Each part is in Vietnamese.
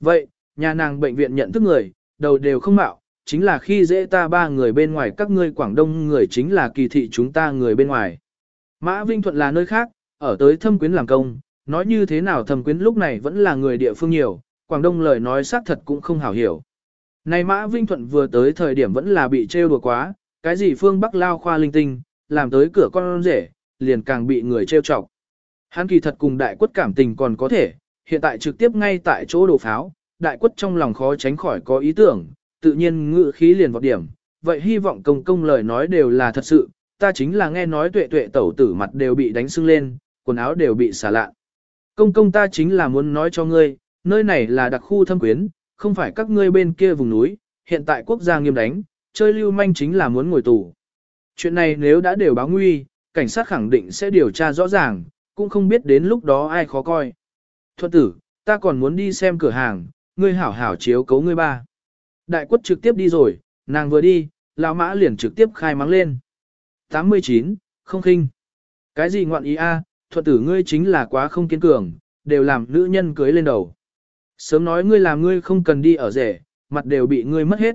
Vậy, nhà nàng bệnh viện nhận thức người, đầu đều không mạo, chính là khi dễ ta ba người bên ngoài các ngươi Quảng Đông người chính là kỳ thị chúng ta người bên ngoài. Mã Vinh Thuận là nơi khác, ở tới thâm quyến làm công, nói như thế nào thâm quyến lúc này vẫn là người địa phương nhiều, Quảng Đông lời nói xác thật cũng không hảo hiểu. Này Mã Vinh Thuận vừa tới thời điểm vẫn là bị trêu đùa quá, cái gì phương Bắc lao khoa linh tinh, làm tới cửa con rể, liền càng bị người trêu chọc. Hắn kỳ thật cùng đại quất cảm tình còn có thể, hiện tại trực tiếp ngay tại chỗ đổ pháo, đại quất trong lòng khó tránh khỏi có ý tưởng, tự nhiên ngự khí liền vọt điểm. Vậy hy vọng công công lời nói đều là thật sự, ta chính là nghe nói tuệ tuệ tẩu tử mặt đều bị đánh sưng lên, quần áo đều bị xả lạ. Công công ta chính là muốn nói cho ngươi, nơi này là đặc khu thâm quyến, không phải các ngươi bên kia vùng núi, hiện tại quốc gia nghiêm đánh, chơi lưu manh chính là muốn ngồi tù. Chuyện này nếu đã đều báo nguy, cảnh sát khẳng định sẽ điều tra rõ ràng, cũng không biết đến lúc đó ai khó coi. Thuận tử, ta còn muốn đi xem cửa hàng, ngươi hảo hảo chiếu cấu ngươi ba. Đại quất trực tiếp đi rồi, nàng vừa đi, lão mã liền trực tiếp khai mắng lên. 89, không khinh. Cái gì ngoạn ý a, thuận tử ngươi chính là quá không kiên cường, đều làm nữ nhân cưới lên đầu. Sớm nói ngươi làm ngươi không cần đi ở rể, mặt đều bị ngươi mất hết.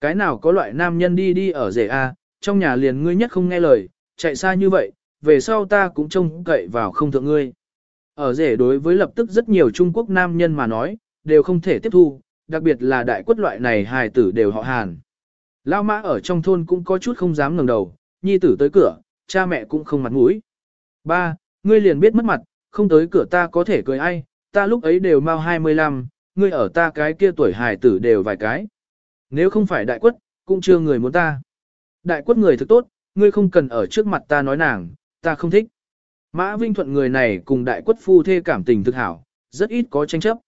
Cái nào có loại nam nhân đi đi ở rể a, trong nhà liền ngươi nhất không nghe lời, chạy xa như vậy, về sau ta cũng trông cậy vào không thượng ngươi. Ở rể đối với lập tức rất nhiều Trung Quốc nam nhân mà nói, đều không thể tiếp thu, đặc biệt là đại quất loại này hài tử đều họ hàn. Lao mã ở trong thôn cũng có chút không dám ngẩng đầu, nhi tử tới cửa, cha mẹ cũng không mặt mũi. Ba, ngươi liền biết mất mặt, không tới cửa ta có thể cười ai, ta lúc ấy đều mau 25, ngươi ở ta cái kia tuổi hài tử đều vài cái. Nếu không phải đại quất, cũng chưa người muốn ta. Đại quất người thực tốt, ngươi không cần ở trước mặt ta nói nàng, ta không thích. Mã Vinh Thuận người này cùng đại quất phu thê cảm tình thực hảo, rất ít có tranh chấp.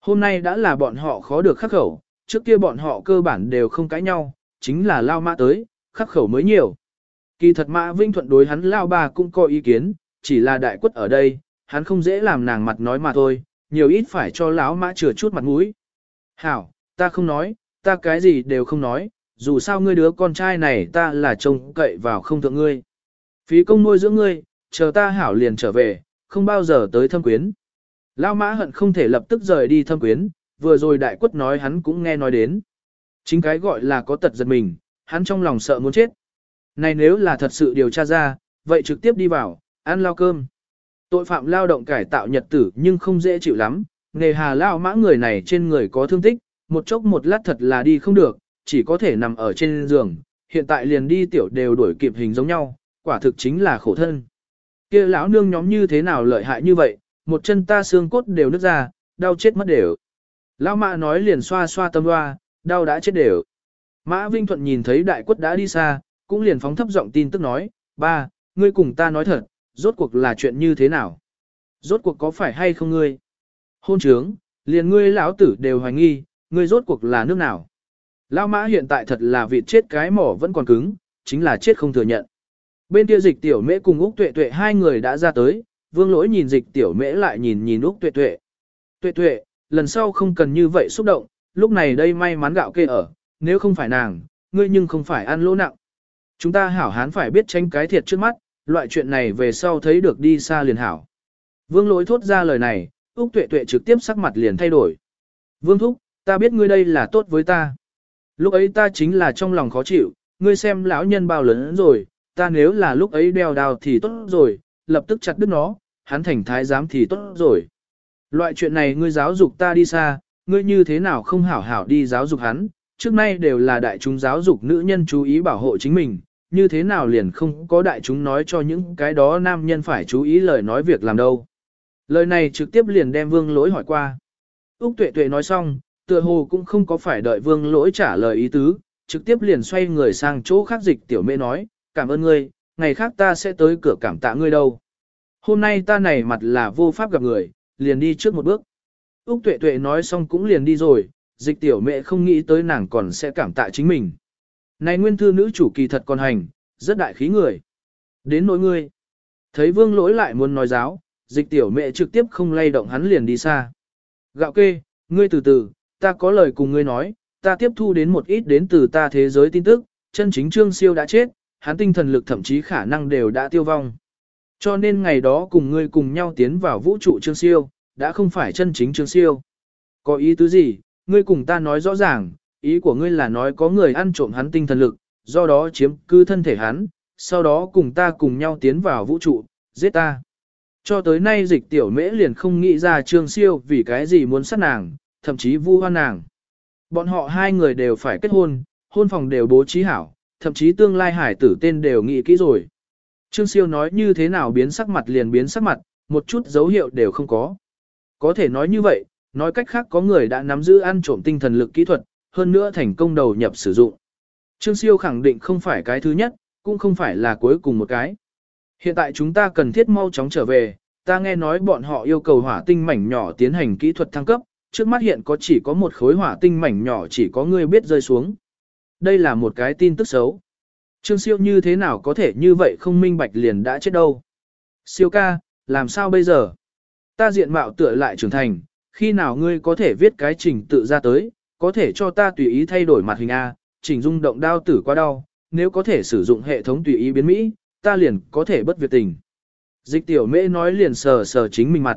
Hôm nay đã là bọn họ khó được khắc khẩu, trước kia bọn họ cơ bản đều không cãi nhau, chính là lao mã tới, khắc khẩu mới nhiều. Kỳ thật Mã Vinh Thuận đối hắn lao bà cũng có ý kiến, chỉ là đại quất ở đây, hắn không dễ làm nàng mặt nói mà thôi, nhiều ít phải cho lão mã chừa chút mặt mũi. Hảo, ta không nói, ta cái gì đều không nói, dù sao ngươi đứa con trai này ta là trông cậy vào không thượng ngươi. Phí công nuôi dưỡng ngươi, chờ ta hảo liền trở về, không bao giờ tới thâm quyến. Lao mã hận không thể lập tức rời đi thâm quyến, vừa rồi đại quất nói hắn cũng nghe nói đến. Chính cái gọi là có tật giật mình, hắn trong lòng sợ muốn chết. Này nếu là thật sự điều tra ra, vậy trực tiếp đi vào, ăn lao cơm. Tội phạm lao động cải tạo nhật tử nhưng không dễ chịu lắm, nghề hà lao mã người này trên người có thương tích, một chốc một lát thật là đi không được, chỉ có thể nằm ở trên giường, hiện tại liền đi tiểu đều đuổi kịp hình giống nhau, quả thực chính là khổ thân kia lão nương nhóm như thế nào lợi hại như vậy, một chân ta xương cốt đều nứt ra, đau chết mất đều. Lão mã nói liền xoa xoa tâm hoa, đau đã chết đều. Mã Vinh Thuận nhìn thấy đại quất đã đi xa, cũng liền phóng thấp giọng tin tức nói, ba, ngươi cùng ta nói thật, rốt cuộc là chuyện như thế nào? Rốt cuộc có phải hay không ngươi? Hôn trướng, liền ngươi lão tử đều hoài nghi, ngươi rốt cuộc là nước nào? Lão mã hiện tại thật là vịt chết cái mỏ vẫn còn cứng, chính là chết không thừa nhận. Bên kia dịch tiểu mễ cùng Úc Tuệ Tuệ hai người đã ra tới, vương lỗi nhìn dịch tiểu mễ lại nhìn nhìn Úc Tuệ Tuệ. Tuệ Tuệ, lần sau không cần như vậy xúc động, lúc này đây may mắn gạo kê ở, nếu không phải nàng, ngươi nhưng không phải ăn lỗ nặng. Chúng ta hảo hán phải biết tránh cái thiệt trước mắt, loại chuyện này về sau thấy được đi xa liền hảo. Vương lỗi thốt ra lời này, Úc Tuệ Tuệ trực tiếp sắc mặt liền thay đổi. Vương Thúc, ta biết ngươi đây là tốt với ta. Lúc ấy ta chính là trong lòng khó chịu, ngươi xem lão nhân bao lớn rồi, ta nếu là lúc ấy đeo đào thì tốt rồi, lập tức chặt đứt nó, hắn thành thái giám thì tốt rồi. Loại chuyện này ngươi giáo dục ta đi xa, ngươi như thế nào không hảo hảo đi giáo dục hắn, trước nay đều là đại chúng giáo dục nữ nhân chú ý bảo hộ chính mình, như thế nào liền không có đại chúng nói cho những cái đó nam nhân phải chú ý lời nói việc làm đâu. Lời này trực tiếp liền đem vương lỗi hỏi qua. Úc tuệ tuệ nói xong, tựa hồ cũng không có phải đợi vương lỗi trả lời ý tứ, trực tiếp liền xoay người sang chỗ khác dịch tiểu mê nói, cảm ơn ngươi, ngày khác ta sẽ tới cửa cảm tạ ngươi đâu. Hôm nay ta này mặt là vô pháp gặp người, liền đi trước một bước. Úc tuệ tuệ nói xong cũng liền đi rồi, dịch tiểu mẹ không nghĩ tới nàng còn sẽ cảm tạ chính mình. Này nguyên thư nữ chủ kỳ thật còn hành, rất đại khí người. Đến nỗi ngươi. Thấy vương lỗi lại muốn nói giáo, dịch tiểu mẹ trực tiếp không lay động hắn liền đi xa. Gạo kê, ngươi từ từ, ta có lời cùng ngươi nói, ta tiếp thu đến một ít đến từ ta thế giới tin tức, chân chính trương siêu đã chết, hắn tinh thần lực thậm chí khả năng đều đã tiêu vong. Cho nên ngày đó cùng ngươi cùng nhau tiến vào vũ trụ trương siêu, đã không phải chân chính trương siêu. Có ý tứ gì, ngươi cùng ta nói rõ ràng, ý của ngươi là nói có người ăn trộm hắn tinh thần lực, do đó chiếm cư thân thể hắn, sau đó cùng ta cùng nhau tiến vào vũ trụ, giết ta. Cho tới nay dịch tiểu mễ liền không nghĩ ra trương siêu vì cái gì muốn sát nàng, thậm chí vu hoan nàng. Bọn họ hai người đều phải kết hôn, hôn phòng đều bố trí hảo, thậm chí tương lai hải tử tên đều nghĩ kỹ rồi. Trương siêu nói như thế nào biến sắc mặt liền biến sắc mặt, một chút dấu hiệu đều không có. Có thể nói như vậy, nói cách khác có người đã nắm giữ ăn trộm tinh thần lực kỹ thuật, hơn nữa thành công đầu nhập sử dụng. Trương siêu khẳng định không phải cái thứ nhất, cũng không phải là cuối cùng một cái. Hiện tại chúng ta cần thiết mau chóng trở về, ta nghe nói bọn họ yêu cầu hỏa tinh mảnh nhỏ tiến hành kỹ thuật thăng cấp, trước mắt hiện có chỉ có một khối hỏa tinh mảnh nhỏ chỉ có người biết rơi xuống. Đây là một cái tin tức xấu. Trương siêu như thế nào có thể như vậy không minh bạch liền đã chết đâu. Siêu ca, làm sao bây giờ? Ta diện mạo tựa lại trưởng thành, khi nào ngươi có thể viết cái trình tự ra tới, có thể cho ta tùy ý thay đổi mặt hình A, chỉnh dung động đao tử qua đau, nếu có thể sử dụng hệ thống tùy ý biến Mỹ, ta liền có thể bất việt tình. Dịch tiểu mễ nói liền sờ sờ chính mình mặt.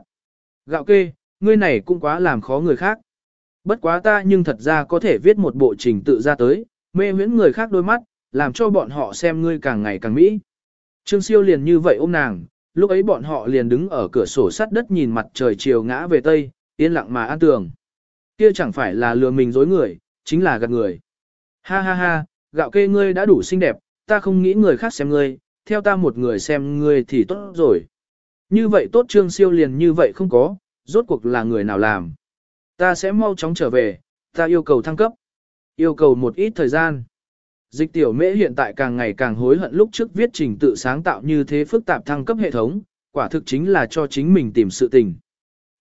Gạo kê, ngươi này cũng quá làm khó người khác. Bất quá ta nhưng thật ra có thể viết một bộ trình tự ra tới, mê huyễn người khác đôi mắt, làm cho bọn họ xem ngươi càng ngày càng mỹ. Trương siêu liền như vậy ôm nàng, lúc ấy bọn họ liền đứng ở cửa sổ sắt đất nhìn mặt trời chiều ngã về tây, yên lặng mà an tường. Kia chẳng phải là lừa mình dối người, chính là gạt người. Ha ha ha, gạo kê ngươi đã đủ xinh đẹp, ta không nghĩ người khác xem ngươi, theo ta một người xem ngươi thì tốt rồi. Như vậy tốt trương siêu liền như vậy không có, rốt cuộc là người nào làm. Ta sẽ mau chóng trở về, ta yêu cầu thăng cấp. Yêu cầu một ít thời gian. Dịch tiểu mễ hiện tại càng ngày càng hối hận lúc trước viết trình tự sáng tạo như thế phức tạp thăng cấp hệ thống, quả thực chính là cho chính mình tìm sự tình.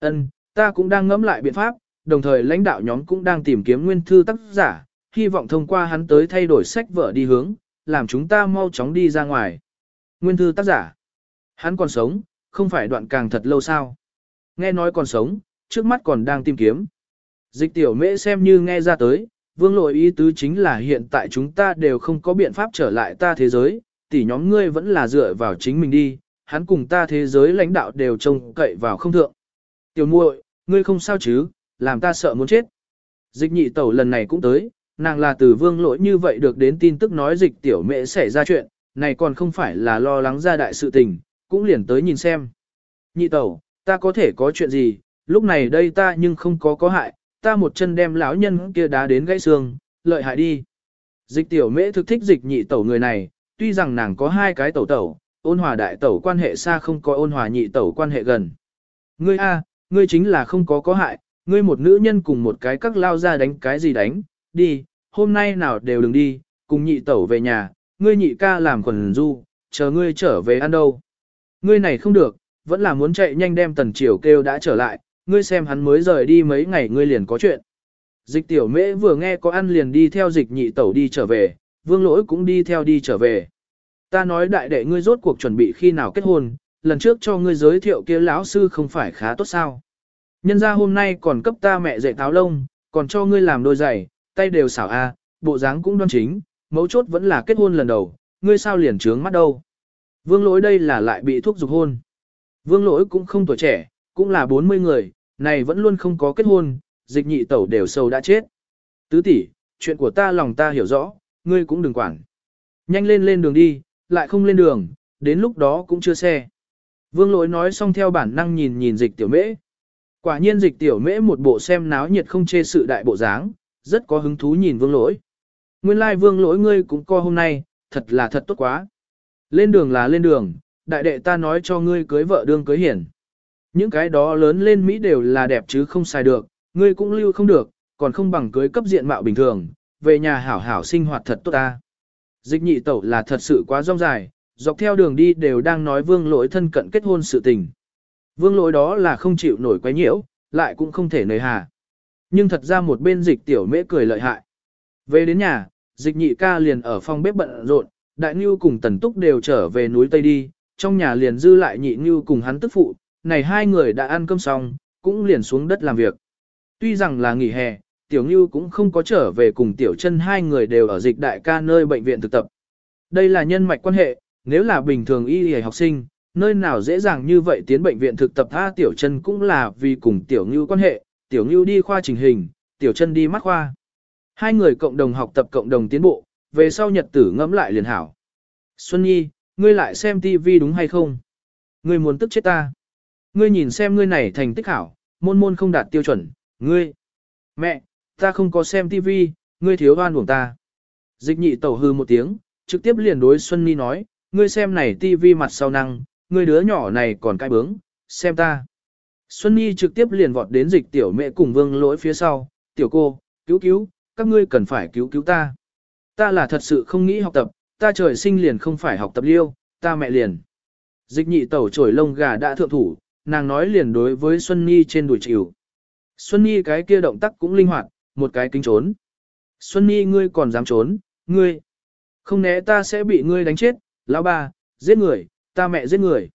Ân, ta cũng đang ngẫm lại biện pháp, đồng thời lãnh đạo nhóm cũng đang tìm kiếm nguyên thư tác giả, hy vọng thông qua hắn tới thay đổi sách vở đi hướng, làm chúng ta mau chóng đi ra ngoài. Nguyên thư tác giả. Hắn còn sống, không phải đoạn càng thật lâu sao. Nghe nói còn sống, trước mắt còn đang tìm kiếm. Dịch tiểu mễ xem như nghe ra tới, vương lội ý tứ chính là hiện tại chúng ta đều không có biện pháp trở lại ta thế giới, tỷ nhóm ngươi vẫn là dựa vào chính mình đi, hắn cùng ta thế giới lãnh đạo đều trông cậy vào không thượng. Tiểu muội, ngươi không sao chứ, làm ta sợ muốn chết. Dịch nhị tẩu lần này cũng tới, nàng là từ vương lỗi như vậy được đến tin tức nói dịch tiểu mẹ xảy ra chuyện, này còn không phải là lo lắng ra đại sự tình, cũng liền tới nhìn xem. Nhị tẩu, ta có thể có chuyện gì, lúc này đây ta nhưng không có có hại, ta một chân đem lão nhân kia đá đến gãy xương, lợi hại đi. Dịch tiểu mễ thực thích dịch nhị tẩu người này, tuy rằng nàng có hai cái tẩu tẩu, ôn hòa đại tẩu quan hệ xa không có ôn hòa nhị tẩu quan hệ gần. Ngươi a, ngươi chính là không có có hại, ngươi một nữ nhân cùng một cái các lao ra đánh cái gì đánh, đi, hôm nay nào đều đừng đi, cùng nhị tẩu về nhà, ngươi nhị ca làm quần du, chờ ngươi trở về ăn đâu. Ngươi này không được, vẫn là muốn chạy nhanh đem tần triều kêu đã trở lại, ngươi xem hắn mới rời đi mấy ngày ngươi liền có chuyện. Dịch tiểu mễ vừa nghe có ăn liền đi theo dịch nhị tẩu đi trở về, vương lỗi cũng đi theo đi trở về. Ta nói đại đệ ngươi rốt cuộc chuẩn bị khi nào kết hôn, lần trước cho ngươi giới thiệu kia lão sư không phải khá tốt sao. Nhân ra hôm nay còn cấp ta mẹ dạy táo lông, còn cho ngươi làm đôi giày, tay đều xảo a, bộ dáng cũng đoan chính, mấu chốt vẫn là kết hôn lần đầu, ngươi sao liền trướng mắt đâu. Vương lỗi đây là lại bị thuốc dục hôn. Vương lỗi cũng không tuổi trẻ, cũng là 40 người, này vẫn luôn không có kết hôn, dịch nhị tẩu đều sâu đã chết. Tứ tỷ, chuyện của ta lòng ta hiểu rõ, ngươi cũng đừng quản. Nhanh lên lên đường đi, lại không lên đường, đến lúc đó cũng chưa xe. Vương lỗi nói xong theo bản năng nhìn nhìn dịch tiểu mễ. Quả nhiên dịch tiểu mễ một bộ xem náo nhiệt không chê sự đại bộ dáng, rất có hứng thú nhìn vương lỗi. Nguyên lai like vương lỗi ngươi cũng co hôm nay, thật là thật tốt quá. Lên đường là lên đường, đại đệ ta nói cho ngươi cưới vợ đương cưới hiển. Những cái đó lớn lên Mỹ đều là đẹp chứ không xài được, ngươi cũng lưu không được, còn không bằng cưới cấp diện mạo bình thường, về nhà hảo hảo sinh hoạt thật tốt ta. Dịch nhị tẩu là thật sự quá rong dài, dọc theo đường đi đều đang nói vương lỗi thân cận kết hôn sự tình. Vương lỗi đó là không chịu nổi quấy nhiễu, lại cũng không thể nời hà. Nhưng thật ra một bên dịch tiểu mễ cười lợi hại. Về đến nhà, dịch nhị ca liền ở phòng bếp bận rộn, đại ngưu cùng tần túc đều trở về núi Tây đi, trong nhà liền dư lại nhị ngưu cùng hắn tức phụ, này hai người đã ăn cơm xong, cũng liền xuống đất làm việc. Tuy rằng là nghỉ hè, tiểu ngưu cũng không có trở về cùng tiểu chân hai người đều ở dịch đại ca nơi bệnh viện thực tập. Đây là nhân mạch quan hệ, nếu là bình thường y y học sinh, nơi nào dễ dàng như vậy tiến bệnh viện thực tập tha tiểu chân cũng là vì cùng tiểu ngưu quan hệ, tiểu ngưu đi khoa trình hình, tiểu chân đi mắt khoa. Hai người cộng đồng học tập cộng đồng tiến bộ, về sau nhật tử ngẫm lại liền hảo. Xuân Nhi, ngươi lại xem TV đúng hay không? Ngươi muốn tức chết ta. Ngươi nhìn xem ngươi này thành tích hảo, môn môn không đạt tiêu chuẩn, ngươi. Mẹ, ta không có xem tivi, ngươi thiếu oan uổng ta. Dịch nhị tẩu hư một tiếng, trực tiếp liền đối Xuân Nhi nói, ngươi xem này tivi mặt sau năng, ngươi đứa nhỏ này còn cái bướng, xem ta. Xuân Nhi trực tiếp liền vọt đến dịch tiểu mẹ cùng vương lỗi phía sau, tiểu cô, cứu cứu, các ngươi cần phải cứu cứu ta. Ta là thật sự không nghĩ học tập, ta trời sinh liền không phải học tập liêu, ta mẹ liền. Dịch nhị tẩu trổi lông gà đã thượng thủ, nàng nói liền đối với Xuân Nhi trên đùi chịu. Xuân Nhi cái kia động tác cũng linh hoạt, một cái kính trốn. Xuân Nhi ngươi còn dám trốn, ngươi. Không né ta sẽ bị ngươi đánh chết, lão ba, giết người, ta mẹ giết người.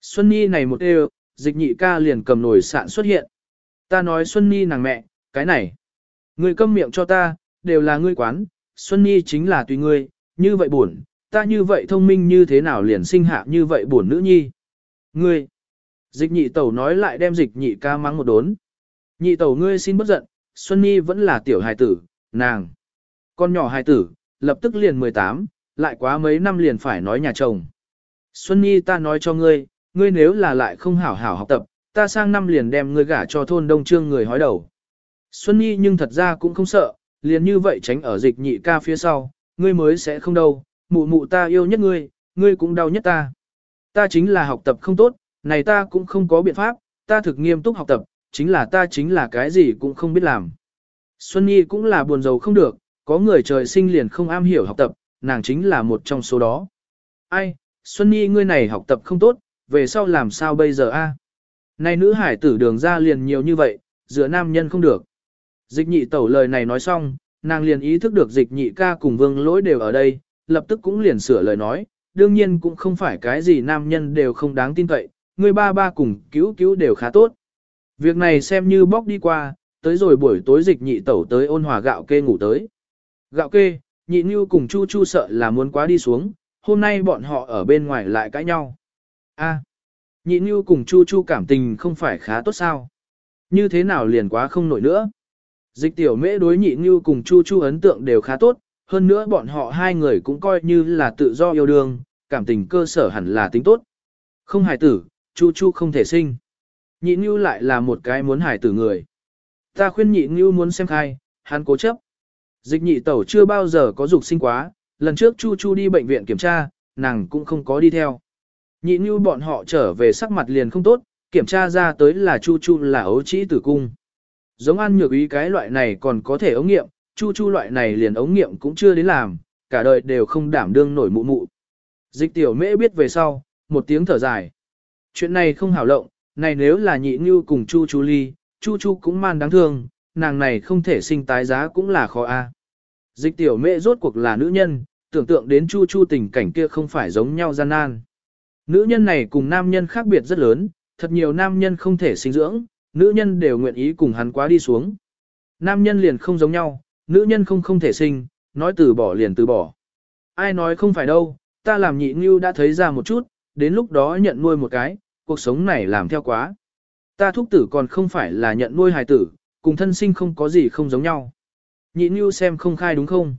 Xuân Nhi này một đều, dịch nhị ca liền cầm nồi sạn xuất hiện. Ta nói Xuân Nhi nàng mẹ, cái này. Ngươi câm miệng cho ta, đều là ngươi quán, Xuân Nhi chính là tùy ngươi, như vậy buồn, ta như vậy thông minh như thế nào liền sinh hạ như vậy buồn nữ nhi. Ngươi. Dịch nhị tẩu nói lại đem dịch nhị ca mắng một đốn. Nhị tẩu ngươi xin bất giận, Xuân Nhi vẫn là tiểu hài tử, nàng. Con nhỏ hài tử, lập tức liền 18, lại quá mấy năm liền phải nói nhà chồng. Xuân Nhi ta nói cho ngươi, ngươi nếu là lại không hảo hảo học tập, ta sang năm liền đem ngươi gả cho thôn đông trương người hói đầu. Xuân Nhi nhưng thật ra cũng không sợ, liền như vậy tránh ở dịch nhị ca phía sau, ngươi mới sẽ không đâu, mụ mụ ta yêu nhất ngươi, ngươi cũng đau nhất ta. Ta chính là học tập không tốt, này ta cũng không có biện pháp, ta thực nghiêm túc học tập, chính là ta chính là cái gì cũng không biết làm. Xuân Nhi cũng là buồn rầu không được, có người trời sinh liền không am hiểu học tập, nàng chính là một trong số đó. Ai, Xuân Nhi ngươi này học tập không tốt, về sau làm sao bây giờ a? Này nữ hải tử đường ra liền nhiều như vậy, giữa nam nhân không được. Dịch nhị tẩu lời này nói xong, nàng liền ý thức được dịch nhị ca cùng vương lỗi đều ở đây, lập tức cũng liền sửa lời nói, đương nhiên cũng không phải cái gì nam nhân đều không đáng tin cậy, người ba ba cùng cứu cứu đều khá tốt. Việc này xem như bóc đi qua, tới rồi buổi tối dịch nhị tẩu tới ôn hòa gạo kê ngủ tới. Gạo kê, nhị như cùng chu chu sợ là muốn quá đi xuống, hôm nay bọn họ ở bên ngoài lại cãi nhau. A, nhị như cùng chu chu cảm tình không phải khá tốt sao? Như thế nào liền quá không nổi nữa? Dịch tiểu mễ đối nhị như cùng chu chu ấn tượng đều khá tốt, hơn nữa bọn họ hai người cũng coi như là tự do yêu đương, cảm tình cơ sở hẳn là tính tốt. Không hài tử, chu chu không thể sinh. Nhị như lại là một cái muốn hải tử người. Ta khuyên nhị như muốn xem khai, hắn cố chấp. Dịch nhị tẩu chưa bao giờ có dục sinh quá, lần trước chu chu đi bệnh viện kiểm tra, nàng cũng không có đi theo. Nhị như bọn họ trở về sắc mặt liền không tốt, kiểm tra ra tới là chu chu là ấu trĩ tử cung. Giống ăn nhược ý cái loại này còn có thể ống nghiệm, chu chu loại này liền ống nghiệm cũng chưa đến làm, cả đời đều không đảm đương nổi mụ mụ. Dịch tiểu mễ biết về sau, một tiếng thở dài. Chuyện này không hảo lộng, này nếu là nhị như cùng chu chu ly, chu chu cũng man đáng thương, nàng này không thể sinh tái giá cũng là khó a. Dịch tiểu mẹ rốt cuộc là nữ nhân, tưởng tượng đến chu chu tình cảnh kia không phải giống nhau gian nan. Nữ nhân này cùng nam nhân khác biệt rất lớn, thật nhiều nam nhân không thể sinh dưỡng, nữ nhân đều nguyện ý cùng hắn quá đi xuống. Nam nhân liền không giống nhau, nữ nhân không không thể sinh, nói từ bỏ liền từ bỏ. Ai nói không phải đâu, ta làm nhị như đã thấy ra một chút, đến lúc đó nhận nuôi một cái, cuộc sống này làm theo quá. Ta thúc tử còn không phải là nhận nuôi hài tử, cùng thân sinh không có gì không giống nhau. Nhị Nhu xem không khai đúng không?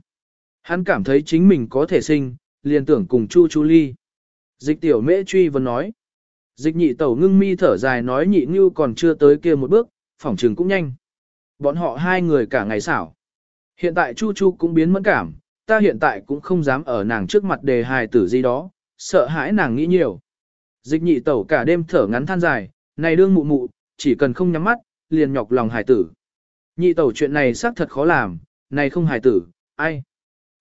Hắn cảm thấy chính mình có thể sinh, liền tưởng cùng Chu Chu Ly. Dịch tiểu mễ truy vấn nói. Dịch nhị tẩu ngưng mi thở dài nói nhị Nhu còn chưa tới kia một bước, phỏng trừng cũng nhanh. Bọn họ hai người cả ngày xảo. Hiện tại Chu Chu cũng biến mẫn cảm, ta hiện tại cũng không dám ở nàng trước mặt đề hài tử gì đó, sợ hãi nàng nghĩ nhiều. Dịch nhị tẩu cả đêm thở ngắn than dài, này đương mụ mụ, chỉ cần không nhắm mắt, liền nhọc lòng hài tử. Nhị tẩu chuyện này xác thật khó làm, này không hài tử, ai.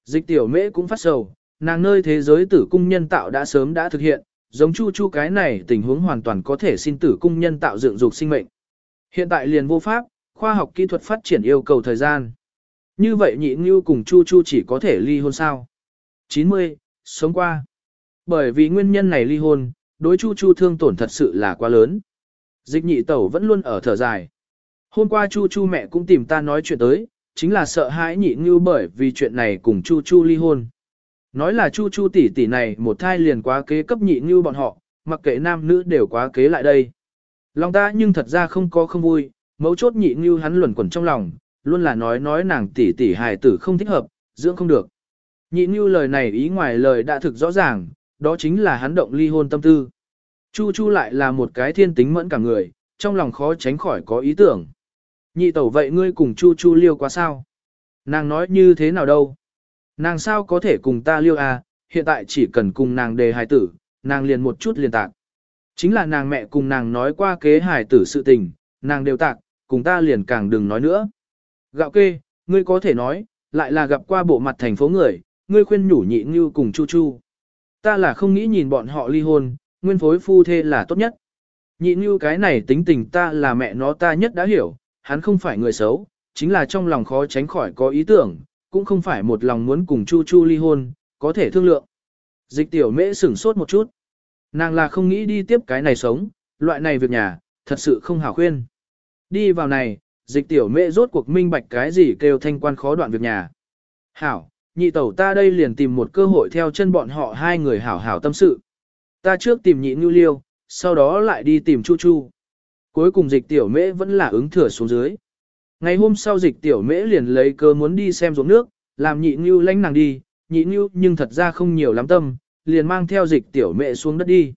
Dịch tiểu mễ cũng phát sầu, nàng nơi thế giới tử cung nhân tạo đã sớm đã thực hiện, giống chu chu cái này tình huống hoàn toàn có thể xin tử cung nhân tạo dựng dục sinh mệnh. Hiện tại liền vô pháp, khoa học kỹ thuật phát triển yêu cầu thời gian. Như vậy nhị như cùng chu chu chỉ có thể ly hôn sao. 90. Sống qua. Bởi vì nguyên nhân này ly hôn, đối chu chu thương tổn thật sự là quá lớn. Dịch nhị tẩu vẫn luôn ở thở dài. Hôm qua chu chu mẹ cũng tìm ta nói chuyện tới, chính là sợ hãi nhị như bởi vì chuyện này cùng chu chu ly hôn. Nói là chu chu tỷ tỷ này một thai liền quá kế cấp nhị như bọn họ, mặc kệ nam nữ đều quá kế lại đây. Lòng ta nhưng thật ra không có không vui, mấu chốt nhị như hắn luẩn quẩn trong lòng, luôn là nói nói nàng tỷ tỷ hài tử không thích hợp, dưỡng không được. Nhị như lời này ý ngoài lời đã thực rõ ràng, đó chính là hắn động ly hôn tâm tư. Chu Chu lại là một cái thiên tính mẫn cả người, trong lòng khó tránh khỏi có ý tưởng. Nhị tẩu vậy ngươi cùng Chu Chu liêu quá sao? Nàng nói như thế nào đâu? Nàng sao có thể cùng ta liêu à, hiện tại chỉ cần cùng nàng đề hài tử, nàng liền một chút liền tạc. Chính là nàng mẹ cùng nàng nói qua kế hài tử sự tình, nàng đều tạc, cùng ta liền càng đừng nói nữa. Gạo kê, ngươi có thể nói, lại là gặp qua bộ mặt thành phố người, ngươi khuyên nhủ nhị như cùng chu chu. Ta là không nghĩ nhìn bọn họ ly hôn, nguyên phối phu thê là tốt nhất. Nhị như cái này tính tình ta là mẹ nó ta nhất đã hiểu, hắn không phải người xấu, chính là trong lòng khó tránh khỏi có ý tưởng, cũng không phải một lòng muốn cùng chu chu ly hôn, có thể thương lượng. Dịch tiểu mễ sửng sốt một chút. Nàng là không nghĩ đi tiếp cái này sống, loại này việc nhà, thật sự không hảo khuyên. Đi vào này, dịch tiểu mễ rốt cuộc minh bạch cái gì kêu thanh quan khó đoạn việc nhà. Hảo, nhị tẩu ta đây liền tìm một cơ hội theo chân bọn họ hai người hảo hảo tâm sự. Ta trước tìm nhị ngưu liêu, sau đó lại đi tìm chu chu. Cuối cùng dịch tiểu mễ vẫn là ứng thừa xuống dưới. Ngày hôm sau dịch tiểu mễ liền lấy cơ muốn đi xem ruộng nước, làm nhị ngưu lánh nàng đi, nhị ngưu nhưng thật ra không nhiều lắm tâm, liền mang theo dịch tiểu mễ xuống đất đi.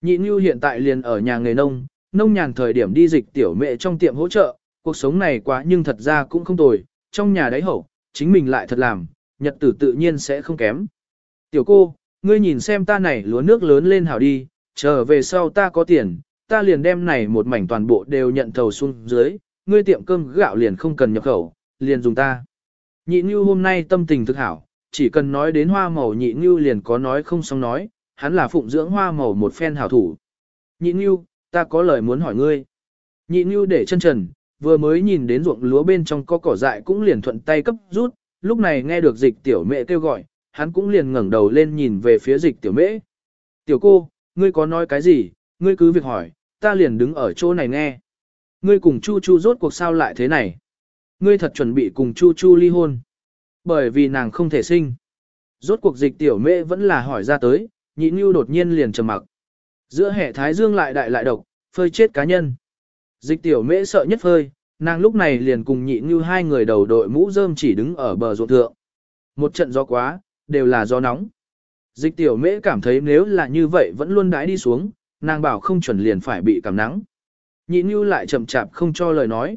Nhị ngưu hiện tại liền ở nhà nghề nông, nông nhàn thời điểm đi dịch tiểu mễ trong tiệm hỗ trợ, cuộc sống này quá nhưng thật ra cũng không tồi, trong nhà đáy hậu, chính mình lại thật làm, nhật tử tự nhiên sẽ không kém. Tiểu cô, ngươi nhìn xem ta này lúa nước lớn lên hảo đi, trở về sau ta có tiền, ta liền đem này một mảnh toàn bộ đều nhận thầu xuống dưới, ngươi tiệm cơm gạo liền không cần nhập khẩu, liền dùng ta. Nhị Nhu hôm nay tâm tình thực hảo, chỉ cần nói đến hoa màu nhị Nhu liền có nói không xong nói, hắn là phụng dưỡng hoa màu một phen hảo thủ. Nhị Nhu, ta có lời muốn hỏi ngươi. Nhị Nhu để chân trần, vừa mới nhìn đến ruộng lúa bên trong có cỏ dại cũng liền thuận tay cấp rút, lúc này nghe được dịch tiểu mẹ kêu gọi, hắn cũng liền ngẩng đầu lên nhìn về phía dịch tiểu mễ. Tiểu cô, ngươi có nói cái gì, ngươi cứ việc hỏi, ta liền đứng ở chỗ này nghe. Ngươi cùng Chu Chu rốt cuộc sao lại thế này? Ngươi thật chuẩn bị cùng Chu Chu ly hôn. Bởi vì nàng không thể sinh. Rốt cuộc dịch tiểu mễ vẫn là hỏi ra tới, nhị như đột nhiên liền trầm mặc. Giữa hệ thái dương lại đại lại độc, phơi chết cá nhân. Dịch tiểu mễ sợ nhất phơi, nàng lúc này liền cùng nhị như hai người đầu đội mũ rơm chỉ đứng ở bờ ruộng thượng. Một trận gió quá, đều là gió nóng. Dịch tiểu mễ cảm thấy nếu là như vậy vẫn luôn đãi đi xuống, nàng bảo không chuẩn liền phải bị cảm nắng. Nhị như lại chậm chạp không cho lời nói.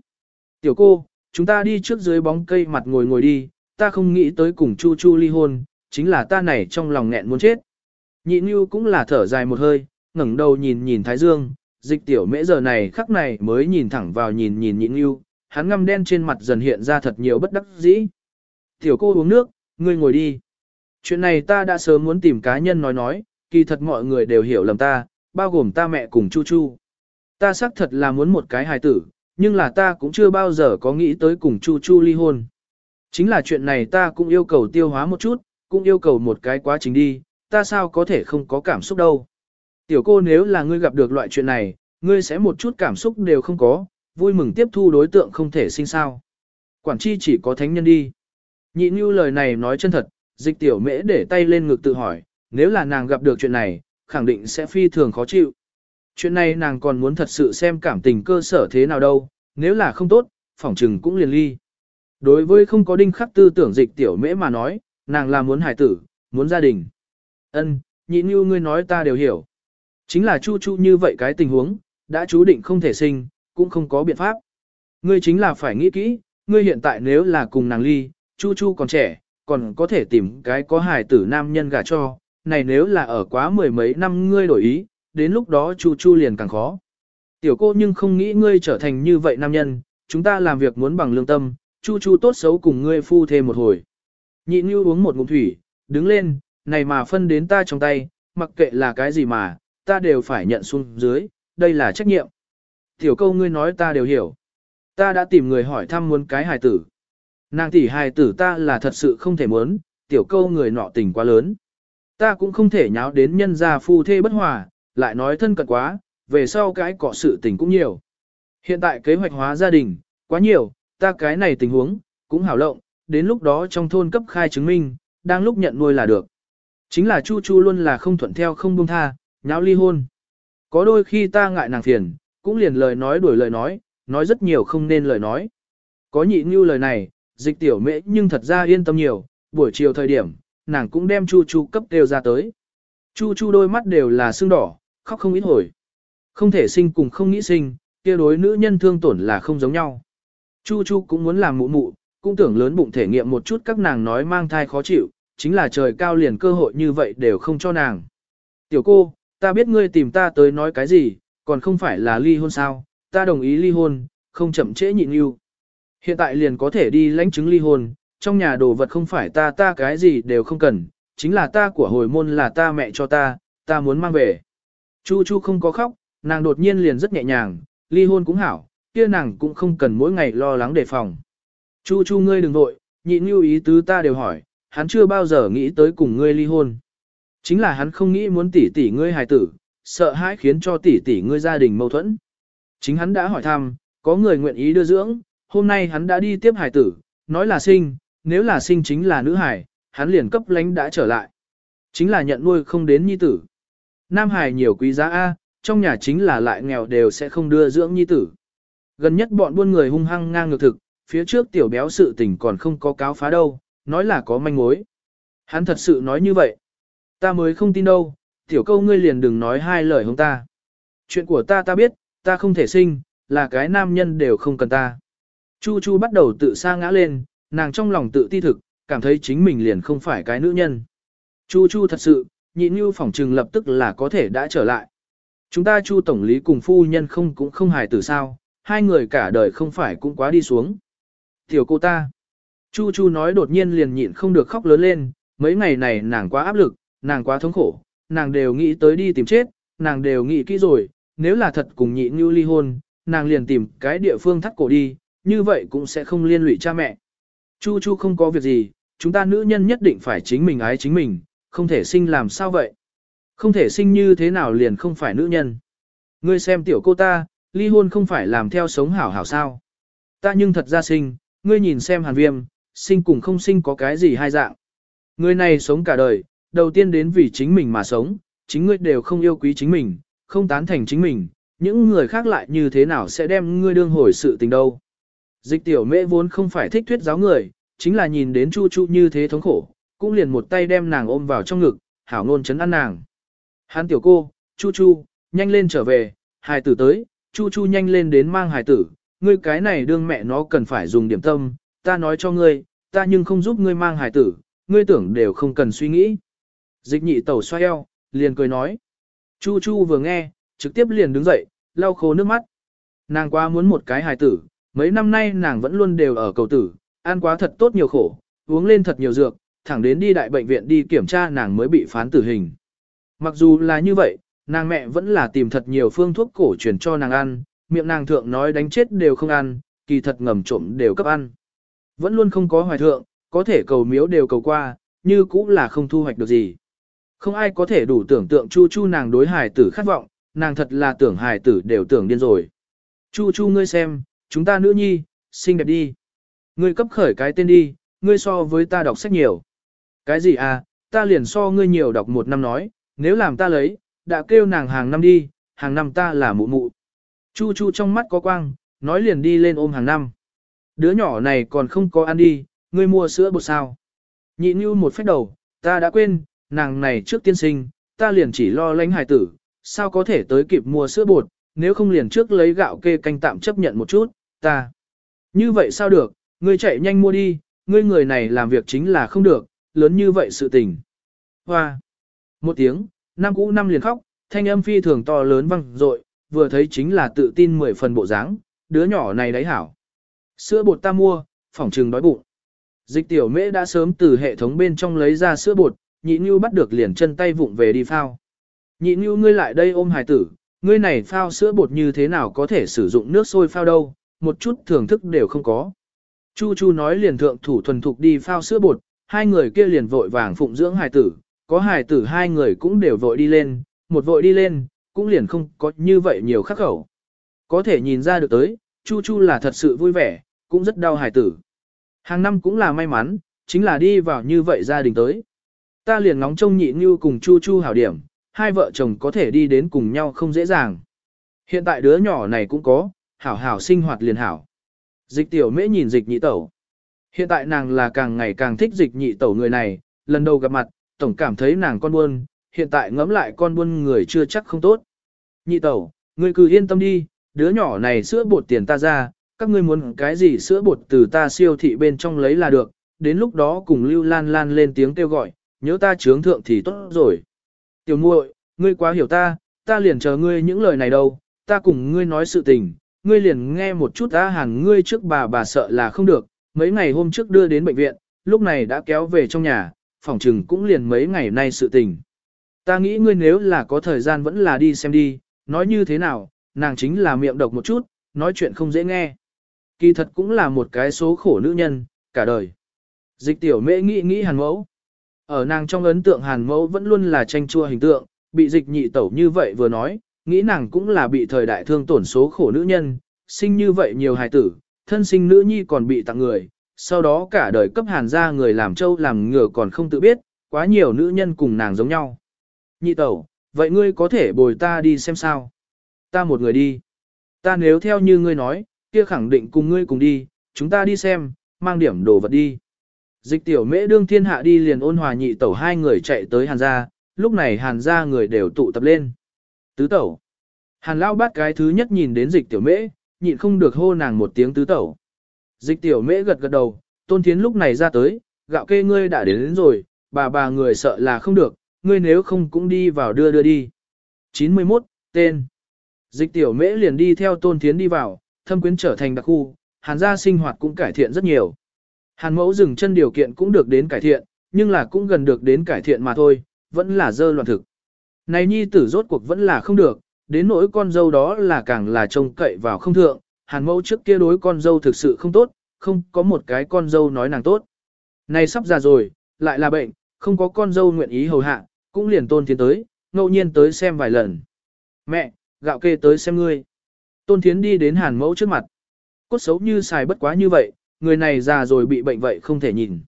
Tiểu cô, chúng ta đi trước dưới bóng cây mặt ngồi ngồi đi, ta không nghĩ tới cùng chu chu ly hôn, chính là ta này trong lòng nghẹn muốn chết. Nhị như cũng là thở dài một hơi, ngẩng đầu nhìn nhìn Thái Dương, dịch tiểu mễ giờ này khắc này mới nhìn thẳng vào nhìn nhìn nhịn yêu, hắn ngăm đen trên mặt dần hiện ra thật nhiều bất đắc dĩ. Tiểu cô uống nước, ngươi ngồi đi. Chuyện này ta đã sớm muốn tìm cá nhân nói nói, kỳ thật mọi người đều hiểu lầm ta, bao gồm ta mẹ cùng Chu Chu. Ta xác thật là muốn một cái hài tử, nhưng là ta cũng chưa bao giờ có nghĩ tới cùng Chu Chu ly hôn. Chính là chuyện này ta cũng yêu cầu tiêu hóa một chút, cũng yêu cầu một cái quá trình đi, ta sao có thể không có cảm xúc đâu. Tiểu cô nếu là ngươi gặp được loại chuyện này, ngươi sẽ một chút cảm xúc đều không có, vui mừng tiếp thu đối tượng không thể sinh sao. Quản chi chỉ có thánh nhân đi. Nhị như lời này nói chân thật, dịch tiểu mễ để tay lên ngực tự hỏi, nếu là nàng gặp được chuyện này, khẳng định sẽ phi thường khó chịu. Chuyện này nàng còn muốn thật sự xem cảm tình cơ sở thế nào đâu, nếu là không tốt, phỏng trừng cũng liền ly. Đối với không có đinh khắc tư tưởng dịch tiểu mễ mà nói, nàng là muốn hài tử, muốn gia đình. Ân, nhị như ngươi nói ta đều hiểu. Chính là chu chu như vậy cái tình huống, đã chú định không thể sinh, cũng không có biện pháp. Ngươi chính là phải nghĩ kỹ, ngươi hiện tại nếu là cùng nàng ly, chu chu còn trẻ, còn có thể tìm cái có hài tử nam nhân gả cho, này nếu là ở quá mười mấy năm ngươi đổi ý, đến lúc đó chu chu liền càng khó. Tiểu cô nhưng không nghĩ ngươi trở thành như vậy nam nhân, chúng ta làm việc muốn bằng lương tâm, chu chu tốt xấu cùng ngươi phu thêm một hồi. Nhị như uống một ngụm thủy, đứng lên, này mà phân đến ta trong tay, mặc kệ là cái gì mà, ta đều phải nhận xuống dưới, đây là trách nhiệm. Tiểu câu ngươi nói ta đều hiểu. Ta đã tìm người hỏi thăm muốn cái hài tử. Nàng tỷ hài tử ta là thật sự không thể muốn, tiểu câu người nọ tình quá lớn. Ta cũng không thể nháo đến nhân gia phu thê bất hòa, lại nói thân cận quá, về sau cái cọ sự tình cũng nhiều. Hiện tại kế hoạch hóa gia đình, quá nhiều, ta cái này tình huống, cũng hảo lộng, đến lúc đó trong thôn cấp khai chứng minh, đang lúc nhận nuôi là được. Chính là Chu Chu luôn là không thuận theo không buông tha, nháo ly hôn. Có đôi khi ta ngại nàng phiền, cũng liền lời nói đuổi lời nói, nói rất nhiều không nên lời nói. Có nhị như lời này, dịch tiểu mễ nhưng thật ra yên tâm nhiều, buổi chiều thời điểm, nàng cũng đem Chu Chu cấp đều ra tới. Chu Chu đôi mắt đều là sưng đỏ, khóc không ít hồi. Không thể sinh cùng không nghĩ sinh, kia đối nữ nhân thương tổn là không giống nhau. Chu Chu cũng muốn làm mụ mụ, cũng tưởng lớn bụng thể nghiệm một chút các nàng nói mang thai khó chịu, chính là trời cao liền cơ hội như vậy đều không cho nàng. Tiểu cô, ta biết ngươi tìm ta tới nói cái gì, còn không phải là ly hôn sao, ta đồng ý ly hôn, không chậm trễ nhịn yêu. Hiện tại liền có thể đi lãnh chứng ly hôn, trong nhà đồ vật không phải ta ta cái gì đều không cần, chính là ta của hồi môn là ta mẹ cho ta, ta muốn mang về. Chu Chu không có khóc, nàng đột nhiên liền rất nhẹ nhàng, ly hôn cũng hảo, kia nàng cũng không cần mỗi ngày lo lắng đề phòng. Chu Chu ngươi đừng vội, nhịn như ý tứ ta đều hỏi, hắn chưa bao giờ nghĩ tới cùng ngươi ly hôn. Chính là hắn không nghĩ muốn tỷ tỷ ngươi hài tử, sợ hãi khiến cho tỷ tỷ ngươi gia đình mâu thuẫn. Chính hắn đã hỏi thăm, có người nguyện ý đưa dưỡng, hôm nay hắn đã đi tiếp hài tử, nói là sinh, nếu là sinh chính là nữ hài, hắn liền cấp lánh đã trở lại. Chính là nhận nuôi không đến nhi tử. Nam hài nhiều quý giá A, trong nhà chính là lại nghèo đều sẽ không đưa dưỡng nhi tử. Gần nhất bọn buôn người hung hăng ngang ngược thực, phía trước tiểu béo sự tình còn không có cáo phá đâu, nói là có manh mối. Hắn thật sự nói như vậy. Ta mới không tin đâu, tiểu câu ngươi liền đừng nói hai lời hông ta. Chuyện của ta ta biết, ta không thể sinh, là cái nam nhân đều không cần ta. Chu Chu bắt đầu tự sa ngã lên, nàng trong lòng tự ti thực, cảm thấy chính mình liền không phải cái nữ nhân. Chu Chu thật sự, nhịn như phỏng trừng lập tức là có thể đã trở lại. Chúng ta Chu Tổng lý cùng phu nhân không cũng không hài tử sao, hai người cả đời không phải cũng quá đi xuống. Tiểu cô ta. Chu Chu nói đột nhiên liền nhịn không được khóc lớn lên, mấy ngày này nàng quá áp lực, nàng quá thống khổ, nàng đều nghĩ tới đi tìm chết, nàng đều nghĩ kỹ rồi, nếu là thật cùng nhị như ly hôn, nàng liền tìm cái địa phương thắt cổ đi, như vậy cũng sẽ không liên lụy cha mẹ. Chu Chu không có việc gì, chúng ta nữ nhân nhất định phải chính mình ái chính mình, không thể sinh làm sao vậy? Không thể sinh như thế nào liền không phải nữ nhân. Ngươi xem tiểu cô ta, ly hôn không phải làm theo sống hảo hảo sao. Ta nhưng thật ra sinh, ngươi nhìn xem hàn viêm, sinh cùng không sinh có cái gì hai dạng. Người này sống cả đời, đầu tiên đến vì chính mình mà sống, chính ngươi đều không yêu quý chính mình, không tán thành chính mình, những người khác lại như thế nào sẽ đem ngươi đương hồi sự tình đâu. Dịch tiểu mễ vốn không phải thích thuyết giáo người, chính là nhìn đến Chu Chu như thế thống khổ, cũng liền một tay đem nàng ôm vào trong ngực, hảo ngôn chấn an nàng. Hán tiểu cô, Chu Chu, nhanh lên trở về, hài tử tới, Chu Chu nhanh lên đến mang hài tử, ngươi cái này đương mẹ nó cần phải dùng điểm tâm, ta nói cho ngươi, ta nhưng không giúp ngươi mang hài tử, ngươi tưởng đều không cần suy nghĩ. Dịch nhị tẩu xoay eo, liền cười nói. Chu Chu vừa nghe, trực tiếp liền đứng dậy, lau khô nước mắt. Nàng quá muốn một cái hài tử, mấy năm nay nàng vẫn luôn đều ở cầu tử, ăn quá thật tốt nhiều khổ, uống lên thật nhiều dược, thẳng đến đi đại bệnh viện đi kiểm tra nàng mới bị phán tử hình. Mặc dù là như vậy, nàng mẹ vẫn là tìm thật nhiều phương thuốc cổ truyền cho nàng ăn, miệng nàng thượng nói đánh chết đều không ăn, kỳ thật ngầm trộm đều cấp ăn. Vẫn luôn không có hoài thượng, có thể cầu miếu đều cầu qua, như cũng là không thu hoạch được gì. Không ai có thể đủ tưởng tượng chu chu nàng đối hài tử khát vọng, nàng thật là tưởng hài tử đều tưởng điên rồi. Chu chu ngươi xem, chúng ta nữ nhi, xinh đẹp đi. Ngươi cấp khởi cái tên đi, ngươi so với ta đọc sách nhiều. Cái gì à, ta liền so ngươi nhiều đọc một năm nói, nếu làm ta lấy, đã kêu nàng hàng năm đi, hàng năm ta là mụ mụ. Chu chu trong mắt có quang, nói liền đi lên ôm hàng năm. Đứa nhỏ này còn không có ăn đi, ngươi mua sữa bột sao. Nhị như một phép đầu, ta đã quên, nàng này trước tiên sinh, ta liền chỉ lo lánh hài tử, sao có thể tới kịp mua sữa bột, nếu không liền trước lấy gạo kê canh tạm chấp nhận một chút, ta. Như vậy sao được, ngươi chạy nhanh mua đi, ngươi người này làm việc chính là không được, lớn như vậy sự tình. Hoa. Một tiếng, năm cũ năm liền khóc, thanh âm phi thường to lớn vang dội, vừa thấy chính là tự tin mười phần bộ dáng, đứa nhỏ này đấy hảo. Sữa bột ta mua, phỏng trừng đói bụng. Dịch tiểu mễ đã sớm từ hệ thống bên trong lấy ra sữa bột, nhị như bắt được liền chân tay vụng về đi phao. Nhị như ngươi lại đây ôm hài tử, ngươi này phao sữa bột như thế nào có thể sử dụng nước sôi phao đâu, một chút thưởng thức đều không có. Chu Chu nói liền thượng thủ thuần thục đi phao sữa bột, hai người kia liền vội vàng phụng dưỡng hài tử, có hài tử hai người cũng đều vội đi lên, một vội đi lên, cũng liền không có như vậy nhiều khắc khẩu. Có thể nhìn ra được tới, Chu Chu là thật sự vui vẻ, cũng rất đau hài tử. Hàng năm cũng là may mắn, chính là đi vào như vậy gia đình tới. Ta liền ngóng trông nhị như cùng Chu Chu hảo điểm, hai vợ chồng có thể đi đến cùng nhau không dễ dàng. Hiện tại đứa nhỏ này cũng có, hảo hảo sinh hoạt liền hảo. Dịch tiểu mễ nhìn dịch nhị tẩu. Hiện tại nàng là càng ngày càng thích dịch nhị tẩu người này, lần đầu gặp mặt, tổng cảm thấy nàng con buôn, hiện tại ngẫm lại con buôn người chưa chắc không tốt. Nhị tẩu, ngươi cứ yên tâm đi, đứa nhỏ này sữa bột tiền ta ra, các ngươi muốn cái gì sữa bột từ ta siêu thị bên trong lấy là được, đến lúc đó cùng Lưu Lan Lan lên tiếng kêu gọi, nhớ ta trướng thượng thì tốt rồi. Tiểu muội, ngươi quá hiểu ta, ta liền chờ ngươi những lời này đâu, ta cùng ngươi nói sự tình, ngươi liền nghe một chút ta hàng ngươi trước bà bà sợ là không được, mấy ngày hôm trước đưa đến bệnh viện, lúc này đã kéo về trong nhà, phòng trừng cũng liền mấy ngày nay sự tình. Ta nghĩ ngươi nếu là có thời gian vẫn là đi xem đi, nói như thế nào, nàng chính là miệng độc một chút, nói chuyện không dễ nghe. Kỳ thật cũng là một cái số khổ nữ nhân, cả đời. Dịch tiểu mễ nghĩ nghĩ hàn mẫu. Ở nàng trong ấn tượng hàn mẫu vẫn luôn là tranh chua hình tượng, bị dịch nhị tẩu như vậy vừa nói, nghĩ nàng cũng là bị thời đại thương tổn số khổ nữ nhân, sinh như vậy nhiều hài tử, thân sinh nữ nhi còn bị tặng người, sau đó cả đời cấp hàn ra người làm trâu làm ngựa còn không tự biết, quá nhiều nữ nhân cùng nàng giống nhau. Nhị tẩu, vậy ngươi có thể bồi ta đi xem sao? Ta một người đi. Ta nếu theo như ngươi nói, kia khẳng định cùng ngươi cùng đi, chúng ta đi xem, mang điểm đồ vật đi. Dịch tiểu mễ đương thiên hạ đi liền ôn hòa nhị tẩu hai người chạy tới hàn gia, lúc này hàn gia người đều tụ tập lên. Tứ tẩu. Hàn lao bát cái thứ nhất nhìn đến dịch tiểu mễ, nhịn không được hô nàng một tiếng tứ tẩu. Dịch tiểu mễ gật gật đầu, tôn thiến lúc này ra tới, gạo kê ngươi đã đến, đến rồi, bà bà người sợ là không được, ngươi nếu không cũng đi vào đưa đưa đi. 91, tên. Dịch tiểu mễ liền đi theo tôn thiến đi vào, thâm quyến trở thành đặc khu, hàn gia sinh hoạt cũng cải thiện rất nhiều. Hàn mẫu dừng chân điều kiện cũng được đến cải thiện, nhưng là cũng gần được đến cải thiện mà thôi, vẫn là dơ loạn thực. Này nhi tử rốt cuộc vẫn là không được, đến nỗi con dâu đó là càng là trông cậy vào không thượng, hàn mẫu trước kia đối con dâu thực sự không tốt, không có một cái con dâu nói nàng tốt. Này sắp già rồi, lại là bệnh, không có con dâu nguyện ý hầu hạ, cũng liền tôn tiến tới, ngẫu nhiên tới xem vài lần. Mẹ, gạo kê tới xem ngươi. Tôn Thiến đi đến hàn mẫu trước mặt. Cốt xấu như xài bất quá như vậy, người này già rồi bị bệnh vậy không thể nhìn.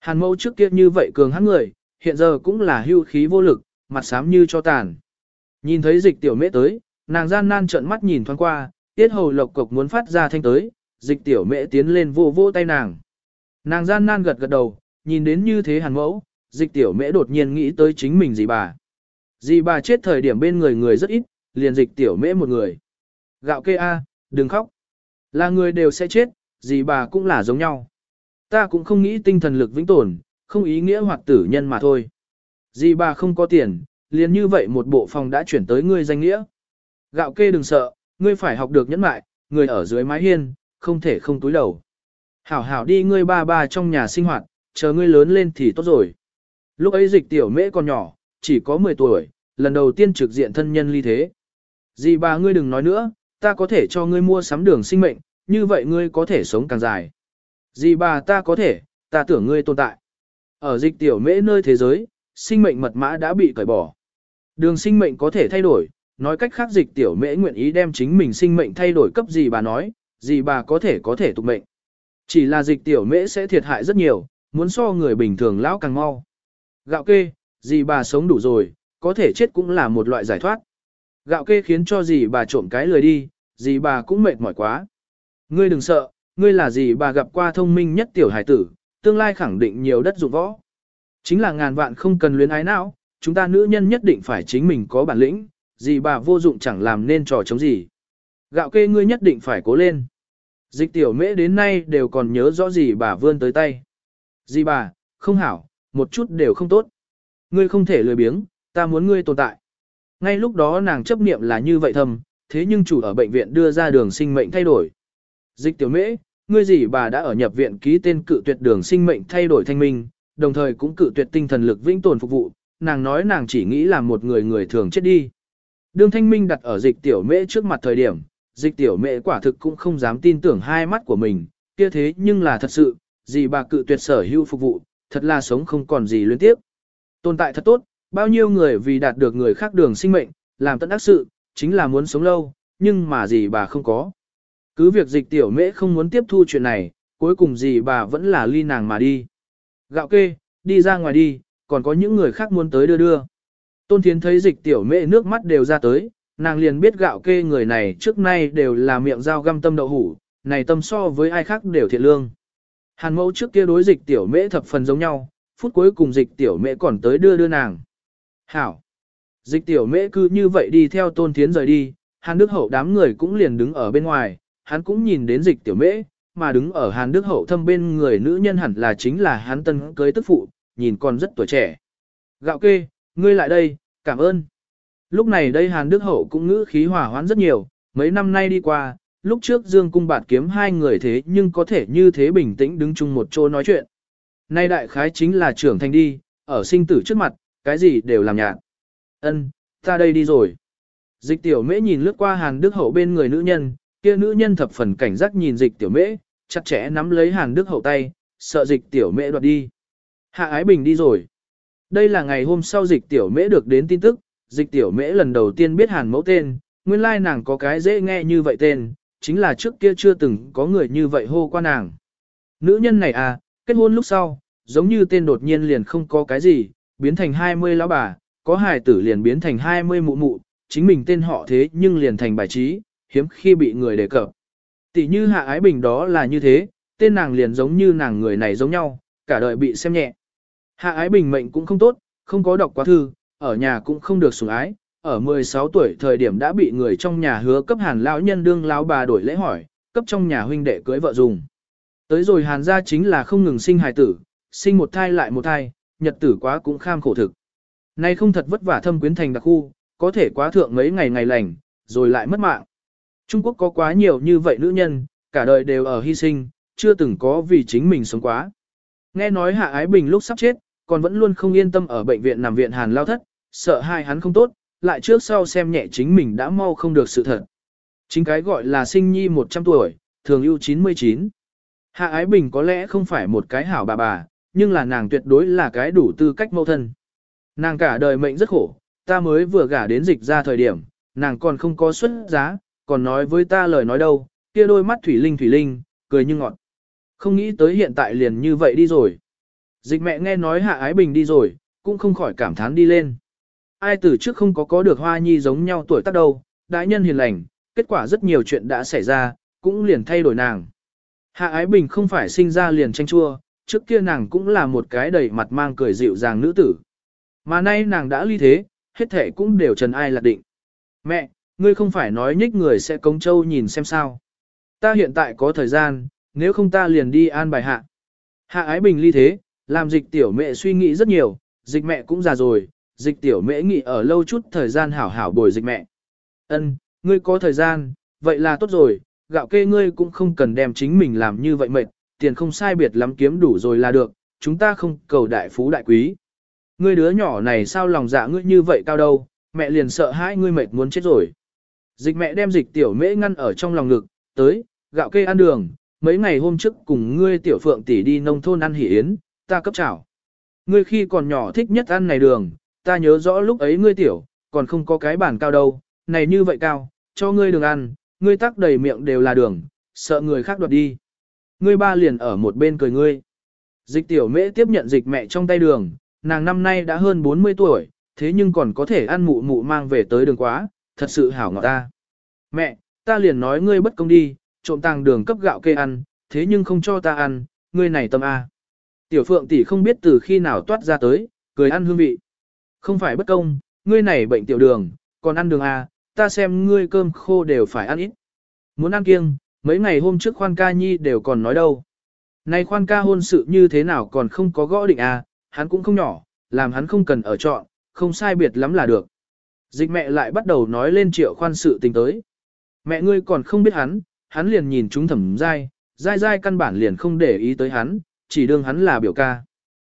Hàn mẫu trước kia như vậy cường hắn người, hiện giờ cũng là hưu khí vô lực, mặt xám như cho tàn. Nhìn thấy dịch tiểu mễ tới, nàng gian nan trợn mắt nhìn thoáng qua, tiết hầu lộc cục muốn phát ra thanh tới, dịch tiểu mễ tiến lên vô vô tay nàng. Nàng gian nan gật gật đầu, nhìn đến như thế hàn mẫu, dịch tiểu mễ đột nhiên nghĩ tới chính mình dì bà. Dì bà chết thời điểm bên người người rất ít, liền dịch tiểu mễ một người. Gạo kê a, đừng khóc. Là người đều sẽ chết, dì bà cũng là giống nhau. Ta cũng không nghĩ tinh thần lực vĩnh tồn, không ý nghĩa hoặc tử nhân mà thôi. Dì bà không có tiền, liền như vậy một bộ phòng đã chuyển tới ngươi danh nghĩa. Gạo kê đừng sợ, ngươi phải học được nhẫn mại, người ở dưới mái hiên, không thể không túi đầu. Hảo hảo đi ngươi ba ba trong nhà sinh hoạt, chờ ngươi lớn lên thì tốt rồi. Lúc ấy dịch tiểu mễ còn nhỏ, chỉ có 10 tuổi, lần đầu tiên trực diện thân nhân ly thế. Dì bà ngươi đừng nói nữa, ta có thể cho ngươi mua sắm đường sinh mệnh, như vậy ngươi có thể sống càng dài. gì bà ta có thể, ta tưởng ngươi tồn tại. Ở dịch tiểu mễ nơi thế giới, sinh mệnh mật mã đã bị cởi bỏ. Đường sinh mệnh có thể thay đổi, nói cách khác dịch tiểu mễ nguyện ý đem chính mình sinh mệnh thay đổi cấp gì bà nói, gì bà có thể có thể tục mệnh. Chỉ là dịch tiểu mễ sẽ thiệt hại rất nhiều, muốn so người bình thường lão càng mau. Gạo kê, gì bà sống đủ rồi, có thể chết cũng là một loại giải thoát. Gạo kê khiến cho gì bà trộm cái lười đi, gì bà cũng mệt mỏi quá. Ngươi đừng sợ, ngươi là gì bà gặp qua thông minh nhất tiểu hải tử, tương lai khẳng định nhiều đất dụng võ. Chính là ngàn vạn không cần luyến ái não, chúng ta nữ nhân nhất định phải chính mình có bản lĩnh, gì bà vô dụng chẳng làm nên trò chống gì. Gạo kê ngươi nhất định phải cố lên. Dịch tiểu mễ đến nay đều còn nhớ rõ gì bà vươn tới tay. Gì bà, không hảo, một chút đều không tốt. Ngươi không thể lười biếng, ta muốn ngươi tồn tại. Ngay lúc đó nàng chấp niệm là như vậy thầm, thế nhưng chủ ở bệnh viện đưa ra đường sinh mệnh thay đổi. Dịch tiểu mễ, ngươi gì bà đã ở nhập viện ký tên cự tuyệt đường sinh mệnh thay đổi thanh minh, đồng thời cũng cự tuyệt tinh thần lực vĩnh tồn phục vụ, nàng nói nàng chỉ nghĩ là một người người thường chết đi. Đường thanh minh đặt ở dịch tiểu mễ trước mặt thời điểm, dịch tiểu mễ quả thực cũng không dám tin tưởng hai mắt của mình, kia thế nhưng là thật sự, gì bà cự tuyệt sở hữu phục vụ, thật là sống không còn gì liên tiếp. Tồn tại thật tốt, bao nhiêu người vì đạt được người khác đường sinh mệnh, làm tận ác sự, chính là muốn sống lâu, nhưng mà gì bà không có. Cứ việc dịch tiểu mễ không muốn tiếp thu chuyện này, cuối cùng gì bà vẫn là ly nàng mà đi. Gạo kê, đi ra ngoài đi, còn có những người khác muốn tới đưa đưa. Tôn Thiến thấy dịch tiểu mễ nước mắt đều ra tới, nàng liền biết gạo kê người này trước nay đều là miệng dao găm tâm đậu hủ, này tâm so với ai khác đều thiện lương. Hàn mẫu trước kia đối dịch tiểu mễ thập phần giống nhau, phút cuối cùng dịch tiểu mễ còn tới đưa đưa nàng. Hảo! Dịch tiểu mễ cứ như vậy đi theo tôn thiến rời đi, hàn đức hậu đám người cũng liền đứng ở bên ngoài, hắn cũng nhìn đến dịch tiểu mễ, mà đứng ở hàn đức hậu thâm bên người nữ nhân hẳn là chính là hắn tân cưới tức phụ, nhìn còn rất tuổi trẻ. Gạo kê, ngươi lại đây, cảm ơn. Lúc này đây hàn đức hậu cũng ngữ khí hỏa hoãn rất nhiều, mấy năm nay đi qua, lúc trước Dương Cung Bạt kiếm hai người thế nhưng có thể như thế bình tĩnh đứng chung một chỗ nói chuyện. Nay đại khái chính là trưởng thành đi, ở sinh tử trước mặt, cái gì đều làm nhạt. Ân, ta đây đi rồi. Dịch tiểu mễ nhìn lướt qua Hàn Đức Hậu bên người nữ nhân, kia nữ nhân thập phần cảnh giác nhìn dịch tiểu mễ, chặt chẽ nắm lấy Hàn Đức Hậu tay, sợ dịch tiểu mễ đoạt đi. Hạ Ái Bình đi rồi. Đây là ngày hôm sau dịch tiểu mễ được đến tin tức, dịch tiểu mễ lần đầu tiên biết Hàn mẫu tên, nguyên lai nàng có cái dễ nghe như vậy tên, chính là trước kia chưa từng có người như vậy hô qua nàng. Nữ nhân này à, kết hôn lúc sau, giống như tên đột nhiên liền không có cái gì, biến thành 20 lão bà, có hài tử liền biến thành 20 mụ mụ, chính mình tên họ thế nhưng liền thành bài trí, hiếm khi bị người đề cập. Tỷ như Hạ Ái Bình đó là như thế, tên nàng liền giống như nàng người này giống nhau, cả đời bị xem nhẹ. Hạ Ái Bình mệnh cũng không tốt, không có đọc quá thư, ở nhà cũng không được sủng ái, ở 16 tuổi thời điểm đã bị người trong nhà hứa cấp hàn lão nhân đương lão bà đổi lễ hỏi, cấp trong nhà huynh đệ cưới vợ dùng. Tới rồi hàn gia chính là không ngừng sinh hài tử, sinh một thai lại một thai, nhật tử quá cũng kham khổ thực. Nay không thật vất vả thâm quyến thành đặc khu, có thể quá thượng mấy ngày ngày lành, rồi lại mất mạng. Trung Quốc có quá nhiều như vậy nữ nhân, cả đời đều ở hy sinh, chưa từng có vì chính mình sống quá. Nghe nói Hạ Ái Bình lúc sắp chết, còn vẫn luôn không yên tâm ở bệnh viện nằm viện Hàn Lao Thất, sợ hai hắn không tốt, lại trước sau xem nhẹ chính mình đã mau không được sự thật. Chính cái gọi là sinh nhi 100 tuổi, thường ưu 99. Hạ Ái Bình có lẽ không phải một cái hảo bà bà, nhưng là nàng tuyệt đối là cái đủ tư cách mâu thân. Nàng cả đời mệnh rất khổ, ta mới vừa gả đến dịch ra thời điểm, nàng còn không có xuất giá, còn nói với ta lời nói đâu, kia đôi mắt thủy linh thủy linh, cười như ngọt. Không nghĩ tới hiện tại liền như vậy đi rồi. Dịch mẹ nghe nói Hạ Ái Bình đi rồi, cũng không khỏi cảm thán đi lên. Ai từ trước không có có được hoa nhi giống nhau tuổi tác đâu, đại nhân hiền lành, kết quả rất nhiều chuyện đã xảy ra, cũng liền thay đổi nàng. Hạ Ái Bình không phải sinh ra liền tranh chua, trước kia nàng cũng là một cái đầy mặt mang cười dịu dàng nữ tử. Mà nay nàng đã ly thế, hết thể cũng đều trần ai lạc định. Mẹ, ngươi không phải nói nhích người sẽ cống châu nhìn xem sao. Ta hiện tại có thời gian, nếu không ta liền đi an bài hạ. Hạ ái bình ly thế, làm dịch tiểu mẹ suy nghĩ rất nhiều, dịch mẹ cũng già rồi, dịch tiểu mẹ nghĩ ở lâu chút thời gian hảo hảo bồi dịch mẹ. Ân, ngươi có thời gian, vậy là tốt rồi, gạo kê ngươi cũng không cần đem chính mình làm như vậy mệt, tiền không sai biệt lắm kiếm đủ rồi là được, chúng ta không cầu đại phú đại quý. Ngươi đứa nhỏ này sao lòng dạ ngươi như vậy cao đâu, mẹ liền sợ hãi ngươi mệt muốn chết rồi. Dịch mẹ đem dịch tiểu mễ ngăn ở trong lòng ngực, tới, gạo kê ăn đường, mấy ngày hôm trước cùng ngươi tiểu phượng tỷ đi nông thôn ăn hỉ yến, ta cấp chảo. Ngươi khi còn nhỏ thích nhất ăn này đường, ta nhớ rõ lúc ấy ngươi tiểu, còn không có cái bản cao đâu, này như vậy cao, cho ngươi đường ăn, ngươi tắc đầy miệng đều là đường, sợ người khác đoạt đi. Ngươi ba liền ở một bên cười ngươi. Dịch tiểu mễ tiếp nhận dịch mẹ trong tay đường, nàng năm nay đã hơn 40 tuổi, thế nhưng còn có thể ăn mụ mụ mang về tới đường quá, thật sự hảo ngọt ta. Mẹ, ta liền nói ngươi bất công đi, trộm tàng đường cấp gạo kê ăn, thế nhưng không cho ta ăn, ngươi này tâm A. Tiểu phượng tỷ không biết từ khi nào toát ra tới, cười ăn hương vị. Không phải bất công, ngươi này bệnh tiểu đường, còn ăn đường A, ta xem ngươi cơm khô đều phải ăn ít. Muốn ăn kiêng, mấy ngày hôm trước khoan ca nhi đều còn nói đâu. Này khoan ca hôn sự như thế nào còn không có gõ định A, hắn cũng không nhỏ, làm hắn không cần ở trọ không sai biệt lắm là được. Dịch mẹ lại bắt đầu nói lên triệu khoan sự tình tới. Mẹ ngươi còn không biết hắn, hắn liền nhìn chúng thẩm dai, dai dai căn bản liền không để ý tới hắn, chỉ đương hắn là biểu ca.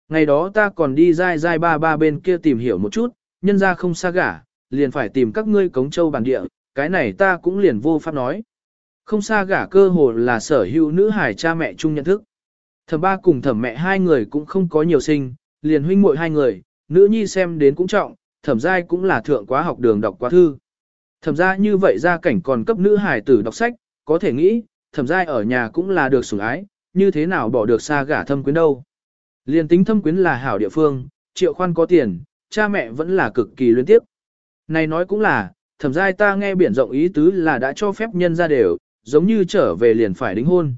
Ngày đó ta còn đi dai dai ba ba bên kia tìm hiểu một chút, nhân ra không xa gả, liền phải tìm các ngươi cống châu bản địa, cái này ta cũng liền vô pháp nói. Không xa gả cơ hồ là sở hữu nữ hải cha mẹ chung nhận thức. Thẩm ba cùng thẩm mẹ hai người cũng không có nhiều sinh, liền huynh muội hai người, nữ nhi xem đến cũng trọng, thẩm giai cũng là thượng quá học đường đọc quá thư. Thẩm ra như vậy ra cảnh còn cấp nữ hài tử đọc sách, có thể nghĩ, thẩm giai ở nhà cũng là được sủng ái, như thế nào bỏ được xa gả thâm quyến đâu. Liên tính thâm quyến là hảo địa phương, triệu khoan có tiền, cha mẹ vẫn là cực kỳ luyến tiếp. Này nói cũng là, thẩm giai ta nghe biển rộng ý tứ là đã cho phép nhân ra đều, giống như trở về liền phải đính hôn.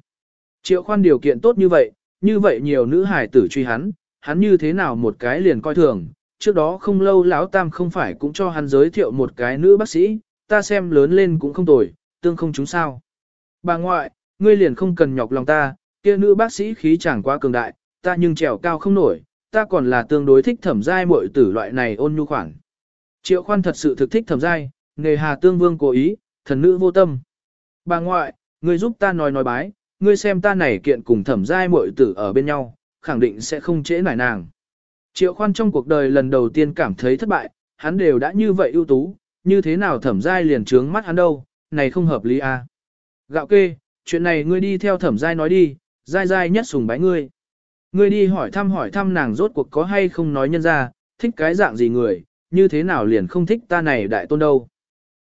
Triệu khoan điều kiện tốt như vậy, như vậy nhiều nữ hài tử truy hắn, hắn như thế nào một cái liền coi thường, trước đó không lâu lão tam không phải cũng cho hắn giới thiệu một cái nữ bác sĩ, ta xem lớn lên cũng không tồi, tương không chúng sao. Bà ngoại, ngươi liền không cần nhọc lòng ta, kia nữ bác sĩ khí chẳng quá cường đại, ta nhưng trèo cao không nổi, ta còn là tương đối thích thẩm giai muội tử loại này ôn nhu khoản. Triệu khoan thật sự thực thích thẩm giai, nghề hà tương vương cố ý, thần nữ vô tâm. Bà ngoại, ngươi giúp ta nói nói bái, ngươi xem ta này kiện cùng thẩm giai muội tử ở bên nhau, khẳng định sẽ không trễ nải nàng. Triệu khoan trong cuộc đời lần đầu tiên cảm thấy thất bại, hắn đều đã như vậy ưu tú, như thế nào thẩm giai liền trướng mắt hắn đâu, này không hợp lý à. Gạo kê, chuyện này ngươi đi theo thẩm giai nói đi, giai giai nhất sùng bái ngươi. Ngươi đi hỏi thăm hỏi thăm nàng rốt cuộc có hay không nói nhân ra, thích cái dạng gì người, như thế nào liền không thích ta này đại tôn đâu.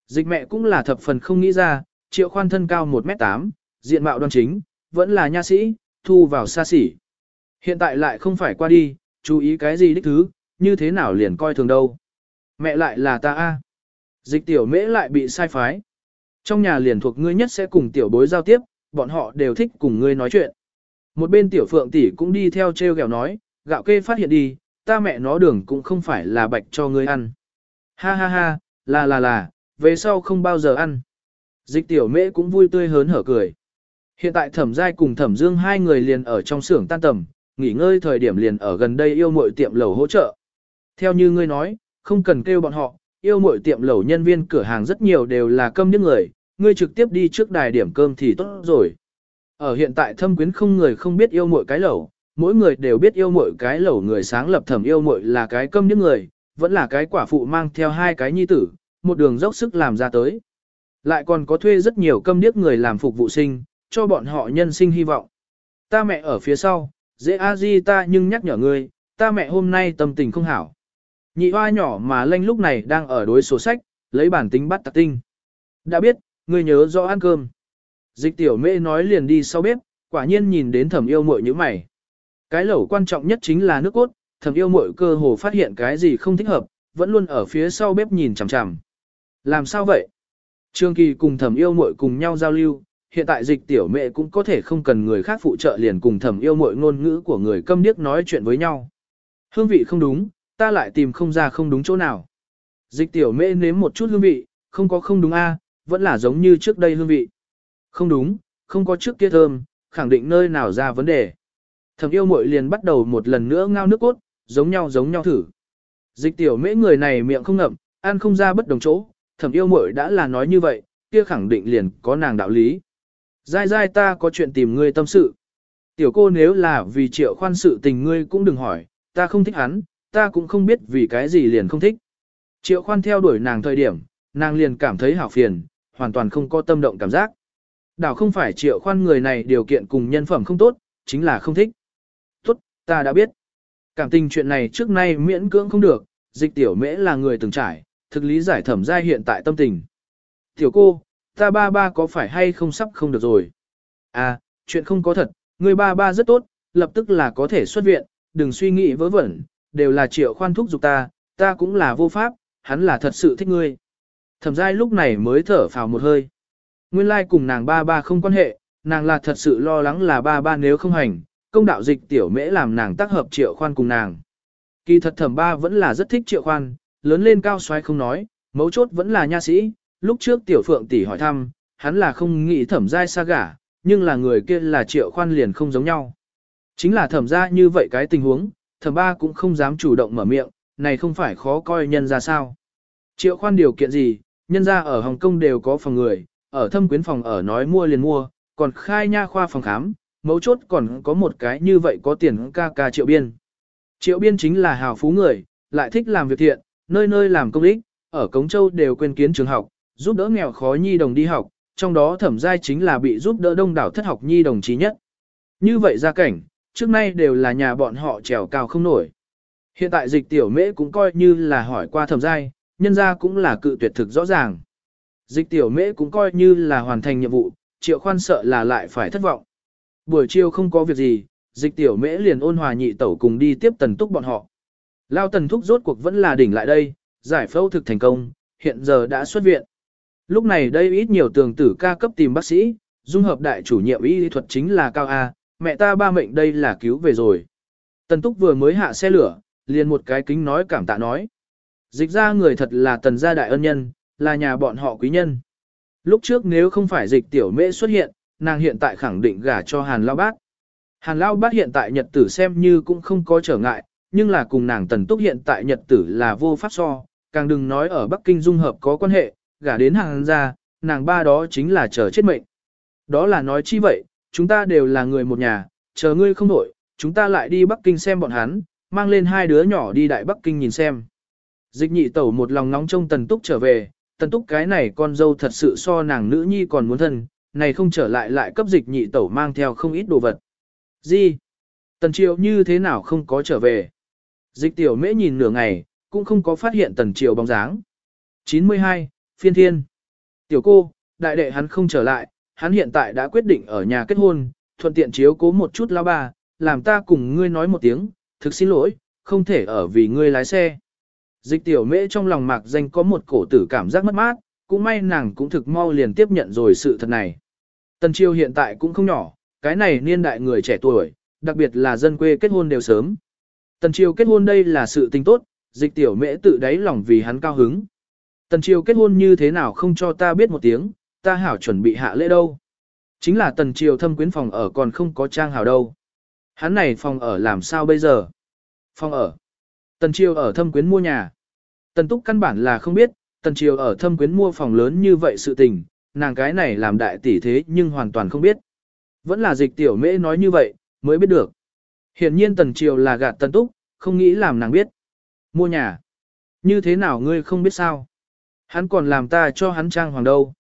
Dịch mẹ cũng là thập phần không nghĩ ra, triệu khoan thân cao 1m8, diện mạo đoan chính, vẫn là nha sĩ, thu vào xa xỉ. Hiện tại lại không phải qua đi, chú ý cái gì đích thứ, như thế nào liền coi thường đâu. Mẹ lại là ta a. Dịch tiểu mễ lại bị sai phái. Trong nhà liền thuộc ngươi nhất sẽ cùng tiểu bối giao tiếp, bọn họ đều thích cùng ngươi nói chuyện. Một bên tiểu phượng tỷ cũng đi theo treo gẹo nói, gạo kê phát hiện đi, ta mẹ nó đường cũng không phải là bạch cho ngươi ăn. Ha ha ha, là là là, về sau không bao giờ ăn. Dịch tiểu mễ cũng vui tươi hớn hở cười. Hiện tại thẩm giai cùng thẩm dương hai người liền ở trong xưởng tan tầm, nghỉ ngơi thời điểm liền ở gần đây yêu mội tiệm lầu hỗ trợ. Theo như ngươi nói, không cần kêu bọn họ, yêu mội tiệm lầu nhân viên cửa hàng rất nhiều đều là câm những người, ngươi trực tiếp đi trước đài điểm cơm thì tốt rồi. Ở hiện tại thâm quyến không người không biết yêu mội cái lẩu, mỗi người đều biết yêu mội cái lẩu người sáng lập thẩm yêu mội là cái câm những người, vẫn là cái quả phụ mang theo hai cái nhi tử, một đường dốc sức làm ra tới. Lại còn có thuê rất nhiều câm điếc người làm phục vụ sinh, cho bọn họ nhân sinh hy vọng. Ta mẹ ở phía sau, dễ a di ta nhưng nhắc nhở ngươi, ta mẹ hôm nay tâm tình không hảo. Nhị hoa nhỏ mà lanh lúc này đang ở đối sổ sách, lấy bản tính bắt tạc tinh. Đã biết, ngươi nhớ rõ ăn cơm. Dịch tiểu mê nói liền đi sau bếp, quả nhiên nhìn đến thẩm yêu muội như mày. Cái lẩu quan trọng nhất chính là nước cốt, thẩm yêu muội cơ hồ phát hiện cái gì không thích hợp, vẫn luôn ở phía sau bếp nhìn chằm chằm. Làm sao vậy? Trương Kỳ cùng thẩm yêu muội cùng nhau giao lưu, hiện tại dịch tiểu mẹ cũng có thể không cần người khác phụ trợ liền cùng thẩm yêu muội ngôn ngữ của người câm điếc nói chuyện với nhau. Hương vị không đúng, ta lại tìm không ra không đúng chỗ nào. Dịch tiểu mẹ nếm một chút hương vị, không có không đúng a, vẫn là giống như trước đây hương vị. Không đúng, không có trước kia thơm, khẳng định nơi nào ra vấn đề. Thẩm yêu muội liền bắt đầu một lần nữa ngao nước cốt, giống nhau giống nhau thử. Dịch tiểu mễ người này miệng không ngậm, ăn không ra bất đồng chỗ, thẩm yêu muội đã là nói như vậy, kia khẳng định liền có nàng đạo lý. Dai dai ta có chuyện tìm ngươi tâm sự. Tiểu cô nếu là vì triệu khoan sự tình ngươi cũng đừng hỏi, ta không thích hắn, ta cũng không biết vì cái gì liền không thích. Triệu khoan theo đuổi nàng thời điểm, nàng liền cảm thấy hảo phiền, hoàn toàn không có tâm động cảm giác. Đảo không phải triệu khoan người này điều kiện cùng nhân phẩm không tốt, chính là không thích. Tốt, ta đã biết. Cảm tình chuyện này trước nay miễn cưỡng không được, dịch tiểu mễ là người từng trải, thực lý giải thẩm giai hiện tại tâm tình. Tiểu cô, ta ba ba có phải hay không sắp không được rồi? À, chuyện không có thật, người ba ba rất tốt, lập tức là có thể xuất viện, đừng suy nghĩ vớ vẩn, đều là triệu khoan thúc giục ta, ta cũng là vô pháp, hắn là thật sự thích ngươi. Thẩm giai lúc này mới thở phào một hơi. Nguyên lai like cùng nàng ba ba không quan hệ, nàng là thật sự lo lắng là ba ba nếu không hành, công đạo dịch tiểu mễ làm nàng tác hợp triệu khoan cùng nàng. Kỳ thật thẩm ba vẫn là rất thích triệu khoan, lớn lên cao xoay không nói, mấu chốt vẫn là nha sĩ, lúc trước tiểu phượng tỷ hỏi thăm, hắn là không nghĩ thẩm giai xa gả, nhưng là người kia là triệu khoan liền không giống nhau. Chính là thẩm ra như vậy cái tình huống, thẩm ba cũng không dám chủ động mở miệng, này không phải khó coi nhân ra sao. Triệu khoan điều kiện gì, nhân ra ở Hồng Kông đều có phòng người, ở thâm quyến phòng ở nói mua liền mua, còn khai nha khoa phòng khám, mấu chốt còn có một cái như vậy có tiền ca ca triệu biên. Triệu biên chính là hào phú người, lại thích làm việc thiện, nơi nơi làm công ích, ở Cống Châu đều quên kiến trường học, giúp đỡ nghèo khó nhi đồng đi học, trong đó thẩm giai chính là bị giúp đỡ đông đảo thất học nhi đồng chí nhất. Như vậy gia cảnh, trước nay đều là nhà bọn họ trèo cao không nổi. Hiện tại dịch tiểu mễ cũng coi như là hỏi qua thẩm giai, nhân ra cũng là cự tuyệt thực rõ ràng. Dịch tiểu mễ cũng coi như là hoàn thành nhiệm vụ, triệu khoan sợ là lại phải thất vọng. Buổi chiều không có việc gì, dịch tiểu mễ liền ôn hòa nhị tẩu cùng đi tiếp tần túc bọn họ. Lao tần thúc rốt cuộc vẫn là đỉnh lại đây, giải phẫu thực thành công, hiện giờ đã xuất viện. Lúc này đây ít nhiều tường tử ca cấp tìm bác sĩ, dung hợp đại chủ nhiệm y lý thuật chính là Cao A, mẹ ta ba mệnh đây là cứu về rồi. Tần Túc vừa mới hạ xe lửa, liền một cái kính nói cảm tạ nói. Dịch ra người thật là tần gia đại ân nhân, là nhà bọn họ quý nhân. Lúc trước nếu không phải dịch tiểu mễ xuất hiện, nàng hiện tại khẳng định gả cho Hàn Lao Bát. Hàn Lao Bát hiện tại nhật tử xem như cũng không có trở ngại, nhưng là cùng nàng tần túc hiện tại nhật tử là vô pháp so, càng đừng nói ở Bắc Kinh dung hợp có quan hệ, gả đến hàng ra, nàng ba đó chính là chờ chết mệnh. Đó là nói chi vậy, chúng ta đều là người một nhà, chờ ngươi không nổi, chúng ta lại đi Bắc Kinh xem bọn hắn, mang lên hai đứa nhỏ đi Đại Bắc Kinh nhìn xem. Dịch nhị tẩu một lòng nóng trông tần túc trở về, tần túc cái này con dâu thật sự so nàng nữ nhi còn muốn thân, này không trở lại lại cấp dịch nhị tẩu mang theo không ít đồ vật. Gì? Tần triều như thế nào không có trở về? Dịch tiểu mễ nhìn nửa ngày, cũng không có phát hiện tần triều bóng dáng. 92, phiên thiên. Tiểu cô, đại đệ hắn không trở lại, hắn hiện tại đã quyết định ở nhà kết hôn, thuận tiện chiếu cố một chút lao bà, làm ta cùng ngươi nói một tiếng, thực xin lỗi, không thể ở vì ngươi lái xe. Dịch tiểu mễ trong lòng mạc danh có một cổ tử cảm giác mất mát, cũng may nàng cũng thực mau liền tiếp nhận rồi sự thật này. Tần triều hiện tại cũng không nhỏ, cái này niên đại người trẻ tuổi, đặc biệt là dân quê kết hôn đều sớm. Tần triều kết hôn đây là sự tình tốt, dịch tiểu mễ tự đáy lòng vì hắn cao hứng. Tần triều kết hôn như thế nào không cho ta biết một tiếng, ta hảo chuẩn bị hạ lễ đâu. Chính là tần triều thâm quyến phòng ở còn không có trang hảo đâu. Hắn này phòng ở làm sao bây giờ? Phòng ở. Tần triều ở thâm quyến mua nhà. Tần túc căn bản là không biết, tần triều ở thâm quyến mua phòng lớn như vậy sự tình, nàng cái này làm đại tỷ thế nhưng hoàn toàn không biết. Vẫn là dịch tiểu mễ nói như vậy, mới biết được. Hiển nhiên tần triều là gạt tần túc, không nghĩ làm nàng biết. Mua nhà. Như thế nào ngươi không biết sao? Hắn còn làm ta cho hắn trang hoàng đâu.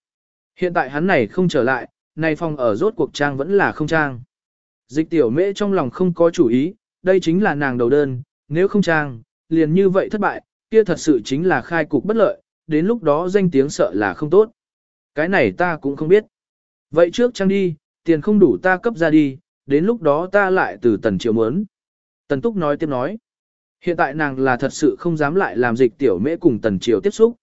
Hiện tại hắn này không trở lại, nay phòng ở rốt cuộc trang vẫn là không trang. Dịch tiểu mễ trong lòng không có chủ ý, đây chính là nàng đầu đơn, nếu không trang, liền như vậy thất bại, kia thật sự chính là khai cục bất lợi, đến lúc đó danh tiếng sợ là không tốt. Cái này ta cũng không biết. Vậy trước trang đi, tiền không đủ ta cấp ra đi, đến lúc đó ta lại từ tần triệu mướn. Tần túc nói tiếp nói. Hiện tại nàng là thật sự không dám lại làm dịch tiểu mễ cùng tần triều tiếp xúc.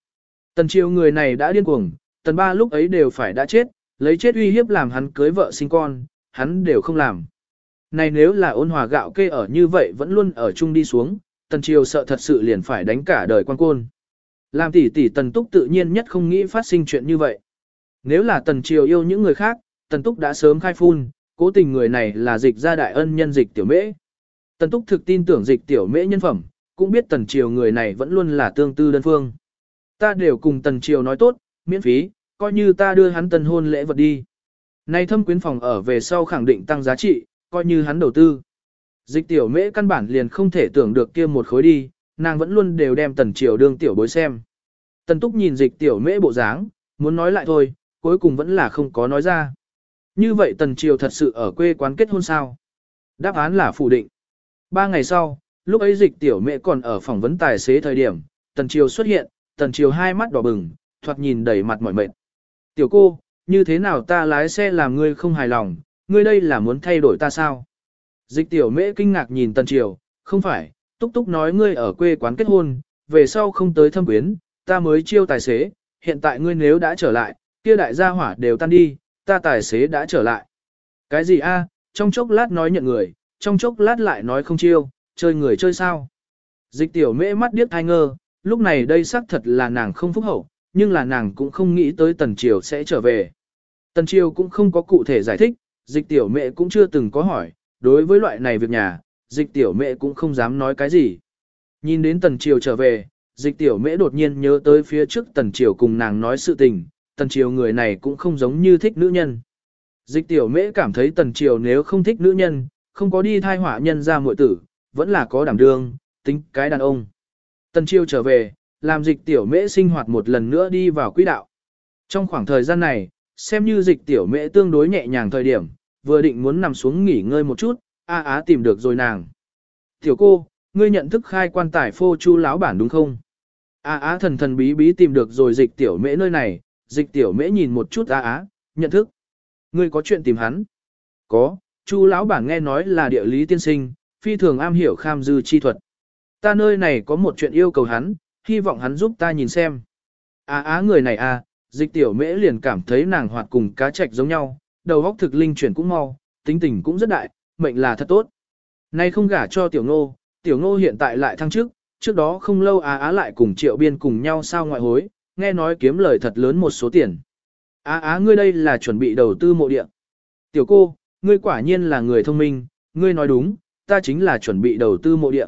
Tần triều người này đã điên cuồng, tần ba lúc ấy đều phải đã chết, lấy chết uy hiếp làm hắn cưới vợ sinh con, hắn đều không làm. Này nếu là ôn hòa gạo kê ở như vậy vẫn luôn ở chung đi xuống, tần triều sợ thật sự liền phải đánh cả đời quan côn. Làm tỷ tỷ tần túc tự nhiên nhất không nghĩ phát sinh chuyện như vậy. Nếu là tần triều yêu những người khác, tần túc đã sớm khai phun, cố tình người này là dịch gia đại ân nhân dịch tiểu mễ. Tần túc thực tin tưởng dịch tiểu mễ nhân phẩm, cũng biết tần triều người này vẫn luôn là tương tư đơn phương. Ta đều cùng tần triều nói tốt, miễn phí, coi như ta đưa hắn tần hôn lễ vật đi. Nay thâm quyến phòng ở về sau khẳng định tăng giá trị, coi như hắn đầu tư. Dịch tiểu mễ căn bản liền không thể tưởng được kia một khối đi, nàng vẫn luôn đều đem tần triều đương tiểu bối xem. Tần túc nhìn dịch tiểu mễ bộ dáng, muốn nói lại thôi, cuối cùng vẫn là không có nói ra. Như vậy tần triều thật sự ở quê quán kết hôn sao? Đáp án là phủ định. Ba ngày sau, lúc ấy dịch tiểu mễ còn ở phỏng vấn tài xế thời điểm, tần triều xuất hiện, tần triều hai mắt đỏ bừng, thoạt nhìn đầy mặt mỏi mệt. Tiểu cô, như thế nào ta lái xe làm ngươi không hài lòng, ngươi đây là muốn thay đổi ta sao? Dịch tiểu mễ kinh ngạc nhìn tần triều, không phải, túc túc nói ngươi ở quê quán kết hôn, về sau không tới thâm quyến, ta mới chiêu tài xế, hiện tại ngươi nếu đã trở lại, kia đại gia hỏa đều tan đi, ta tài xế đã trở lại. Cái gì a? trong chốc lát nói nhận người, trong chốc lát lại nói không chiêu, chơi người chơi sao? Dịch tiểu mễ mắt điếc thai ngơ, lúc này đây xác thật là nàng không phúc hậu, nhưng là nàng cũng không nghĩ tới Tần Triều sẽ trở về. Tần Triều cũng không có cụ thể giải thích, dịch tiểu mẹ cũng chưa từng có hỏi, đối với loại này việc nhà, dịch tiểu mẹ cũng không dám nói cái gì. Nhìn đến Tần Triều trở về, dịch tiểu mẹ đột nhiên nhớ tới phía trước Tần Triều cùng nàng nói sự tình, Tần Triều người này cũng không giống như thích nữ nhân. Dịch tiểu mễ cảm thấy Tần Triều nếu không thích nữ nhân, không có đi thai hỏa nhân ra muội tử, vẫn là có đảm đương, tính cái đàn ông. Tần chiêu trở về, làm dịch tiểu mễ sinh hoạt một lần nữa đi vào quỹ đạo. Trong khoảng thời gian này, xem như dịch tiểu mễ tương đối nhẹ nhàng thời điểm, vừa định muốn nằm xuống nghỉ ngơi một chút, A Á tìm được rồi nàng. Tiểu cô, ngươi nhận thức khai quan tài phô chu láo bản đúng không? A Á thần thần bí bí tìm được rồi dịch tiểu mễ nơi này, dịch tiểu mễ nhìn một chút A Á, nhận thức. Ngươi có chuyện tìm hắn? Có, chu lão bản nghe nói là địa lý tiên sinh, phi thường am hiểu kham dư chi thuật. Ta nơi này có một chuyện yêu cầu hắn, hy vọng hắn giúp ta nhìn xem. Á á người này à, dịch tiểu mễ liền cảm thấy nàng hoạt cùng cá trạch giống nhau, đầu óc thực linh chuyển cũng mau, tính tình cũng rất đại, mệnh là thật tốt. Nay không gả cho tiểu ngô, tiểu ngô hiện tại lại thăng chức, trước đó không lâu á á lại cùng triệu biên cùng nhau sao ngoại hối, nghe nói kiếm lời thật lớn một số tiền. Á á ngươi đây là chuẩn bị đầu tư mộ địa. Tiểu cô, ngươi quả nhiên là người thông minh, ngươi nói đúng, ta chính là chuẩn bị đầu tư mộ địa.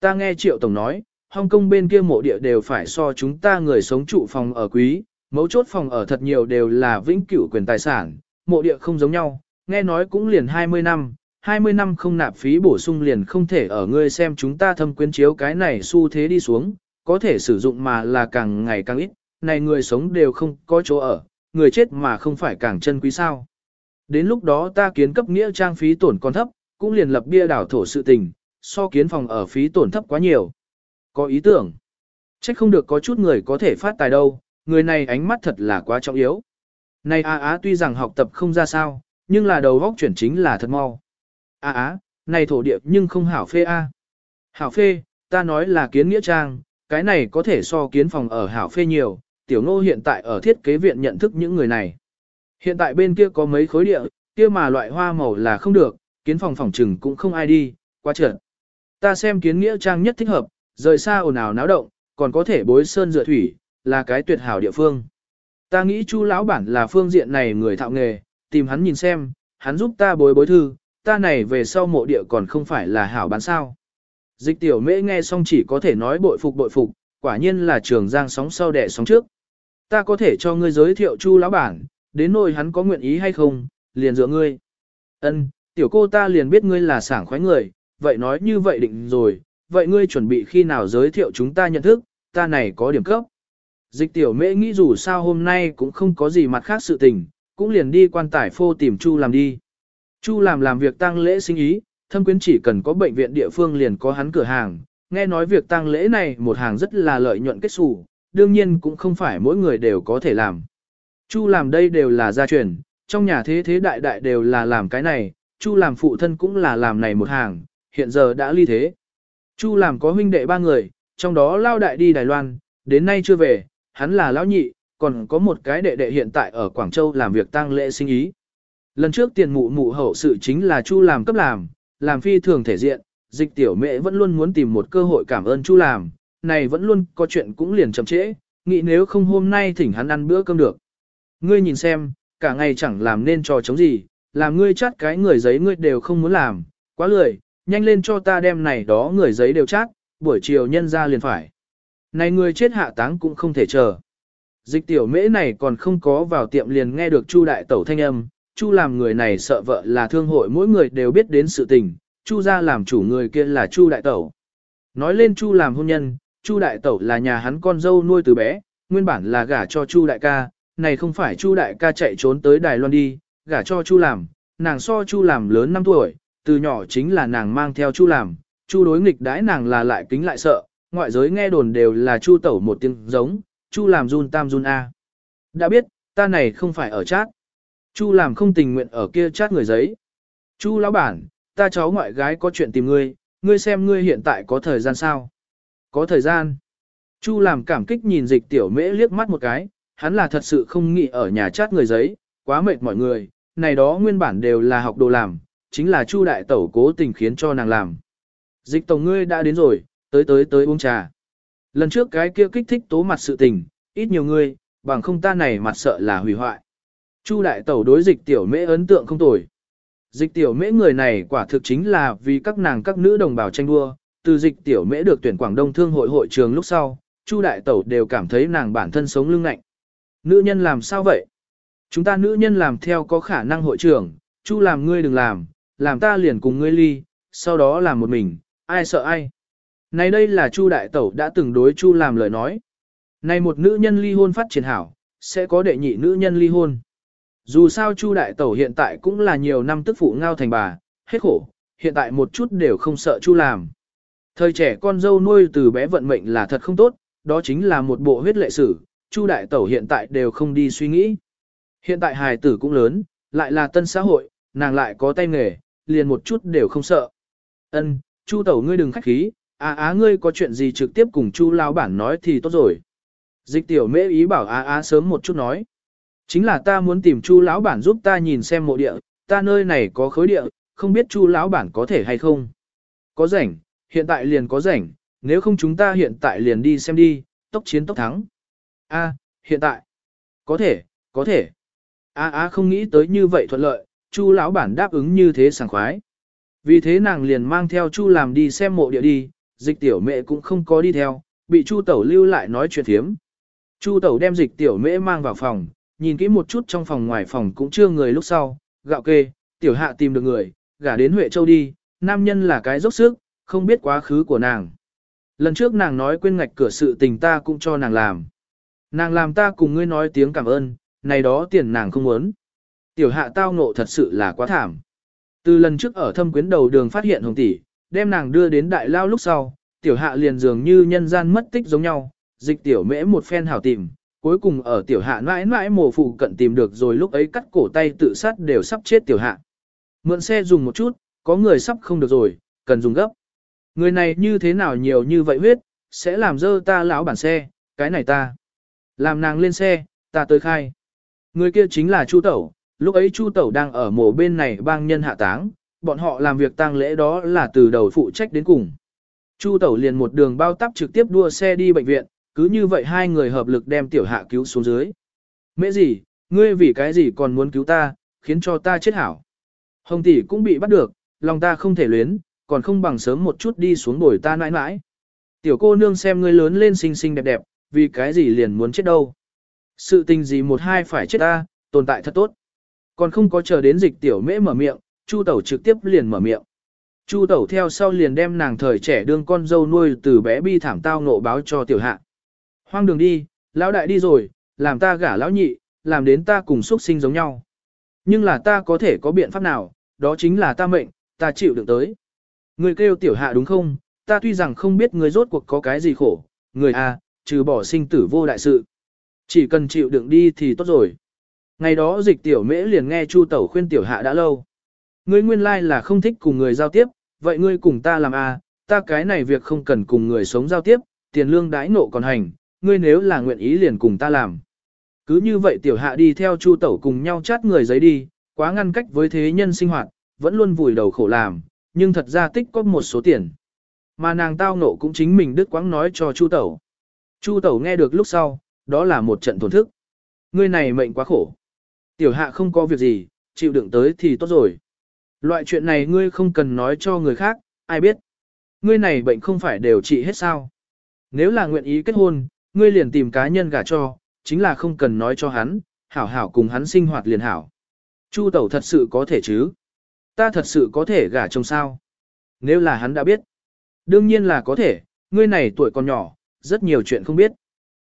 Ta nghe triệu tổng nói, Hong Kong bên kia mộ địa đều phải so chúng ta người sống trụ phòng ở quý, mấu chốt phòng ở thật nhiều đều là vĩnh cửu quyền tài sản, mộ địa không giống nhau, nghe nói cũng liền 20 năm, 20 năm không nạp phí bổ sung liền không thể ở ngươi xem chúng ta thâm quyến chiếu cái này xu thế đi xuống, có thể sử dụng mà là càng ngày càng ít, này người sống đều không có chỗ ở, người chết mà không phải càng chân quý sao. Đến lúc đó ta kiến cấp nghĩa trang phí tổn còn thấp, cũng liền lập bia đảo thổ sự tình, so kiến phòng ở phí tổn thấp quá nhiều. Có ý tưởng. Chắc không được có chút người có thể phát tài đâu, người này ánh mắt thật là quá trọng yếu. Này Á Á tuy rằng học tập không ra sao, nhưng là đầu góc chuyển chính là thật mau. Á Á, này thổ địa nhưng không hảo phê A. Hảo phê, ta nói là kiến nghĩa trang, cái này có thể so kiến phòng ở hảo phê nhiều, tiểu ngô hiện tại ở thiết kế viện nhận thức những người này. Hiện tại bên kia có mấy khối địa, kia mà loại hoa màu là không được, kiến phòng phòng trừng cũng không ai đi, quá trượt. Ta xem kiến nghĩa trang nhất thích hợp, rời xa ồn ào náo động, còn có thể bối sơn dựa thủy, là cái tuyệt hảo địa phương. Ta nghĩ chu lão bản là phương diện này người thạo nghề, tìm hắn nhìn xem, hắn giúp ta bối bối thư, ta này về sau mộ địa còn không phải là hảo bán sao. Dịch tiểu mễ nghe xong chỉ có thể nói bội phục bội phục, quả nhiên là trường giang sóng sau đẻ sóng trước. Ta có thể cho ngươi giới thiệu chu lão bản, đến nỗi hắn có nguyện ý hay không, liền dựa ngươi. Ân, tiểu cô ta liền biết ngươi là sảng khoái người, vậy nói như vậy định rồi, vậy ngươi chuẩn bị khi nào giới thiệu chúng ta nhận thức, ta này có điểm cấp. Dịch tiểu mễ nghĩ dù sao hôm nay cũng không có gì mặt khác sự tình, cũng liền đi quan tải phô tìm Chu làm đi. Chu làm làm việc tăng lễ sinh ý, thâm quyến chỉ cần có bệnh viện địa phương liền có hắn cửa hàng, nghe nói việc tăng lễ này một hàng rất là lợi nhuận kết xù, đương nhiên cũng không phải mỗi người đều có thể làm. Chu làm đây đều là gia truyền, trong nhà thế thế đại đại đều là làm cái này, Chu làm phụ thân cũng là làm này một hàng, hiện giờ đã ly thế. Chu làm có huynh đệ ba người, trong đó lao đại đi Đài Loan, đến nay chưa về, hắn là lão nhị, còn có một cái đệ đệ hiện tại ở Quảng Châu làm việc tang lễ sinh ý. Lần trước tiền mụ mụ hậu sự chính là Chu làm cấp làm, làm phi thường thể diện, dịch tiểu mẹ vẫn luôn muốn tìm một cơ hội cảm ơn Chu làm, này vẫn luôn có chuyện cũng liền chậm trễ, nghĩ nếu không hôm nay thỉnh hắn ăn bữa cơm được. Ngươi nhìn xem, cả ngày chẳng làm nên trò chống gì, làm ngươi chát cái người giấy ngươi đều không muốn làm, quá lười, nhanh lên cho ta đem này đó người giấy đều chát, buổi chiều nhân ra liền phải. Này người chết hạ táng cũng không thể chờ. Dịch tiểu mễ này còn không có vào tiệm liền nghe được Chu đại tẩu thanh âm, Chu làm người này sợ vợ là thương hội mỗi người đều biết đến sự tình, Chu ra làm chủ người kia là Chu đại tẩu. Nói lên Chu làm hôn nhân, Chu đại tẩu là nhà hắn con dâu nuôi từ bé, nguyên bản là gả cho Chu đại ca, này không phải Chu đại ca chạy trốn tới Đài Loan đi, gả cho Chu làm, nàng so Chu làm lớn 5 tuổi, từ nhỏ chính là nàng mang theo Chu làm, Chu đối nghịch đãi nàng là lại kính lại sợ, ngoại giới nghe đồn đều là Chu tẩu một tiếng giống, Chu làm run tam run a. Đã biết, ta này không phải ở chát. Chu làm không tình nguyện ở kia chát người giấy. Chu lão bản, ta cháu ngoại gái có chuyện tìm ngươi, ngươi xem ngươi hiện tại có thời gian sao? Có thời gian. Chu làm cảm kích nhìn dịch tiểu mễ liếc mắt một cái, hắn là thật sự không nghĩ ở nhà chát người giấy, quá mệt mọi người, này đó nguyên bản đều là học đồ làm, chính là Chu đại tẩu cố tình khiến cho nàng làm. Dịch tổng ngươi đã đến rồi, tới tới tới uống trà. Lần trước cái kia kích thích tố mặt sự tình, ít nhiều ngươi, bằng không ta này mặt sợ là hủy hoại. Chu đại tẩu đối dịch tiểu mễ ấn tượng không tồi. Dịch tiểu mễ người này quả thực chính là vì các nàng các nữ đồng bào tranh đua, từ dịch tiểu mễ được tuyển Quảng Đông Thương hội hội trường lúc sau, Chu đại tẩu đều cảm thấy nàng bản thân sống lưng lạnh. Nữ nhân làm sao vậy? Chúng ta nữ nhân làm theo có khả năng hội trưởng, Chu làm ngươi đừng làm, làm ta liền cùng ngươi ly, sau đó làm một mình, ai sợ ai. Này đây là Chu đại tẩu đã từng đối Chu làm lời nói. Này một nữ nhân ly hôn phát triển hảo, sẽ có đệ nhị nữ nhân ly hôn. Dù sao Chu đại tẩu hiện tại cũng là nhiều năm tức phụ ngao thành bà, hết khổ, hiện tại một chút đều không sợ Chu làm. Thời trẻ con dâu nuôi từ bé vận mệnh là thật không tốt, đó chính là một bộ huyết lệ sử, Chu đại tẩu hiện tại đều không đi suy nghĩ. Hiện tại hài tử cũng lớn, lại là tân xã hội, nàng lại có tay nghề, liền một chút đều không sợ. Ân, Chu tẩu ngươi đừng khách khí, á á ngươi có chuyện gì trực tiếp cùng Chu lão bản nói thì tốt rồi. Dịch tiểu mễ ý bảo á á sớm một chút nói. Chính là ta muốn tìm chu lão bản giúp ta nhìn xem mộ địa, ta nơi này có khối địa, không biết chu lão bản có thể hay không. Có rảnh, hiện tại liền có rảnh, nếu không chúng ta hiện tại liền đi xem đi, tốc chiến tốc thắng. A, hiện tại. Có thể, có thể. A a không nghĩ tới như vậy thuận lợi, chu lão bản đáp ứng như thế sảng khoái. Vì thế nàng liền mang theo chu làm đi xem mộ địa đi, dịch tiểu mẹ cũng không có đi theo, bị chu tẩu lưu lại nói chuyện thiếm. Chu tẩu đem dịch tiểu mẹ mang vào phòng, nhìn kỹ một chút trong phòng ngoài phòng cũng chưa người lúc sau, gạo kê, tiểu hạ tìm được người, gả đến Huệ Châu đi, nam nhân là cái dốc sức, không biết quá khứ của nàng. Lần trước nàng nói quên ngạch cửa sự tình ta cũng cho nàng làm. Nàng làm ta cùng ngươi nói tiếng cảm ơn, này đó tiền nàng không muốn. Tiểu hạ tao ngộ thật sự là quá thảm. Từ lần trước ở thâm quyến đầu đường phát hiện hồng tỷ, đem nàng đưa đến đại lao lúc sau, tiểu hạ liền dường như nhân gian mất tích giống nhau, dịch tiểu mễ một phen hảo tìm, cuối cùng ở tiểu hạ mãi mãi mồ phụ cận tìm được rồi lúc ấy cắt cổ tay tự sát đều sắp chết tiểu hạ. Mượn xe dùng một chút, có người sắp không được rồi, cần dùng gấp. Người này như thế nào nhiều như vậy huyết, sẽ làm dơ ta lão bản xe, cái này ta. Làm nàng lên xe, ta tới khai. Người kia chính là Chu Tẩu, lúc ấy Chu Tẩu đang ở mổ bên này bang nhân hạ táng, bọn họ làm việc tang lễ đó là từ đầu phụ trách đến cùng. Chu Tẩu liền một đường bao tắp trực tiếp đua xe đi bệnh viện, cứ như vậy hai người hợp lực đem tiểu hạ cứu xuống dưới. Mẹ gì, ngươi vì cái gì còn muốn cứu ta, khiến cho ta chết hảo. Hồng tỷ cũng bị bắt được, lòng ta không thể luyến, còn không bằng sớm một chút đi xuống bồi ta nãi nãi. Tiểu cô nương xem ngươi lớn lên xinh xinh đẹp đẹp, vì cái gì liền muốn chết đâu. Sự tình gì một hai phải chết ta, tồn tại thật tốt. Còn không có chờ đến dịch tiểu mễ mở miệng, Chu Tẩu trực tiếp liền mở miệng. Chu Tẩu theo sau liền đem nàng thời trẻ đương con dâu nuôi từ bé bi thảm tao nộ báo cho tiểu hạ. Hoang đường đi, lão đại đi rồi, làm ta gả lão nhị, làm đến ta cùng xuất sinh giống nhau. Nhưng là ta có thể có biện pháp nào, đó chính là ta mệnh, ta chịu được tới. Người kêu tiểu hạ đúng không, ta tuy rằng không biết người rốt cuộc có cái gì khổ, người à, trừ bỏ sinh tử vô đại sự. Chỉ cần chịu đựng đi thì tốt rồi. Ngày đó dịch tiểu mễ liền nghe Chu Tẩu khuyên tiểu hạ đã lâu. Ngươi nguyên lai là không thích cùng người giao tiếp, vậy ngươi cùng ta làm à, ta cái này việc không cần cùng người sống giao tiếp, tiền lương đãi nộ còn hành, ngươi nếu là nguyện ý liền cùng ta làm. Cứ như vậy tiểu hạ đi theo Chu Tẩu cùng nhau chát người giấy đi, quá ngăn cách với thế nhân sinh hoạt, vẫn luôn vùi đầu khổ làm, nhưng thật ra tích có một số tiền. Mà nàng tao nộ cũng chính mình đứt quãng nói cho Chu Tẩu. Chu Tẩu nghe được lúc sau, đó là một trận tổn thức. Ngươi này mệnh quá khổ. Tiểu hạ không có việc gì, chịu đựng tới thì tốt rồi. Loại chuyện này ngươi không cần nói cho người khác, ai biết. Ngươi này bệnh không phải đều trị hết sao. Nếu là nguyện ý kết hôn, ngươi liền tìm cá nhân gả cho, chính là không cần nói cho hắn, hảo hảo cùng hắn sinh hoạt liền hảo. Chu tẩu thật sự có thể chứ? Ta thật sự có thể gả chồng sao? Nếu là hắn đã biết. Đương nhiên là có thể, ngươi này tuổi còn nhỏ, rất nhiều chuyện không biết.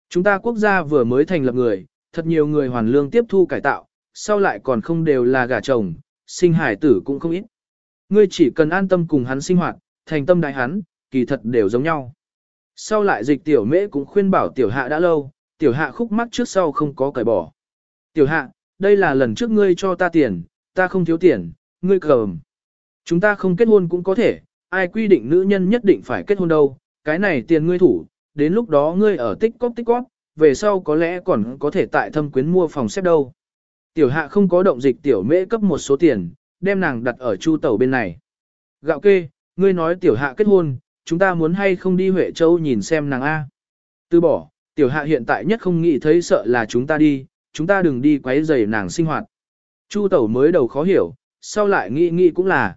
Chúng ta quốc gia vừa mới thành lập người, thật nhiều người hoàn lương tiếp thu cải tạo, sau lại còn không đều là gả chồng, sinh hải tử cũng không ít. Ngươi chỉ cần an tâm cùng hắn sinh hoạt, thành tâm đại hắn, kỳ thật đều giống nhau. Sau lại dịch tiểu mễ cũng khuyên bảo tiểu hạ đã lâu, tiểu hạ khúc mắc trước sau không có cởi bỏ. Tiểu hạ, đây là lần trước ngươi cho ta tiền, ta không thiếu tiền, ngươi cầm. Chúng ta không kết hôn cũng có thể, ai quy định nữ nhân nhất định phải kết hôn đâu, cái này tiền ngươi thủ, đến lúc đó ngươi ở tích cóp tích cóp, về sau có lẽ còn có thể tại thâm quyến mua phòng xếp đâu. Tiểu hạ không có động dịch tiểu mễ cấp một số tiền, đem nàng đặt ở chu tàu bên này. Gạo kê, ngươi nói tiểu hạ kết hôn, chúng ta muốn hay không đi Huệ Châu nhìn xem nàng A. Từ bỏ, tiểu hạ hiện tại nhất không nghĩ thấy sợ là chúng ta đi, chúng ta đừng đi quấy rầy nàng sinh hoạt. Chu tẩu mới đầu khó hiểu, sau lại nghĩ nghĩ cũng là.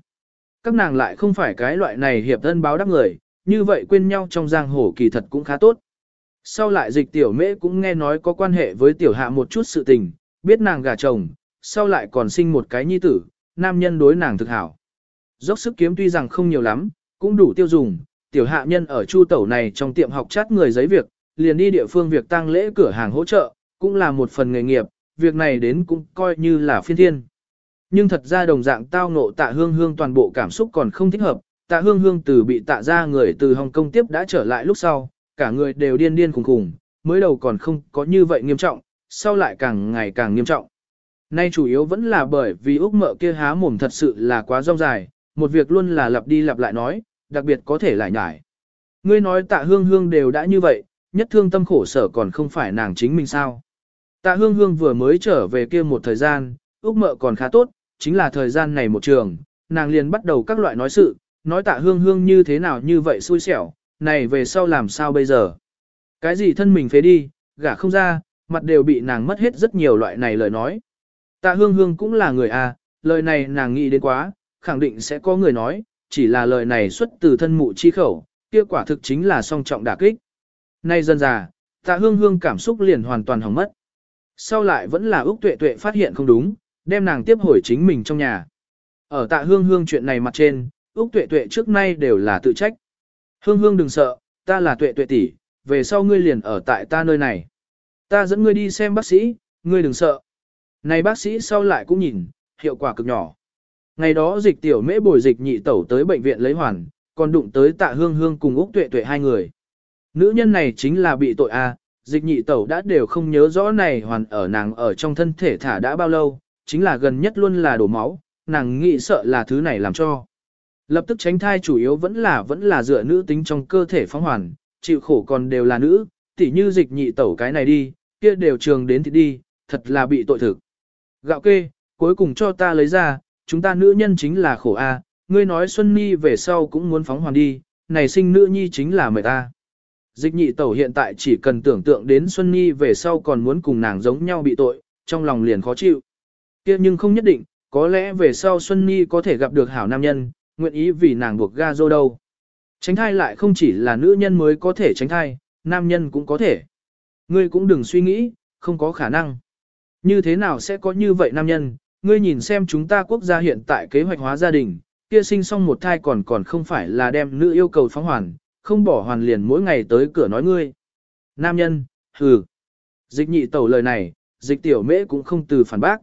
Các nàng lại không phải cái loại này hiệp thân báo đáp người, như vậy quên nhau trong giang hồ kỳ thật cũng khá tốt. Sau lại dịch tiểu mễ cũng nghe nói có quan hệ với tiểu hạ một chút sự tình, biết nàng gả chồng, sau lại còn sinh một cái nhi tử, nam nhân đối nàng thực hảo. Dốc sức kiếm tuy rằng không nhiều lắm, cũng đủ tiêu dùng, tiểu hạ nhân ở chu tẩu này trong tiệm học chát người giấy việc, liền đi địa phương việc tăng lễ cửa hàng hỗ trợ, cũng là một phần nghề nghiệp, việc này đến cũng coi như là phiên thiên. Nhưng thật ra đồng dạng tao ngộ tạ hương hương toàn bộ cảm xúc còn không thích hợp, tạ hương hương từ bị tạ ra người từ Hồng Kông tiếp đã trở lại lúc sau, cả người đều điên điên khùng khùng, mới đầu còn không có như vậy nghiêm trọng, sau lại càng ngày càng nghiêm trọng. Nay chủ yếu vẫn là bởi vì Úc mợ kia há mồm thật sự là quá rong dài, một việc luôn là lặp đi lặp lại nói, đặc biệt có thể lại nhải. Ngươi nói tạ hương hương đều đã như vậy, nhất thương tâm khổ sở còn không phải nàng chính mình sao. Tạ hương hương vừa mới trở về kia một thời gian, Úc mợ còn khá tốt, chính là thời gian này một trường, nàng liền bắt đầu các loại nói sự, nói tạ hương hương như thế nào như vậy xui xẻo, này về sau làm sao bây giờ. Cái gì thân mình phế đi, gả không ra, mặt đều bị nàng mất hết rất nhiều loại này lời nói. Tạ hương hương cũng là người à, lời này nàng nghĩ đến quá, khẳng định sẽ có người nói, chỉ là lời này xuất từ thân mụ chi khẩu, kia quả thực chính là song trọng đả kích. Nay dần già, tạ hương hương cảm xúc liền hoàn toàn hỏng mất. Sau lại vẫn là Úc Tuệ Tuệ phát hiện không đúng, đem nàng tiếp hồi chính mình trong nhà. Ở tạ hương hương chuyện này mặt trên, Úc Tuệ Tuệ trước nay đều là tự trách. Hương hương đừng sợ, ta là Tuệ Tuệ tỷ, về sau ngươi liền ở tại ta nơi này. Ta dẫn ngươi đi xem bác sĩ, ngươi đừng sợ. Này bác sĩ sau lại cũng nhìn, hiệu quả cực nhỏ. Ngày đó dịch tiểu mễ bồi dịch nhị tẩu tới bệnh viện lấy hoàn, còn đụng tới tạ hương hương cùng Úc Tuệ Tuệ hai người. Nữ nhân này chính là bị tội a, dịch nhị tẩu đã đều không nhớ rõ này hoàn ở nàng ở trong thân thể thả đã bao lâu, chính là gần nhất luôn là đổ máu, nàng nghĩ sợ là thứ này làm cho. Lập tức tránh thai chủ yếu vẫn là vẫn là dựa nữ tính trong cơ thể phóng hoàn, chịu khổ còn đều là nữ, tỉ như dịch nhị tẩu cái này đi, kia đều trường đến thì đi, thật là bị tội thực. Gạo kê, cuối cùng cho ta lấy ra, chúng ta nữ nhân chính là khổ a, ngươi nói Xuân Nhi về sau cũng muốn phóng hoàn đi, này sinh nữ nhi chính là mời ta. Dịch nhị tẩu hiện tại chỉ cần tưởng tượng đến Xuân Nhi về sau còn muốn cùng nàng giống nhau bị tội, trong lòng liền khó chịu. kia nhưng không nhất định, có lẽ về sau Xuân Nhi có thể gặp được hảo nam nhân, nguyện ý vì nàng buộc ga dô đâu. Tránh thai lại không chỉ là nữ nhân mới có thể tránh thai, nam nhân cũng có thể. Ngươi cũng đừng suy nghĩ, không có khả năng. Như thế nào sẽ có như vậy nam nhân, ngươi nhìn xem chúng ta quốc gia hiện tại kế hoạch hóa gia đình, kia sinh xong một thai còn còn không phải là đem nữ yêu cầu phóng hoàn, không bỏ hoàn liền mỗi ngày tới cửa nói ngươi. Nam nhân, hừ. Dịch nhị tẩu lời này, dịch tiểu mễ cũng không từ phản bác.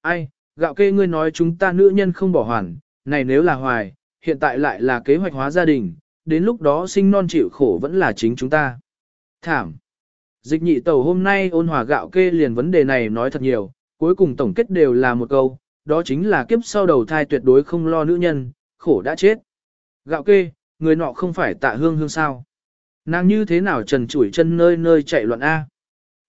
Ai, gạo kê ngươi nói chúng ta nữ nhân không bỏ hoàn, này nếu là hoài, hiện tại lại là kế hoạch hóa gia đình, đến lúc đó sinh non chịu khổ vẫn là chính chúng ta. Thảm. Dịch nhị tẩu hôm nay ôn hòa gạo kê liền vấn đề này nói thật nhiều, cuối cùng tổng kết đều là một câu, đó chính là kiếp sau đầu thai tuyệt đối không lo nữ nhân, khổ đã chết. Gạo kê, người nọ không phải tạ hương hương sao. Nàng như thế nào trần chủi chân nơi nơi chạy loạn A.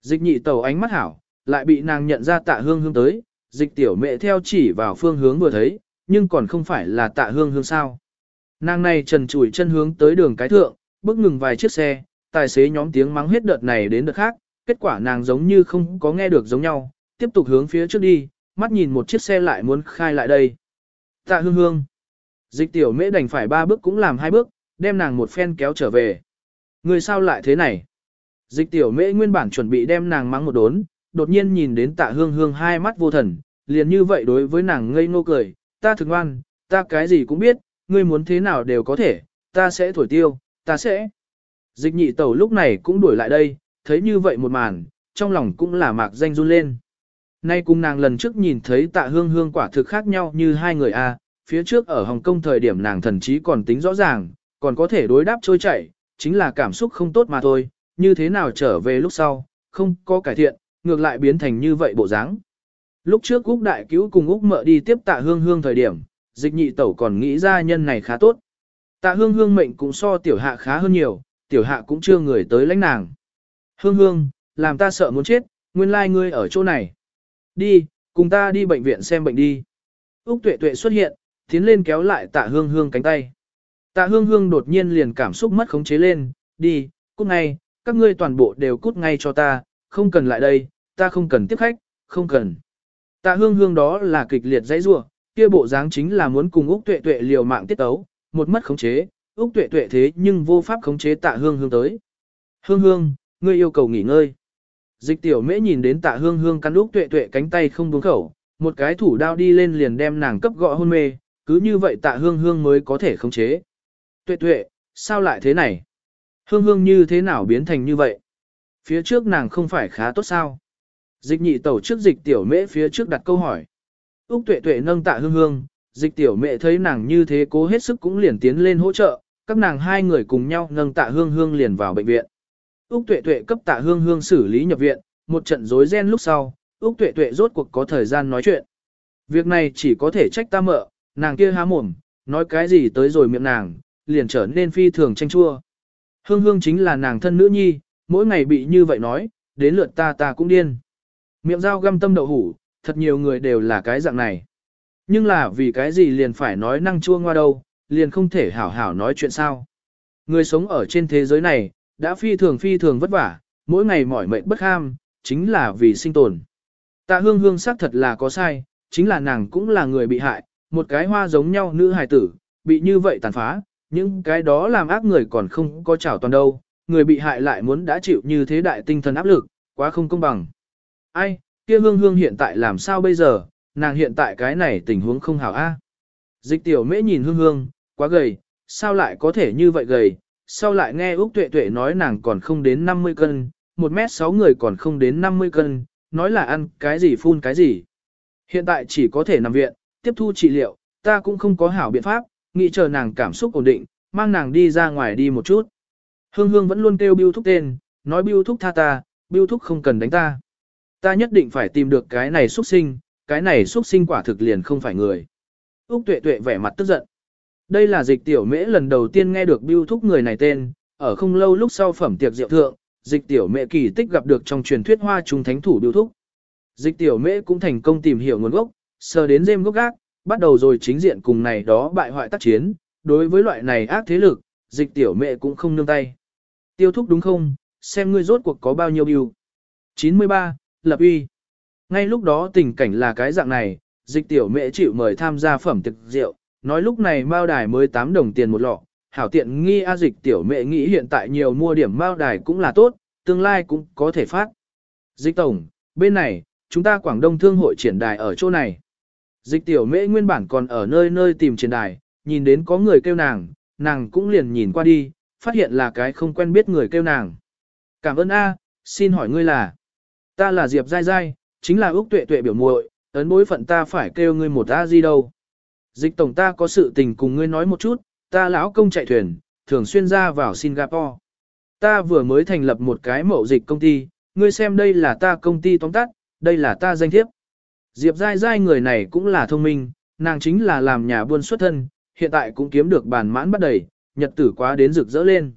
Dịch nhị tẩu ánh mắt hảo, lại bị nàng nhận ra tạ hương hương tới, dịch tiểu mẹ theo chỉ vào phương hướng vừa thấy, nhưng còn không phải là tạ hương hương sao. Nàng này trần chủi chân hướng tới đường cái thượng, bước ngừng vài chiếc xe, tài xế nhóm tiếng mắng hết đợt này đến đợt khác, kết quả nàng giống như không có nghe được giống nhau, tiếp tục hướng phía trước đi, mắt nhìn một chiếc xe lại muốn khai lại đây. Tạ hương hương. Dịch tiểu mễ đành phải ba bước cũng làm hai bước, đem nàng một phen kéo trở về. Người sao lại thế này? Dịch tiểu mễ nguyên bản chuẩn bị đem nàng mắng một đốn, đột nhiên nhìn đến tạ hương hương hai mắt vô thần, liền như vậy đối với nàng ngây ngô cười, ta thực ngoan, ta cái gì cũng biết, ngươi muốn thế nào đều có thể, ta sẽ thổi tiêu, ta sẽ. Dịch nhị tẩu lúc này cũng đuổi lại đây, thấy như vậy một màn, trong lòng cũng là mạc danh run lên. Nay cùng nàng lần trước nhìn thấy tạ hương hương quả thực khác nhau như hai người a phía trước ở Hồng Kông thời điểm nàng thần chí còn tính rõ ràng, còn có thể đối đáp trôi chảy, chính là cảm xúc không tốt mà thôi, như thế nào trở về lúc sau, không có cải thiện, ngược lại biến thành như vậy bộ dáng. Lúc trước Úc Đại Cứu cùng Úc Mợ đi tiếp tạ hương hương thời điểm, dịch nhị tẩu còn nghĩ ra nhân này khá tốt. Tạ hương hương mệnh cũng so tiểu hạ khá hơn nhiều, tiểu hạ cũng chưa người tới lãnh nàng. Hương hương, làm ta sợ muốn chết, nguyên lai like ngươi ở chỗ này. Đi, cùng ta đi bệnh viện xem bệnh đi. Úc tuệ tuệ xuất hiện, tiến lên kéo lại tạ hương hương cánh tay. Tạ hương hương đột nhiên liền cảm xúc mất khống chế lên, đi, cút ngay, các ngươi toàn bộ đều cút ngay cho ta, không cần lại đây, ta không cần tiếp khách, không cần. Tạ hương hương đó là kịch liệt dãy rua, kia bộ dáng chính là muốn cùng Úc tuệ tuệ liều mạng tiết tấu, một mất khống chế, Úc tuệ tuệ thế nhưng vô pháp khống chế tạ hương hương tới. Hương hương, ngươi yêu cầu nghỉ ngơi. Dịch tiểu mễ nhìn đến tạ hương hương cắn Úc tuệ tuệ cánh tay không buông khẩu, một cái thủ đao đi lên liền đem nàng cấp gọ hôn mê, cứ như vậy tạ hương hương mới có thể khống chế. Tuệ tuệ, sao lại thế này? Hương hương như thế nào biến thành như vậy? Phía trước nàng không phải khá tốt sao? Dịch nhị tẩu trước dịch tiểu mễ phía trước đặt câu hỏi. Úc tuệ tuệ nâng tạ hương hương, dịch tiểu mẹ thấy nàng như thế cố hết sức cũng liền tiến lên hỗ trợ, các nàng hai người cùng nhau nâng tạ hương hương liền vào bệnh viện. Úc tuệ tuệ cấp tạ hương hương xử lý nhập viện, một trận rối ren lúc sau, Úc tuệ tuệ rốt cuộc có thời gian nói chuyện. Việc này chỉ có thể trách ta mợ, nàng kia há mồm, nói cái gì tới rồi miệng nàng, liền trở nên phi thường tranh chua. Hương hương chính là nàng thân nữ nhi, mỗi ngày bị như vậy nói, đến lượt ta ta cũng điên. Miệng dao găm tâm đậu hủ, thật nhiều người đều là cái dạng này. Nhưng là vì cái gì liền phải nói năng chua ngoa đâu, liền không thể hảo hảo nói chuyện sao. Người sống ở trên thế giới này, đã phi thường phi thường vất vả, mỗi ngày mỏi mệt bất ham, chính là vì sinh tồn. Tạ hương hương xác thật là có sai, chính là nàng cũng là người bị hại, một cái hoa giống nhau nữ hài tử, bị như vậy tàn phá, những cái đó làm ác người còn không có chảo toàn đâu, người bị hại lại muốn đã chịu như thế đại tinh thần áp lực, quá không công bằng. Ai, kia hương hương hiện tại làm sao bây giờ, nàng hiện tại cái này tình huống không hảo a. Dịch tiểu mễ nhìn hương hương, quá gầy, sao lại có thể như vậy gầy, sau lại nghe Úc Tuệ Tuệ nói nàng còn không đến 50 cân, 1 mét 6 người còn không đến 50 cân, nói là ăn cái gì phun cái gì. Hiện tại chỉ có thể nằm viện, tiếp thu trị liệu, ta cũng không có hảo biện pháp, nghĩ chờ nàng cảm xúc ổn định, mang nàng đi ra ngoài đi một chút. Hương Hương vẫn luôn kêu Biêu Thúc tên, nói Biêu Thúc tha ta, Biêu Thúc không cần đánh ta. Ta nhất định phải tìm được cái này xuất sinh, cái này xuất sinh quả thực liền không phải người. Úc Tuệ Tuệ vẻ mặt tức giận. Đây là dịch tiểu mễ lần đầu tiên nghe được Biêu Thúc người này tên, ở không lâu lúc sau phẩm tiệc rượu thượng, dịch tiểu mễ kỳ tích gặp được trong truyền thuyết hoa trung thánh thủ Biêu Thúc. Dịch tiểu mễ cũng thành công tìm hiểu nguồn gốc, sờ đến dêm gốc gác, bắt đầu rồi chính diện cùng này đó bại hoại tác chiến, đối với loại này ác thế lực, dịch tiểu Mễ cũng không nương tay. Tiêu thúc đúng không, xem ngươi rốt cuộc có bao nhiêu biêu. 93. Lập uy. Ngay lúc đó tình cảnh là cái dạng này, dịch tiểu mẹ chịu mời tham gia phẩm thực rượu, nói lúc này mao đài mới 8 đồng tiền một lọ, hảo tiện nghi a dịch tiểu mẹ nghĩ hiện tại nhiều mua điểm mao đài cũng là tốt, tương lai cũng có thể phát. Dịch tổng, bên này, chúng ta Quảng Đông Thương hội triển đài ở chỗ này. Dịch tiểu mễ nguyên bản còn ở nơi nơi tìm triển đài, nhìn đến có người kêu nàng, nàng cũng liền nhìn qua đi, phát hiện là cái không quen biết người kêu nàng. Cảm ơn A, xin hỏi ngươi là. Ta là Diệp Giai Giai, chính là Úc Tuệ Tuệ biểu muội, ấn bối phận ta phải kêu ngươi một A di đâu. Dịch tổng ta có sự tình cùng ngươi nói một chút, ta lão công chạy thuyền, thường xuyên ra vào Singapore. Ta vừa mới thành lập một cái mậu dịch công ty, ngươi xem đây là ta công ty tóm tắt, đây là ta danh thiếp. Diệp dai dai người này cũng là thông minh, nàng chính là làm nhà buôn xuất thân, hiện tại cũng kiếm được bàn mãn bắt đầy, nhật tử quá đến rực rỡ lên.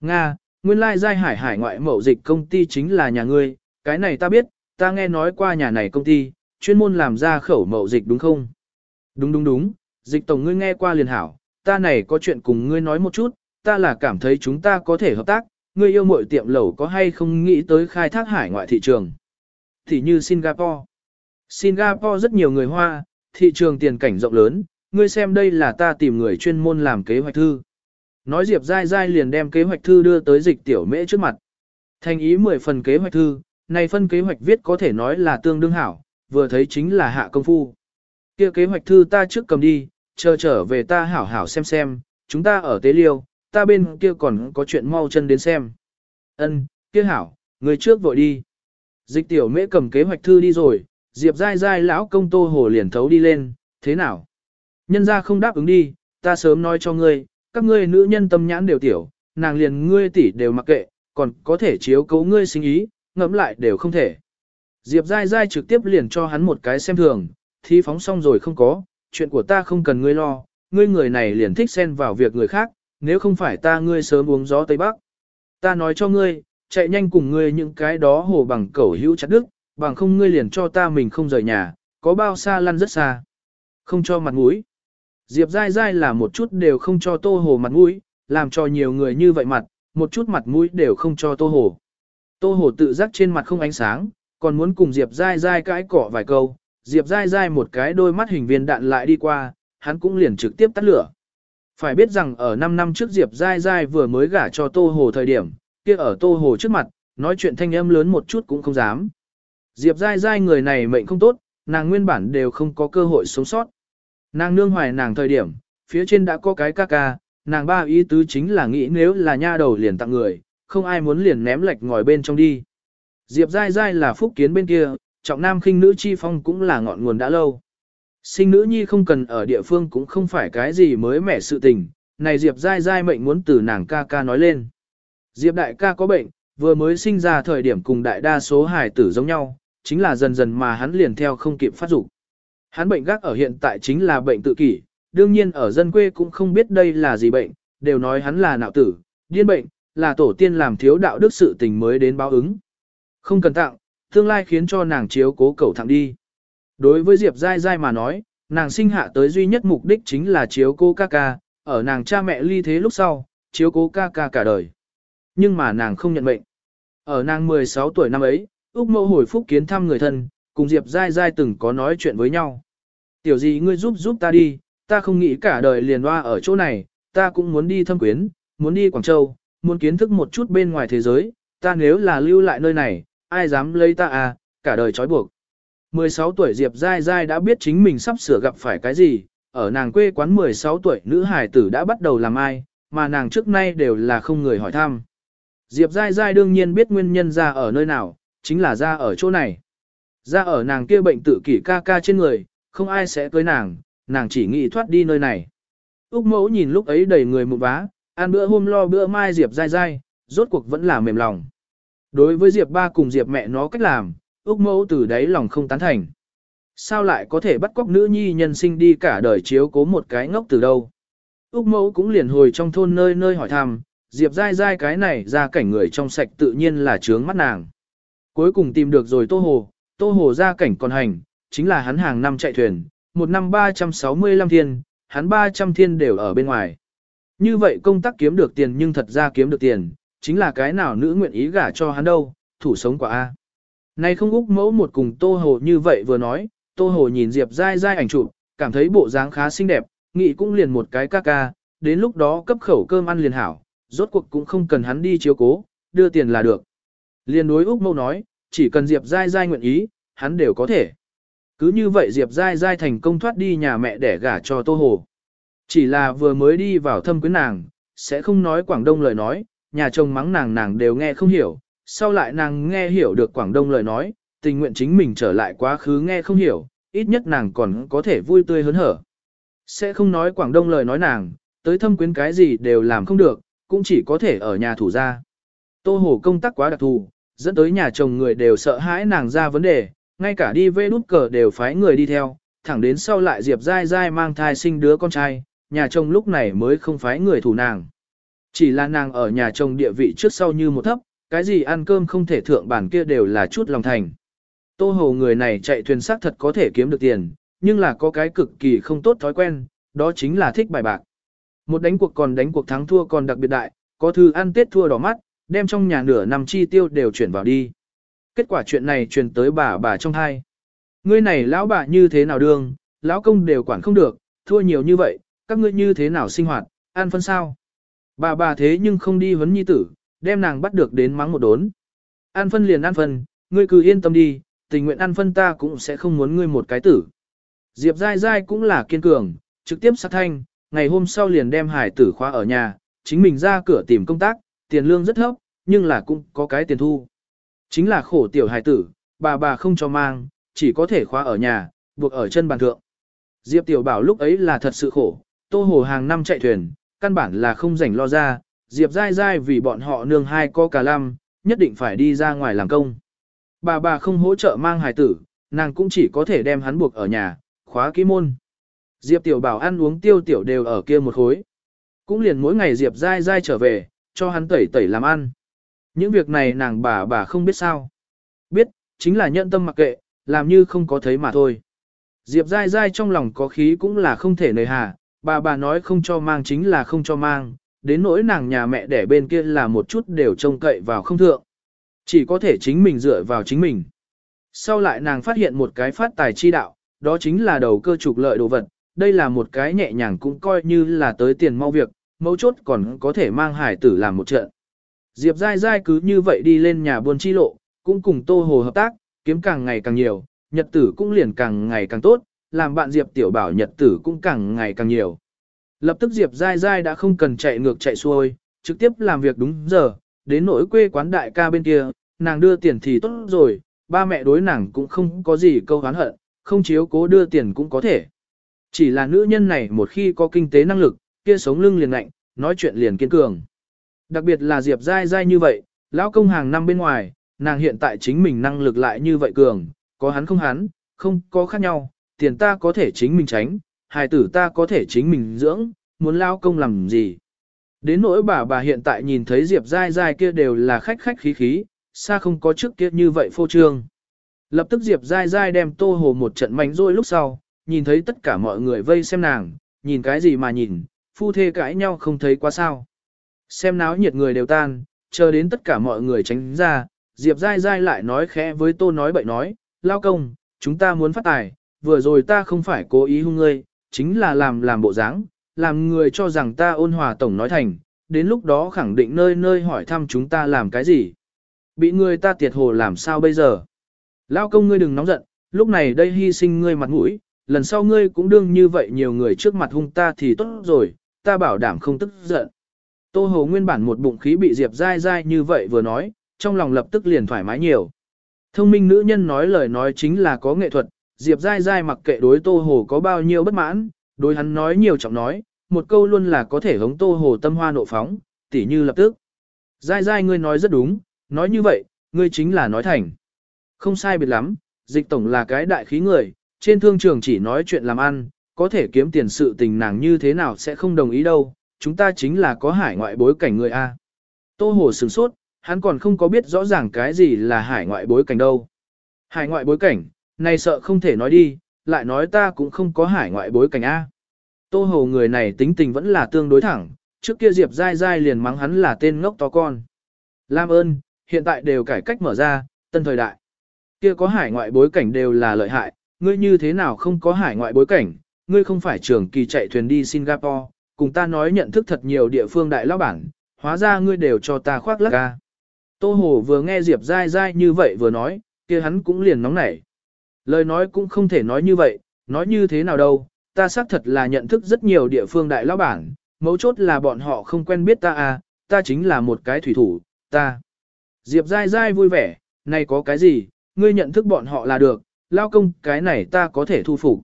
Nga, nguyên lai Giai Hải hải ngoại mậu dịch công ty chính là nhà ngươi, cái này ta biết, ta nghe nói qua nhà này công ty, chuyên môn làm ra khẩu mậu dịch đúng không? Đúng đúng đúng, dịch tổng ngươi nghe qua liền hảo, ta này có chuyện cùng ngươi nói một chút, ta là cảm thấy chúng ta có thể hợp tác, ngươi yêu mội tiệm lẩu có hay không nghĩ tới khai thác hải ngoại thị trường. Thì như Singapore. Singapore rất nhiều người Hoa, thị trường tiền cảnh rộng lớn, ngươi xem đây là ta tìm người chuyên môn làm kế hoạch thư. Nói Diệp Giai Giai liền đem kế hoạch thư đưa tới dịch tiểu mễ trước mặt. Thành ý 10 phần kế hoạch thư, này phân kế hoạch viết có thể nói là tương đương hảo, vừa thấy chính là hạ công phu. Kia kế hoạch thư ta trước cầm đi, chờ trở về ta hảo hảo xem xem, chúng ta ở tế liêu, ta bên kia còn có chuyện mau chân đến xem. Ân, kia hảo, người trước vội đi. Dịch tiểu mễ cầm kế hoạch thư đi rồi, Diệp dai dai lão công tô hồ liền thấu đi lên, thế nào? Nhân ra không đáp ứng đi, ta sớm nói cho ngươi, các ngươi nữ nhân tâm nhãn đều tiểu, nàng liền ngươi tỷ đều mặc kệ, còn có thể chiếu cấu ngươi sinh ý, ngẫm lại đều không thể. Diệp dai dai trực tiếp liền cho hắn một cái xem thường, thi phóng xong rồi không có, chuyện của ta không cần ngươi lo, ngươi người này liền thích xen vào việc người khác, nếu không phải ta ngươi sớm uống gió Tây Bắc. Ta nói cho ngươi, chạy nhanh cùng ngươi những cái đó hồ bằng cẩu hữu chặt đức, bằng không ngươi liền cho ta mình không rời nhà, có bao xa lăn rất xa. Không cho mặt mũi. Diệp dai dai là một chút đều không cho tô hồ mặt mũi, làm cho nhiều người như vậy mặt, một chút mặt mũi đều không cho tô hồ. Tô hồ tự giác trên mặt không ánh sáng, còn muốn cùng Diệp dai dai cãi cỏ vài câu, Diệp dai dai một cái đôi mắt hình viên đạn lại đi qua, hắn cũng liền trực tiếp tắt lửa. Phải biết rằng ở 5 năm trước Diệp dai dai vừa mới gả cho tô hồ thời điểm, kia ở tô hồ trước mặt, nói chuyện thanh âm lớn một chút cũng không dám. Diệp dai dai người này mệnh không tốt, nàng nguyên bản đều không có cơ hội sống sót. Nàng nương hoài nàng thời điểm, phía trên đã có cái ca ca, nàng ba ý tứ chính là nghĩ nếu là nha đầu liền tặng người, không ai muốn liền ném lệch ngồi bên trong đi. Diệp Giai Giai là phúc kiến bên kia, trọng nam khinh nữ chi phong cũng là ngọn nguồn đã lâu. Sinh nữ nhi không cần ở địa phương cũng không phải cái gì mới mẻ sự tình, này Diệp Giai Giai mệnh muốn từ nàng ca ca nói lên. Diệp đại ca có bệnh, vừa mới sinh ra thời điểm cùng đại đa số hài tử giống nhau, chính là dần dần mà hắn liền theo không kịp phát dục. Hắn bệnh gác ở hiện tại chính là bệnh tự kỷ, đương nhiên ở dân quê cũng không biết đây là gì bệnh, đều nói hắn là nạo tử, điên bệnh, là tổ tiên làm thiếu đạo đức sự tình mới đến báo ứng. Không cần tặng, tương lai khiến cho nàng chiếu cố cầu thẳng đi. Đối với Diệp Giai Giai mà nói, nàng sinh hạ tới duy nhất mục đích chính là chiếu cố ca ca, ở nàng cha mẹ ly thế lúc sau, chiếu cố ca ca cả đời. Nhưng mà nàng không nhận mệnh. Ở nàng 16 tuổi năm ấy, Úc mẫu hồi phúc kiến thăm người thân, cùng Diệp Giai Giai từng có nói chuyện với nhau. Tiểu gì ngươi giúp giúp ta đi, ta không nghĩ cả đời liền loa ở chỗ này, ta cũng muốn đi thâm quyến, muốn đi Quảng Châu, muốn kiến thức một chút bên ngoài thế giới, ta nếu là lưu lại nơi này, ai dám lấy ta à, cả đời trói buộc. 16 tuổi Diệp Giai Giai đã biết chính mình sắp sửa gặp phải cái gì, ở nàng quê quán 16 tuổi nữ hải tử đã bắt đầu làm ai, mà nàng trước nay đều là không người hỏi thăm. Diệp Giai Giai đương nhiên biết nguyên nhân ra ở nơi nào, chính là ra ở chỗ này. Ra ở nàng kia bệnh tự kỷ ca ca trên người, không ai sẽ cưới nàng, nàng chỉ nghĩ thoát đi nơi này. Úc mẫu nhìn lúc ấy đầy người một vá, ăn bữa hôm lo bữa mai Diệp Giai Giai, rốt cuộc vẫn là mềm lòng. Đối với Diệp ba cùng Diệp mẹ nó cách làm, Úc mẫu từ đấy lòng không tán thành. Sao lại có thể bắt cóc nữ nhi nhân sinh đi cả đời chiếu cố một cái ngốc từ đâu? Úc mẫu cũng liền hồi trong thôn nơi nơi hỏi thăm, Diệp dai dai cái này ra cảnh người trong sạch tự nhiên là trướng mắt nàng. Cuối cùng tìm được rồi Tô Hồ, Tô Hồ ra cảnh còn hành, chính là hắn hàng năm chạy thuyền, một năm 365 thiên, hắn 300 thiên đều ở bên ngoài. Như vậy công tác kiếm được tiền nhưng thật ra kiếm được tiền, chính là cái nào nữ nguyện ý gả cho hắn đâu, thủ sống quả A. Này không Úc mẫu một cùng Tô Hồ như vậy vừa nói, Tô Hồ nhìn Diệp dai dai ảnh chụp, cảm thấy bộ dáng khá xinh đẹp, nghĩ cũng liền một cái ca ca, đến lúc đó cấp khẩu cơm ăn liền hảo, rốt cuộc cũng không cần hắn đi chiếu cố, đưa tiền là được. Liền đối Úc mẫu nói, chỉ cần Diệp Giai Giai nguyện ý, hắn đều có thể. Cứ như vậy Diệp Giai Giai thành công thoát đi nhà mẹ để gả cho Tô Hồ. Chỉ là vừa mới đi vào thâm quyến nàng, sẽ không nói Quảng Đông lời nói, nhà chồng mắng nàng nàng đều nghe không hiểu, sau lại nàng nghe hiểu được Quảng Đông lời nói, tình nguyện chính mình trở lại quá khứ nghe không hiểu, ít nhất nàng còn có thể vui tươi hớn hở. Sẽ không nói Quảng Đông lời nói nàng, tới thâm quyến cái gì đều làm không được, cũng chỉ có thể ở nhà thủ ra. Tô Hồ công tác quá đặc thù, dẫn tới nhà chồng người đều sợ hãi nàng ra vấn đề, ngay cả đi vê nút cờ đều phái người đi theo, thẳng đến sau lại Diệp Giai Giai mang thai sinh đứa con trai, nhà chồng lúc này mới không phái người thủ nàng. Chỉ là nàng ở nhà chồng địa vị trước sau như một thấp, cái gì ăn cơm không thể thượng bản kia đều là chút lòng thành. Tô Hồ người này chạy thuyền xác thật có thể kiếm được tiền, nhưng là có cái cực kỳ không tốt thói quen, đó chính là thích bài bạc. Một đánh cuộc còn đánh cuộc thắng thua còn đặc biệt đại, có thư ăn tết thua đỏ mắt, đem trong nhà nửa năm chi tiêu đều chuyển vào đi. Kết quả chuyện này truyền tới bà bà trong hai. Ngươi này lão bà như thế nào đương, lão công đều quản không được, thua nhiều như vậy, các ngươi như thế nào sinh hoạt, ăn phân sao. Bà bà thế nhưng không đi huấn nhi tử, đem nàng bắt được đến mắng một đốn. an phân liền an phân, ngươi cứ yên tâm đi, tình nguyện an phân ta cũng sẽ không muốn ngươi một cái tử. Diệp dai dai cũng là kiên cường, trực tiếp sát thanh, ngày hôm sau liền đem hải tử khóa ở nhà, chính mình ra cửa tìm công tác, tiền lương rất thấp, nhưng là cũng có cái tiền thu. Chính là khổ tiểu hải tử, bà bà không cho mang, chỉ có thể khóa ở nhà, buộc ở chân bàn thượng. Diệp tiểu bảo lúc ấy là thật sự khổ, tô hồ hàng năm chạy thuyền, căn bản là không rảnh lo ra, Diệp dai dai vì bọn họ nương hai có cả lăm, nhất định phải đi ra ngoài làm công. Bà bà không hỗ trợ mang hài tử, nàng cũng chỉ có thể đem hắn buộc ở nhà, khóa kỹ môn. Diệp tiểu bảo ăn uống tiêu tiểu đều ở kia một khối. Cũng liền mỗi ngày Diệp dai dai trở về, cho hắn tẩy tẩy làm ăn. Những việc này nàng bà bà không biết sao. Biết, chính là nhận tâm mặc kệ, làm như không có thấy mà thôi. Diệp dai dai trong lòng có khí cũng là không thể nề hà, bà bà nói không cho mang chính là không cho mang, đến nỗi nàng nhà mẹ đẻ bên kia là một chút đều trông cậy vào không thượng. Chỉ có thể chính mình dựa vào chính mình. Sau lại nàng phát hiện một cái phát tài chi đạo, đó chính là đầu cơ trục lợi đồ vật, đây là một cái nhẹ nhàng cũng coi như là tới tiền mau việc, mấu chốt còn có thể mang hải tử làm một trận. Diệp dai dai cứ như vậy đi lên nhà buôn chi lộ, cũng cùng Tô Hồ hợp tác, kiếm càng ngày càng nhiều, nhật tử cũng liền càng ngày càng tốt, làm bạn Diệp tiểu bảo nhật tử cũng càng ngày càng nhiều. Lập tức Diệp Giai Giai đã không cần chạy ngược chạy xuôi, trực tiếp làm việc đúng giờ, đến nỗi quê quán đại ca bên kia, nàng đưa tiền thì tốt rồi, ba mẹ đối nàng cũng không có gì câu hán hận, không chiếu cố đưa tiền cũng có thể. Chỉ là nữ nhân này một khi có kinh tế năng lực, kia sống lưng liền lạnh, nói chuyện liền kiên cường. Đặc biệt là Diệp Giai Giai như vậy, lão công hàng năm bên ngoài, nàng hiện tại chính mình năng lực lại như vậy cường, có hắn không hắn, không có khác nhau, tiền ta có thể chính mình tránh, hài tử ta có thể chính mình dưỡng, muốn lao công làm gì. Đến nỗi bà bà hiện tại nhìn thấy Diệp dai dai kia đều là khách khách khí khí, xa không có trước kia như vậy phô trương. Lập tức Diệp dai dai đem tô hồ một trận mánh rôi lúc sau, nhìn thấy tất cả mọi người vây xem nàng, nhìn cái gì mà nhìn, phu thê cãi nhau không thấy quá sao. Xem náo nhiệt người đều tan, chờ đến tất cả mọi người tránh ra, Diệp dai dai lại nói khẽ với tô nói bậy nói, lao công, chúng ta muốn phát tài, vừa rồi ta không phải cố ý hung ngươi, chính là làm làm bộ dáng, làm người cho rằng ta ôn hòa tổng nói thành, đến lúc đó khẳng định nơi nơi hỏi thăm chúng ta làm cái gì. Bị người ta tiệt hồ làm sao bây giờ? Lao công ngươi đừng nóng giận, lúc này đây hy sinh ngươi mặt mũi, lần sau ngươi cũng đương như vậy nhiều người trước mặt hung ta thì tốt rồi, ta bảo đảm không tức giận. Tô Hồ nguyên bản một bụng khí bị Diệp dai dai như vậy vừa nói, trong lòng lập tức liền thoải mái nhiều. Thông minh nữ nhân nói lời nói chính là có nghệ thuật, Diệp dai dai mặc kệ đối Tô Hồ có bao nhiêu bất mãn, đối hắn nói nhiều trọng nói, một câu luôn là có thể hống Tô Hồ tâm hoa nộ phóng, tỉ như lập tức. Dai dai ngươi nói rất đúng, nói như vậy, ngươi chính là nói thành. Không sai biệt lắm, dịch tổng là cái đại khí người, trên thương trường chỉ nói chuyện làm ăn, có thể kiếm tiền sự tình nàng như thế nào sẽ không đồng ý đâu, chúng ta chính là có hải ngoại bối cảnh người A. Tô Hồ sửng sốt, hắn còn không có biết rõ ràng cái gì là hải ngoại bối cảnh đâu. Hải ngoại bối cảnh, này sợ không thể nói đi, lại nói ta cũng không có hải ngoại bối cảnh A. Tô Hồ người này tính tình vẫn là tương đối thẳng, trước kia Diệp dai dai liền mắng hắn là tên ngốc to con. Lam ơn, hiện tại đều cải cách mở ra, tân thời đại. Kia có hải ngoại bối cảnh đều là lợi hại, ngươi như thế nào không có hải ngoại bối cảnh, ngươi không phải trưởng kỳ chạy thuyền đi Singapore, cùng ta nói nhận thức thật nhiều địa phương đại lão bản, hóa ra ngươi đều cho ta khoác lắc ca. Tô Hồ vừa nghe Diệp dai dai như vậy vừa nói, kia hắn cũng liền nóng nảy. Lời nói cũng không thể nói như vậy, nói như thế nào đâu, ta xác thật là nhận thức rất nhiều địa phương đại lão bản, mấu chốt là bọn họ không quen biết ta à, ta chính là một cái thủy thủ, ta. Diệp dai dai vui vẻ, này có cái gì, ngươi nhận thức bọn họ là được, lao công cái này ta có thể thu phục.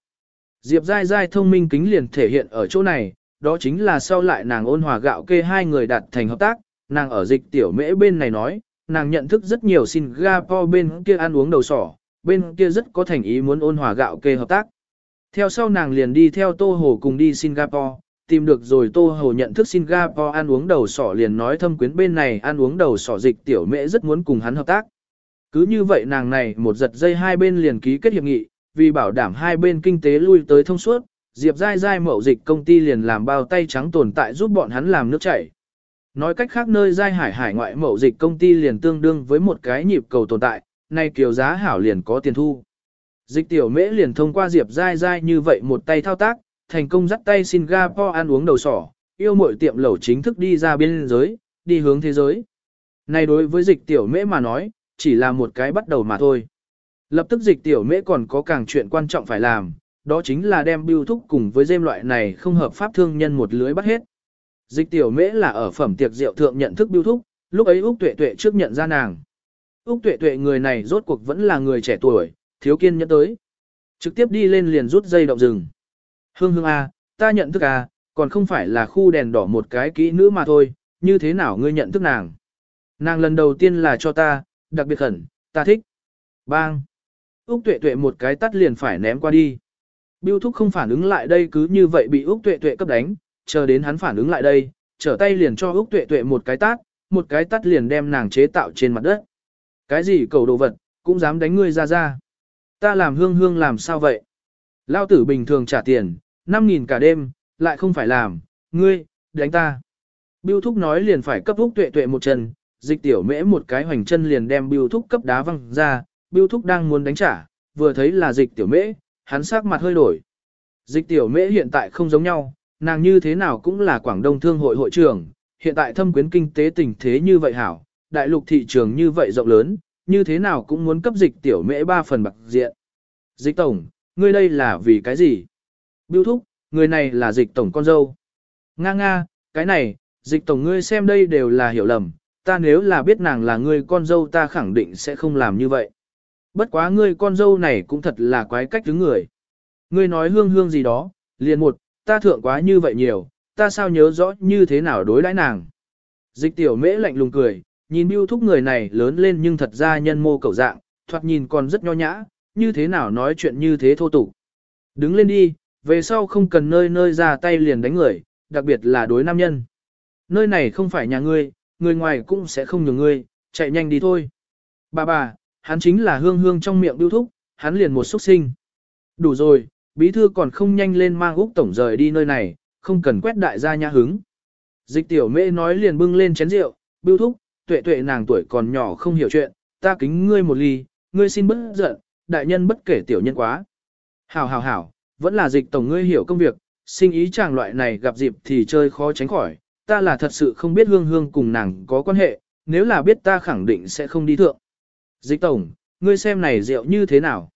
Diệp dai dai thông minh kính liền thể hiện ở chỗ này, đó chính là sau lại nàng ôn hòa gạo kê hai người đạt thành hợp tác, nàng ở dịch tiểu mễ bên này nói, nàng nhận thức rất nhiều Singapore bên kia ăn uống đầu sỏ, bên kia rất có thành ý muốn ôn hòa gạo kê hợp tác. Theo sau nàng liền đi theo Tô Hồ cùng đi Singapore, tìm được rồi Tô Hồ nhận thức Singapore ăn uống đầu sỏ liền nói thâm quyến bên này ăn uống đầu sỏ dịch tiểu mẹ rất muốn cùng hắn hợp tác. Cứ như vậy nàng này một giật dây hai bên liền ký kết hiệp nghị, vì bảo đảm hai bên kinh tế lui tới thông suốt, Diệp Giai Giai mậu dịch công ty liền làm bao tay trắng tồn tại giúp bọn hắn làm nước chảy. Nói cách khác nơi Giai Hải hải ngoại mậu dịch công ty liền tương đương với một cái nhịp cầu tồn tại, nay kiều giá hảo liền có tiền thu. Dịch tiểu mễ liền thông qua Diệp Giai Giai như vậy một tay thao tác, thành công dắt tay Singapore ăn uống đầu sỏ, yêu mọi tiệm lẩu chính thức đi ra biên giới, đi hướng thế giới. Này đối với dịch tiểu mễ mà nói, chỉ là một cái bắt đầu mà thôi. Lập tức dịch tiểu mễ còn có càng chuyện quan trọng phải làm, đó chính là đem biêu thúc cùng với dêm loại này không hợp pháp thương nhân một lưới bắt hết. Dịch tiểu mễ là ở phẩm tiệc rượu thượng nhận thức biêu thúc, lúc ấy Úc Tuệ Tuệ trước nhận ra nàng. Úc Tuệ Tuệ người này rốt cuộc vẫn là người trẻ tuổi, thiếu kiên nhẫn tới. Trực tiếp đi lên liền rút dây động rừng. Hương hương A, ta nhận thức A, còn không phải là khu đèn đỏ một cái kỹ nữ mà thôi, như thế nào ngươi nhận thức nàng. Nàng lần đầu tiên là cho ta, đặc biệt khẩn, ta thích. Bang. Úc tuệ tuệ một cái tắt liền phải ném qua đi. Biêu thúc không phản ứng lại đây cứ như vậy bị Úc tuệ tuệ cấp đánh, chờ đến hắn phản ứng lại đây, trở tay liền cho Úc tuệ tuệ một cái tát, một cái tát liền đem nàng chế tạo trên mặt đất. Cái gì cầu đồ vật, cũng dám đánh ngươi ra ra. Ta làm hương hương làm sao vậy? Lao tử bình thường trả tiền, 5.000 cả đêm, lại không phải làm, ngươi, đánh ta. Biêu thúc nói liền phải cấp thúc tuệ tuệ một chân, dịch tiểu mễ một cái hoành chân liền đem biêu thúc cấp đá văng ra, biêu thúc đang muốn đánh trả, vừa thấy là dịch tiểu mễ, hắn sắc mặt hơi đổi. Dịch tiểu mễ hiện tại không giống nhau, nàng như thế nào cũng là Quảng Đông Thương hội hội trưởng, hiện tại thâm quyến kinh tế tình thế như vậy hảo, đại lục thị trường như vậy rộng lớn, như thế nào cũng muốn cấp dịch tiểu mễ ba phần bạc diện. Dịch tổng, ngươi đây là vì cái gì? Biêu thúc, người này là dịch tổng con dâu. Nga nga, cái này, dịch tổng ngươi xem đây đều là hiểu lầm, ta nếu là biết nàng là ngươi con dâu ta khẳng định sẽ không làm như vậy. Bất quá ngươi con dâu này cũng thật là quái cách thứ người. Ngươi nói hương hương gì đó, liền một, ta thượng quá như vậy nhiều, ta sao nhớ rõ như thế nào đối đãi nàng. Dịch tiểu mễ lạnh lùng cười, nhìn biêu thúc người này lớn lên nhưng thật ra nhân mô cầu dạng, thoạt nhìn còn rất nho nhã, như thế nào nói chuyện như thế thô tục. Đứng lên đi, về sau không cần nơi nơi ra tay liền đánh người, đặc biệt là đối nam nhân. nơi này không phải nhà ngươi, người ngoài cũng sẽ không nhường ngươi, chạy nhanh đi thôi. Bà bà, hắn chính là hương hương trong miệng biêu thúc, hắn liền một xuất sinh. Đủ rồi, bí thư còn không nhanh lên mang Úc Tổng rời đi nơi này, không cần quét đại gia nha hứng. Dịch tiểu mễ nói liền bưng lên chén rượu, biêu thúc, tuệ tuệ nàng tuổi còn nhỏ không hiểu chuyện, ta kính ngươi một ly, ngươi xin bất giận, đại nhân bất kể tiểu nhân quá. Hảo hảo hảo, vẫn là dịch tổng ngươi hiểu công việc, sinh ý chàng loại này gặp dịp thì chơi khó tránh khỏi, ta là thật sự không biết hương hương cùng nàng có quan hệ, nếu là biết ta khẳng định sẽ không đi thượng. Dịch tổng, ngươi xem này rượu như thế nào?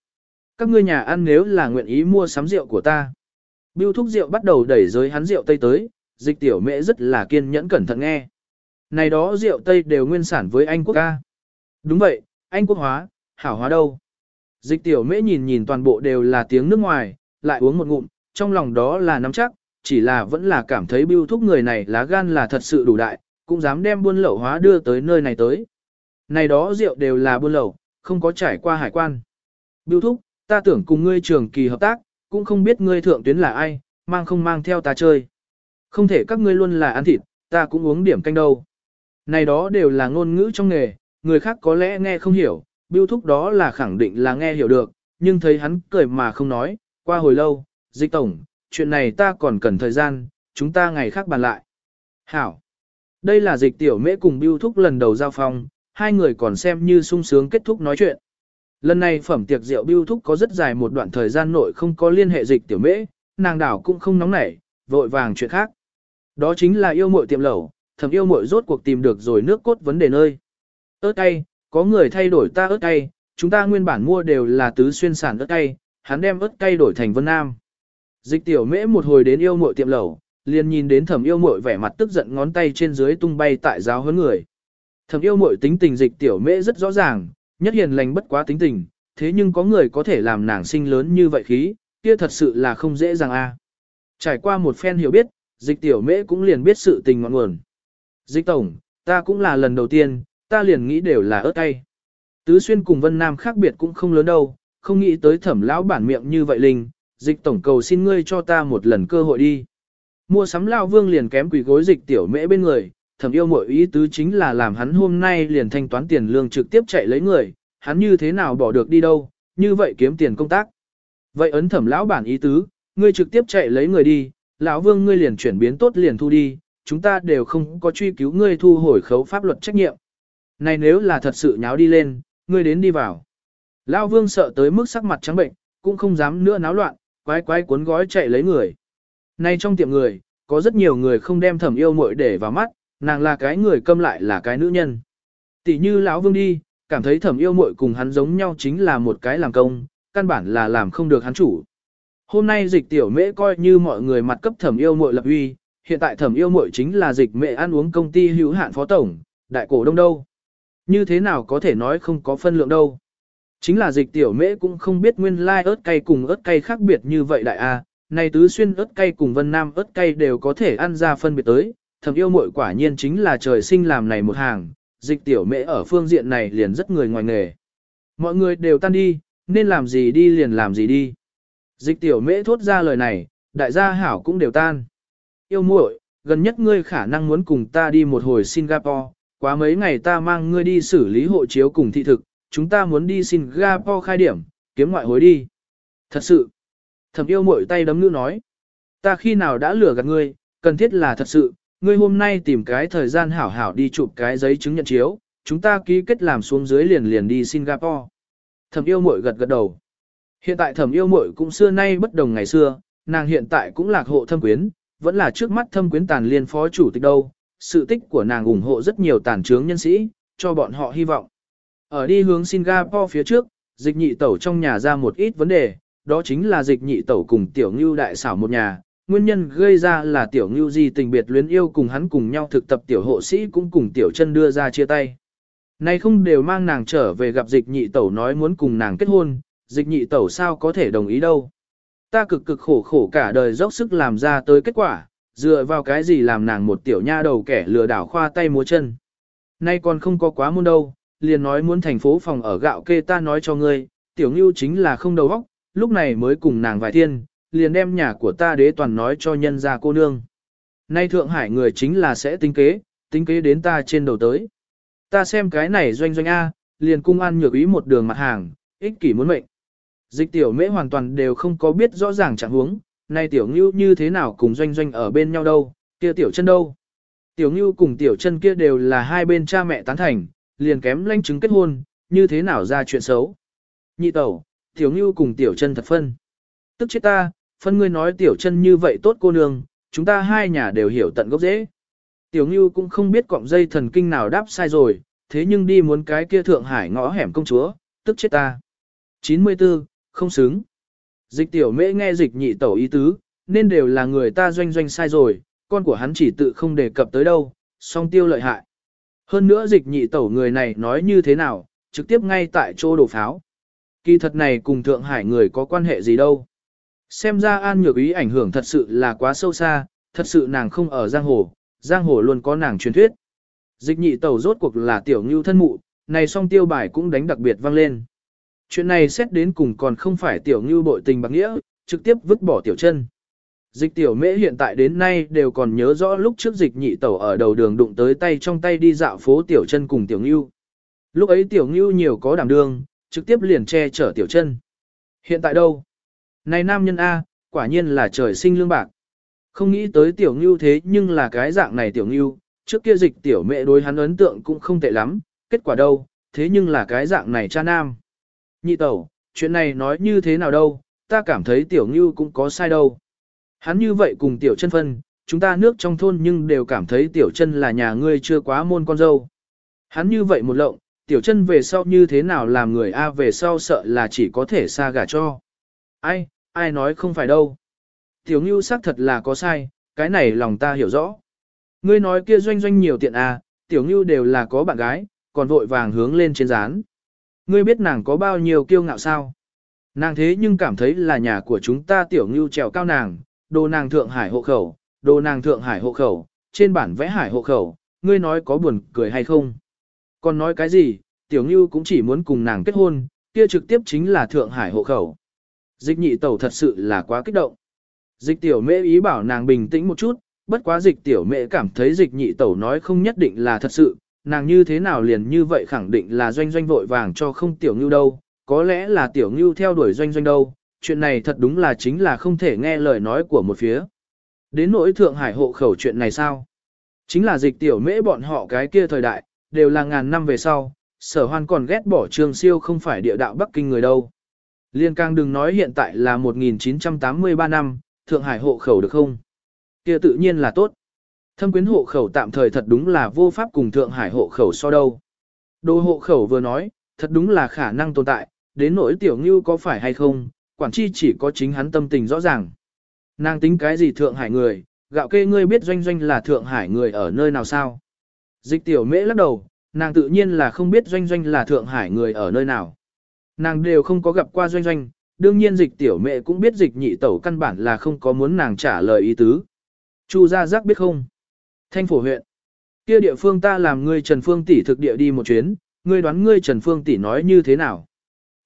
Các ngươi nhà ăn nếu là nguyện ý mua sắm rượu của ta. Biêu thúc rượu bắt đầu đẩy giới hắn rượu tây tới, dịch tiểu mẹ rất là kiên nhẫn cẩn thận nghe. Này đó rượu tây đều nguyên sản với Anh quốc ca. Đúng vậy, Anh quốc hóa, hảo hóa đâu. Dịch tiểu mễ nhìn nhìn toàn bộ đều là tiếng nước ngoài, lại uống một ngụm, trong lòng đó là nắm chắc, chỉ là vẫn là cảm thấy biêu thúc người này lá gan là thật sự đủ đại, cũng dám đem buôn lậu hóa đưa tới nơi này tới. Này đó rượu đều là buôn lậu, không có trải qua hải quan. Biêu thúc, ta tưởng cùng ngươi trường kỳ hợp tác, cũng không biết ngươi thượng tuyến là ai, mang không mang theo ta chơi. Không thể các ngươi luôn là ăn thịt, ta cũng uống điểm canh đâu. Này đó đều là ngôn ngữ trong nghề, người khác có lẽ nghe không hiểu, biêu thúc đó là khẳng định là nghe hiểu được, nhưng thấy hắn cười mà không nói, qua hồi lâu, dịch tổng, chuyện này ta còn cần thời gian, chúng ta ngày khác bàn lại. Hảo. Đây là dịch tiểu mễ cùng biêu thúc lần đầu giao phong, hai người còn xem như sung sướng kết thúc nói chuyện. Lần này phẩm tiệc rượu biêu thúc có rất dài một đoạn thời gian nội không có liên hệ dịch tiểu mễ, nàng đảo cũng không nóng nảy, vội vàng chuyện khác. Đó chính là yêu muội tiệm lẩu, thầm yêu muội rốt cuộc tìm được rồi nước cốt vấn đề nơi. ớt cay, có người thay đổi ta ớt cay, chúng ta nguyên bản mua đều là tứ xuyên sản ớt cay, hắn đem ớt cay đổi thành Vân Nam. Dịch tiểu mễ một hồi đến yêu muội tiệm lẩu, liền nhìn đến thẩm yêu muội vẻ mặt tức giận ngón tay trên dưới tung bay tại giáo huấn người. Thẩm yêu muội tính tình dịch tiểu mễ rất rõ ràng, nhất hiền lành bất quá tính tình, thế nhưng có người có thể làm nàng sinh lớn như vậy khí, kia thật sự là không dễ dàng a. Trải qua một phen hiểu biết, dịch tiểu mễ cũng liền biết sự tình ngọn nguồn. Dịch tổng, ta cũng là lần đầu tiên, ta liền nghĩ đều là ớt tay. Tứ xuyên cùng Vân Nam khác biệt cũng không lớn đâu, không nghĩ tới thẩm lão bản miệng như vậy linh, dịch tổng cầu xin ngươi cho ta một lần cơ hội đi. Mua sắm lão vương liền kém quỷ gối dịch tiểu mễ bên người, thẩm yêu mọi ý tứ chính là làm hắn hôm nay liền thanh toán tiền lương trực tiếp chạy lấy người, hắn như thế nào bỏ được đi đâu, như vậy kiếm tiền công tác. Vậy ấn thẩm lão bản ý tứ, ngươi trực tiếp chạy lấy người đi, lão vương ngươi liền chuyển biến tốt liền thu đi, chúng ta đều không có truy cứu ngươi thu hồi khấu pháp luật trách nhiệm. Này nếu là thật sự nháo đi lên, ngươi đến đi vào. Lão vương sợ tới mức sắc mặt trắng bệnh, cũng không dám nữa náo loạn, quái quái cuốn gói chạy lấy người. Nay trong tiệm người, có rất nhiều người không đem thẩm yêu muội để vào mắt, nàng là cái người câm lại là cái nữ nhân. Tỷ như lão vương đi, cảm thấy thẩm yêu muội cùng hắn giống nhau chính là một cái làm công, căn bản là làm không được hắn chủ. Hôm nay dịch tiểu mễ coi như mọi người mặt cấp thẩm yêu muội lập uy, hiện tại thẩm yêu muội chính là dịch mẹ ăn uống công ty hữu hạn phó tổng, đại cổ đông đâu. Như thế nào có thể nói không có phân lượng đâu. Chính là dịch tiểu mễ cũng không biết nguyên lai like ớt cay cùng ớt cay khác biệt như vậy đại a. Này tứ xuyên ớt cay cùng vân nam ớt cay đều có thể ăn ra phân biệt tới, thẩm yêu muội quả nhiên chính là trời sinh làm này một hàng, dịch tiểu mễ ở phương diện này liền rất người ngoài nghề. Mọi người đều tan đi, nên làm gì đi liền làm gì đi. Dịch tiểu mễ thốt ra lời này, đại gia hảo cũng đều tan. Yêu muội, gần nhất ngươi khả năng muốn cùng ta đi một hồi Singapore, quá mấy ngày ta mang ngươi đi xử lý hộ chiếu cùng thị thực, chúng ta muốn đi Singapore khai điểm, kiếm ngoại hối đi. Thật sự, thầm yêu muội tay đấm nữ nói, ta khi nào đã lừa gạt ngươi, cần thiết là thật sự, ngươi hôm nay tìm cái thời gian hảo hảo đi chụp cái giấy chứng nhận chiếu, chúng ta ký kết làm xuống dưới liền liền đi Singapore. Thẩm yêu muội gật gật đầu. Hiện tại thẩm yêu muội cũng xưa nay bất đồng ngày xưa, nàng hiện tại cũng lạc hộ thâm quyến, vẫn là trước mắt thâm quyến tàn liên phó chủ tịch đâu. Sự tích của nàng ủng hộ rất nhiều tàn trướng nhân sĩ, cho bọn họ hy vọng. Ở đi hướng Singapore phía trước, dịch nhị tẩu trong nhà ra một ít vấn đề, đó chính là dịch nhị tẩu cùng tiểu ngưu đại xảo một nhà, nguyên nhân gây ra là tiểu ngưu di tình biệt luyến yêu cùng hắn cùng nhau thực tập tiểu hộ sĩ cũng cùng tiểu chân đưa ra chia tay. Nay không đều mang nàng trở về gặp dịch nhị tẩu nói muốn cùng nàng kết hôn, dịch nhị tẩu sao có thể đồng ý đâu. Ta cực cực khổ khổ cả đời dốc sức làm ra tới kết quả, dựa vào cái gì làm nàng một tiểu nha đầu kẻ lừa đảo khoa tay múa chân. Nay còn không có quá muôn đâu, liền nói muốn thành phố phòng ở gạo kê ta nói cho ngươi, tiểu ngưu chính là không đầu óc, lúc này mới cùng nàng vài thiên, liền đem nhà của ta đế toàn nói cho nhân gia cô nương. Nay Thượng Hải người chính là sẽ tính kế, tính kế đến ta trên đầu tới. Ta xem cái này doanh doanh A, liền cung ăn nhược ý một đường mặt hàng, ích kỷ muốn mệnh. Dịch tiểu mễ hoàn toàn đều không có biết rõ ràng trạng huống, nay tiểu ngưu như thế nào cùng doanh doanh ở bên nhau đâu, kia tiểu chân đâu. Tiểu ngưu cùng tiểu chân kia đều là hai bên cha mẹ tán thành, liền kém lanh chứng kết hôn, như thế nào ra chuyện xấu. Nhị tẩu, tiểu ngưu cùng tiểu chân thật phân. Tức chết ta, phân ngươi nói tiểu chân như vậy tốt cô nương, chúng ta hai nhà đều hiểu tận gốc dễ. Tiểu ngưu cũng không biết cọng dây thần kinh nào đáp sai rồi, thế nhưng đi muốn cái kia Thượng Hải ngõ hẻm công chúa, tức chết ta. 94, không xứng. Dịch tiểu mễ nghe dịch nhị tẩu ý tứ, nên đều là người ta doanh doanh sai rồi, con của hắn chỉ tự không đề cập tới đâu, song tiêu lợi hại. Hơn nữa dịch nhị tẩu người này nói như thế nào, trực tiếp ngay tại chỗ đổ pháo. Kỳ thật này cùng Thượng Hải người có quan hệ gì đâu. Xem ra An Nhược Ý ảnh hưởng thật sự là quá sâu xa, thật sự nàng không ở giang hồ, giang hồ luôn có nàng truyền thuyết. Dịch nhị tẩu rốt cuộc là tiểu ngưu thân mụ, này song tiêu bài cũng đánh đặc biệt vang lên. Chuyện này xét đến cùng còn không phải tiểu ngưu bội tình bạc nghĩa, trực tiếp vứt bỏ tiểu chân. Dịch tiểu mễ hiện tại đến nay đều còn nhớ rõ lúc trước dịch nhị tẩu ở đầu đường đụng tới tay trong tay đi dạo phố tiểu chân cùng tiểu ngưu. Lúc ấy tiểu ngưu nhiều có đảm đương, trực tiếp liền che chở tiểu chân. Hiện tại đâu? Này nam nhân A, quả nhiên là trời sinh lương bạc. Không nghĩ tới tiểu ngưu thế nhưng là cái dạng này tiểu ngưu, trước kia dịch tiểu mẹ đối hắn ấn tượng cũng không tệ lắm, kết quả đâu, thế nhưng là cái dạng này cha nam. Nhị tẩu, chuyện này nói như thế nào đâu, ta cảm thấy tiểu ngưu cũng có sai đâu. Hắn như vậy cùng tiểu chân phân, chúng ta nước trong thôn nhưng đều cảm thấy tiểu chân là nhà ngươi chưa quá môn con dâu. Hắn như vậy một lộng, tiểu chân về sau như thế nào làm người A về sau sợ là chỉ có thể xa gả cho. Ai, ai nói không phải đâu. Tiểu ngưu xác thật là có sai, cái này lòng ta hiểu rõ. Ngươi nói kia doanh doanh nhiều tiện A, tiểu ngưu đều là có bạn gái, còn vội vàng hướng lên trên rán. Ngươi biết nàng có bao nhiêu kiêu ngạo sao? Nàng thế nhưng cảm thấy là nhà của chúng ta tiểu ngưu trèo cao nàng, đồ nàng Thượng Hải hộ khẩu, đồ nàng Thượng Hải hộ khẩu, trên bản vẽ Hải hộ khẩu, ngươi nói có buồn cười hay không? Còn nói cái gì, tiểu ngưu cũng chỉ muốn cùng nàng kết hôn, kia trực tiếp chính là Thượng Hải hộ khẩu. Dịch nhị tẩu thật sự là quá kích động. Dịch tiểu mẹ ý bảo nàng bình tĩnh một chút, bất quá dịch tiểu mẹ cảm thấy dịch nhị tẩu nói không nhất định là thật sự, nàng như thế nào liền như vậy khẳng định là doanh doanh vội vàng cho không tiểu ngưu đâu, có lẽ là tiểu ngưu theo đuổi doanh doanh đâu, chuyện này thật đúng là chính là không thể nghe lời nói của một phía. Đến nỗi Thượng Hải hộ khẩu chuyện này sao? Chính là dịch tiểu mễ bọn họ cái kia thời đại, đều là ngàn năm về sau, sở hoan còn ghét bỏ trường siêu không phải địa đạo Bắc Kinh người đâu. Liên càng đừng nói hiện tại là 1983 năm, Thượng Hải hộ khẩu được không? kia tự nhiên là tốt. Thâm quyến hộ khẩu tạm thời thật đúng là vô pháp cùng Thượng Hải hộ khẩu so đâu. Đồ hộ khẩu vừa nói, thật đúng là khả năng tồn tại, đến nỗi tiểu ngưu có phải hay không, quản chi chỉ có chính hắn tâm tình rõ ràng. Nàng tính cái gì Thượng Hải người, gạo kê ngươi biết doanh doanh là Thượng Hải người ở nơi nào sao? Dịch tiểu mễ lắc đầu, nàng tự nhiên là không biết doanh doanh là Thượng Hải người ở nơi nào. Nàng đều không có gặp qua doanh doanh, đương nhiên dịch tiểu mẹ cũng biết dịch nhị tẩu căn bản là không có muốn nàng trả lời ý tứ. Chu gia giác biết không? Thanh phổ huyện. Kia địa phương ta làm ngươi Trần Phương tỷ thực địa đi một chuyến, ngươi đoán ngươi Trần Phương tỷ nói như thế nào?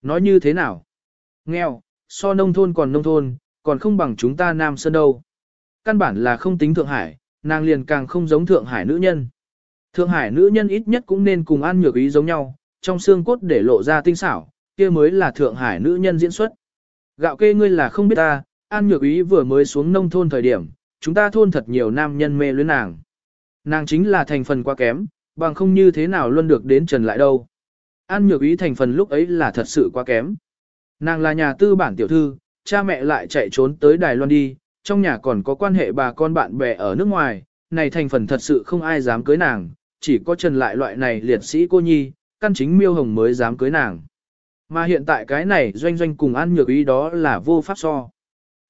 Nói như thế nào? Nghèo, so nông thôn còn nông thôn, còn không bằng chúng ta Nam Sơn đâu. Căn bản là không tính Thượng Hải, nàng liền càng không giống Thượng Hải nữ nhân. Thượng Hải nữ nhân ít nhất cũng nên cùng ăn nhược ý giống nhau, trong xương cốt để lộ ra tinh xảo, kia mới là Thượng Hải nữ nhân diễn xuất. Gạo kê ngươi là không biết ta, An Nhược Ý vừa mới xuống nông thôn thời điểm, chúng ta thôn thật nhiều nam nhân mê luyến nàng. Nàng chính là thành phần quá kém, bằng không như thế nào luôn được đến trần lại đâu. An Nhược Ý thành phần lúc ấy là thật sự quá kém. Nàng là nhà tư bản tiểu thư, cha mẹ lại chạy trốn tới Đài Loan đi, trong nhà còn có quan hệ bà con bạn bè ở nước ngoài, này thành phần thật sự không ai dám cưới nàng, chỉ có trần lại loại này liệt sĩ cô nhi, căn chính miêu hồng mới dám cưới nàng. Mà hiện tại cái này doanh doanh cùng ăn nhược ý đó là vô pháp so.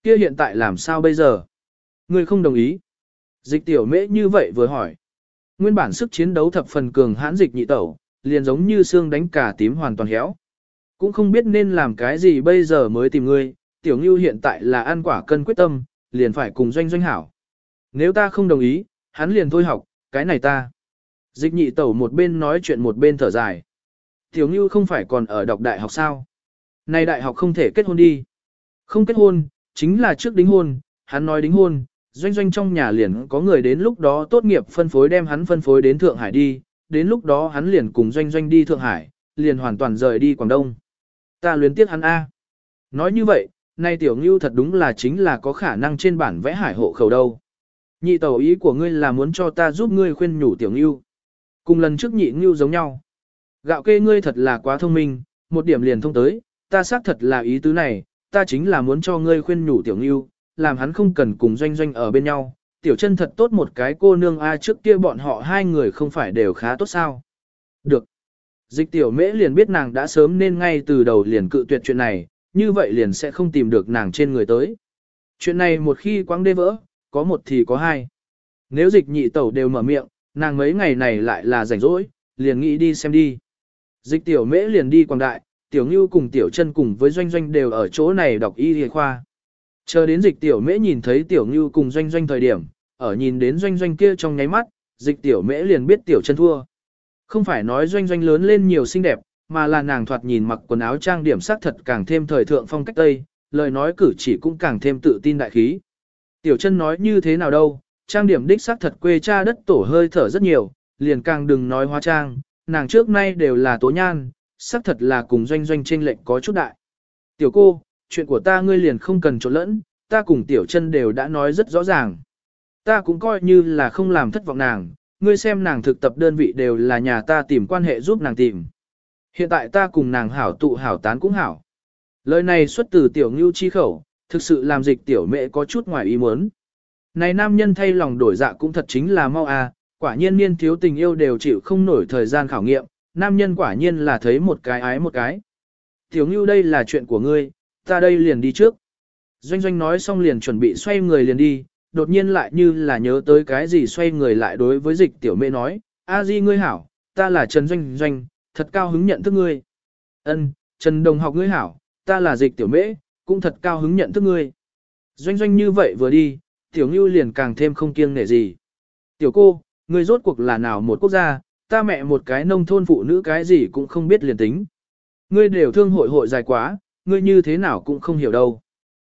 Kia hiện tại làm sao bây giờ? Người không đồng ý. Dịch tiểu mễ như vậy vừa hỏi. Nguyên bản sức chiến đấu thập phần cường hãn dịch nhị tẩu, liền giống như xương đánh cả tím hoàn toàn héo. Cũng không biết nên làm cái gì bây giờ mới tìm ngươi, tiểu ngưu hiện tại là ăn quả cân quyết tâm, liền phải cùng doanh doanh hảo. Nếu ta không đồng ý, hắn liền thôi học, cái này ta. Dịch nhị tẩu một bên nói chuyện một bên thở dài. Tiểu Ngưu không phải còn ở đọc đại học sao? Này đại học không thể kết hôn đi. Không kết hôn, chính là trước đính hôn, hắn nói đính hôn, doanh doanh trong nhà liền có người đến lúc đó tốt nghiệp phân phối đem hắn phân phối đến Thượng Hải đi, đến lúc đó hắn liền cùng doanh doanh đi Thượng Hải, liền hoàn toàn rời đi Quảng Đông. Ta luyến tiếc hắn A. Nói như vậy, nay tiểu ngưu thật đúng là chính là có khả năng trên bản vẽ hải hộ khẩu đâu. Nhị tẩu ý của ngươi là muốn cho ta giúp ngươi khuyên nhủ tiểu ngưu. Cùng lần trước nhị ngưu giống nhau. Gạo kê ngươi thật là quá thông minh, một điểm liền thông tới, ta xác thật là ý tứ này, ta chính là muốn cho ngươi khuyên nhủ tiểu ngưu, làm hắn không cần cùng doanh doanh ở bên nhau. Tiểu chân thật tốt một cái cô nương A trước kia bọn họ hai người không phải đều khá tốt sao. Được. Dịch tiểu mễ liền biết nàng đã sớm nên ngay từ đầu liền cự tuyệt chuyện này, như vậy liền sẽ không tìm được nàng trên người tới. Chuyện này một khi quăng đê vỡ, có một thì có hai. Nếu dịch nhị tẩu đều mở miệng, nàng mấy ngày này lại là rảnh rỗi, liền nghĩ đi xem đi. Dịch tiểu mễ liền đi quảng đại, tiểu ngưu cùng tiểu chân cùng với doanh doanh đều ở chỗ này đọc y y khoa. Chờ đến dịch tiểu mễ nhìn thấy tiểu ngưu cùng doanh doanh thời điểm, ở nhìn đến doanh doanh kia trong nháy mắt, dịch tiểu mễ liền biết tiểu chân thua. Không phải nói doanh doanh lớn lên nhiều xinh đẹp, mà là nàng thoạt nhìn mặc quần áo trang điểm sắc thật càng thêm thời thượng phong cách Tây, lời nói cử chỉ cũng càng thêm tự tin đại khí. Tiểu chân nói như thế nào đâu, trang điểm đích sắc thật quê cha đất tổ hơi thở rất nhiều, liền càng đừng nói hóa trang, nàng trước nay đều là tố nhan, sắc thật là cùng doanh doanh trên lệnh có chút đại. Tiểu cô, chuyện của ta ngươi liền không cần trộn lẫn, ta cùng tiểu chân đều đã nói rất rõ ràng. Ta cũng coi như là không làm thất vọng nàng, ngươi xem nàng thực tập đơn vị đều là nhà ta tìm quan hệ giúp nàng tìm. Hiện tại ta cùng nàng hảo tụ hảo tán cũng hảo. Lời này xuất từ tiểu ngưu chi khẩu, thực sự làm dịch tiểu mẹ có chút ngoài ý muốn. Này nam nhân thay lòng đổi dạ cũng thật chính là mau à, quả nhiên niên thiếu tình yêu đều chịu không nổi thời gian khảo nghiệm, nam nhân quả nhiên là thấy một cái ái một cái. Tiểu ngưu đây là chuyện của ngươi, ta đây liền đi trước. Doanh doanh nói xong liền chuẩn bị xoay người liền đi, đột nhiên lại như là nhớ tới cái gì xoay người lại đối với dịch tiểu mẹ nói, a di ngươi hảo, ta là Trần Doanh Doanh, thật cao hứng nhận thức ngươi. Ân, Trần Đồng học ngươi hảo, ta là dịch tiểu mễ, cũng thật cao hứng nhận thức ngươi. Doanh doanh như vậy vừa đi, tiểu ngưu liền càng thêm không kiêng nể gì. Tiểu cô, ngươi rốt cuộc là nào một quốc gia, ta mẹ một cái nông thôn phụ nữ cái gì cũng không biết liền tính. Ngươi đều thương hội hội dài quá, ngươi như thế nào cũng không hiểu đâu.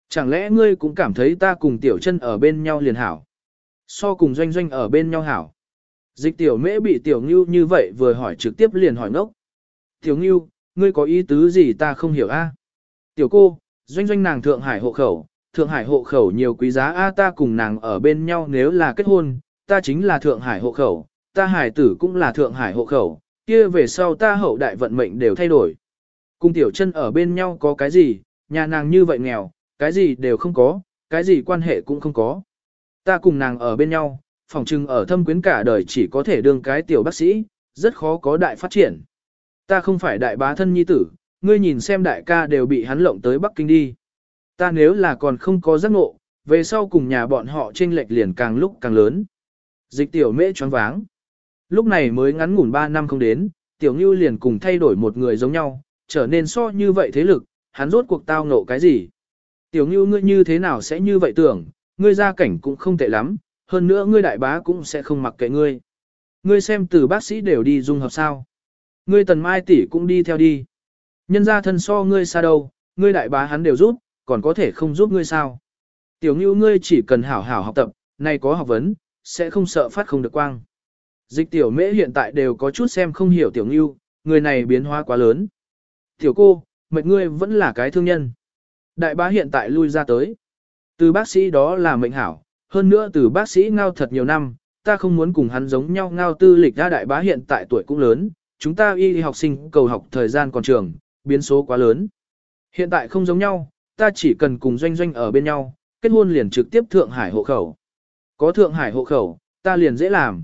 Chẳng lẽ ngươi cũng cảm thấy ta cùng tiểu chân ở bên nhau liền hảo. So cùng doanh doanh ở bên nhau hảo. Dịch tiểu mễ bị tiểu ngưu như vậy vừa hỏi trực tiếp liền hỏi ngốc. Tiểu ngưu, ngươi có ý tứ gì ta không hiểu a? Tiểu cô, doanh doanh nàng Thượng Hải hộ khẩu, Thượng Hải hộ khẩu nhiều quý giá a ta cùng nàng ở bên nhau nếu là kết hôn, ta chính là Thượng Hải hộ khẩu, ta hải tử cũng là Thượng Hải hộ khẩu, kia về sau ta hậu đại vận mệnh đều thay đổi. Cùng tiểu chân ở bên nhau có cái gì, nhà nàng như vậy nghèo, cái gì đều không có, cái gì quan hệ cũng không có. Ta cùng nàng ở bên nhau, phòng trưng ở thâm quyến cả đời chỉ có thể đương cái tiểu bác sĩ, rất khó có đại phát triển. Ta không phải đại bá thân nhi tử, ngươi nhìn xem đại ca đều bị hắn lộng tới Bắc Kinh đi. Ta nếu là còn không có giác ngộ, về sau cùng nhà bọn họ chênh lệch liền càng lúc càng lớn. Dịch tiểu mễ choáng váng. Lúc này mới ngắn ngủn 3 năm không đến, tiểu ngưu liền cùng thay đổi một người giống nhau, trở nên so như vậy thế lực, hắn rốt cuộc tao ngộ cái gì. Tiểu ngưu ngươi như thế nào sẽ như vậy tưởng, ngươi gia cảnh cũng không tệ lắm, hơn nữa ngươi đại bá cũng sẽ không mặc kệ ngươi. Ngươi xem từ bác sĩ đều đi dung hợp sao. Ngươi tần mai tỷ cũng đi theo đi. Nhân gia thân so ngươi xa đâu, ngươi đại bá hắn đều giúp, còn có thể không giúp ngươi sao. Tiểu ngưu ngươi chỉ cần hảo hảo học tập, nay có học vấn, sẽ không sợ phát không được quang. Dịch tiểu mễ hiện tại đều có chút xem không hiểu tiểu ngưu, người này biến hóa quá lớn. Tiểu cô, mệnh ngươi vẫn là cái thương nhân. Đại bá hiện tại lui ra tới. Từ bác sĩ đó là mệnh hảo, hơn nữa từ bác sĩ ngao thật nhiều năm, ta không muốn cùng hắn giống nhau ngao tư lịch ra đại bá hiện tại tuổi cũng lớn, chúng ta y học sinh cầu học thời gian còn trường, biến số quá lớn. Hiện tại không giống nhau, ta chỉ cần cùng doanh doanh ở bên nhau, kết hôn liền trực tiếp Thượng Hải hộ khẩu. Có Thượng Hải hộ khẩu, ta liền dễ làm.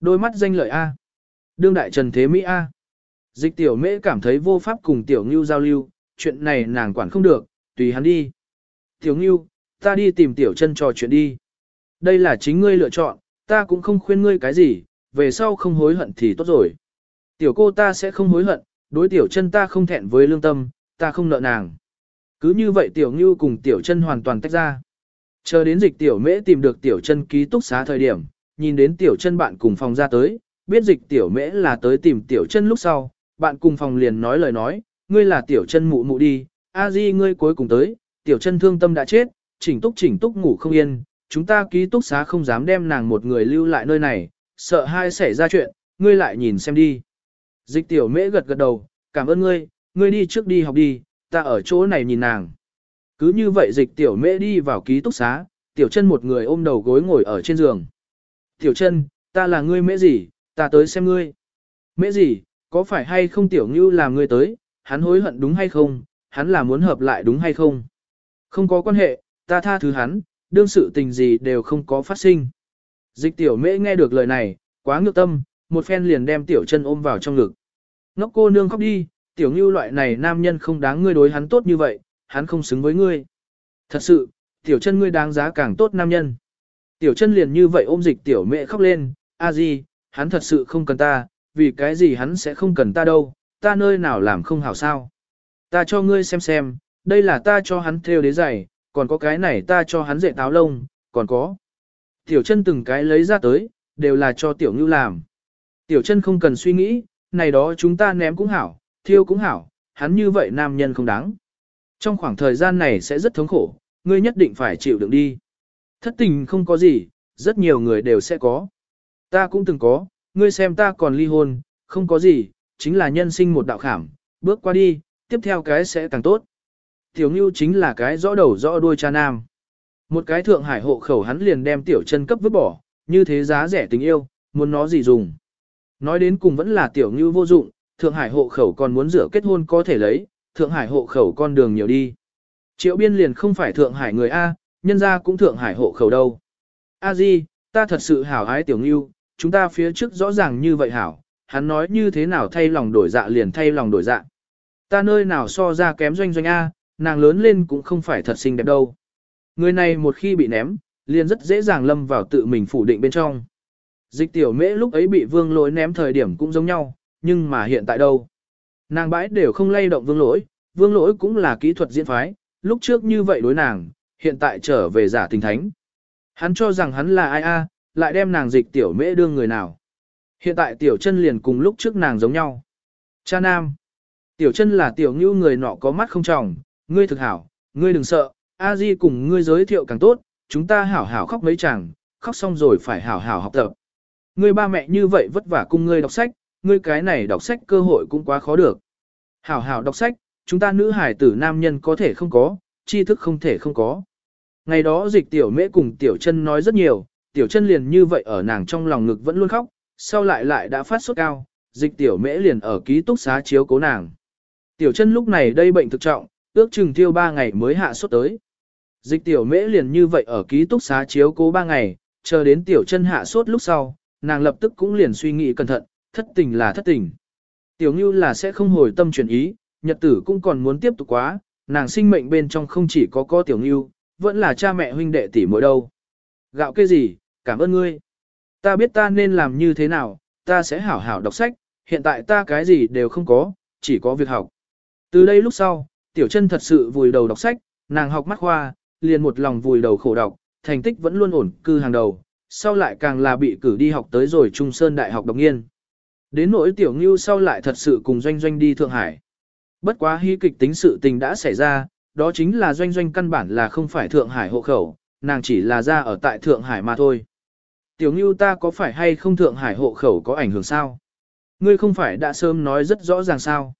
Đôi mắt danh lợi A. Đương đại Trần Thế Mỹ A. Dịch tiểu mễ cảm thấy vô pháp cùng tiểu ngưu giao lưu, chuyện này nàng quản không được, tùy hắn đi. Tiểu ngưu, ta đi tìm tiểu chân trò chuyện đi. Đây là chính ngươi lựa chọn, ta cũng không khuyên ngươi cái gì, về sau không hối hận thì tốt rồi. Tiểu cô ta sẽ không hối hận, đối tiểu chân ta không thẹn với lương tâm, ta không nợ nàng. Cứ như vậy tiểu ngưu cùng tiểu chân hoàn toàn tách ra. Chờ đến dịch tiểu mễ tìm được tiểu chân ký túc xá thời điểm, nhìn đến tiểu chân bạn cùng phòng ra tới, biết dịch tiểu mễ là tới tìm tiểu chân lúc sau, bạn cùng phòng liền nói lời nói, ngươi là tiểu chân mụ mụ đi, a di ngươi cuối cùng tới, tiểu chân thương tâm đã chết, chỉnh túc chỉnh túc ngủ không yên, chúng ta ký túc xá không dám đem nàng một người lưu lại nơi này, sợ hai xảy ra chuyện, ngươi lại nhìn xem đi. Dịch tiểu mễ gật gật đầu, cảm ơn ngươi, ngươi đi trước đi học đi, ta ở chỗ này nhìn nàng. Cứ như vậy dịch tiểu mễ đi vào ký túc xá, tiểu chân một người ôm đầu gối ngồi ở trên giường. Tiểu chân, ta là ngươi mễ gì, ta tới xem ngươi. Mễ gì, có phải hay không tiểu ngưu làm ngươi tới, hắn hối hận đúng hay không, hắn là muốn hợp lại đúng hay không. Không có quan hệ, ta tha thứ hắn, đương sự tình gì đều không có phát sinh. Dịch tiểu mễ nghe được lời này, quá ngược tâm, một phen liền đem tiểu chân ôm vào trong ngực. Ngốc cô nương khóc đi, tiểu ngưu loại này nam nhân không đáng ngươi đối hắn tốt như vậy, hắn không xứng với ngươi. Thật sự, tiểu chân ngươi đáng giá càng tốt nam nhân. Tiểu chân liền như vậy ôm dịch tiểu mẹ khóc lên, a gì, hắn thật sự không cần ta, vì cái gì hắn sẽ không cần ta đâu, ta nơi nào làm không hảo sao. Ta cho ngươi xem xem, đây là ta cho hắn theo đế giày, còn có cái này ta cho hắn dệt táo lông, còn có. Tiểu chân từng cái lấy ra tới, đều là cho tiểu ngưu làm. Tiểu chân không cần suy nghĩ, này đó chúng ta ném cũng hảo, thiêu cũng hảo, hắn như vậy nam nhân không đáng. Trong khoảng thời gian này sẽ rất thống khổ, ngươi nhất định phải chịu đựng đi. Thất tình không có gì, rất nhiều người đều sẽ có. Ta cũng từng có, ngươi xem ta còn ly hôn, không có gì, chính là nhân sinh một đạo khảm, bước qua đi, tiếp theo cái sẽ càng tốt. Tiểu Ngưu chính là cái rõ đầu rõ đuôi cha nam. Một cái thượng hải hộ khẩu hắn liền đem tiểu chân cấp vứt bỏ, như thế giá rẻ tình yêu, muốn nó gì dùng. Nói đến cùng vẫn là tiểu Ngưu vô dụng, thượng hải hộ khẩu còn muốn rửa kết hôn có thể lấy, thượng hải hộ khẩu con đường nhiều đi. Triệu biên liền không phải thượng hải người A, nhân ra cũng thượng hải hộ khẩu đâu. A di, ta thật sự hảo ái tiểu Ngưu, chúng ta phía trước rõ ràng như vậy hảo, hắn nói như thế nào thay lòng đổi dạ liền thay lòng đổi dạ. Ta nơi nào so ra kém doanh doanh A, nàng lớn lên cũng không phải thật xinh đẹp đâu. Người này một khi bị ném, liền rất dễ dàng lâm vào tự mình phủ định bên trong. Dịch tiểu mễ lúc ấy bị vương lỗi ném thời điểm cũng giống nhau, nhưng mà hiện tại đâu? Nàng bãi đều không lay động vương lỗi, vương lỗi cũng là kỹ thuật diễn phái, lúc trước như vậy đối nàng, hiện tại trở về giả tình thánh. Hắn cho rằng hắn là ai a, lại đem nàng dịch tiểu mễ đương người nào. Hiện tại tiểu chân liền cùng lúc trước nàng giống nhau. Cha nam. Tiểu chân là tiểu ngưu người nọ có mắt không tròng, ngươi thực hảo, ngươi đừng sợ, a di cùng ngươi giới thiệu càng tốt, chúng ta hảo hảo khóc mấy chàng, khóc xong rồi phải hảo hảo học tập. Ngươi ba mẹ như vậy vất vả cùng ngươi đọc sách, ngươi cái này đọc sách cơ hội cũng quá khó được. Hảo hảo đọc sách, chúng ta nữ hải tử nam nhân có thể không có, tri thức không thể không có. Ngày đó dịch tiểu mễ cùng tiểu chân nói rất nhiều, tiểu chân liền như vậy ở nàng trong lòng ngực vẫn luôn khóc, sau lại lại đã phát sốt cao, dịch tiểu mễ liền ở ký túc xá chiếu cố nàng. Tiểu chân lúc này đây bệnh thực trọng, ước chừng tiêu 3 ngày mới hạ sốt tới. Dịch tiểu mễ liền như vậy ở ký túc xá chiếu cố 3 ngày, chờ đến tiểu chân hạ sốt lúc sau, nàng lập tức cũng liền suy nghĩ cẩn thận, thất tình là thất tình. Tiểu như là sẽ không hồi tâm chuyển ý, nhật tử cũng còn muốn tiếp tục quá, nàng sinh mệnh bên trong không chỉ có có Tiểu như, vẫn là cha mẹ huynh đệ tỷ muội đâu. Gạo cái gì, cảm ơn ngươi. Ta biết ta nên làm như thế nào, ta sẽ hảo hảo đọc sách, hiện tại ta cái gì đều không có, chỉ có việc học. Từ đây lúc sau, Tiểu chân thật sự vùi đầu đọc sách, nàng học mắt khoa, liền một lòng vùi đầu khổ đọc, thành tích vẫn luôn ổn cư hàng đầu, sau lại càng là bị cử đi học tới rồi Trung Sơn Đại học đồng nghiên. Đến nỗi tiểu ngưu sau lại thật sự cùng doanh doanh đi Thượng Hải. Bất quá hy kịch tính sự tình đã xảy ra, đó chính là doanh doanh căn bản là không phải Thượng Hải hộ khẩu, nàng chỉ là ra ở tại Thượng Hải mà thôi. Tiểu ngưu ta có phải hay không Thượng Hải hộ khẩu có ảnh hưởng sao? Ngươi không phải đã sớm nói rất rõ ràng sao?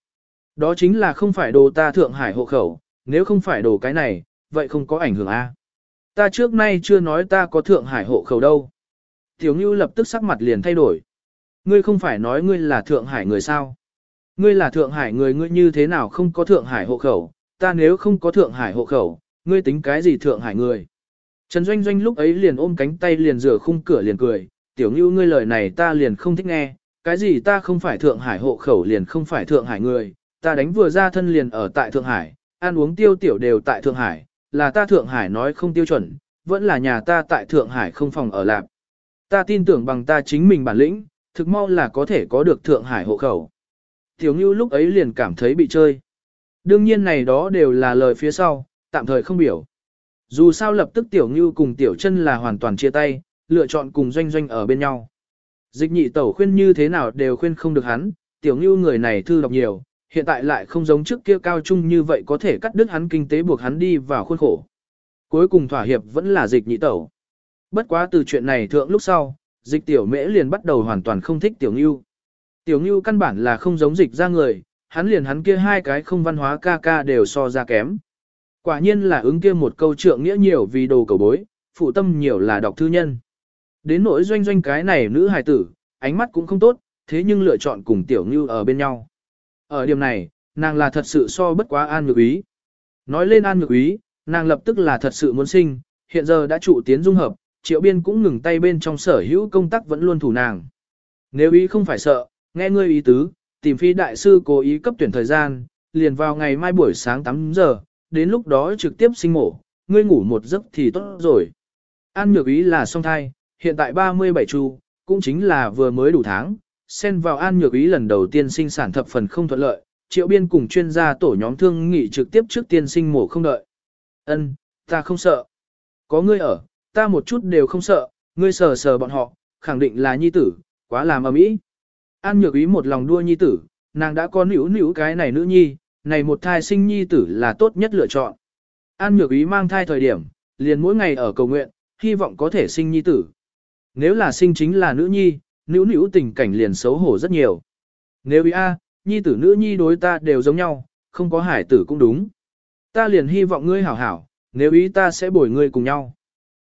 Đó chính là không phải đồ ta Thượng Hải hộ khẩu, nếu không phải đồ cái này, vậy không có ảnh hưởng a. Ta trước nay chưa nói ta có Thượng Hải hộ khẩu đâu. Tiểu Ngưu lập tức sắc mặt liền thay đổi. Ngươi không phải nói ngươi là Thượng Hải người sao? Ngươi là Thượng Hải người ngươi như thế nào không có Thượng Hải hộ khẩu? Ta nếu không có Thượng Hải hộ khẩu, ngươi tính cái gì Thượng Hải người? Trần Doanh Doanh lúc ấy liền ôm cánh tay liền rửa khung cửa liền cười, tiểu ngưu ngươi lời này ta liền không thích nghe, cái gì ta không phải Thượng Hải hộ khẩu liền không phải Thượng Hải người, ta đánh vừa ra thân liền ở tại Thượng Hải, ăn uống tiêu tiểu đều tại Thượng Hải, là ta Thượng Hải nói không tiêu chuẩn, vẫn là nhà ta tại Thượng Hải không phòng ở lạp. Ta tin tưởng bằng ta chính mình bản lĩnh, thực mau là có thể có được Thượng Hải hộ khẩu. Tiểu Ngưu lúc ấy liền cảm thấy bị chơi. Đương nhiên này đó đều là lời phía sau, tạm thời không biểu. Dù sao lập tức Tiểu Ngưu cùng Tiểu chân là hoàn toàn chia tay, lựa chọn cùng doanh doanh ở bên nhau. Dịch nhị tẩu khuyên như thế nào đều khuyên không được hắn, Tiểu Ngưu người này thư đọc nhiều, hiện tại lại không giống trước kia cao trung như vậy có thể cắt đứt hắn kinh tế buộc hắn đi vào khuôn khổ. Cuối cùng thỏa hiệp vẫn là dịch nhị tẩu. bất quá từ chuyện này thượng lúc sau, dịch tiểu mễ liền bắt đầu hoàn toàn không thích tiểu ngưu. Tiểu ngưu căn bản là không giống dịch ra người, hắn liền hắn kia hai cái không văn hóa ca ca đều so ra kém. Quả nhiên là ứng kia một câu trượng nghĩa nhiều vì đồ cầu bối, phụ tâm nhiều là đọc thư nhân. Đến nỗi doanh doanh cái này nữ hài tử, ánh mắt cũng không tốt, thế nhưng lựa chọn cùng tiểu ngưu ở bên nhau. Ở điểm này, nàng là thật sự so bất quá an nhược ý. Nói lên an nhược ý, nàng lập tức là thật sự muốn sinh, hiện giờ đã trụ tiến dung hợp, triệu biên cũng ngừng tay bên trong sở hữu công tác vẫn luôn thủ nàng. Nếu ý không phải sợ, nghe ngươi ý tứ, tìm phi đại sư cố ý cấp tuyển thời gian, liền vào ngày mai buổi sáng 8 giờ, đến lúc đó trực tiếp sinh mổ, ngươi ngủ một giấc thì tốt rồi. An nhược ý là song thai, hiện tại 37 chu, cũng chính là vừa mới đủ tháng, xen vào an nhược ý lần đầu tiên sinh sản thập phần không thuận lợi, triệu biên cùng chuyên gia tổ nhóm thương nghị trực tiếp trước tiên sinh mổ không đợi. Ân, ta không sợ. Có ngươi ở, ta một chút đều không sợ, ngươi sờ sờ bọn họ, khẳng định là nhi tử, quá làm ầm ĩ. An nhược ý một lòng đua nhi tử, nàng đã có nữ nữ cái này nữ nhi, này một thai sinh nhi tử là tốt nhất lựa chọn. An nhược ý mang thai thời điểm, liền mỗi ngày ở cầu nguyện, hy vọng có thể sinh nhi tử. Nếu là sinh chính là nữ nhi, nữ nữ tình cảnh liền xấu hổ rất nhiều. Nếu ý a, nhi tử nữ nhi đối ta đều giống nhau, không có hải tử cũng đúng. Ta liền hy vọng ngươi hảo hảo, nếu ý ta sẽ bồi ngươi cùng nhau.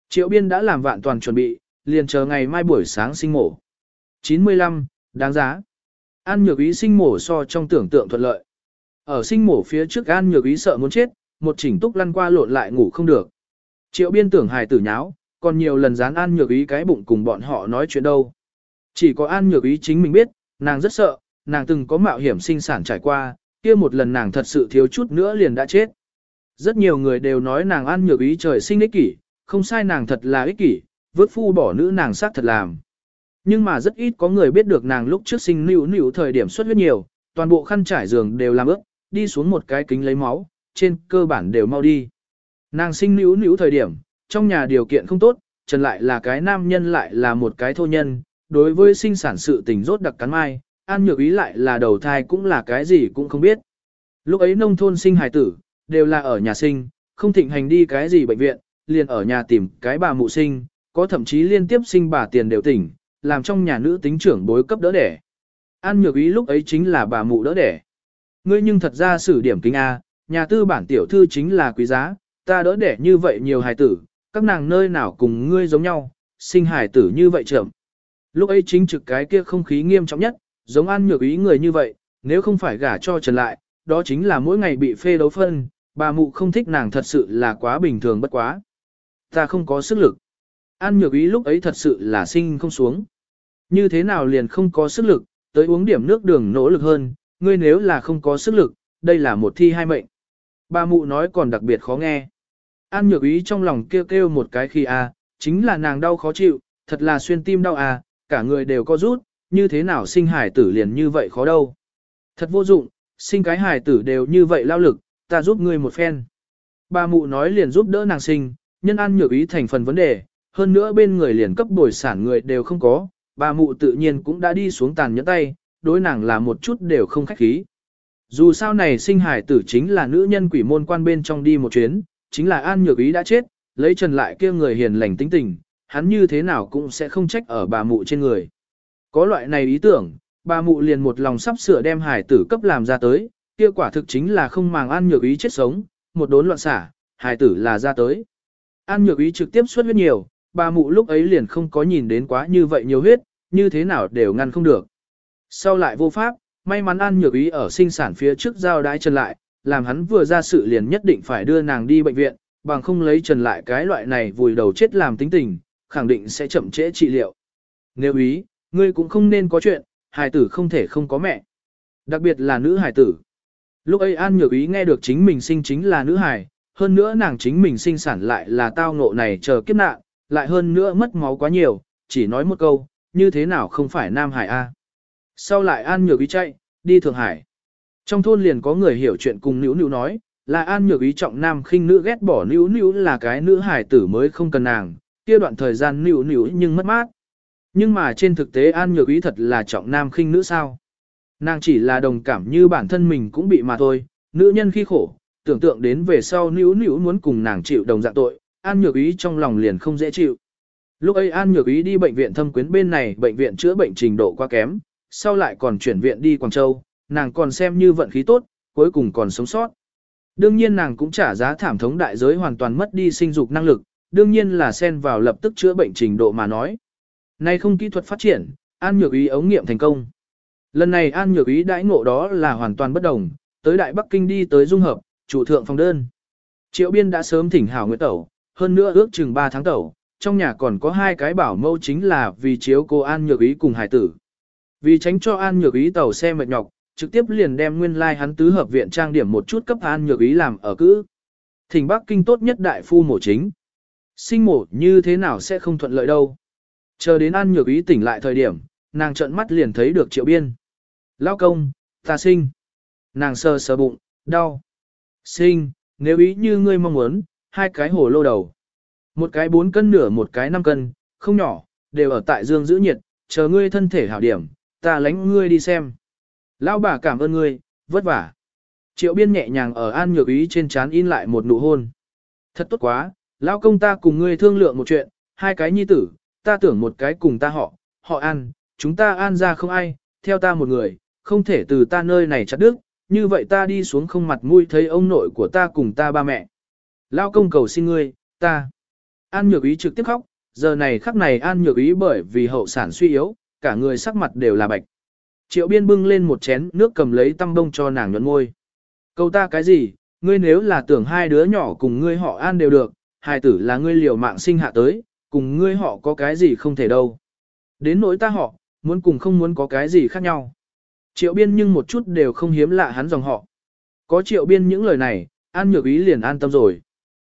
Triệu biên đã làm vạn toàn chuẩn bị, liền chờ ngày mai buổi sáng sinh mổ. 95, đáng giá. An nhược ý sinh mổ so trong tưởng tượng thuận lợi. Ở sinh mổ phía trước An nhược ý sợ muốn chết, một chỉnh túc lăn qua lộn lại ngủ không được. Triệu biên tưởng hài tử nháo, còn nhiều lần dán An nhược ý cái bụng cùng bọn họ nói chuyện đâu. Chỉ có An nhược ý chính mình biết, nàng rất sợ, nàng từng có mạo hiểm sinh sản trải qua, kia một lần nàng thật sự thiếu chút nữa liền đã chết. Rất nhiều người đều nói nàng An nhược ý trời sinh ích kỷ, không sai nàng thật là ích kỷ, vớt phu bỏ nữ nàng xác thật làm. Nhưng mà rất ít có người biết được nàng lúc trước sinh nữu nữu thời điểm xuất huyết nhiều, toàn bộ khăn trải giường đều làm ướt, đi xuống một cái kính lấy máu, trên cơ bản đều mau đi. Nàng sinh nữu nữu thời điểm, trong nhà điều kiện không tốt, trần lại là cái nam nhân lại là một cái thô nhân, đối với sinh sản sự tình rốt đặc cắn mai, an nhược ý lại là đầu thai cũng là cái gì cũng không biết. Lúc ấy nông thôn sinh hài tử, đều là ở nhà sinh, không thịnh hành đi cái gì bệnh viện, liền ở nhà tìm cái bà mụ sinh, có thậm chí liên tiếp sinh bà tiền đều tỉnh, làm trong nhà nữ tính trưởng bối cấp đỡ đẻ. An nhược ý lúc ấy chính là bà mụ đỡ đẻ. Ngươi nhưng thật ra xử điểm kính A, nhà tư bản tiểu thư chính là quý giá, ta đỡ đẻ như vậy nhiều hài tử, các nàng nơi nào cùng ngươi giống nhau, sinh hài tử như vậy trưởng. Lúc ấy chính trực cái kia không khí nghiêm trọng nhất, giống ăn nhược ý người như vậy, nếu không phải gả cho trần lại, đó chính là mỗi ngày bị phê đấu phân, bà mụ không thích nàng thật sự là quá bình thường bất quá. Ta không có sức lực. An nhược ý lúc ấy thật sự là sinh không xuống. Như thế nào liền không có sức lực, tới uống điểm nước đường nỗ lực hơn, ngươi nếu là không có sức lực, đây là một thi hai mệnh. Bà mụ nói còn đặc biệt khó nghe. An nhược ý trong lòng kêu kêu một cái khi a, chính là nàng đau khó chịu, thật là xuyên tim đau à, cả người đều có rút, như thế nào sinh hải tử liền như vậy khó đâu. Thật vô dụng, sinh cái hải tử đều như vậy lao lực, ta giúp ngươi một phen. Bà mụ nói liền giúp đỡ nàng sinh, nhân an nhược ý thành phần vấn đề, hơn nữa bên người liền cấp bồi sản người đều không có, bà mụ tự nhiên cũng đã đi xuống tàn nhẫn tay, đối nàng là một chút đều không khách khí. Dù sao này sinh hải tử chính là nữ nhân quỷ môn quan bên trong đi một chuyến, chính là an nhược ý đã chết, lấy trần lại kia người hiền lành tính tình, hắn như thế nào cũng sẽ không trách ở bà mụ trên người. Có loại này ý tưởng, bà mụ liền một lòng sắp sửa đem hải tử cấp làm ra tới, kia quả thực chính là không màng an nhược ý chết sống, một đốn loạn xả, hải tử là ra tới. An nhược ý trực tiếp xuất huyết nhiều, bà mụ lúc ấy liền không có nhìn đến quá như vậy nhiều huyết, như thế nào đều ngăn không được. Sau lại vô pháp, may mắn An nhược ý ở sinh sản phía trước giao đái trần lại, làm hắn vừa ra sự liền nhất định phải đưa nàng đi bệnh viện, bằng không lấy trần lại cái loại này vùi đầu chết làm tính tình, khẳng định sẽ chậm trễ trị liệu. Nếu ý, ngươi cũng không nên có chuyện, hài tử không thể không có mẹ. Đặc biệt là nữ hài tử. Lúc ấy An Nhược Ý nghe được chính mình sinh chính là nữ hài, hơn nữa nàng chính mình sinh sản lại là tao ngộ này chờ kiếp nạn, lại hơn nữa mất máu quá nhiều, chỉ nói một câu, như thế nào không phải Nam hài A. Sau lại An Nhược Ý chạy, đi Thượng Hải. Trong thôn liền có người hiểu chuyện cùng Nữu Nữu nói, là An Nhược Ý trọng nam khinh nữ ghét bỏ Nữu Nữu là cái nữ hải tử mới không cần nàng, kia đoạn thời gian Nữu Nữu nhưng mất mát. Nhưng mà trên thực tế An Nhược Ý thật là trọng nam khinh nữ sao? Nàng chỉ là đồng cảm như bản thân mình cũng bị mà thôi, nữ nhân khi khổ, tưởng tượng đến về sau Nữu Nữu muốn cùng nàng chịu đồng dạng tội, An Nhược Ý trong lòng liền không dễ chịu. Lúc ấy An Nhược Ý đi bệnh viện thâm quyến bên này bệnh viện chữa bệnh trình độ quá kém, sau lại còn chuyển viện đi Quảng Châu, nàng còn xem như vận khí tốt, cuối cùng còn sống sót. Đương nhiên nàng cũng trả giá thảm thống đại giới hoàn toàn mất đi sinh dục năng lực, đương nhiên là xen vào lập tức chữa bệnh trình độ mà nói. Nay không kỹ thuật phát triển, An Nhược Ý ống nghiệm thành công. Lần này An Nhược Ý đãi ngộ đó là hoàn toàn bất đồng, tới Đại Bắc Kinh đi tới dung hợp, chủ thượng phòng đơn. Triệu Biên đã sớm thỉnh hảo nguyệt tẩu, hơn nữa ước chừng 3 tháng tẩu, trong nhà còn có hai cái bảo mẫu chính là vì chiếu cô An Nhược Ý cùng hải tử. Vì tránh cho An Nhược Ý tàu xe mệt nhọc, trực tiếp liền đem nguyên lai like hắn tứ hợp viện trang điểm một chút cấp An Nhược Ý làm ở cữ. Thỉnh Bắc Kinh tốt nhất đại phu mổ chính. Sinh mổ như thế nào sẽ không thuận lợi đâu. Chờ đến An Nhược Ý tỉnh lại thời điểm, nàng trợn mắt liền thấy được Triệu Biên. Lao công, ta sinh. Nàng sờ sờ bụng, đau. Sinh, nếu ý như ngươi mong muốn, hai cái hổ lô đầu. Một cái bốn cân nửa một cái năm cân, không nhỏ, đều ở tại dương giữ nhiệt, chờ ngươi thân thể hảo điểm, ta lánh ngươi đi xem. Lão bà cảm ơn ngươi, vất vả. Triệu biên nhẹ nhàng ở an nhược ý trên trán in lại một nụ hôn. Thật tốt quá, lão công ta cùng ngươi thương lượng một chuyện, hai cái nhi tử, ta tưởng một cái cùng ta họ, họ an, chúng ta an ra không ai, theo ta một người, không thể từ ta nơi này chặt đứt, như vậy ta đi xuống không mặt mũi thấy ông nội của ta cùng ta ba mẹ. Lao công cầu xin ngươi, ta. An nhược ý trực tiếp khóc, giờ này khắc này an nhược ý bởi vì hậu sản suy yếu, cả người sắc mặt đều là bạch. Triệu biên bưng lên một chén nước cầm lấy tăm đông cho nàng nhuận môi. Câu ta cái gì, ngươi nếu là tưởng hai đứa nhỏ cùng ngươi họ an đều được, hai tử là ngươi liều mạng sinh hạ tới, cùng ngươi họ có cái gì không thể đâu. Đến nỗi ta họ, muốn cùng không muốn có cái gì khác nhau. Triệu biên nhưng một chút đều không hiếm lạ hắn dòng họ. Có triệu biên những lời này, an nhược ý liền an tâm rồi.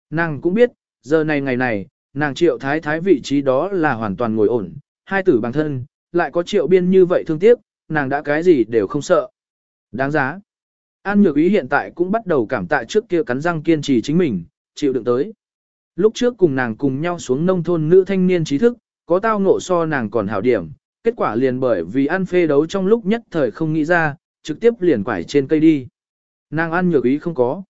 Nàng cũng biết, giờ này ngày này, nàng triệu thái thái vị trí đó là hoàn toàn ngồi ổn, hai tử bằng thân, lại có triệu biên như vậy thương tiếc, nàng đã cái gì đều không sợ. Đáng giá. An nhược ý hiện tại cũng bắt đầu cảm tạ trước kia cắn răng kiên trì chính mình, chịu đựng tới. Lúc trước cùng nàng cùng nhau xuống nông thôn nữ thanh niên trí thức, có tao ngộ so nàng còn hảo điểm, kết quả liền bởi vì ăn phê đấu trong lúc nhất thời không nghĩ ra, trực tiếp liền quải trên cây đi. Nàng ăn nhược ý không có.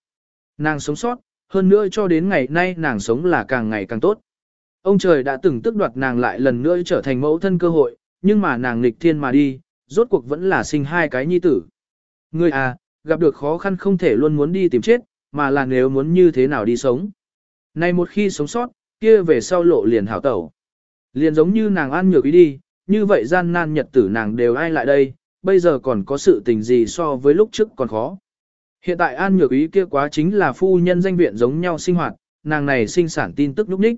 Nàng sống sót, hơn nữa cho đến ngày nay nàng sống là càng ngày càng tốt. Ông trời đã từng tức đoạt nàng lại lần nữa trở thành mẫu thân cơ hội, nhưng mà nàng nghịch thiên mà đi, rốt cuộc vẫn là sinh hai cái nhi tử. ngươi à, gặp được khó khăn không thể luôn muốn đi tìm chết, mà là nếu muốn như thế nào đi sống. Này một khi sống sót, kia về sau lộ liền hảo tẩu. Liền giống như nàng ăn nhược ý đi, như vậy gian nan nhật tử nàng đều ai lại đây, bây giờ còn có sự tình gì so với lúc trước còn khó. Hiện tại An Nhược Ý kia quá chính là phu nhân danh viện giống nhau sinh hoạt, nàng này sinh sản tin tức núp ních.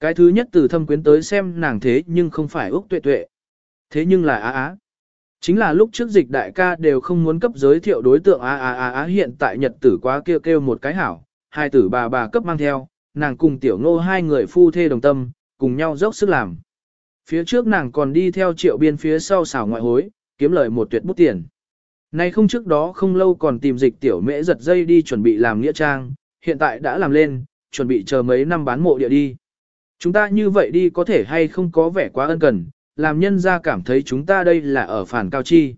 Cái thứ nhất từ thâm quyến tới xem nàng thế nhưng không phải Úc Tuệ Tuệ. Thế nhưng là Á Á. Chính là lúc trước dịch đại ca đều không muốn cấp giới thiệu đối tượng Á Á Á Á hiện tại nhật tử quá kêu kêu một cái hảo, hai tử bà bà cấp mang theo, nàng cùng tiểu ngô hai người phu thê đồng tâm, cùng nhau dốc sức làm. Phía trước nàng còn đi theo triệu biên phía sau xảo ngoại hối, kiếm lời một tuyệt bút tiền. Nay không trước đó không lâu còn tìm dịch tiểu mễ giật dây đi chuẩn bị làm nghĩa trang, hiện tại đã làm lên, chuẩn bị chờ mấy năm bán mộ địa đi. Chúng ta như vậy đi có thể hay không có vẻ quá ân cần, làm nhân ra cảm thấy chúng ta đây là ở phản cao chi.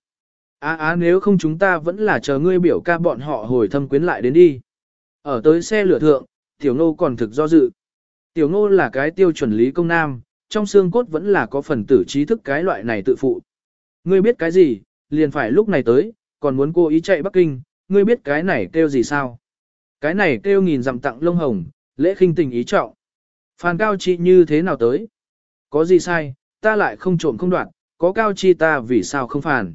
Á á nếu không chúng ta vẫn là chờ ngươi biểu ca bọn họ hồi thâm quyến lại đến đi. Ở tới xe lửa thượng, tiểu ngô còn thực do dự. Tiểu ngô là cái tiêu chuẩn lý công nam, trong xương cốt vẫn là có phần tử trí thức cái loại này tự phụ. Ngươi biết cái gì, liền phải lúc này tới, còn muốn cô ý chạy Bắc Kinh, ngươi biết cái này kêu gì sao? Cái này kêu nghìn dặm tặng lông hồng, lễ khinh tình ý trọng. Phan Cao Chi như thế nào tới? Có gì sai, ta lại không trộm không đoạn, có Cao Chi ta vì sao không phản?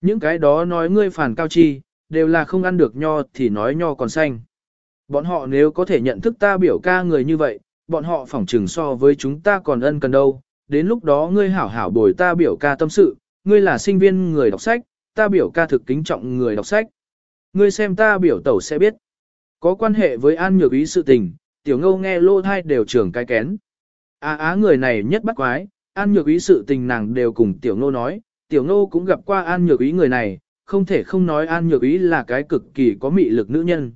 Những cái đó nói ngươi phản Cao Chi, đều là không ăn được nho thì nói nho còn xanh. Bọn họ nếu có thể nhận thức ta biểu ca người như vậy, bọn họ phỏng trừng so với chúng ta còn ân cần đâu. Đến lúc đó ngươi hảo hảo bồi ta biểu ca tâm sự, ngươi là sinh viên người đọc sách, ta biểu ca thực kính trọng người đọc sách. Ngươi xem ta biểu tẩu sẽ biết. Có quan hệ với an nhược ý sự tình, tiểu ngâu nghe lô thai đều trưởng cái kén. Á á người này nhất bắt quái, an nhược ý sự tình nàng đều cùng tiểu ngô nói, tiểu ngô cũng gặp qua an nhược ý người này, không thể không nói an nhược ý là cái cực kỳ có mị lực nữ nhân.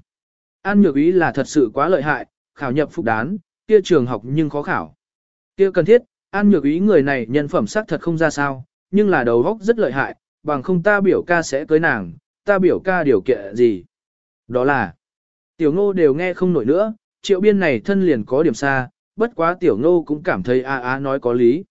An nhược ý là thật sự quá lợi hại, khảo nhập phục đán, kia trường học nhưng khó khảo. Kia cần thiết, an nhược ý người này nhân phẩm sắc thật không ra sao, nhưng là đầu óc rất lợi hại, bằng không ta biểu ca sẽ cưới nàng, ta biểu ca điều kiện gì. Đó là, tiểu ngô đều nghe không nổi nữa, triệu biên này thân liền có điểm xa, bất quá tiểu ngô cũng cảm thấy a a nói có lý.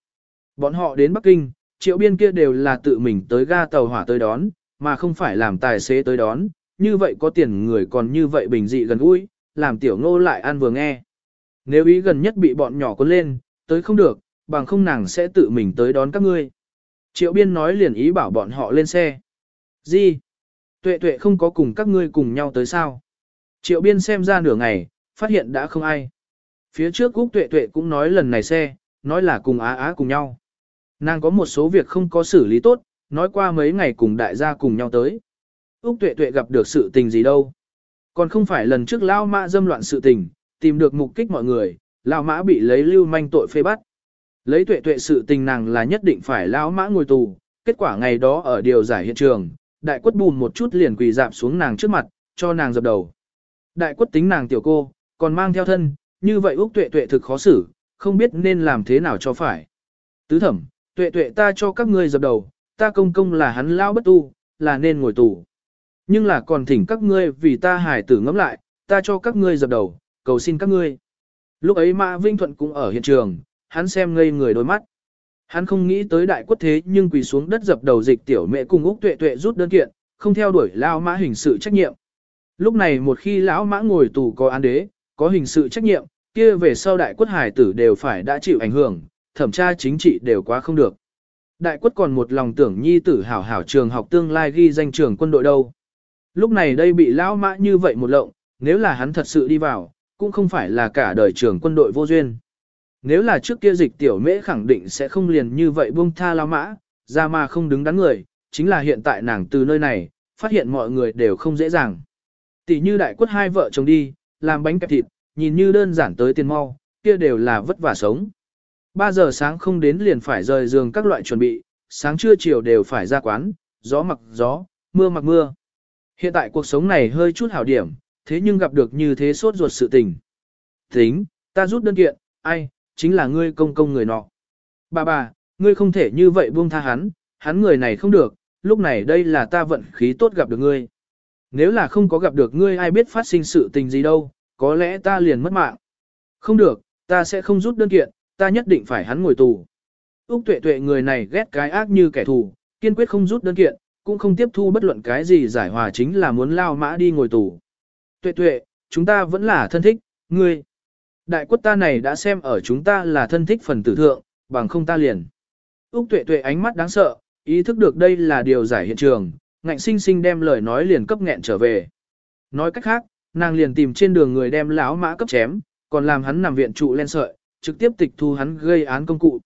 Bọn họ đến Bắc Kinh, triệu biên kia đều là tự mình tới ga tàu hỏa tới đón, mà không phải làm tài xế tới đón, như vậy có tiền người còn như vậy bình dị gần gũi, làm tiểu ngô lại ăn vừa nghe. Nếu ý gần nhất bị bọn nhỏ cuốn lên, tới không được, bằng không nàng sẽ tự mình tới đón các ngươi. Triệu biên nói liền ý bảo bọn họ lên xe. Gì? Tuệ tuệ không có cùng các ngươi cùng nhau tới sao? Triệu biên xem ra nửa ngày, phát hiện đã không ai. Phía trước Úc tuệ tuệ cũng nói lần này xe, nói là cùng á á cùng nhau. Nàng có một số việc không có xử lý tốt, nói qua mấy ngày cùng đại gia cùng nhau tới. Úc tuệ tuệ gặp được sự tình gì đâu. Còn không phải lần trước lao mã dâm loạn sự tình, tìm được mục kích mọi người, lao mã bị lấy lưu manh tội phê bắt. Lấy tuệ tuệ sự tình nàng là nhất định phải lao mã ngồi tù, kết quả ngày đó ở điều giải hiện trường, đại quất bùn một chút liền quỳ dạp xuống nàng trước mặt, cho nàng dập đầu. Đại quất tính nàng tiểu cô, còn mang theo thân, như vậy Úc tuệ tuệ thực khó xử, không biết nên làm thế nào cho phải. Tứ thẩm, tuệ tuệ ta cho các ngươi dập đầu, ta công công là hắn lao bất tu, là nên ngồi tù. Nhưng là còn thỉnh các ngươi vì ta hải tử ngẫm lại, ta cho các ngươi dập đầu, cầu xin các ngươi. Lúc ấy Mã Vinh Thuận cũng ở hiện trường, hắn xem ngây người đôi mắt. Hắn không nghĩ tới đại quất thế nhưng quỳ xuống đất dập đầu dịch tiểu mẹ cùng Úc Tuệ Tuệ rút đơn kiện, không theo đuổi lao mã hình sự trách nhiệm. Lúc này một khi lão mã ngồi tù có án đế, có hình sự trách nhiệm, kia về sau đại quất hải tử đều phải đã chịu ảnh hưởng, thẩm tra chính trị đều quá không được. Đại quất còn một lòng tưởng nhi tử hảo hảo trường học tương lai ghi danh trường quân đội đâu. Lúc này đây bị lão mã như vậy một lộng, nếu là hắn thật sự đi vào, cũng không phải là cả đời trường quân đội vô duyên. Nếu là trước kia dịch tiểu mễ khẳng định sẽ không liền như vậy buông tha lão mã, ra mà không đứng đắn người, chính là hiện tại nàng từ nơi này, phát hiện mọi người đều không dễ dàng. Tỷ như đại quất hai vợ chồng đi, làm bánh kẹp thịt, nhìn như đơn giản tới tiền mau, kia đều là vất vả sống. 3 giờ sáng không đến liền phải rời giường các loại chuẩn bị, sáng trưa chiều đều phải ra quán, gió mặc gió, mưa mặc mưa. Hiện tại cuộc sống này hơi chút hảo điểm, thế nhưng gặp được như thế sốt ruột sự tình. Tính, ta rút đơn kiện, ai, chính là ngươi công công người nọ. Bà bà, ngươi không thể như vậy buông tha hắn, hắn người này không được, lúc này đây là ta vận khí tốt gặp được ngươi. Nếu là không có gặp được ngươi ai biết phát sinh sự tình gì đâu, có lẽ ta liền mất mạng. Không được, ta sẽ không rút đơn kiện, ta nhất định phải hắn ngồi tù. Úc tuệ tuệ người này ghét cái ác như kẻ thù, kiên quyết không rút đơn kiện, cũng không tiếp thu bất luận cái gì giải hòa chính là muốn lao mã đi ngồi tù. Tuệ tuệ, chúng ta vẫn là thân thích, ngươi. Đại quất ta này đã xem ở chúng ta là thân thích phần tử thượng, bằng không ta liền. Úc tuệ tuệ ánh mắt đáng sợ, ý thức được đây là điều giải hiện trường, ngạnh sinh sinh đem lời nói liền cấp nghẹn trở về. Nói cách khác, nàng liền tìm trên đường người đem lão mã cấp chém, còn làm hắn nằm viện trụ len sợi, trực tiếp tịch thu hắn gây án công cụ.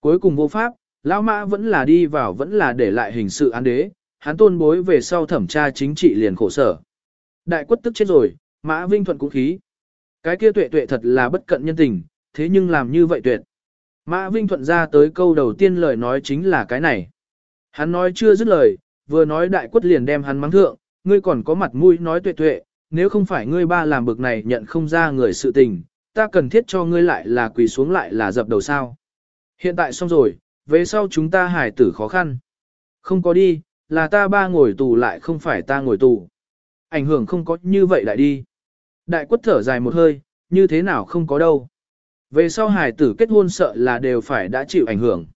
Cuối cùng vô pháp, lão mã vẫn là đi vào vẫn là để lại hình sự án đế, hắn tôn bối về sau thẩm tra chính trị liền khổ sở. Đại quất tức chết rồi, mã vinh thuận cũng khí. Cái kia tuệ tuệ thật là bất cận nhân tình, thế nhưng làm như vậy tuyệt. Mã Vinh Thuận ra tới câu đầu tiên lời nói chính là cái này. Hắn nói chưa dứt lời, vừa nói đại quất liền đem hắn mắng thượng, ngươi còn có mặt mũi nói tuệ tuệ, nếu không phải ngươi ba làm bực này nhận không ra người sự tình, ta cần thiết cho ngươi lại là quỳ xuống lại là dập đầu sao. Hiện tại xong rồi, về sau chúng ta hải tử khó khăn. Không có đi, là ta ba ngồi tù lại không phải ta ngồi tù. Ảnh hưởng không có như vậy lại đi. Đại quất thở dài một hơi, như thế nào không có đâu. Về sau hải tử kết hôn sợ là đều phải đã chịu ảnh hưởng.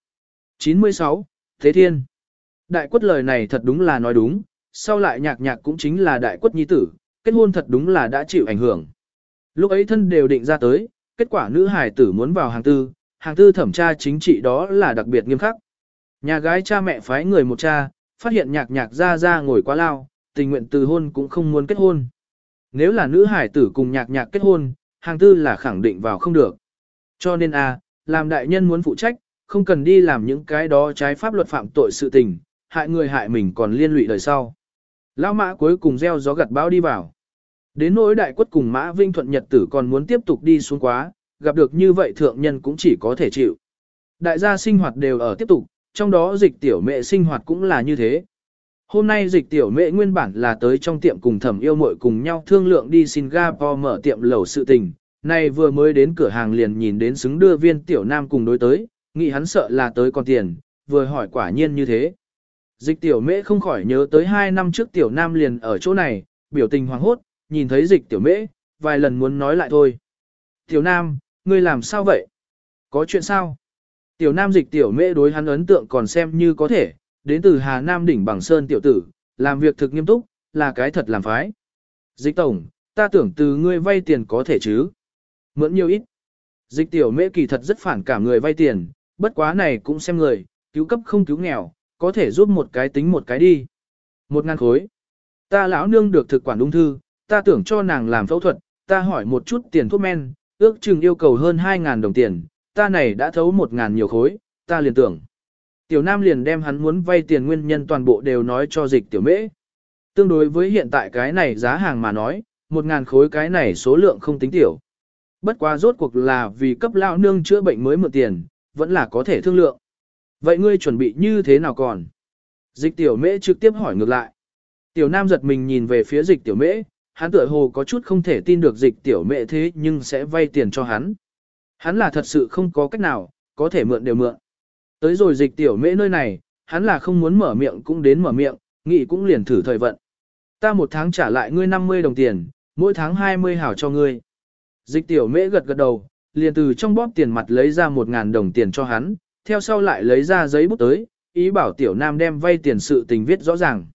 96. Thế Thiên Đại quất lời này thật đúng là nói đúng, sau lại nhạc nhạc cũng chính là đại quất nhi tử, kết hôn thật đúng là đã chịu ảnh hưởng. Lúc ấy thân đều định ra tới, kết quả nữ hải tử muốn vào hàng tư, hàng tư thẩm tra chính trị đó là đặc biệt nghiêm khắc. Nhà gái cha mẹ phái người một cha, phát hiện nhạc nhạc ra ra ngồi quá lao, tình nguyện từ hôn cũng không muốn kết hôn. Nếu là nữ hải tử cùng nhạc nhạc kết hôn, hàng tư là khẳng định vào không được. Cho nên a, làm đại nhân muốn phụ trách, không cần đi làm những cái đó trái pháp luật phạm tội sự tình, hại người hại mình còn liên lụy đời sau. Lão mã cuối cùng gieo gió gặt bão đi vào. Đến nỗi đại quất cùng mã vinh thuận nhật tử còn muốn tiếp tục đi xuống quá, gặp được như vậy thượng nhân cũng chỉ có thể chịu. Đại gia sinh hoạt đều ở tiếp tục, trong đó dịch tiểu mẹ sinh hoạt cũng là như thế. Hôm nay dịch tiểu mẹ nguyên bản là tới trong tiệm cùng thẩm yêu mội cùng nhau thương lượng đi Singapore mở tiệm lẩu sự tình, này vừa mới đến cửa hàng liền nhìn đến xứng đưa viên tiểu nam cùng đối tới, nghĩ hắn sợ là tới còn tiền, vừa hỏi quả nhiên như thế. Dịch tiểu mễ không khỏi nhớ tới hai năm trước tiểu nam liền ở chỗ này, biểu tình hoàng hốt, nhìn thấy dịch tiểu mễ, vài lần muốn nói lại thôi. Tiểu nam, ngươi làm sao vậy? Có chuyện sao? Tiểu nam dịch tiểu mễ đối hắn ấn tượng còn xem như có thể, đến từ Hà Nam đỉnh bằng sơn tiểu tử, làm việc thực nghiêm túc, là cái thật làm phái. Dịch tổng, ta tưởng từ ngươi vay tiền có thể chứ? Mượn nhiều ít. Dịch tiểu mễ kỳ thật rất phản cảm người vay tiền, bất quá này cũng xem người, cứu cấp không cứu nghèo, có thể giúp một cái tính một cái đi. Một ngàn khối. Ta lão nương được thực quản ung thư, ta tưởng cho nàng làm phẫu thuật, ta hỏi một chút tiền thuốc men, ước chừng yêu cầu hơn 2.000 đồng tiền, ta này đã thấu 1.000 nhiều khối, ta liền tưởng. Tiểu Nam liền đem hắn muốn vay tiền nguyên nhân toàn bộ đều nói cho dịch tiểu mễ. Tương đối với hiện tại cái này giá hàng mà nói, 1.000 khối cái này số lượng không tính tiểu. Bất quá rốt cuộc là vì cấp lao nương chữa bệnh mới mượn tiền, vẫn là có thể thương lượng. Vậy ngươi chuẩn bị như thế nào còn? Dịch tiểu mễ trực tiếp hỏi ngược lại. Tiểu nam giật mình nhìn về phía dịch tiểu mễ, hắn tựa hồ có chút không thể tin được dịch tiểu mẹ thế nhưng sẽ vay tiền cho hắn. Hắn là thật sự không có cách nào, có thể mượn đều mượn. Tới rồi dịch tiểu mẹ nơi này, hắn là không muốn mở miệng cũng đến mở miệng, nghĩ cũng liền thử thời vận. Ta một tháng trả lại ngươi 50 đồng tiền, mỗi tháng 20 hảo cho ngươi. Dịch tiểu mễ gật gật đầu, liền từ trong bóp tiền mặt lấy ra 1.000 đồng tiền cho hắn, theo sau lại lấy ra giấy bút tới, ý bảo tiểu nam đem vay tiền sự tình viết rõ ràng.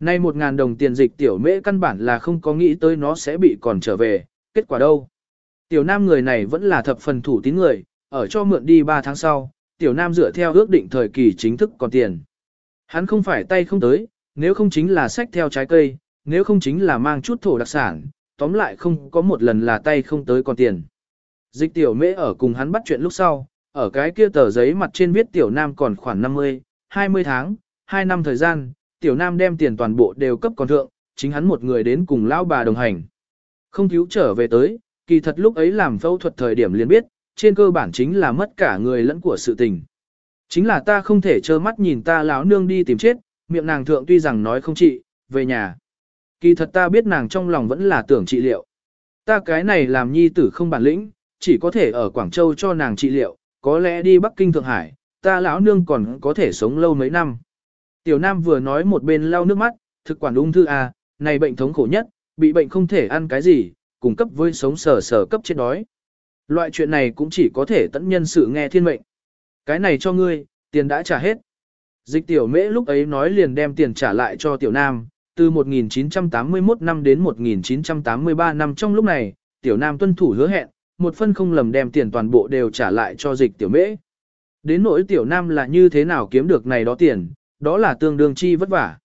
Nay một ngàn đồng tiền dịch tiểu mễ căn bản là không có nghĩ tới nó sẽ bị còn trở về, kết quả đâu. Tiểu nam người này vẫn là thập phần thủ tín người, ở cho mượn đi 3 tháng sau, tiểu nam dựa theo ước định thời kỳ chính thức còn tiền. Hắn không phải tay không tới, nếu không chính là sách theo trái cây, nếu không chính là mang chút thổ đặc sản, tóm lại không có một lần là tay không tới còn tiền. Dịch tiểu mễ ở cùng hắn bắt chuyện lúc sau, ở cái kia tờ giấy mặt trên viết tiểu nam còn khoảng 50, 20 tháng, 2 năm thời gian, tiểu nam đem tiền toàn bộ đều cấp còn thượng, chính hắn một người đến cùng lão bà đồng hành. Không cứu trở về tới, kỳ thật lúc ấy làm phẫu thuật thời điểm liền biết, trên cơ bản chính là mất cả người lẫn của sự tình. Chính là ta không thể trơ mắt nhìn ta lão nương đi tìm chết, miệng nàng thượng tuy rằng nói không trị, về nhà. Kỳ thật ta biết nàng trong lòng vẫn là tưởng trị liệu. Ta cái này làm nhi tử không bản lĩnh, chỉ có thể ở Quảng Châu cho nàng trị liệu, có lẽ đi Bắc Kinh Thượng Hải, ta lão nương còn có thể sống lâu mấy năm. Tiểu Nam vừa nói một bên lau nước mắt, thực quản ung thư à, này bệnh thống khổ nhất, bị bệnh không thể ăn cái gì, cung cấp với sống sờ sờ cấp chết đói. Loại chuyện này cũng chỉ có thể tận nhân sự nghe thiên mệnh. Cái này cho ngươi, tiền đã trả hết. Dịch tiểu mễ lúc ấy nói liền đem tiền trả lại cho tiểu nam, từ 1981 năm đến 1983 năm trong lúc này, tiểu nam tuân thủ hứa hẹn, một phân không lầm đem tiền toàn bộ đều trả lại cho dịch tiểu mễ. Đến nỗi tiểu nam là như thế nào kiếm được này đó tiền, đó là tương đương chi vất vả.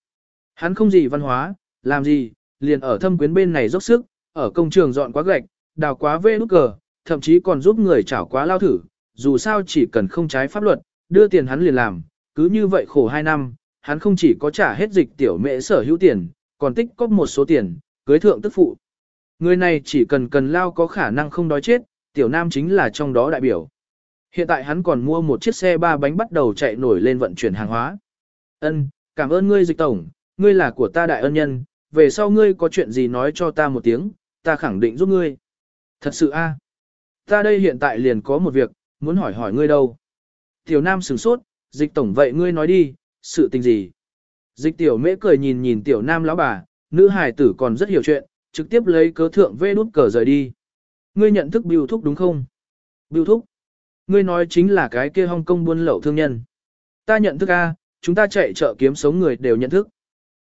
Hắn không gì văn hóa, làm gì, liền ở thâm quyến bên này dốc sức, ở công trường dọn quá gạch, đào quá vê nút cờ, thậm chí còn giúp người chảo quá lao thử, dù sao chỉ cần không trái pháp luật, đưa tiền hắn liền làm, cứ như vậy khổ 2 năm, hắn không chỉ có trả hết dịch tiểu mẹ sở hữu tiền, còn tích cóp một số tiền, cưới thượng tức phụ. Người này chỉ cần cần lao có khả năng không đói chết, tiểu nam chính là trong đó đại biểu. Hiện tại hắn còn mua một chiếc xe ba bánh bắt đầu chạy nổi lên vận chuyển hàng hóa. Ân, cảm ơn ngươi dịch tổng, ngươi là của ta đại ân nhân, về sau ngươi có chuyện gì nói cho ta một tiếng, ta khẳng định giúp ngươi. Thật sự a, ta đây hiện tại liền có một việc, muốn hỏi hỏi ngươi đâu. Tiểu Nam sửng sốt, dịch tổng vậy ngươi nói đi, sự tình gì. Dịch tiểu mễ cười nhìn nhìn tiểu Nam lão bà, nữ hài tử còn rất hiểu chuyện, trực tiếp lấy cớ thượng vê nút cờ rời đi. Ngươi nhận thức Biêu Thúc đúng không? Biêu Thúc. Ngươi nói chính là cái kia Hong Kong buôn lậu thương nhân. Ta nhận thức a, chúng ta chạy chợ kiếm sống người đều nhận thức.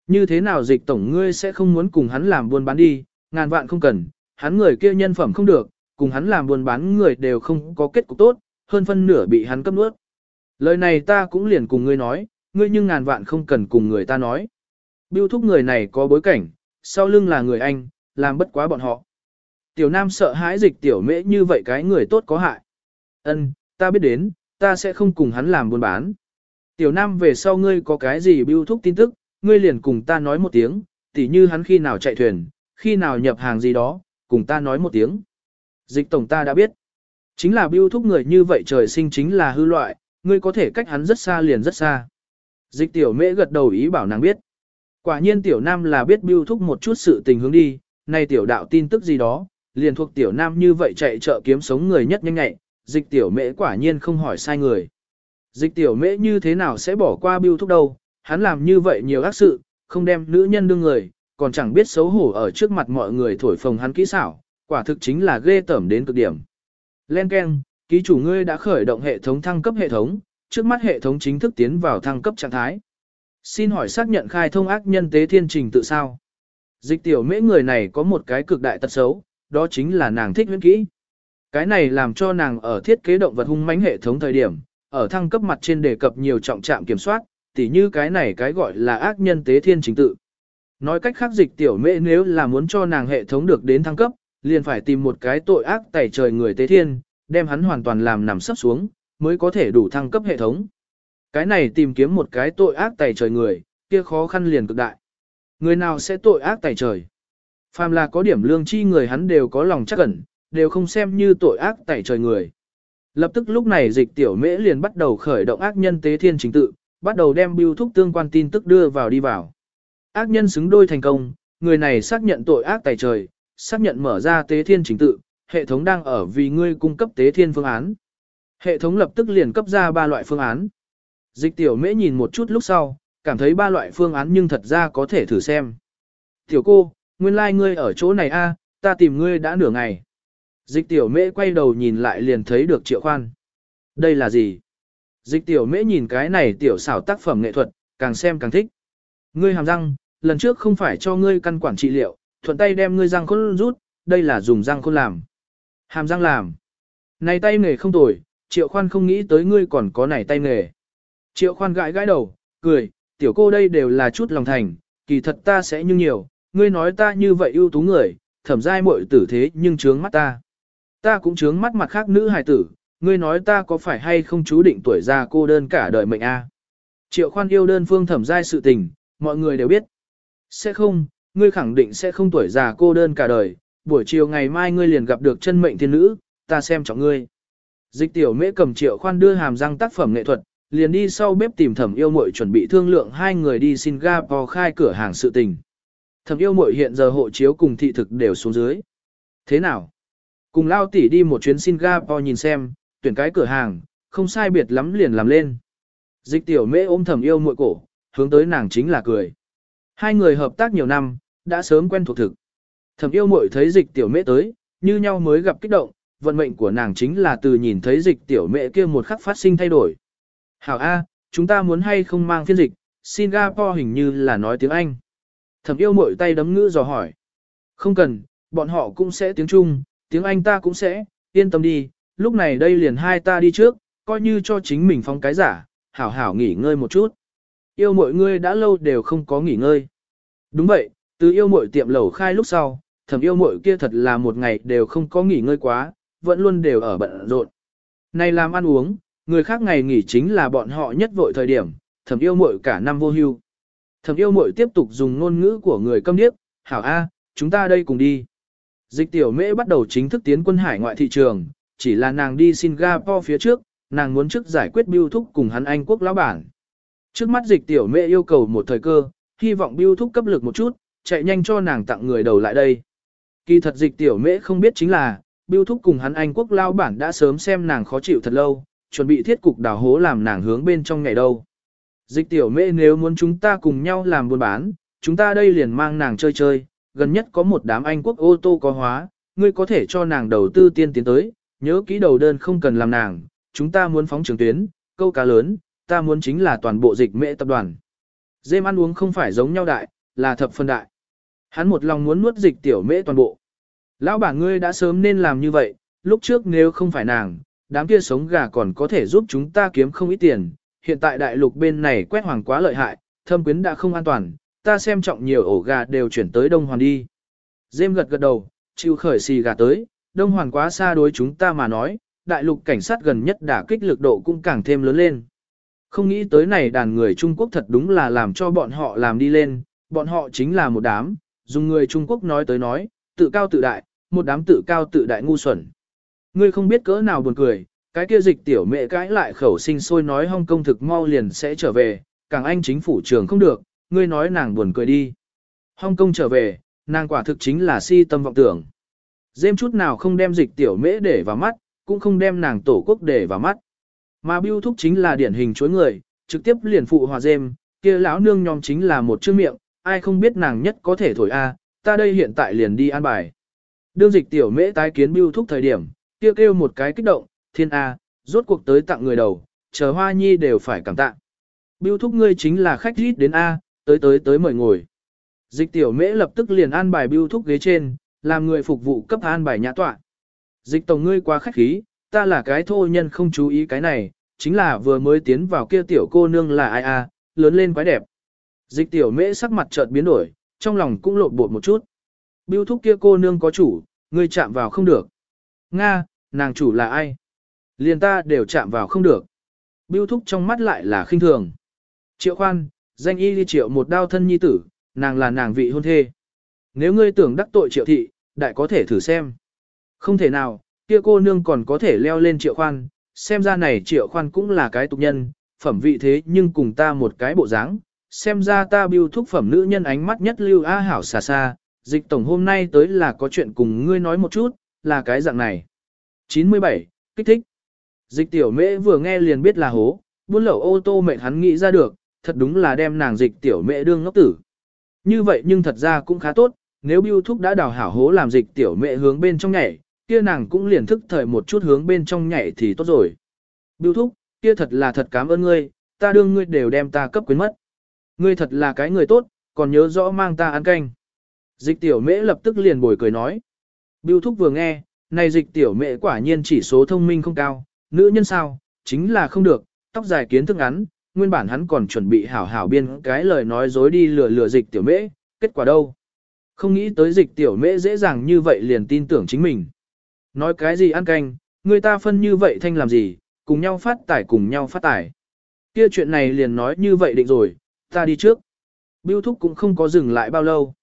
Như thế nào dịch tổng ngươi sẽ không muốn cùng hắn làm buôn bán đi, ngàn vạn không cần, hắn người kia nhân phẩm không được, cùng hắn làm buôn bán người đều không có kết cục tốt, hơn phân nửa bị hắn cấp nuốt. Lời này ta cũng liền cùng ngươi nói, ngươi nhưng ngàn vạn không cần cùng người ta nói. Biêu thúc người này có bối cảnh, sau lưng là người anh, làm bất quá bọn họ. Tiểu Nam sợ hãi dịch tiểu mễ như vậy cái người tốt có hại. Ân, ta biết đến, ta sẽ không cùng hắn làm buôn bán. Tiểu Nam về sau ngươi có cái gì biêu thúc tin tức, ngươi liền cùng ta nói một tiếng, tỉ như hắn khi nào chạy thuyền, khi nào nhập hàng gì đó, cùng ta nói một tiếng. Dịch tổng ta đã biết. Chính là biêu thúc người như vậy trời sinh chính là hư loại, ngươi có thể cách hắn rất xa liền rất xa. Dịch tiểu mễ gật đầu ý bảo nàng biết. Quả nhiên tiểu nam là biết biêu thúc một chút sự tình hướng đi, nay tiểu đạo tin tức gì đó, liền thuộc tiểu nam như vậy chạy chợ kiếm sống người nhất nhanh nhạy, dịch tiểu mễ quả nhiên không hỏi sai người. Dịch tiểu mễ như thế nào sẽ bỏ qua biêu thúc đâu, hắn làm như vậy nhiều ác sự, không đem nữ nhân đương người, còn chẳng biết xấu hổ ở trước mặt mọi người thổi phồng hắn kỹ xảo, quả thực chính là ghê tởm đến cực điểm. Len Ken, ký chủ ngươi đã khởi động hệ thống thăng cấp hệ thống, trước mắt hệ thống chính thức tiến vào thăng cấp trạng thái. Xin hỏi xác nhận khai thông ác nhân tế thiên trình tự sao? Dịch tiểu mễ người này có một cái cực đại tật xấu, đó chính là nàng thích huyễn kỹ. Cái này làm cho nàng ở thiết kế động vật hung mãnh hệ thống thời điểm, ở thăng cấp mặt trên đề cập nhiều trọng trạm kiểm soát, tỉ như cái này cái gọi là ác nhân tế thiên trình tự. Nói cách khác dịch tiểu mễ nếu là muốn cho nàng hệ thống được đến thăng cấp, liền phải tìm một cái tội ác tẩy trời người tế thiên, đem hắn hoàn toàn làm nằm sấp xuống, mới có thể đủ thăng cấp hệ thống. Cái này tìm kiếm một cái tội ác tẩy trời người, kia khó khăn liền cực đại. Người nào sẽ tội ác tẩy trời? Phàm là có điểm lương chi người hắn đều có lòng chắc ẩn, đều không xem như tội ác tẩy trời người. Lập tức lúc này dịch tiểu mễ liền bắt đầu khởi động ác nhân tế thiên chính tự, bắt đầu đem biêu thúc tương quan tin tức đưa vào đi vào. Ác nhân xứng đôi thành công, người này xác nhận tội ác tài trời, xác nhận mở ra tế thiên chính tự, hệ thống đang ở vì ngươi cung cấp tế thiên phương án. Hệ thống lập tức liền cấp ra ba loại phương án. Dịch tiểu mễ nhìn một chút lúc sau, cảm thấy ba loại phương án nhưng thật ra có thể thử xem. Tiểu cô, nguyên lai like ngươi ở chỗ này a, ta tìm ngươi đã nửa ngày. Dịch tiểu mễ quay đầu nhìn lại liền thấy được triệu khoan. Đây là gì? Dịch tiểu mễ nhìn cái này tiểu xảo tác phẩm nghệ thuật, càng xem càng thích. Ngươi hàm răng, lần trước không phải cho ngươi căn quản trị liệu, thuận tay đem ngươi răng khôn rút, đây là dùng răng khôn làm. Hàm răng làm. Này tay nghề không tồi, triệu khoan không nghĩ tới ngươi còn có này tay nghề. Triệu khoan gãi gãi đầu, cười, tiểu cô đây đều là chút lòng thành, kỳ thật ta sẽ như nhiều, ngươi nói ta như vậy ưu tú người, thẩm giai muội tử thế nhưng trướng mắt ta. Ta cũng chướng mắt mặt khác nữ hài tử, ngươi nói ta có phải hay không chú định tuổi già cô đơn cả đời mệnh a? Triệu khoan yêu đơn phương thẩm giai sự tình, mọi người đều biết. Sẽ không, ngươi khẳng định sẽ không tuổi già cô đơn cả đời, buổi chiều ngày mai ngươi liền gặp được chân mệnh thiên nữ, ta xem trọng ngươi. Dịch tiểu mễ cầm triệu khoan đưa hàm răng tác phẩm nghệ thuật, liền đi sau bếp tìm thẩm yêu mội chuẩn bị thương lượng hai người đi Singapore khai cửa hàng sự tình. Thẩm yêu mội hiện giờ hộ chiếu cùng thị thực đều xuống dưới. Thế nào? Cùng lao tỷ đi một chuyến Singapore nhìn xem, tuyển cái cửa hàng, không sai biệt lắm liền làm lên. Dịch tiểu mễ ôm thầm yêu muội cổ, hướng tới nàng chính là cười. Hai người hợp tác nhiều năm, đã sớm quen thuộc thực. thầm yêu muội thấy dịch tiểu mễ tới, như nhau mới gặp kích động, vận mệnh của nàng chính là từ nhìn thấy dịch tiểu mễ kia một khắc phát sinh thay đổi. Hảo A, chúng ta muốn hay không mang phiên dịch, Singapore hình như là nói tiếng Anh. Thẩm yêu muội tay đấm ngữ dò hỏi. Không cần, bọn họ cũng sẽ tiếng Trung, tiếng Anh ta cũng sẽ, yên tâm đi, lúc này đây liền hai ta đi trước, coi như cho chính mình phong cái giả, hảo hảo nghỉ ngơi một chút. Yêu mọi ngươi đã lâu đều không có nghỉ ngơi. Đúng vậy, từ yêu mọi tiệm lẩu khai lúc sau, thẩm yêu mọi kia thật là một ngày đều không có nghỉ ngơi quá, vẫn luôn đều ở bận rộn. Này làm ăn uống, người khác ngày nghỉ chính là bọn họ nhất vội thời điểm, thẩm yêu mội cả năm vô hưu. Thẩm yêu mội tiếp tục dùng ngôn ngữ của người câm điếc, hảo A, chúng ta đây cùng đi. Dịch tiểu mễ bắt đầu chính thức tiến quân hải ngoại thị trường, chỉ là nàng đi Singapore phía trước, nàng muốn trước giải quyết biêu thúc cùng hắn Anh quốc lão bản. Trước mắt dịch tiểu mễ yêu cầu một thời cơ, hy vọng biêu thúc cấp lực một chút, chạy nhanh cho nàng tặng người đầu lại đây. Kỳ thật dịch tiểu mễ không biết chính là, biêu thúc cùng hắn Anh quốc lão bản đã sớm xem nàng khó chịu thật lâu, chuẩn bị thiết cục đào hố làm nàng hướng bên trong ngày đâu. Dịch tiểu mễ nếu muốn chúng ta cùng nhau làm buôn bán, chúng ta đây liền mang nàng chơi chơi, gần nhất có một đám Anh quốc ô tô có hóa, ngươi có thể cho nàng đầu tư tiên tiến tới, nhớ kỹ đầu đơn không cần làm nàng, chúng ta muốn phóng trường tuyến, câu cá lớn, ta muốn chính là toàn bộ dịch mệ tập đoàn. Dêm ăn uống không phải giống nhau đại, là thập phân đại. Hắn một lòng muốn nuốt dịch tiểu mễ toàn bộ. Lão bà ngươi đã sớm nên làm như vậy, lúc trước nếu không phải nàng, đám kia sống gà còn có thể giúp chúng ta kiếm không ít tiền. Hiện tại đại lục bên này quét hoàng quá lợi hại, thâm quyến đã không an toàn, ta xem trọng nhiều ổ gà đều chuyển tới Đông Hoàn đi. Dêm gật gật đầu, chịu khởi xì gà tới, Đông Hoàn quá xa đối chúng ta mà nói, đại lục cảnh sát gần nhất đả kích lực độ cũng càng thêm lớn lên. Không nghĩ tới này đàn người Trung Quốc thật đúng là làm cho bọn họ làm đi lên, bọn họ chính là một đám, dùng người Trung Quốc nói tới nói, tự cao tự đại, một đám tự cao tự đại ngu xuẩn. Ngươi không biết cỡ nào buồn cười, cái kia dịch tiểu mẹ cãi lại khẩu sinh sôi nói Hong Kong thực mau liền sẽ trở về, càng anh chính phủ trường không được, ngươi nói nàng buồn cười đi. Hong Kong trở về, nàng quả thực chính là si tâm vọng tưởng. Dêm chút nào không đem dịch tiểu mễ để vào mắt, cũng không đem nàng tổ quốc để vào mắt. Mà biêu thúc chính là điển hình chối người, trực tiếp liền phụ hòa dêm, kia lão nương nhóm chính là một chữ miệng, ai không biết nàng nhất có thể thổi a, ta đây hiện tại liền đi an bài. Đương dịch tiểu mễ tái kiến biêu thúc thời điểm, kêu kêu một cái kích động, thiên A, rốt cuộc tới tặng người đầu, chờ hoa nhi đều phải cảm tạ. Biêu thúc ngươi chính là khách rít đến A, tới tới tới mời ngồi. Dịch tiểu mễ lập tức liền an bài biêu thúc ghế trên, làm người phục vụ cấp an bài nhã tọa. Dịch tổng ngươi quá khách khí, ta là cái thô nhân không chú ý cái này, chính là vừa mới tiến vào kia tiểu cô nương là ai a, lớn lên quái đẹp. Dịch tiểu mễ sắc mặt chợt biến đổi, trong lòng cũng lộn bột một chút. Biêu thúc kia cô nương có chủ, ngươi chạm vào không được. Nga, nàng chủ là ai? Liền ta đều chạm vào không được. Biêu thúc trong mắt lại là khinh thường. Triệu khoan, danh y đi triệu một đao thân nhi tử, nàng là nàng vị hôn thê. Nếu ngươi tưởng đắc tội triệu thị, đại có thể thử xem. Không thể nào, kia cô nương còn có thể leo lên triệu khoan, xem ra này triệu khoan cũng là cái tục nhân, phẩm vị thế nhưng cùng ta một cái bộ dáng, xem ra ta biêu thúc phẩm nữ nhân ánh mắt nhất lưu a hảo xa xa, dịch tổng hôm nay tới là có chuyện cùng ngươi nói một chút, là cái dạng này. 97. Kích thích. Dịch tiểu mễ vừa nghe liền biết là hố, buôn lậu ô tô mệnh hắn nghĩ ra được, thật đúng là đem nàng dịch tiểu mẹ đương ngốc tử. Như vậy nhưng thật ra cũng khá tốt, nếu biêu thúc đã đào hảo hố làm dịch tiểu mẹ hướng bên trong nhảy, kia nàng cũng liền thức thời một chút hướng bên trong nhảy thì tốt rồi. Biêu thúc, kia thật là thật cảm ơn ngươi, ta đương ngươi đều đem ta cấp quyến mất. Ngươi thật là cái người tốt, còn nhớ rõ mang ta ăn canh. Dịch tiểu mễ lập tức liền bồi cười nói. Biêu thúc vừa nghe, này dịch tiểu mẹ quả nhiên chỉ số thông minh không cao, nữ nhân sao, chính là không được, tóc dài kiến thức ngắn, nguyên bản hắn còn chuẩn bị hảo hảo biên cái lời nói dối đi lừa lừa dịch tiểu mễ, kết quả đâu. Không nghĩ tới dịch tiểu mễ dễ dàng như vậy liền tin tưởng chính mình. Nói cái gì ăn canh, người ta phân như vậy thanh làm gì, cùng nhau phát tải cùng nhau phát tải. Kia chuyện này liền nói như vậy định rồi, ta đi trước. Biêu thúc cũng không có dừng lại bao lâu.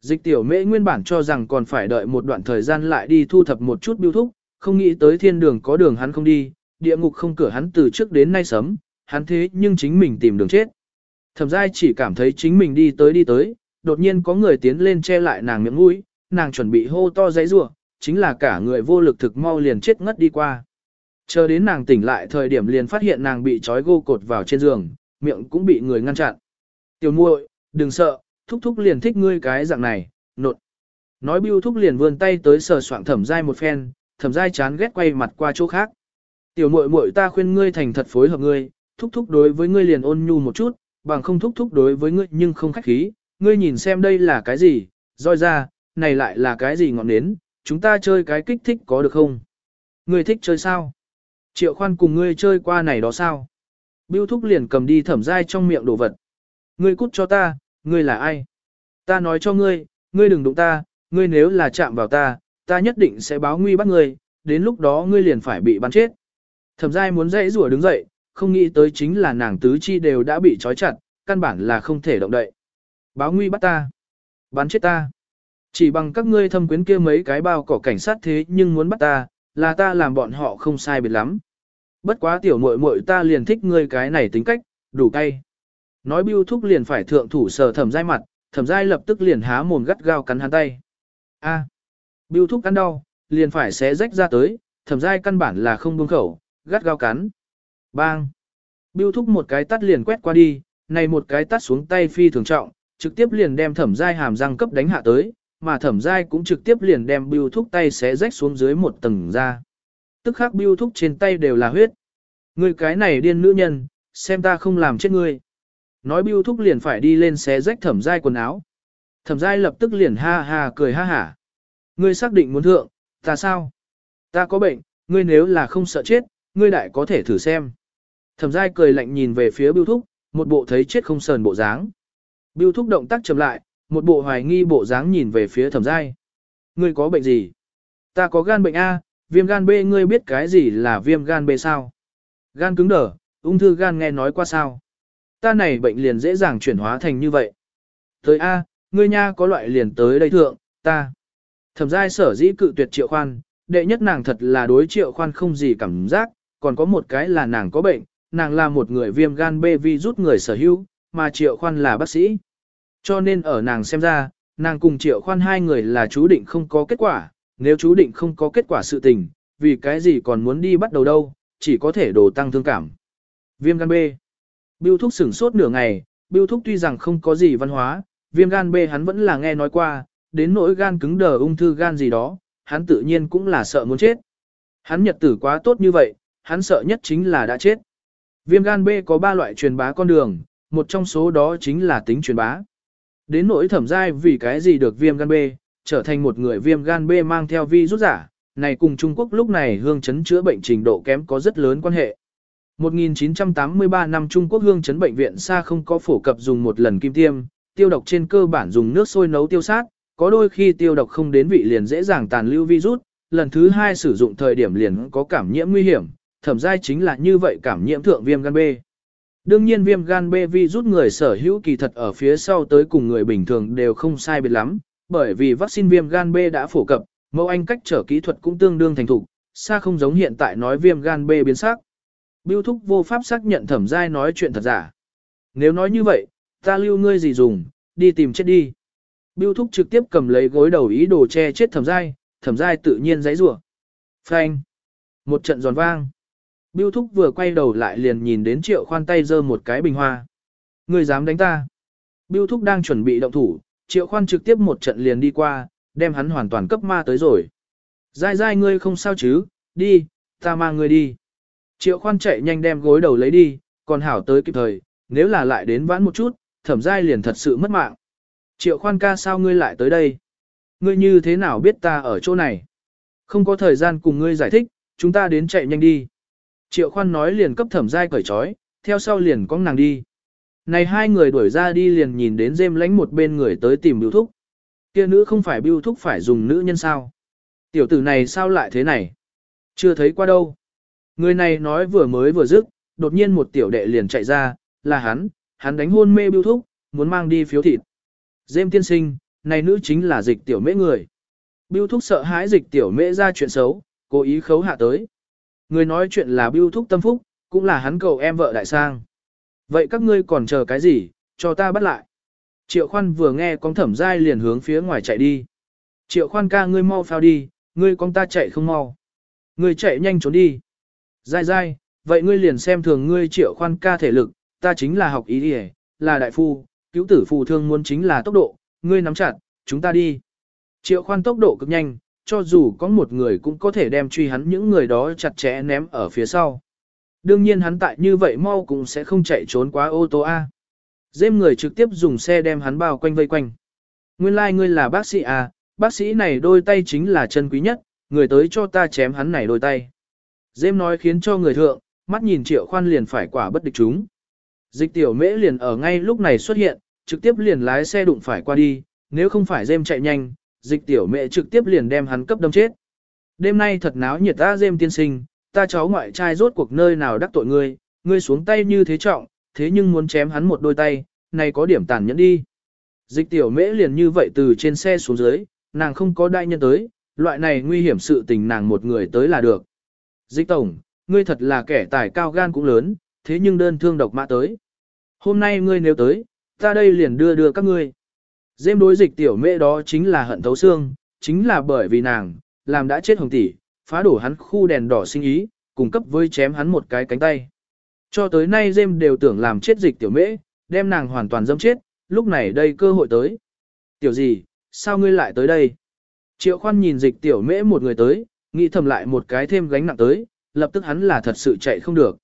Dịch tiểu mễ nguyên bản cho rằng còn phải đợi một đoạn thời gian lại đi thu thập một chút biêu thúc, không nghĩ tới thiên đường có đường hắn không đi, địa ngục không cửa hắn từ trước đến nay sớm, hắn thế nhưng chính mình tìm đường chết. Thẩm giai chỉ cảm thấy chính mình đi tới đi tới, đột nhiên có người tiến lên che lại nàng miệng mũi, nàng chuẩn bị hô to giấy rủa, chính là cả người vô lực thực mau liền chết ngất đi qua. Chờ đến nàng tỉnh lại thời điểm liền phát hiện nàng bị trói gô cột vào trên giường, miệng cũng bị người ngăn chặn. Tiểu muội, đừng sợ, thúc thúc liền thích ngươi cái dạng này, nột. Nói bưu thúc liền vươn tay tới sờ soạng thẩm giai một phen, thẩm giai chán ghét quay mặt qua chỗ khác. Tiểu muội muội ta khuyên ngươi thành thật phối hợp ngươi, thúc thúc đối với ngươi liền ôn nhu một chút, bằng không thúc thúc đối với ngươi nhưng không khách khí, ngươi nhìn xem đây là cái gì, roi ra, này lại là cái gì ngọn nến, chúng ta chơi cái kích thích có được không? Ngươi thích chơi sao? Triệu khoan cùng ngươi chơi qua này đó sao? Biêu thúc liền cầm đi thẩm dai trong miệng đồ vật. Ngươi cút cho ta, ngươi là ai? Ta nói cho ngươi, ngươi đừng đụng ta, ngươi nếu là chạm vào ta, ta nhất định sẽ báo nguy bắt ngươi, đến lúc đó ngươi liền phải bị bắn chết. Thẩm giai muốn dãy rủa đứng dậy, không nghĩ tới chính là nàng tứ chi đều đã bị trói chặt, căn bản là không thể động đậy. Báo nguy bắt ta, bắn chết ta. Chỉ bằng các ngươi thâm quyến kia mấy cái bao cỏ cảnh sát thế nhưng muốn bắt ta, là ta làm bọn họ không sai biệt lắm. Bất quá tiểu muội muội ta liền thích ngươi cái này tính cách, đủ cay. Nói bưu thúc liền phải thượng thủ sờ thẩm giai mặt, thẩm giai lập tức liền há mồm gắt gao cắn hắn tay. A, à, bưu thúc cắn đau, liền phải xé rách ra tới, thẩm giai căn bản là không buông khẩu, gắt gao cắn. Bang! Biêu thúc một cái tắt liền quét qua đi, này một cái tắt xuống tay phi thường trọng, trực tiếp liền đem thẩm giai hàm răng cấp đánh hạ tới, mà thẩm giai cũng trực tiếp liền đem Biêu thúc tay xé rách xuống dưới một tầng ra. Tức khắc Biêu thúc trên tay đều là huyết. Ngươi cái này điên nữ nhân, xem ta không làm chết ngươi. Nói Biêu thúc liền phải đi lên xé rách thẩm giai quần áo. Thẩm giai lập tức liền ha ha cười ha hả. Ngươi xác định muốn thượng, ta sao? Ta có bệnh, ngươi nếu là không sợ chết, ngươi đại có thể thử xem. Thẩm giai cười lạnh nhìn về phía Biêu thúc, một bộ thấy chết không sờn bộ dáng. Biêu thúc động tác chậm lại, một bộ hoài nghi bộ dáng nhìn về phía thẩm giai. Ngươi có bệnh gì? Ta có gan bệnh A, viêm gan B ngươi biết cái gì là viêm gan B sao? Gan cứng đờ, ung thư gan nghe nói qua sao? Ta này bệnh liền dễ dàng chuyển hóa thành như vậy. Tới A, ngươi nha có loại liền tới đây thượng, ta. Thẩm giai sở dĩ cự tuyệt triệu khoan, đệ nhất nàng thật là đối triệu khoan không gì cảm giác, còn có một cái là nàng có bệnh, nàng là một người viêm gan B vi rút người sở hữu, mà triệu khoan là bác sĩ. Cho nên ở nàng xem ra, nàng cùng triệu khoan hai người là chú định không có kết quả, nếu chú định không có kết quả sự tình, vì cái gì còn muốn đi bắt đầu đâu, chỉ có thể đồ tăng thương cảm. Viêm gan B Biêu thúc sửng sốt nửa ngày, biêu thúc tuy rằng không có gì văn hóa, viêm gan B hắn vẫn là nghe nói qua, đến nỗi gan cứng đờ ung thư gan gì đó, hắn tự nhiên cũng là sợ muốn chết. Hắn nhật tử quá tốt như vậy, hắn sợ nhất chính là đã chết. Viêm gan B có 3 loại truyền bá con đường, một trong số đó chính là tính truyền bá. Đến nỗi thẩm giai vì cái gì được viêm gan B, trở thành một người viêm gan B mang theo vi rút giả, này cùng Trung Quốc lúc này hương chấn chữa bệnh trình độ kém có rất lớn quan hệ. 1983 năm Trung Quốc hương chấn bệnh viện xa không có phổ cập dùng một lần kim tiêm, tiêu độc trên cơ bản dùng nước sôi nấu tiêu sát, có đôi khi tiêu độc không đến vị liền dễ dàng tàn lưu virus, lần thứ hai sử dụng thời điểm liền có cảm nhiễm nguy hiểm, thẩm giai chính là như vậy cảm nhiễm thượng viêm gan B. Đương nhiên viêm gan B vi rút người sở hữu kỳ thật ở phía sau tới cùng người bình thường đều không sai biệt lắm, bởi vì vaccine viêm gan B đã phổ cập, mẫu anh cách trở kỹ thuật cũng tương đương thành thục, xa không giống hiện tại nói viêm gan B biến sắc. Biêu thúc vô pháp xác nhận thẩm giai nói chuyện thật giả. Nếu nói như vậy, ta lưu ngươi gì dùng, đi tìm chết đi. Biêu thúc trực tiếp cầm lấy gối đầu ý đồ che chết thẩm giai, thẩm giai tự nhiên giấy rủa. Phanh. Một trận giòn vang. Biêu thúc vừa quay đầu lại liền nhìn đến triệu khoan tay giơ một cái bình hoa. Ngươi dám đánh ta. Biêu thúc đang chuẩn bị động thủ, triệu khoan trực tiếp một trận liền đi qua, đem hắn hoàn toàn cấp ma tới rồi. Dai dai ngươi không sao chứ, đi, ta mang ngươi đi. Triệu khoan chạy nhanh đem gối đầu lấy đi, còn hảo tới kịp thời, nếu là lại đến vãn một chút, thẩm dai liền thật sự mất mạng. Triệu khoan ca sao ngươi lại tới đây? Ngươi như thế nào biết ta ở chỗ này? Không có thời gian cùng ngươi giải thích, chúng ta đến chạy nhanh đi. Triệu khoan nói liền cấp thẩm giai cởi trói, theo sau liền con nàng đi. Này hai người đuổi ra đi liền nhìn đến dêm lánh một bên người tới tìm biêu thúc. Kia nữ không phải biêu thúc phải dùng nữ nhân sao? Tiểu tử này sao lại thế này? Chưa thấy qua đâu. Người này nói vừa mới vừa dứt, đột nhiên một tiểu đệ liền chạy ra, là hắn, hắn đánh hôn mê biêu thúc, muốn mang đi phiếu thịt. Dêm tiên sinh, này nữ chính là dịch tiểu mễ người. Biêu thúc sợ hãi dịch tiểu mễ ra chuyện xấu, cố ý khấu hạ tới. Người nói chuyện là biêu thúc tâm phúc, cũng là hắn cầu em vợ đại sang. Vậy các ngươi còn chờ cái gì, cho ta bắt lại. Triệu khoan vừa nghe con thẩm giai liền hướng phía ngoài chạy đi. Triệu khoan ca ngươi mau phao đi, ngươi con ta chạy không mau. Ngươi chạy nhanh trốn đi. Giai giai, vậy ngươi liền xem thường ngươi triệu khoan ca thể lực, ta chính là học ý đi là đại phu, cứu tử phù thương muốn chính là tốc độ, ngươi nắm chặt, chúng ta đi. Triệu khoan tốc độ cực nhanh, cho dù có một người cũng có thể đem truy hắn những người đó chặt chẽ ném ở phía sau. Đương nhiên hắn tại như vậy mau cũng sẽ không chạy trốn quá ô tô A. Dêm người trực tiếp dùng xe đem hắn bao quanh vây quanh. Nguyên lai like ngươi là bác sĩ à, bác sĩ này đôi tay chính là chân quý nhất, người tới cho ta chém hắn này đôi tay. Dêm nói khiến cho người thượng, mắt nhìn triệu khoan liền phải quả bất địch chúng. Dịch tiểu mễ liền ở ngay lúc này xuất hiện, trực tiếp liền lái xe đụng phải qua đi, nếu không phải dêm chạy nhanh, dịch tiểu mẹ trực tiếp liền đem hắn cấp đâm chết. Đêm nay thật náo nhiệt ta dêm tiên sinh, ta cháu ngoại trai rốt cuộc nơi nào đắc tội ngươi, ngươi xuống tay như thế trọng, thế nhưng muốn chém hắn một đôi tay, này có điểm tàn nhẫn đi. Dịch tiểu mễ liền như vậy từ trên xe xuống dưới, nàng không có đại nhân tới, loại này nguy hiểm sự tình nàng một người tới là được. Dịch tổng, ngươi thật là kẻ tài cao gan cũng lớn, thế nhưng đơn thương độc mã tới. Hôm nay ngươi nếu tới, ta đây liền đưa đưa các ngươi. Dêm đối dịch tiểu mễ đó chính là hận thấu xương, chính là bởi vì nàng, làm đã chết hồng tỷ, phá đổ hắn khu đèn đỏ sinh ý, cung cấp với chém hắn một cái cánh tay. Cho tới nay Dêm đều tưởng làm chết dịch tiểu mễ, đem nàng hoàn toàn dâm chết, lúc này đây cơ hội tới. Tiểu gì, sao ngươi lại tới đây? Triệu khoan nhìn dịch tiểu mễ một người tới, nghĩ thầm lại một cái thêm gánh nặng tới, lập tức hắn là thật sự chạy không được.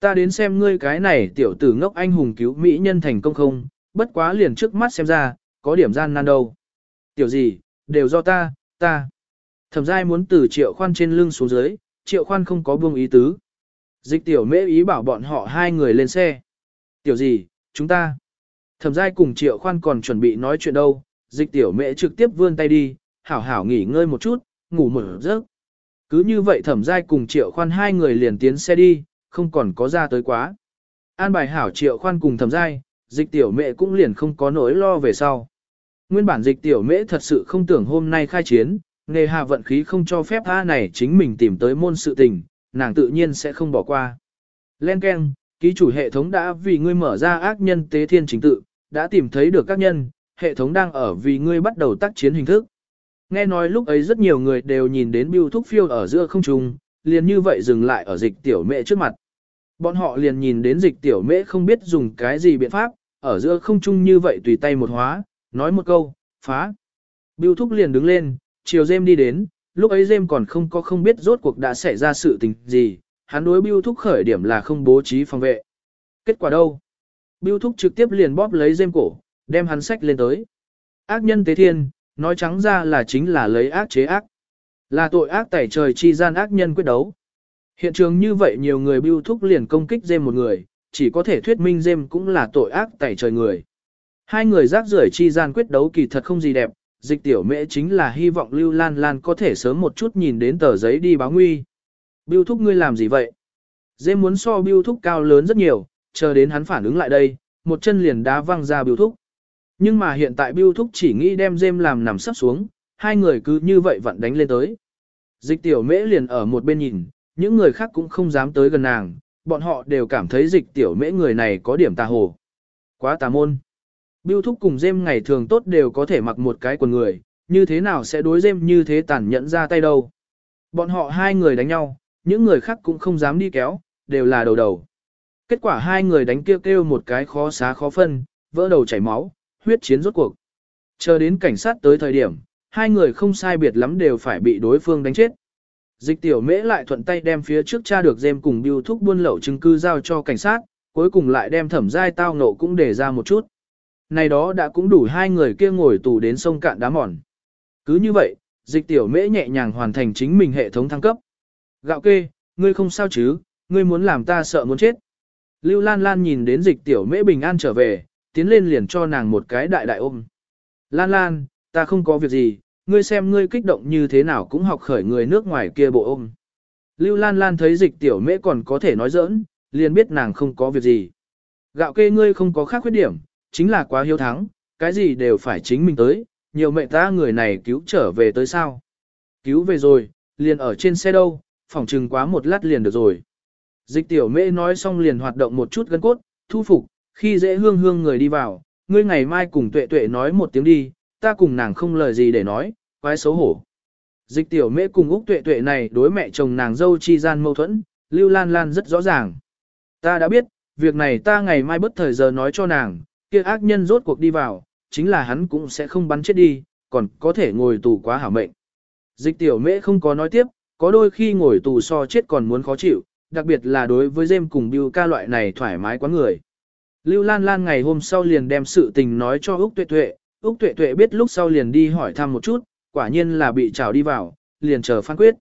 Ta đến xem ngươi cái này tiểu tử ngốc anh hùng cứu mỹ nhân thành công không, bất quá liền trước mắt xem ra, có điểm gian nan đâu. Tiểu gì, đều do ta, ta. Thẩm giai muốn từ triệu khoan trên lưng xuống dưới, triệu khoan không có buông ý tứ. Dịch tiểu mễ ý bảo bọn họ hai người lên xe. Tiểu gì, chúng ta. Thẩm giai cùng triệu khoan còn chuẩn bị nói chuyện đâu, dịch tiểu mễ trực tiếp vươn tay đi, hảo hảo nghỉ ngơi một chút, ngủ một giấc. Cứ như vậy thẩm giai cùng triệu khoan hai người liền tiến xe đi, không còn có ra tới quá. An bài hảo triệu khoan cùng thẩm giai, dịch tiểu mẹ cũng liền không có nỗi lo về sau. Nguyên bản dịch tiểu mễ thật sự không tưởng hôm nay khai chiến, nghề hạ vận khí không cho phép A này chính mình tìm tới môn sự tình, nàng tự nhiên sẽ không bỏ qua. Len Ken, ký chủ hệ thống đã vì ngươi mở ra ác nhân tế thiên chính tự, đã tìm thấy được các nhân, hệ thống đang ở vì ngươi bắt đầu tác chiến hình thức. Nghe nói lúc ấy rất nhiều người đều nhìn đến Bưu Thúc Phiêu ở giữa không trung, liền như vậy dừng lại ở dịch tiểu mễ trước mặt. Bọn họ liền nhìn đến dịch tiểu mễ không biết dùng cái gì biện pháp, ở giữa không trung như vậy tùy tay một hóa, nói một câu, phá. Biêu Thúc liền đứng lên, chiều dêm đi đến, lúc ấy Dêm còn không có không biết rốt cuộc đã xảy ra sự tình gì, hắn đối Biêu Thúc khởi điểm là không bố trí phòng vệ. Kết quả đâu? Biêu Thúc trực tiếp liền bóp lấy Dêm cổ, đem hắn sách lên tới. Ác nhân tế thiên, nói trắng ra là chính là lấy ác chế ác. Là tội ác tẩy trời chi gian ác nhân quyết đấu. Hiện trường như vậy nhiều người Biêu Thúc liền công kích Dêm một người, chỉ có thể thuyết minh Dêm cũng là tội ác tẩy trời người. Hai người rác rưởi chi gian quyết đấu kỳ thật không gì đẹp, dịch tiểu mễ chính là hy vọng Lưu Lan Lan có thể sớm một chút nhìn đến tờ giấy đi báo nguy. Biêu thúc ngươi làm gì vậy? Dê muốn so biêu thúc cao lớn rất nhiều, chờ đến hắn phản ứng lại đây, một chân liền đá văng ra biêu thúc. Nhưng mà hiện tại biêu thúc chỉ nghĩ đem dêm làm nằm sắp xuống, hai người cứ như vậy vặn đánh lên tới. Dịch tiểu mễ liền ở một bên nhìn, những người khác cũng không dám tới gần nàng, bọn họ đều cảm thấy dịch tiểu mễ người này có điểm tà hồ. Quá tà môn. Biêu thúc cùng dêm ngày thường tốt đều có thể mặc một cái quần người, như thế nào sẽ đối dêm như thế tàn nhẫn ra tay đâu. Bọn họ hai người đánh nhau, những người khác cũng không dám đi kéo, đều là đầu đầu. Kết quả hai người đánh kêu kêu một cái khó xá khó phân, vỡ đầu chảy máu, huyết chiến rốt cuộc. Chờ đến cảnh sát tới thời điểm, hai người không sai biệt lắm đều phải bị đối phương đánh chết. Dịch tiểu mễ lại thuận tay đem phía trước cha được dêm cùng biêu thúc buôn lậu chứng cư giao cho cảnh sát, cuối cùng lại đem thẩm giai tao nộ cũng để ra một chút này đó đã cũng đủ hai người kia ngồi tù đến sông cạn đá mòn. Cứ như vậy, dịch tiểu mễ nhẹ nhàng hoàn thành chính mình hệ thống thăng cấp. Gạo kê, ngươi không sao chứ, ngươi muốn làm ta sợ muốn chết. Lưu Lan Lan nhìn đến dịch tiểu mễ bình an trở về, tiến lên liền cho nàng một cái đại đại ôm. Lan Lan, ta không có việc gì, ngươi xem ngươi kích động như thế nào cũng học khởi người nước ngoài kia bộ ôm. Lưu Lan Lan thấy dịch tiểu mễ còn có thể nói giỡn, liền biết nàng không có việc gì. Gạo kê ngươi không có khác khuyết điểm, chính là quá hiếu thắng, cái gì đều phải chính mình tới, nhiều mẹ ta người này cứu trở về tới sao. Cứu về rồi, liền ở trên xe đâu, phòng trừng quá một lát liền được rồi. Dịch tiểu mễ nói xong liền hoạt động một chút gân cốt, thu phục, khi dễ hương hương người đi vào, ngươi ngày mai cùng tuệ tuệ nói một tiếng đi, ta cùng nàng không lời gì để nói, quái xấu hổ. Dịch tiểu mễ cùng Úc tuệ tuệ này đối mẹ chồng nàng dâu chi gian mâu thuẫn, Lưu Lan Lan rất rõ ràng. Ta đã biết, việc này ta ngày mai bất thời giờ nói cho nàng, kia ác nhân rốt cuộc đi vào, chính là hắn cũng sẽ không bắn chết đi, còn có thể ngồi tù quá hảo mệnh. Dịch tiểu mễ không có nói tiếp, có đôi khi ngồi tù so chết còn muốn khó chịu, đặc biệt là đối với Dêm cùng Bill ca loại này thoải mái quá người. Lưu Lan Lan ngày hôm sau liền đem sự tình nói cho Úc Tuệ Tuệ, Úc Tuệ Tuệ biết lúc sau liền đi hỏi thăm một chút, quả nhiên là bị trào đi vào, liền chờ phán quyết.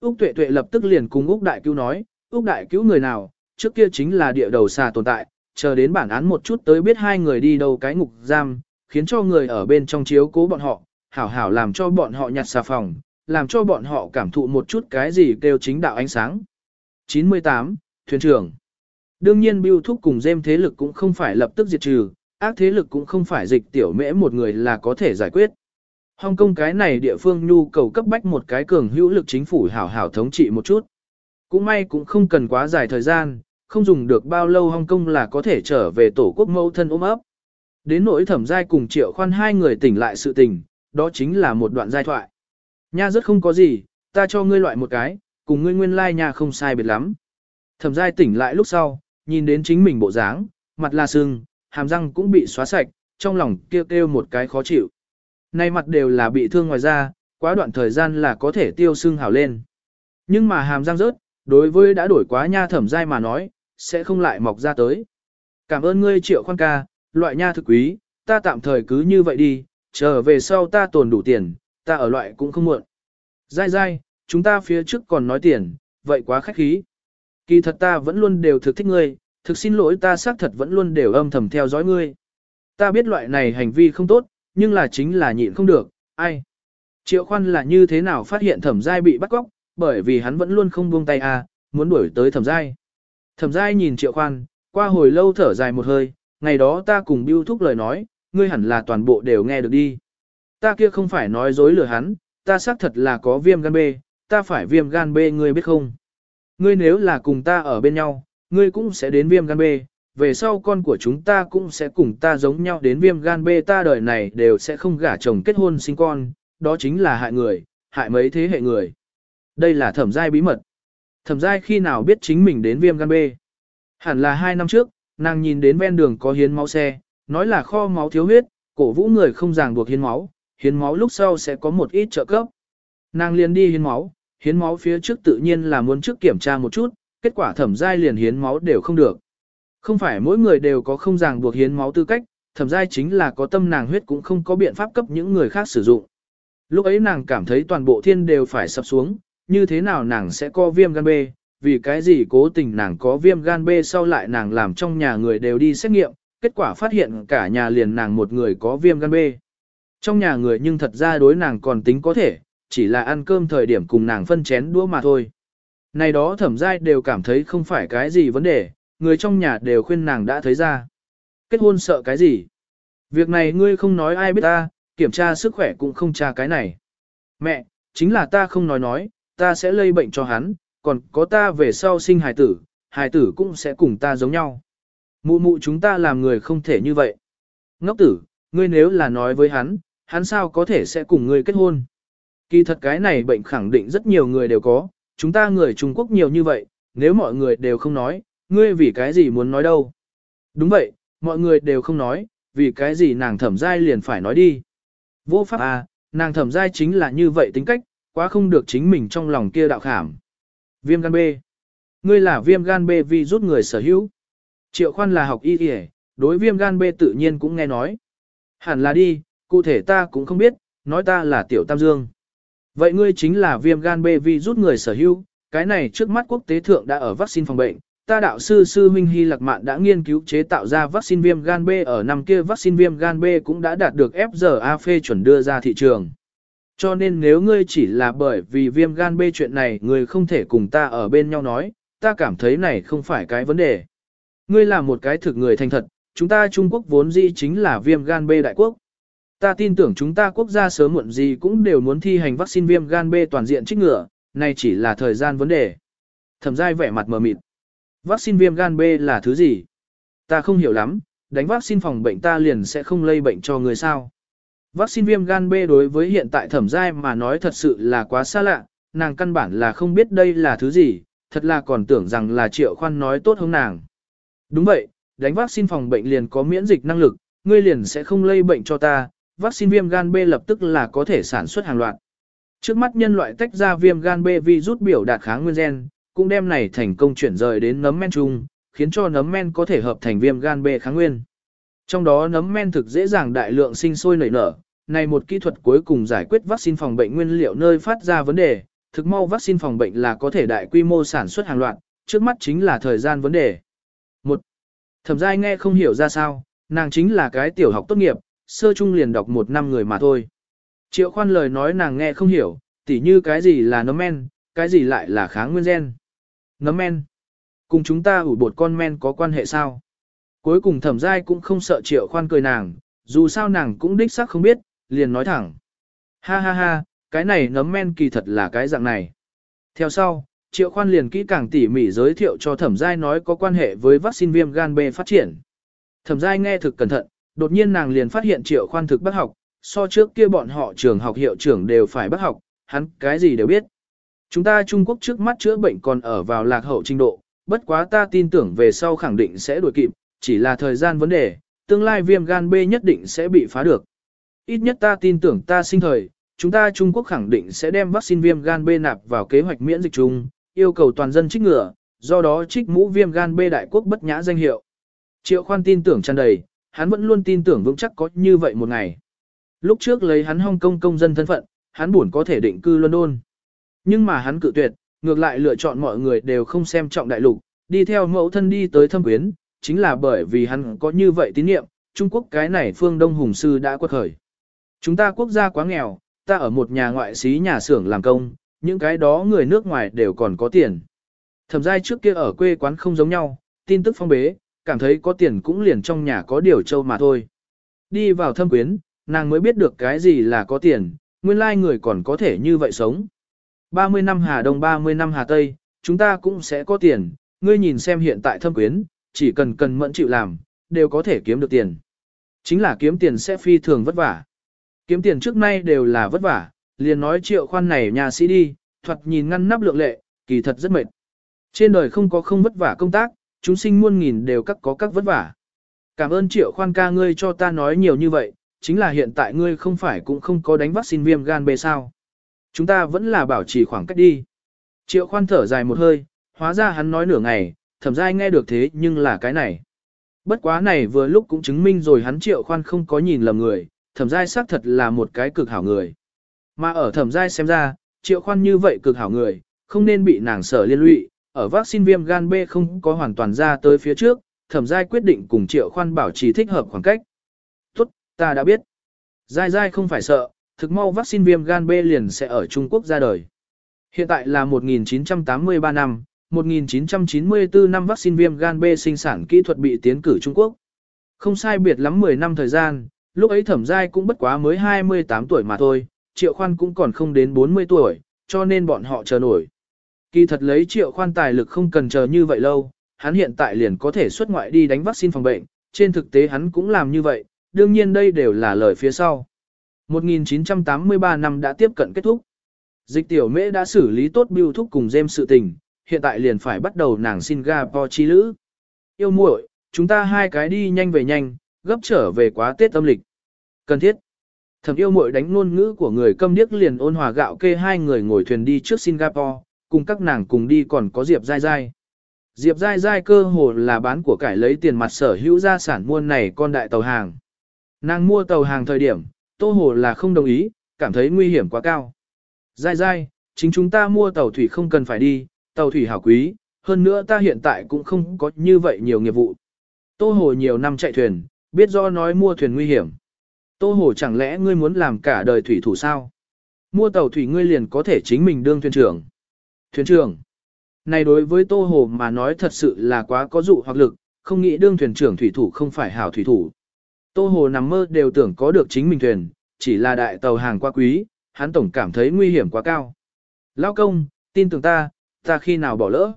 Úc Tuệ Tuệ lập tức liền cùng Úc Đại Cứu nói, Úc Đại Cứu người nào, trước kia chính là địa đầu xà tồn tại, chờ đến bản án một chút tới biết hai người đi đâu cái ngục giam, khiến cho người ở bên trong chiếu cố bọn họ, hảo hảo làm cho bọn họ nhặt xà phòng, làm cho bọn họ cảm thụ một chút cái gì kêu chính đạo ánh sáng. 98. Thuyền trưởng Đương nhiên bưu Thúc cùng Dêm thế lực cũng không phải lập tức diệt trừ, ác thế lực cũng không phải dịch tiểu mễ một người là có thể giải quyết. Hong Kong cái này địa phương nhu cầu cấp bách một cái cường hữu lực chính phủ hảo hảo thống trị một chút. Cũng may cũng không cần quá dài thời gian, không dùng được bao lâu Hong Kong là có thể trở về tổ quốc mẫu thân ôm ấp. Đến nỗi thẩm giai cùng triệu khoan hai người tỉnh lại sự tình, đó chính là một đoạn giai thoại. Nha rất không có gì, ta cho ngươi loại một cái, cùng ngươi nguyên lai like nha không sai biệt lắm. Thẩm giai tỉnh lại lúc sau, nhìn đến chính mình bộ dáng, mặt là sưng, hàm răng cũng bị xóa sạch, trong lòng kêu kêu một cái khó chịu. Nay mặt đều là bị thương ngoài da, quá đoạn thời gian là có thể tiêu sưng hào lên. Nhưng mà hàm răng rớt, đối với đã đổi quá nha thẩm giai mà nói, sẽ không lại mọc ra tới. Cảm ơn ngươi triệu khoan ca, loại nha thực quý, ta tạm thời cứ như vậy đi, chờ về sau ta tồn đủ tiền, ta ở loại cũng không muộn. Dai dai, chúng ta phía trước còn nói tiền, vậy quá khách khí. Kỳ thật ta vẫn luôn đều thực thích ngươi, thực xin lỗi ta xác thật vẫn luôn đều âm thầm theo dõi ngươi. Ta biết loại này hành vi không tốt, nhưng là chính là nhịn không được, ai. Triệu khoan là như thế nào phát hiện thẩm giai bị bắt cóc, bởi vì hắn vẫn luôn không buông tay à, muốn đuổi tới thẩm giai. Thẩm giai nhìn triệu khoan, qua hồi lâu thở dài một hơi, ngày đó ta cùng Biêu thúc lời nói, ngươi hẳn là toàn bộ đều nghe được đi. Ta kia không phải nói dối lừa hắn, ta xác thật là có viêm gan B, ta phải viêm gan B ngươi biết không? Ngươi nếu là cùng ta ở bên nhau, ngươi cũng sẽ đến viêm gan B, về sau con của chúng ta cũng sẽ cùng ta giống nhau đến viêm gan B ta đời này đều sẽ không gả chồng kết hôn sinh con, đó chính là hại người, hại mấy thế hệ người. Đây là thẩm giai bí mật. Thẩm giai khi nào biết chính mình đến viêm gan B. Hẳn là hai năm trước, nàng nhìn đến ven đường có hiến máu xe, nói là kho máu thiếu huyết, cổ vũ người không ràng buộc hiến máu, hiến máu lúc sau sẽ có một ít trợ cấp. Nàng liền đi hiến máu, hiến máu phía trước tự nhiên là muốn trước kiểm tra một chút, kết quả thẩm giai liền hiến máu đều không được. Không phải mỗi người đều có không ràng buộc hiến máu tư cách, thẩm giai chính là có tâm nàng huyết cũng không có biện pháp cấp những người khác sử dụng. Lúc ấy nàng cảm thấy toàn bộ thiên đều phải sập xuống, như thế nào nàng sẽ có viêm gan B, vì cái gì cố tình nàng có viêm gan B sau lại nàng làm trong nhà người đều đi xét nghiệm, kết quả phát hiện cả nhà liền nàng một người có viêm gan B. Trong nhà người nhưng thật ra đối nàng còn tính có thể, chỉ là ăn cơm thời điểm cùng nàng phân chén đũa mà thôi. Này đó thẩm giai đều cảm thấy không phải cái gì vấn đề, người trong nhà đều khuyên nàng đã thấy ra. Kết hôn sợ cái gì? Việc này ngươi không nói ai biết ta, kiểm tra sức khỏe cũng không tra cái này. Mẹ, chính là ta không nói nói, ta sẽ lây bệnh cho hắn, còn có ta về sau sinh hài tử, hài tử cũng sẽ cùng ta giống nhau. Mụ mụ chúng ta làm người không thể như vậy. Ngốc tử, ngươi nếu là nói với hắn, hắn sao có thể sẽ cùng ngươi kết hôn. Kỳ thật cái này bệnh khẳng định rất nhiều người đều có, chúng ta người Trung Quốc nhiều như vậy, nếu mọi người đều không nói, ngươi vì cái gì muốn nói đâu. Đúng vậy, mọi người đều không nói, vì cái gì nàng thẩm giai liền phải nói đi. Vô pháp à, nàng thẩm giai chính là như vậy tính cách, quá không được chính mình trong lòng kia đạo khảm. Viêm gan B. Ngươi là viêm gan B vì rút người sở hữu. Triệu khoan là học y y đối viêm gan B tự nhiên cũng nghe nói. Hẳn là đi, cụ thể ta cũng không biết, nói ta là tiểu tam dương. Vậy ngươi chính là viêm gan B vì rút người sở hữu, cái này trước mắt quốc tế thượng đã ở vaccine phòng bệnh. Ta đạo sư sư Minh Hy Lạc Mạn đã nghiên cứu chế tạo ra vaccine viêm gan B ở năm kia vaccine viêm gan B cũng đã đạt được FRA phê chuẩn đưa ra thị trường. Cho nên nếu ngươi chỉ là bởi vì viêm gan B chuyện này ngươi không thể cùng ta ở bên nhau nói, ta cảm thấy này không phải cái vấn đề. Ngươi là một cái thực người thành thật, chúng ta Trung Quốc vốn dĩ chính là viêm gan B đại quốc. Ta tin tưởng chúng ta quốc gia sớm muộn gì cũng đều muốn thi hành vaccine viêm gan B toàn diện trích ngừa, này chỉ là thời gian vấn đề. Thẩm giai vẻ mặt mờ mịt. Vaccine viêm gan B là thứ gì? Ta không hiểu lắm, đánh vaccine phòng bệnh ta liền sẽ không lây bệnh cho người sao. Vaccine viêm gan B đối với hiện tại thẩm giai mà nói thật sự là quá xa lạ, nàng căn bản là không biết đây là thứ gì, thật là còn tưởng rằng là triệu khoan nói tốt hơn nàng. Đúng vậy, đánh vaccine phòng bệnh liền có miễn dịch năng lực, ngươi liền sẽ không lây bệnh cho ta, vaccine viêm gan B lập tức là có thể sản xuất hàng loạt. Trước mắt nhân loại tách ra viêm gan B virus biểu đạt kháng nguyên gen, cũng đem này thành công chuyển rời đến nấm men chung, khiến cho nấm men có thể hợp thành viêm gan B kháng nguyên. Trong đó nấm men thực dễ dàng đại lượng sinh sôi nảy nở, này một kỹ thuật cuối cùng giải quyết vaccine phòng bệnh nguyên liệu nơi phát ra vấn đề, thực mau vaccine phòng bệnh là có thể đại quy mô sản xuất hàng loạt, trước mắt chính là thời gian vấn đề. Một, thẩm giai nghe không hiểu ra sao, nàng chính là cái tiểu học tốt nghiệp, sơ trung liền đọc một năm người mà thôi. Triệu khoan lời nói nàng nghe không hiểu, tỉ như cái gì là nấm men, cái gì lại là kháng nguyên gen. Nấm men, cùng chúng ta ủ bột con men có quan hệ sao? Cuối cùng thẩm giai cũng không sợ triệu khoan cười nàng, dù sao nàng cũng đích xác không biết, liền nói thẳng. Ha ha ha, cái này nấm men kỳ thật là cái dạng này. Theo sau, triệu khoan liền kỹ càng tỉ mỉ giới thiệu cho thẩm giai nói có quan hệ với vaccine viêm gan B phát triển. Thẩm giai nghe thực cẩn thận, đột nhiên nàng liền phát hiện triệu khoan thực bác học, so trước kia bọn họ trường học hiệu trưởng đều phải bác học, hắn cái gì đều biết. Chúng ta Trung Quốc trước mắt chữa bệnh còn ở vào lạc hậu trình độ, bất quá ta tin tưởng về sau khẳng định sẽ đuổi kịp, chỉ là thời gian vấn đề, tương lai viêm gan B nhất định sẽ bị phá được. Ít nhất ta tin tưởng ta sinh thời, chúng ta Trung Quốc khẳng định sẽ đem vaccine viêm gan B nạp vào kế hoạch miễn dịch chung, yêu cầu toàn dân trích ngừa, do đó trích mũ viêm gan B đại quốc bất nhã danh hiệu. Triệu khoan tin tưởng tràn đầy, hắn vẫn luôn tin tưởng vững chắc có như vậy một ngày. Lúc trước lấy hắn Hong Kong công dân thân phận, hắn buồn có thể định cư London. Nhưng mà hắn cự tuyệt, ngược lại lựa chọn mọi người đều không xem trọng đại lục, đi theo mẫu thân đi tới thâm quyến, chính là bởi vì hắn có như vậy tín niệm, Trung Quốc cái này phương Đông Hùng Sư đã quật khởi. Chúng ta quốc gia quá nghèo, ta ở một nhà ngoại xí nhà xưởng làm công, những cái đó người nước ngoài đều còn có tiền. Thẩm giai trước kia ở quê quán không giống nhau, tin tức phong bế, cảm thấy có tiền cũng liền trong nhà có điều châu mà thôi. Đi vào thâm quyến, nàng mới biết được cái gì là có tiền, nguyên lai người còn có thể như vậy sống. 30 năm Hà Đông 30 năm Hà Tây, chúng ta cũng sẽ có tiền, ngươi nhìn xem hiện tại thâm quyến, chỉ cần cần mẫn chịu làm, đều có thể kiếm được tiền. Chính là kiếm tiền sẽ phi thường vất vả. Kiếm tiền trước nay đều là vất vả, liền nói triệu khoan này nhà sĩ đi, thuật nhìn ngăn nắp lượng lệ, kỳ thật rất mệt. Trên đời không có không vất vả công tác, chúng sinh muôn nghìn đều các có các vất vả. Cảm ơn triệu khoan ca ngươi cho ta nói nhiều như vậy, chính là hiện tại ngươi không phải cũng không có đánh vaccine viêm gan B sao. Chúng ta vẫn là bảo trì khoảng cách đi. Triệu khoan thở dài một hơi, hóa ra hắn nói nửa ngày, thẩm giai nghe được thế nhưng là cái này. Bất quá này vừa lúc cũng chứng minh rồi hắn triệu khoan không có nhìn lầm người, thẩm giai xác thật là một cái cực hảo người. Mà ở thẩm giai xem ra, triệu khoan như vậy cực hảo người, không nên bị nàng sở liên lụy, ở vaccine viêm gan B không có hoàn toàn ra tới phía trước, thẩm giai quyết định cùng triệu khoan bảo trì thích hợp khoảng cách. Tốt, ta đã biết. Giai giai không phải sợ, thực mau vaccine viêm gan B liền sẽ ở Trung Quốc ra đời. Hiện tại là 1983 năm, 1994 năm vaccine viêm gan B sinh sản kỹ thuật bị tiến cử Trung Quốc. Không sai biệt lắm 10 năm thời gian, lúc ấy thẩm giai cũng bất quá mới 28 tuổi mà thôi, triệu khoan cũng còn không đến 40 tuổi, cho nên bọn họ chờ nổi. Kỳ thật lấy triệu khoan tài lực không cần chờ như vậy lâu, hắn hiện tại liền có thể xuất ngoại đi đánh vaccine phòng bệnh, trên thực tế hắn cũng làm như vậy, đương nhiên đây đều là lời phía sau. 1983 năm đã tiếp cận kết thúc. Dịch tiểu mễ đã xử lý tốt biêu thúc cùng dêm sự tình, hiện tại liền phải bắt đầu nàng Singapore chi lữ. Yêu muội, chúng ta hai cái đi nhanh về nhanh, gấp trở về quá Tết âm lịch. Cần thiết. Thẩm yêu muội đánh ngôn ngữ của người câm điếc liền ôn hòa gạo kê hai người ngồi thuyền đi trước Singapore, cùng các nàng cùng đi còn có Diệp Giai Giai. Diệp Giai Giai cơ hồ là bán của cải lấy tiền mặt sở hữu gia sản mua này con đại tàu hàng. Nàng mua tàu hàng thời điểm, Tô Hồ là không đồng ý, cảm thấy nguy hiểm quá cao. Giai Giai, chính chúng ta mua tàu thủy không cần phải đi, tàu thủy hảo quý, hơn nữa ta hiện tại cũng không có như vậy nhiều nghiệp vụ. Tô Hồ nhiều năm chạy thuyền, biết do nói mua thuyền nguy hiểm. Tô Hồ chẳng lẽ ngươi muốn làm cả đời thủy thủ sao? Mua tàu thủy ngươi liền có thể chính mình đương thuyền trưởng. Thuyền trưởng. Này đối với Tô Hồ mà nói thật sự là quá có dụ hoặc lực, không nghĩ đương thuyền trưởng thủy thủ không phải hảo thủy thủ. Tô Hồ nằm mơ đều tưởng có được chính mình thuyền, chỉ là đại tàu hàng quá quý, hắn tổng cảm thấy nguy hiểm quá cao. Lao công, tin tưởng ta, ta khi nào bỏ lỡ.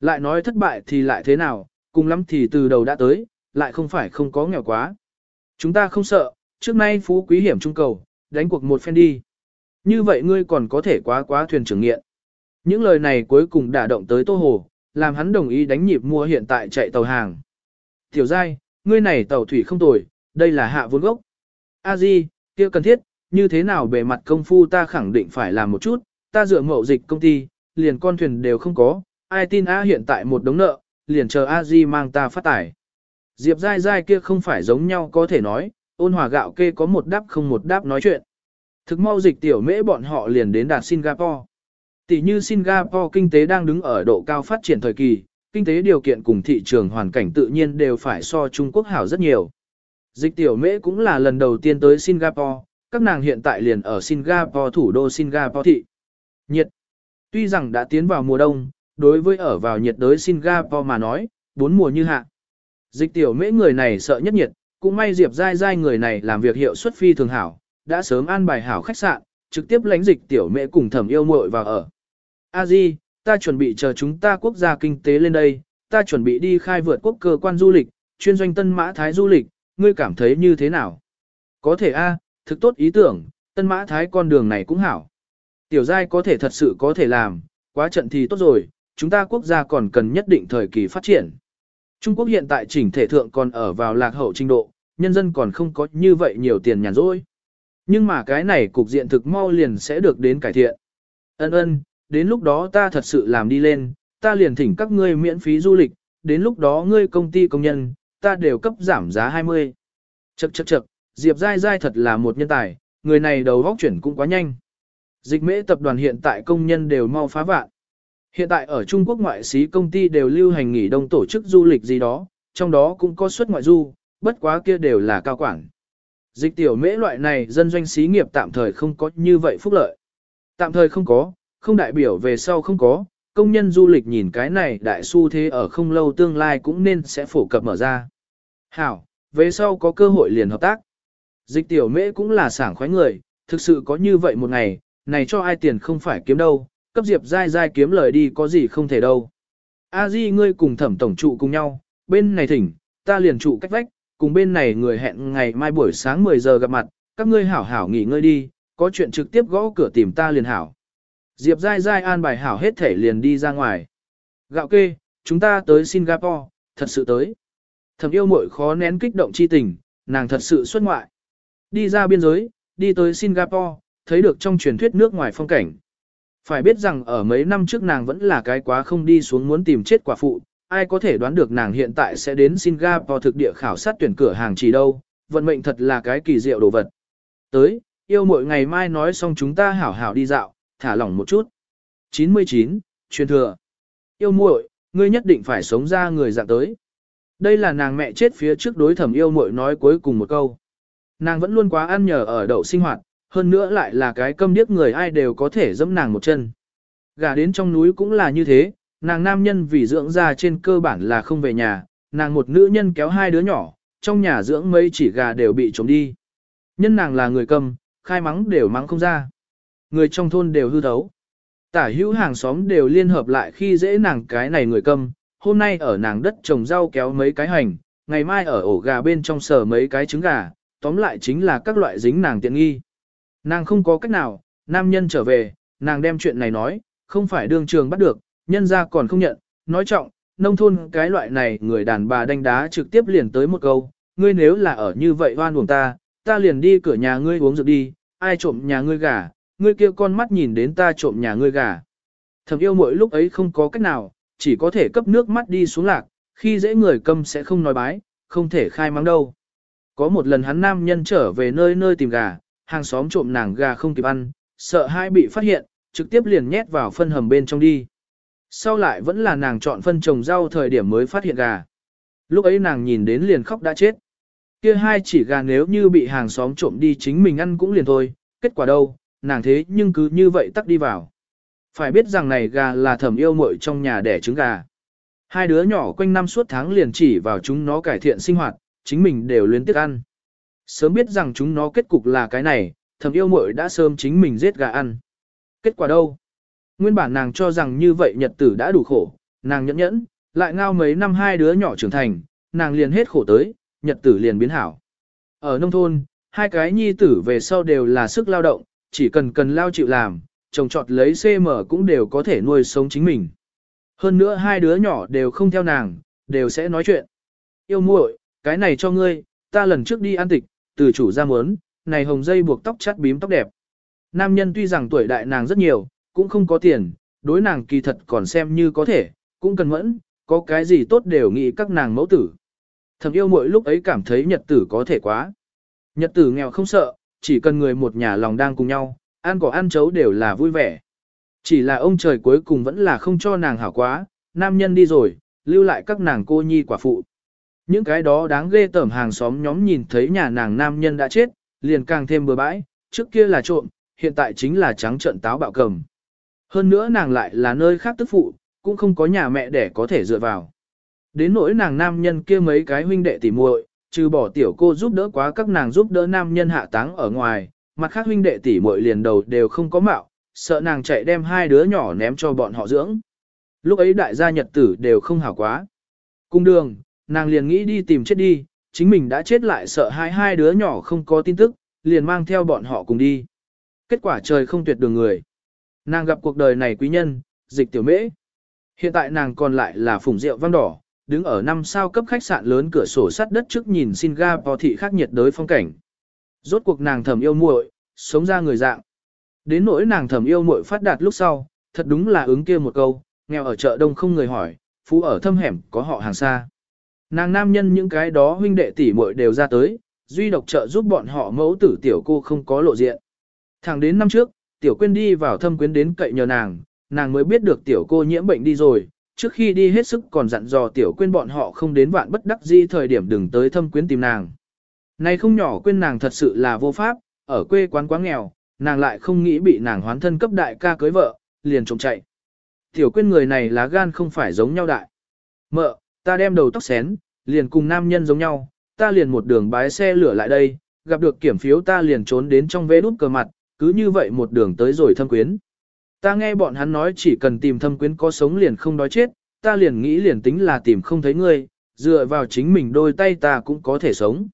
Lại nói thất bại thì lại thế nào, cùng lắm thì từ đầu đã tới, lại không phải không có nghèo quá. Chúng ta không sợ, trước nay phú quý hiểm trung cầu, đánh cuộc một phen đi. Như vậy ngươi còn có thể quá quá thuyền trưởng nghiện. Những lời này cuối cùng đả động tới Tô Hồ, làm hắn đồng ý đánh nhịp mua hiện tại chạy tàu hàng. Tiểu giai, ngươi này tàu thủy không tồi, đây là hạ vốn gốc. A Di, kia cần thiết, như thế nào bề mặt công phu ta khẳng định phải làm một chút, ta dựa mậu dịch công ty, liền con thuyền đều không có, ai tin A hiện tại một đống nợ, liền chờ A Di mang ta phát tải. Diệp giai giai kia không phải giống nhau có thể nói, ôn hòa gạo kê có một đáp không một đáp nói chuyện. Thực mau dịch tiểu mễ bọn họ liền đến đạt Singapore. Tỷ như Singapore kinh tế đang đứng ở độ cao phát triển thời kỳ, kinh tế điều kiện cùng thị trường hoàn cảnh tự nhiên đều phải so Trung Quốc hảo rất nhiều. Dịch tiểu mễ cũng là lần đầu tiên tới Singapore, các nàng hiện tại liền ở Singapore thủ đô Singapore thị. Nhiệt. Tuy rằng đã tiến vào mùa đông, đối với ở vào nhiệt đới Singapore mà nói, bốn mùa như hạ. Dịch tiểu mễ người này sợ nhất nhiệt, cũng may Diệp dai dai người này làm việc hiệu suất phi thường hảo, đã sớm an bài hảo khách sạn, trực tiếp lãnh dịch tiểu mễ cùng thẩm yêu muội vào ở. A Di, ta chuẩn bị chờ chúng ta quốc gia kinh tế lên đây, ta chuẩn bị đi khai vượt quốc cơ quan du lịch, chuyên doanh tân mã thái du lịch, ngươi cảm thấy như thế nào? Có thể A, thực tốt ý tưởng, tân mã thái con đường này cũng hảo. Tiểu giai có thể thật sự có thể làm, quá trận thì tốt rồi, chúng ta quốc gia còn cần nhất định thời kỳ phát triển. Trung Quốc hiện tại chỉnh thể thượng còn ở vào lạc hậu trình độ, nhân dân còn không có như vậy nhiều tiền nhàn rỗi. Nhưng mà cái này cục diện thực mau liền sẽ được đến cải thiện. Ân ân, đến lúc đó ta thật sự làm đi lên, ta liền thỉnh các ngươi miễn phí du lịch, đến lúc đó ngươi công ty công nhân, ta đều cấp giảm giá 20. Chậc chậc chậc, Diệp Giai Giai thật là một nhân tài, người này đầu góc chuyển cũng quá nhanh. Dịch mễ tập đoàn hiện tại công nhân đều mau phá vạn. Hiện tại ở Trung Quốc ngoại xí công ty đều lưu hành nghỉ đông tổ chức du lịch gì đó, trong đó cũng có suất ngoại du, bất quá kia đều là cao quản. Dịch tiểu mễ loại này dân doanh xí nghiệp tạm thời không có như vậy phúc lợi. Tạm thời không có, không đại biểu về sau không có, công nhân du lịch nhìn cái này đại xu thế ở không lâu tương lai cũng nên sẽ phổ cập mở ra. Hảo, về sau có cơ hội liền hợp tác. Dịch tiểu mễ cũng là sảng khoái người, thực sự có như vậy một ngày, này cho ai tiền không phải kiếm đâu, cấp diệp dai dai kiếm lời đi có gì không thể đâu. A Di ngươi cùng thẩm tổng trụ cùng nhau, bên này thỉnh, ta liền trụ cách vách, cùng bên này người hẹn ngày mai buổi sáng 10 giờ gặp mặt, các ngươi hảo hảo nghỉ ngơi đi, có chuyện trực tiếp gõ cửa tìm ta liền hảo. Diệp dai dai an bài hảo hết thể liền đi ra ngoài. Gạo kê, chúng ta tới Singapore, thật sự tới. thầm yêu mội khó nén kích động chi tình, nàng thật sự xuất ngoại. Đi ra biên giới, đi tới Singapore, thấy được trong truyền thuyết nước ngoài phong cảnh. Phải biết rằng ở mấy năm trước nàng vẫn là cái quá không đi xuống muốn tìm chết quả phụ, ai có thể đoán được nàng hiện tại sẽ đến Singapore thực địa khảo sát tuyển cửa hàng chỉ đâu, vận mệnh thật là cái kỳ diệu đồ vật. Tới, yêu mỗi ngày mai nói xong chúng ta hảo hảo đi dạo, thả lỏng một chút. 99. Truyền thừa. Yêu muội, ngươi nhất định phải sống ra người dạng tới. Đây là nàng mẹ chết phía trước đối thẩm yêu muội nói cuối cùng một câu. Nàng vẫn luôn quá ăn nhờ ở đậu sinh hoạt, hơn nữa lại là cái câm điếc người ai đều có thể dẫm nàng một chân. Gà đến trong núi cũng là như thế, nàng nam nhân vì dưỡng ra trên cơ bản là không về nhà, nàng một nữ nhân kéo hai đứa nhỏ, trong nhà dưỡng mấy chỉ gà đều bị trống đi. Nhân nàng là người cầm, khai mắng đều mắng không ra. Người trong thôn đều hư thấu. Tả hữu hàng xóm đều liên hợp lại khi dễ nàng cái này người cầm, hôm nay ở nàng đất trồng rau kéo mấy cái hành, ngày mai ở ổ gà bên trong sờ mấy cái trứng gà, tóm lại chính là các loại dính nàng tiện nghi. Nàng không có cách nào, nam nhân trở về, nàng đem chuyện này nói, không phải đương trường bắt được, nhân ra còn không nhận, nói trọng, nông thôn cái loại này người đàn bà đánh đá trực tiếp liền tới một câu, ngươi nếu là ở như vậy hoan buồn ta, ta liền đi cửa nhà ngươi uống rượu đi, ai trộm nhà ngươi gà, ngươi kia con mắt nhìn đến ta trộm nhà ngươi gà. Thầm yêu mỗi lúc ấy không có cách nào, chỉ có thể cấp nước mắt đi xuống lạc, khi dễ người câm sẽ không nói bái, không thể khai mắng đâu. Có một lần hắn nam nhân trở về nơi nơi tìm gà, hàng xóm trộm nàng gà không kịp ăn, sợ hai bị phát hiện, trực tiếp liền nhét vào phân hầm bên trong đi. Sau lại vẫn là nàng chọn phân trồng rau thời điểm mới phát hiện gà. Lúc ấy nàng nhìn đến liền khóc đã chết. Kia hai chỉ gà nếu như bị hàng xóm trộm đi chính mình ăn cũng liền thôi, kết quả đâu, nàng thế nhưng cứ như vậy tắt đi vào. Phải biết rằng này gà là thẩm yêu muội trong nhà đẻ trứng gà. Hai đứa nhỏ quanh năm suốt tháng liền chỉ vào chúng nó cải thiện sinh hoạt, chính mình đều luyến tiếc ăn. Sớm biết rằng chúng nó kết cục là cái này, thầm yêu muội đã sớm chính mình giết gà ăn. Kết quả đâu? Nguyên bản nàng cho rằng như vậy nhật tử đã đủ khổ, nàng nhẫn nhẫn, lại ngao mấy năm hai đứa nhỏ trưởng thành, nàng liền hết khổ tới, nhật tử liền biến hảo. Ở nông thôn, hai cái nhi tử về sau đều là sức lao động, chỉ cần cần lao chịu làm, trồng trọt lấy CM cũng đều có thể nuôi sống chính mình. Hơn nữa hai đứa nhỏ đều không theo nàng, đều sẽ nói chuyện. Yêu muội, cái này cho ngươi, ta lần trước đi ăn tịch, từ chủ ra muốn, này hồng dây buộc tóc chắt bím tóc đẹp. Nam nhân tuy rằng tuổi đại nàng rất nhiều, cũng không có tiền, đối nàng kỳ thật còn xem như có thể, cũng cần mẫn, có cái gì tốt đều nghĩ các nàng mẫu tử. Thầm yêu mỗi lúc ấy cảm thấy nhật tử có thể quá. Nhật tử nghèo không sợ, chỉ cần người một nhà lòng đang cùng nhau, ăn cỏ ăn chấu đều là vui vẻ. Chỉ là ông trời cuối cùng vẫn là không cho nàng hảo quá, nam nhân đi rồi, lưu lại các nàng cô nhi quả phụ. Những cái đó đáng ghê tởm hàng xóm nhóm nhìn thấy nhà nàng nam nhân đã chết, liền càng thêm bừa bãi, trước kia là trộm, hiện tại chính là trắng trận táo bạo cầm. Hơn nữa nàng lại là nơi khác tức phụ, cũng không có nhà mẹ để có thể dựa vào. Đến nỗi nàng nam nhân kia mấy cái huynh đệ tỉ muội, trừ bỏ tiểu cô giúp đỡ quá các nàng giúp đỡ nam nhân hạ táng ở ngoài, mặt khác huynh đệ tỉ muội liền đầu đều không có mạo, sợ nàng chạy đem hai đứa nhỏ ném cho bọn họ dưỡng. Lúc ấy đại gia nhật tử đều không hảo quá. Cung đường, nàng liền nghĩ đi tìm chết đi, chính mình đã chết lại sợ hai hai đứa nhỏ không có tin tức, liền mang theo bọn họ cùng đi. Kết quả trời không tuyệt đường người. Nàng gặp cuộc đời này quý nhân, dịch tiểu mễ. Hiện tại nàng còn lại là phùng rượu vang đỏ, đứng ở năm sao cấp khách sạn lớn cửa sổ sắt đất trước nhìn Singapore thị khắc nhiệt đới phong cảnh. Rốt cuộc nàng thầm yêu muội, sống ra người dạng. Đến nỗi nàng thầm yêu muội phát đạt lúc sau, thật đúng là ứng kia một câu, nghèo ở chợ đông không người hỏi, phú ở thâm hẻm có họ hàng xa. Nàng nam nhân những cái đó huynh đệ tỷ muội đều ra tới, duy độc trợ giúp bọn họ mẫu tử tiểu cô không có lộ diện. Thẳng đến năm trước, tiểu quyên đi vào thâm quyến đến cậy nhờ nàng, nàng mới biết được tiểu cô nhiễm bệnh đi rồi, trước khi đi hết sức còn dặn dò tiểu quyên bọn họ không đến vạn bất đắc di thời điểm đừng tới thâm quyến tìm nàng. Này không nhỏ quên nàng thật sự là vô pháp, ở quê quán quá nghèo, nàng lại không nghĩ bị nàng hoán thân cấp đại ca cưới vợ, liền trộm chạy. Tiểu quyên người này lá gan không phải giống nhau đại. Mợ, ta đem đầu tóc xén, liền cùng nam nhân giống nhau, ta liền một đường bái xe lửa lại đây, gặp được kiểm phiếu ta liền trốn đến trong vé đút cờ mặt, cứ như vậy một đường tới rồi thâm quyến. Ta nghe bọn hắn nói chỉ cần tìm thâm quyến có sống liền không đói chết, ta liền nghĩ liền tính là tìm không thấy ngươi, dựa vào chính mình đôi tay ta cũng có thể sống.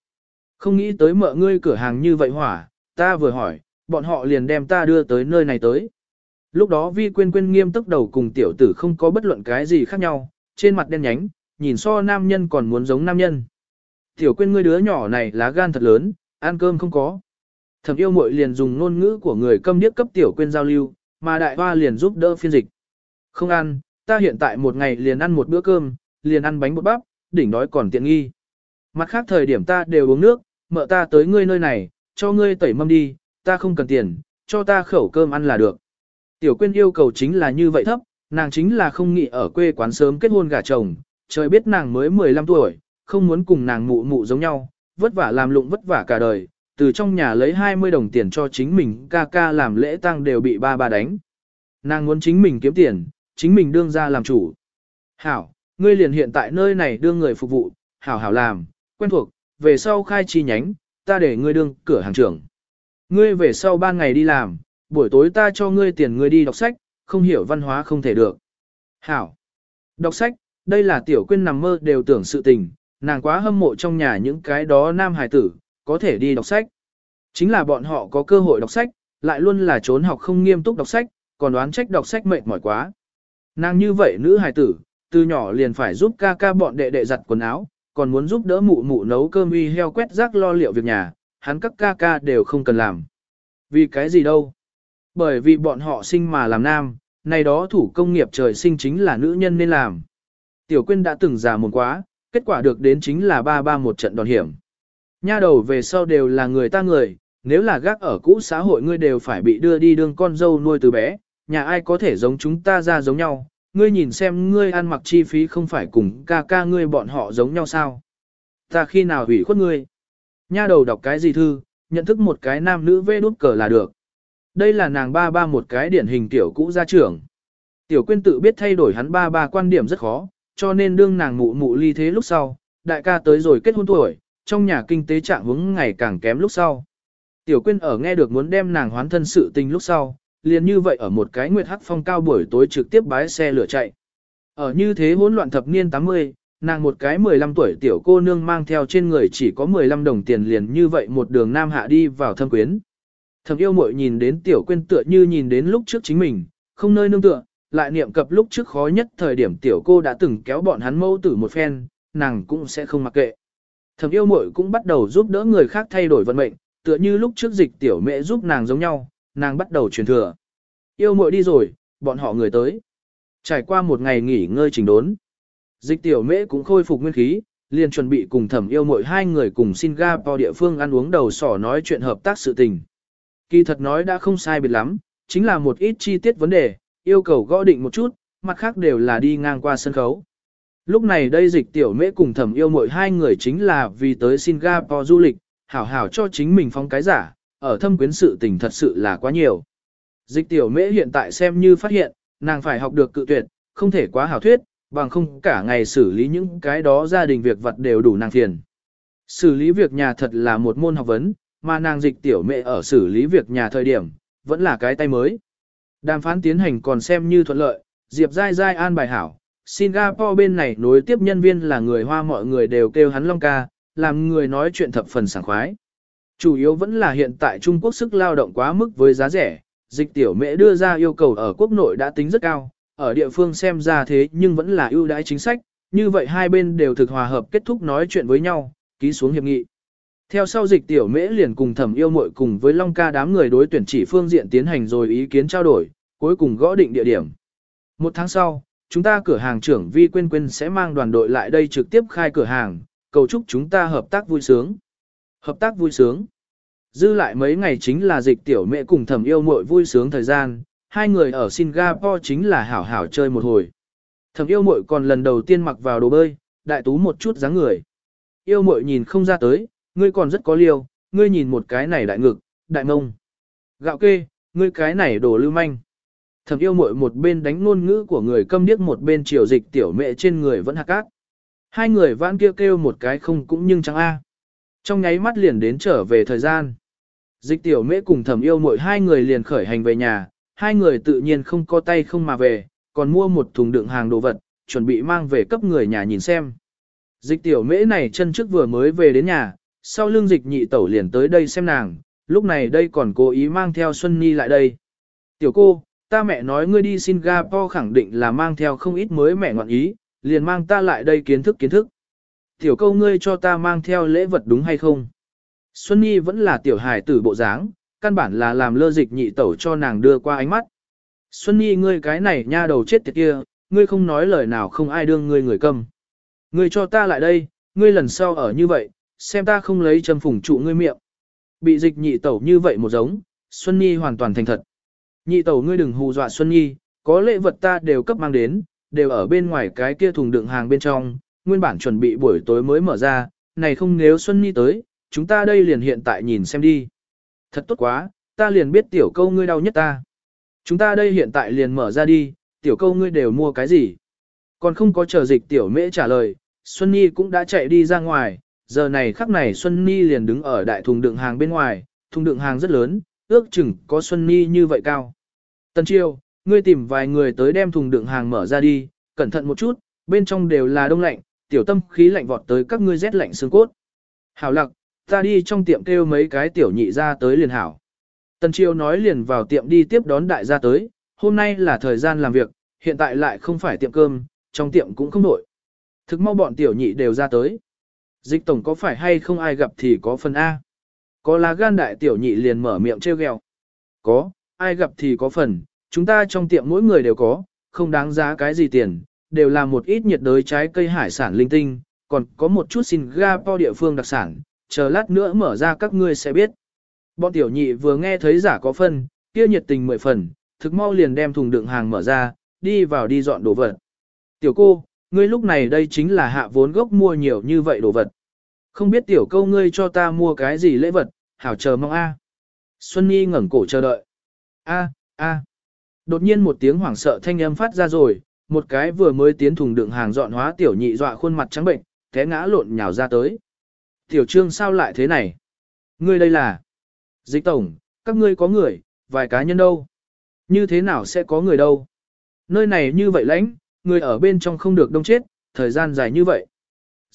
Không nghĩ tới mợ ngươi cửa hàng như vậy hỏa, ta vừa hỏi, bọn họ liền đem ta đưa tới nơi này tới. Lúc đó vi quên quên nghiêm túc đầu cùng tiểu tử không có bất luận cái gì khác nhau, trên mặt đen nhánh, nhìn so nam nhân còn muốn giống nam nhân. Tiểu quên ngươi đứa nhỏ này lá gan thật lớn, ăn cơm không có. Thẩm yêu muội liền dùng ngôn ngữ của người câm điếc cấp tiểu quên giao lưu, mà đại hoa liền giúp đỡ phiên dịch. Không ăn, ta hiện tại một ngày liền ăn một bữa cơm, liền ăn bánh bột bắp, đỉnh đói còn tiện nghi. Mặt khác thời điểm ta đều uống nước, mợ ta tới ngươi nơi này, cho ngươi tẩy mâm đi, ta không cần tiền, cho ta khẩu cơm ăn là được. Tiểu quyên yêu cầu chính là như vậy thấp, nàng chính là không nghĩ ở quê quán sớm kết hôn gả chồng, trời biết nàng mới 15 tuổi, không muốn cùng nàng mụ mụ giống nhau, vất vả làm lụng vất vả cả đời, từ trong nhà lấy 20 đồng tiền cho chính mình ca ca làm lễ tang đều bị ba ba đánh. Nàng muốn chính mình kiếm tiền, chính mình đương ra làm chủ. Hảo, ngươi liền hiện tại nơi này đương người phục vụ, hảo hảo làm, quen thuộc, về sau khai chi nhánh, ta để ngươi đương cửa hàng trưởng. Ngươi về sau ba ngày đi làm, buổi tối ta cho ngươi tiền ngươi đi đọc sách, không hiểu văn hóa không thể được. Hảo. Đọc sách, đây là tiểu quyên nằm mơ đều tưởng sự tình, nàng quá hâm mộ trong nhà những cái đó nam hài tử, có thể đi đọc sách. Chính là bọn họ có cơ hội đọc sách, lại luôn là trốn học không nghiêm túc đọc sách, còn đoán trách đọc sách mệt mỏi quá. Nàng như vậy nữ hài tử, từ nhỏ liền phải giúp ca ca bọn đệ đệ giặt quần áo, còn muốn giúp đỡ mụ mụ nấu cơm uy heo quét rác lo liệu việc nhà, hắn các ca ca đều không cần làm. Vì cái gì đâu? Bởi vì bọn họ sinh mà làm nam, này đó thủ công nghiệp trời sinh chính là nữ nhân nên làm. Tiểu Quyên đã từng già một quá, kết quả được đến chính là ba ba một trận đòn hiểm. Nha đầu về sau đều là người ta người, nếu là gác ở cũ xã hội ngươi đều phải bị đưa đi đương con dâu nuôi từ bé, nhà ai có thể giống chúng ta ra giống nhau, ngươi nhìn xem ngươi ăn mặc chi phí không phải cùng ca ca ngươi bọn họ giống nhau sao. Ta khi nào hủy khuất ngươi? Nha đầu đọc cái gì thư, nhận thức một cái nam nữ vê đút cờ là được. Đây là nàng ba ba một cái điển hình tiểu cũ gia trưởng. Tiểu quyên tự biết thay đổi hắn ba ba quan điểm rất khó, cho nên đương nàng mụ mụ ly thế lúc sau, đại ca tới rồi kết hôn tuổi, trong nhà kinh tế trạng hướng ngày càng kém lúc sau. Tiểu quyên ở nghe được muốn đem nàng hoán thân sự tình lúc sau, liền như vậy ở một cái nguyệt hắc phong cao buổi tối trực tiếp bái xe lửa chạy. Ở như thế hỗn loạn thập niên 80, nàng một cái 15 tuổi tiểu cô nương mang theo trên người chỉ có 15 đồng tiền liền như vậy một đường nam hạ đi vào thâm quyến. Thầm yêu mội nhìn đến tiểu quyên tựa như nhìn đến lúc trước chính mình, không nơi nương tựa, lại niệm cập lúc trước khó nhất thời điểm tiểu cô đã từng kéo bọn hắn mâu tử một phen, nàng cũng sẽ không mặc kệ. Thầm yêu muội cũng bắt đầu giúp đỡ người khác thay đổi vận mệnh, tựa như lúc trước dịch tiểu mẹ giúp nàng giống nhau, nàng bắt đầu truyền thừa. Yêu muội đi rồi, bọn họ người tới. Trải qua một ngày nghỉ ngơi trình đốn. Dịch tiểu mễ cũng khôi phục nguyên khí, liền chuẩn bị cùng thẩm yêu muội hai người cùng Singapore địa phương ăn uống đầu sỏ nói chuyện hợp tác sự tình. Kỳ thật nói đã không sai biệt lắm, chính là một ít chi tiết vấn đề, yêu cầu gõ định một chút, mặt khác đều là đi ngang qua sân khấu. Lúc này đây dịch tiểu mễ cùng thẩm yêu mội hai người chính là vì tới Singapore du lịch, hảo hảo cho chính mình phong cái giả, ở thâm quyến sự tình thật sự là quá nhiều. Dịch tiểu mễ hiện tại xem như phát hiện, nàng phải học được cự tuyệt, không thể quá hảo thuyết, bằng không cả ngày xử lý những cái đó gia đình việc vật đều đủ nàng phiền. Xử lý việc nhà thật là một môn học vấn, mà nàng dịch tiểu mẹ ở xử lý việc nhà thời điểm, vẫn là cái tay mới. Đàm phán tiến hành còn xem như thuận lợi, Diệp Giai Giai an bài hảo. Singapore bên này nối tiếp nhân viên là người Hoa mọi người đều kêu hắn Long ca, làm người nói chuyện thập phần sảng khoái. Chủ yếu vẫn là hiện tại Trung Quốc sức lao động quá mức với giá rẻ, dịch tiểu mẹ đưa ra yêu cầu ở quốc nội đã tính rất cao, ở địa phương xem ra thế nhưng vẫn là ưu đãi chính sách, như vậy hai bên đều thực hòa hợp kết thúc nói chuyện với nhau, ký xuống hiệp nghị. Theo sau dịch tiểu mễ liền cùng thẩm yêu muội cùng với Long ca đám người đối tuyển chỉ phương diện tiến hành rồi ý kiến trao đổi, cuối cùng gõ định địa điểm. Một tháng sau, chúng ta cửa hàng trưởng Vi Quyên Quyên sẽ mang đoàn đội lại đây trực tiếp khai cửa hàng, cầu chúc chúng ta hợp tác vui sướng. Hợp tác vui sướng. Dư lại mấy ngày chính là dịch tiểu mẹ cùng thẩm yêu muội vui sướng thời gian, hai người ở Singapore chính là hảo hảo chơi một hồi. Thẩm yêu muội còn lần đầu tiên mặc vào đồ bơi, đại tú một chút dáng người. Yêu muội nhìn không ra tới, ngươi còn rất có liêu, ngươi nhìn một cái này đại ngực, đại mông. Gạo kê, ngươi cái này đồ lưu manh. Thẩm yêu mội một bên đánh ngôn ngữ của người câm điếc một bên chiều dịch tiểu mẹ trên người vẫn hạc cát. Hai người vãn kia kêu, kêu một cái không cũng nhưng chẳng a. Trong nháy mắt liền đến trở về thời gian. Dịch tiểu mễ cùng thẩm yêu mội hai người liền khởi hành về nhà, hai người tự nhiên không có tay không mà về, còn mua một thùng đựng hàng đồ vật, chuẩn bị mang về cấp người nhà nhìn xem. Dịch tiểu mễ này chân trước vừa mới về đến nhà, sau lưng dịch nhị tẩu liền tới đây xem nàng, lúc này đây còn cố ý mang theo Xuân Nhi lại đây. Tiểu cô, ta mẹ nói ngươi đi Singapore khẳng định là mang theo không ít mới mẹ ngọn ý, liền mang ta lại đây kiến thức kiến thức. Tiểu câu ngươi cho ta mang theo lễ vật đúng hay không? Xuân Nhi vẫn là tiểu hài tử bộ dáng, căn bản là làm lơ dịch nhị tẩu cho nàng đưa qua ánh mắt. Xuân Nhi ngươi cái này nha đầu chết tiệt kia, ngươi không nói lời nào không ai đương ngươi người câm. Ngươi cho ta lại đây, ngươi lần sau ở như vậy, xem ta không lấy châm phủng trụ ngươi miệng. Bị dịch nhị tẩu như vậy một giống, Xuân Nhi hoàn toàn thành thật. Nhị tẩu ngươi đừng hù dọa Xuân Nhi, có lễ vật ta đều cấp mang đến, đều ở bên ngoài cái kia thùng đựng hàng bên trong, nguyên bản chuẩn bị buổi tối mới mở ra, này không nếu Xuân Nhi tới, chúng ta đây liền hiện tại nhìn xem đi. Thật tốt quá, ta liền biết tiểu câu ngươi đau nhất ta. Chúng ta đây hiện tại liền mở ra đi, tiểu câu ngươi đều mua cái gì. Còn không có chờ dịch tiểu mễ trả lời, Xuân Nhi cũng đã chạy đi ra ngoài, giờ này khắc này Xuân Nhi liền đứng ở đại thùng đựng hàng bên ngoài, thùng đựng hàng rất lớn, ước chừng có Xuân Nhi như vậy cao. Tân Chiêu, ngươi tìm vài người tới đem thùng đựng hàng mở ra đi, cẩn thận một chút, bên trong đều là đông lạnh, tiểu tâm khí lạnh vọt tới các ngươi rét lạnh xương cốt. Hảo lặc, ta đi trong tiệm kêu mấy cái tiểu nhị ra tới liền hảo. Tần Chiêu nói liền vào tiệm đi tiếp đón đại gia tới, hôm nay là thời gian làm việc, hiện tại lại không phải tiệm cơm, trong tiệm cũng không nổi. Thực mau bọn tiểu nhị đều ra tới. Dịch tổng có phải hay không ai gặp thì có phần A. Có lá gan đại tiểu nhị liền mở miệng trêu ghẹo. Có, ai gặp thì có phần, chúng ta trong tiệm mỗi người đều có, không đáng giá cái gì tiền, đều là một ít nhiệt đới trái cây hải sản linh tinh, còn có một chút Singapore địa phương đặc sản, chờ lát nữa mở ra các ngươi sẽ biết. Bọn tiểu nhị vừa nghe thấy giả có phân, kia nhiệt tình mười phần, thực mau liền đem thùng đựng hàng mở ra, đi vào đi dọn đồ vật. Tiểu cô, ngươi lúc này đây chính là hạ vốn gốc mua nhiều như vậy đồ vật. Không biết tiểu câu ngươi cho ta mua cái gì lễ vật, hảo chờ mong a. Xuân Nhi ngẩng cổ chờ đợi. A, a. Đột nhiên một tiếng hoảng sợ thanh âm phát ra rồi, một cái vừa mới tiến thùng đựng hàng dọn hóa tiểu nhị dọa khuôn mặt trắng bệnh, té ngã lộn nhào ra tới. Tiểu trương sao lại thế này? Ngươi đây là... Dịch tổng, các ngươi có người, vài cá nhân đâu? Như thế nào sẽ có người đâu? Nơi này như vậy lãnh, người ở bên trong không được đông chết, thời gian dài như vậy.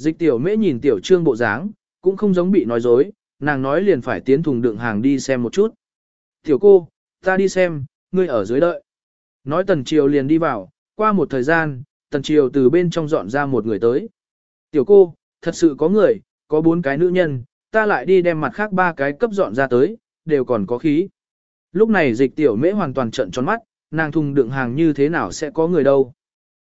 Dịch tiểu mễ nhìn tiểu trương bộ dáng, cũng không giống bị nói dối, nàng nói liền phải tiến thùng đựng hàng đi xem một chút. Tiểu cô, ta đi xem, ngươi ở dưới đợi. Nói tần triều liền đi vào, qua một thời gian, tần triều từ bên trong dọn ra một người tới. Tiểu cô, thật sự có người, có bốn cái nữ nhân, ta lại đi đem mặt khác ba cái cấp dọn ra tới, đều còn có khí. Lúc này dịch tiểu mễ hoàn toàn trận tròn mắt, nàng thùng đựng hàng như thế nào sẽ có người đâu.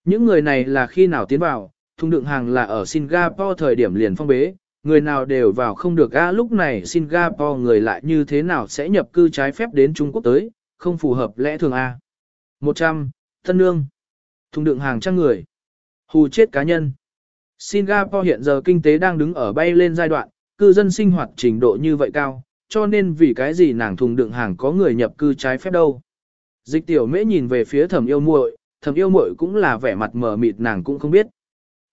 Những người này là khi nào tiến vào, thùng đựng hàng là ở Singapore thời điểm liền phong bế, người nào đều vào không được a lúc này Singapore người lại như thế nào sẽ nhập cư trái phép đến Trung Quốc tới, không phù hợp lẽ thường à? a. 100. Thân nương. Thùng đựng hàng trăm người. Hù chết cá nhân. Singapore hiện giờ kinh tế đang đứng ở bay lên giai đoạn, cư dân sinh hoạt trình độ như vậy cao, cho nên vì cái gì nàng thùng đựng hàng có người nhập cư trái phép đâu. Dịch tiểu mễ nhìn về phía thẩm yêu muội, thẩm yêu muội cũng là vẻ mặt mờ mịt nàng cũng không biết.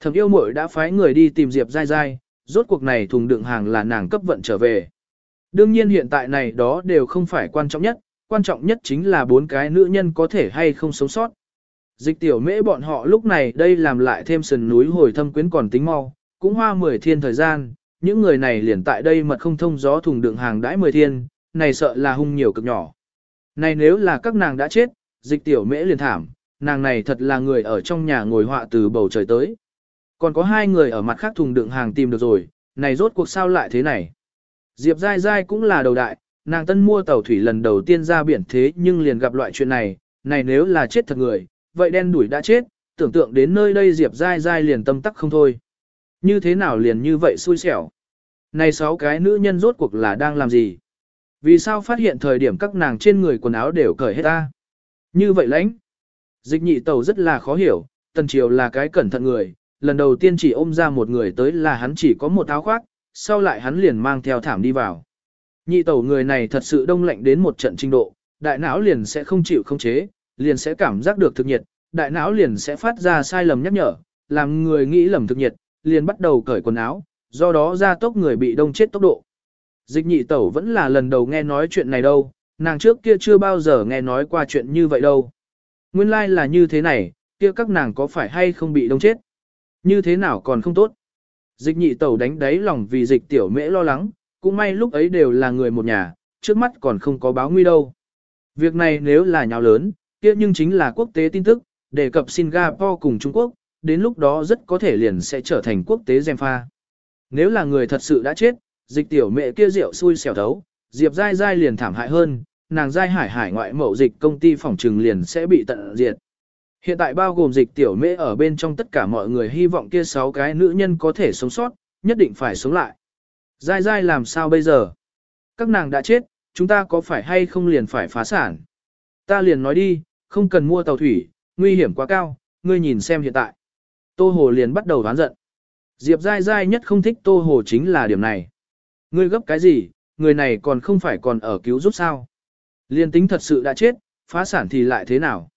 Thẩm yêu muội đã phái người đi tìm Diệp dai dai, rốt cuộc này thùng đựng hàng là nàng cấp vận trở về. Đương nhiên hiện tại này đó đều không phải quan trọng nhất, quan trọng nhất chính là bốn cái nữ nhân có thể hay không sống sót. Dịch tiểu mễ bọn họ lúc này đây làm lại thêm sườn núi hồi thâm quyến còn tính mau, cũng hoa 10 thiên thời gian, những người này liền tại đây mật không thông gió thùng đựng hàng đãi 10 thiên, này sợ là hung nhiều cực nhỏ. Này nếu là các nàng đã chết, dịch tiểu mễ liền thảm, nàng này thật là người ở trong nhà ngồi họa từ bầu trời tới. Còn có hai người ở mặt khác thùng đựng hàng tìm được rồi, này rốt cuộc sao lại thế này. Diệp dai dai cũng là đầu đại, nàng tân mua tàu thủy lần đầu tiên ra biển thế nhưng liền gặp loại chuyện này, này nếu là chết thật người, vậy đen đuổi đã chết, tưởng tượng đến nơi đây Diệp dai dai liền tâm tắc không thôi. Như thế nào liền như vậy xui xẻo. Này sáu cái nữ nhân rốt cuộc là đang làm gì? Vì sao phát hiện thời điểm các nàng trên người quần áo đều cởi hết ta? Như vậy lãnh. Dịch nhị tàu rất là khó hiểu, tần triều là cái cẩn thận người, lần đầu tiên chỉ ôm ra một người tới là hắn chỉ có một áo khoác, sau lại hắn liền mang theo thảm đi vào. Nhị tẩu người này thật sự đông lạnh đến một trận trình độ, đại não liền sẽ không chịu không chế, liền sẽ cảm giác được thực nhiệt, đại não liền sẽ phát ra sai lầm nhắc nhở, làm người nghĩ lầm thực nhiệt, liền bắt đầu cởi quần áo, do đó ra tốc người bị đông chết tốc độ. Dịch nhị tẩu vẫn là lần đầu nghe nói chuyện này đâu, nàng trước kia chưa bao giờ nghe nói qua chuyện như vậy đâu. Nguyên lai like là như thế này, kia các nàng có phải hay không bị đông chết? Như thế nào còn không tốt? Dịch nhị tẩu đánh đáy lòng vì dịch tiểu mễ lo lắng, cũng may lúc ấy đều là người một nhà, trước mắt còn không có báo nguy đâu. Việc này nếu là nhào lớn, kia nhưng chính là quốc tế tin tức, đề cập Singapore cùng Trung Quốc, đến lúc đó rất có thể liền sẽ trở thành quốc tế gièm pha. Nếu là người thật sự đã chết, dịch tiểu mẹ kia rượu xui xẻo thấu, Diệp Giai Giai liền thảm hại hơn, nàng Giai Hải Hải ngoại mậu dịch công ty phòng trừng liền sẽ bị tận diệt. Hiện tại bao gồm dịch tiểu mễ ở bên trong tất cả mọi người hy vọng kia sáu cái nữ nhân có thể sống sót, nhất định phải sống lại. Giai Giai làm sao bây giờ? Các nàng đã chết, chúng ta có phải hay không liền phải phá sản? Ta liền nói đi, không cần mua tàu thủy, nguy hiểm quá cao, ngươi nhìn xem hiện tại. Tô Hồ liền bắt đầu đoán giận. Diệp Giai Giai nhất không thích Tô Hồ chính là điểm này. Ngươi gấp cái gì, người này còn không phải còn ở cứu giúp sao. Liên tính thật sự đã chết, phá sản thì lại thế nào?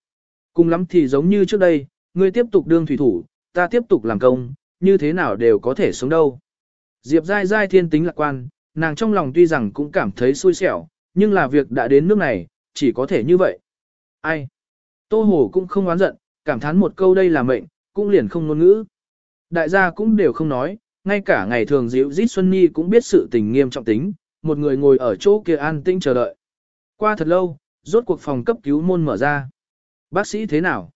Cùng lắm thì giống như trước đây, ngươi tiếp tục đương thủy thủ, ta tiếp tục làm công, như thế nào đều có thể sống đâu. Diệp dai dai thiên tính lạc quan, nàng trong lòng tuy rằng cũng cảm thấy xui xẻo, nhưng là việc đã đến nước này, chỉ có thể như vậy. Ai? Tô Hồ cũng không oán giận, cảm thán một câu đây là mệnh, cũng liền không ngôn ngữ. Đại gia cũng đều không nói, ngay cả ngày thường dịu dít Xuân Nhi cũng biết sự tình nghiêm trọng tính, một người ngồi ở chỗ kia an tĩnh chờ đợi. Qua thật lâu, rốt cuộc phòng cấp cứu môn mở ra. Bác sĩ thế nào?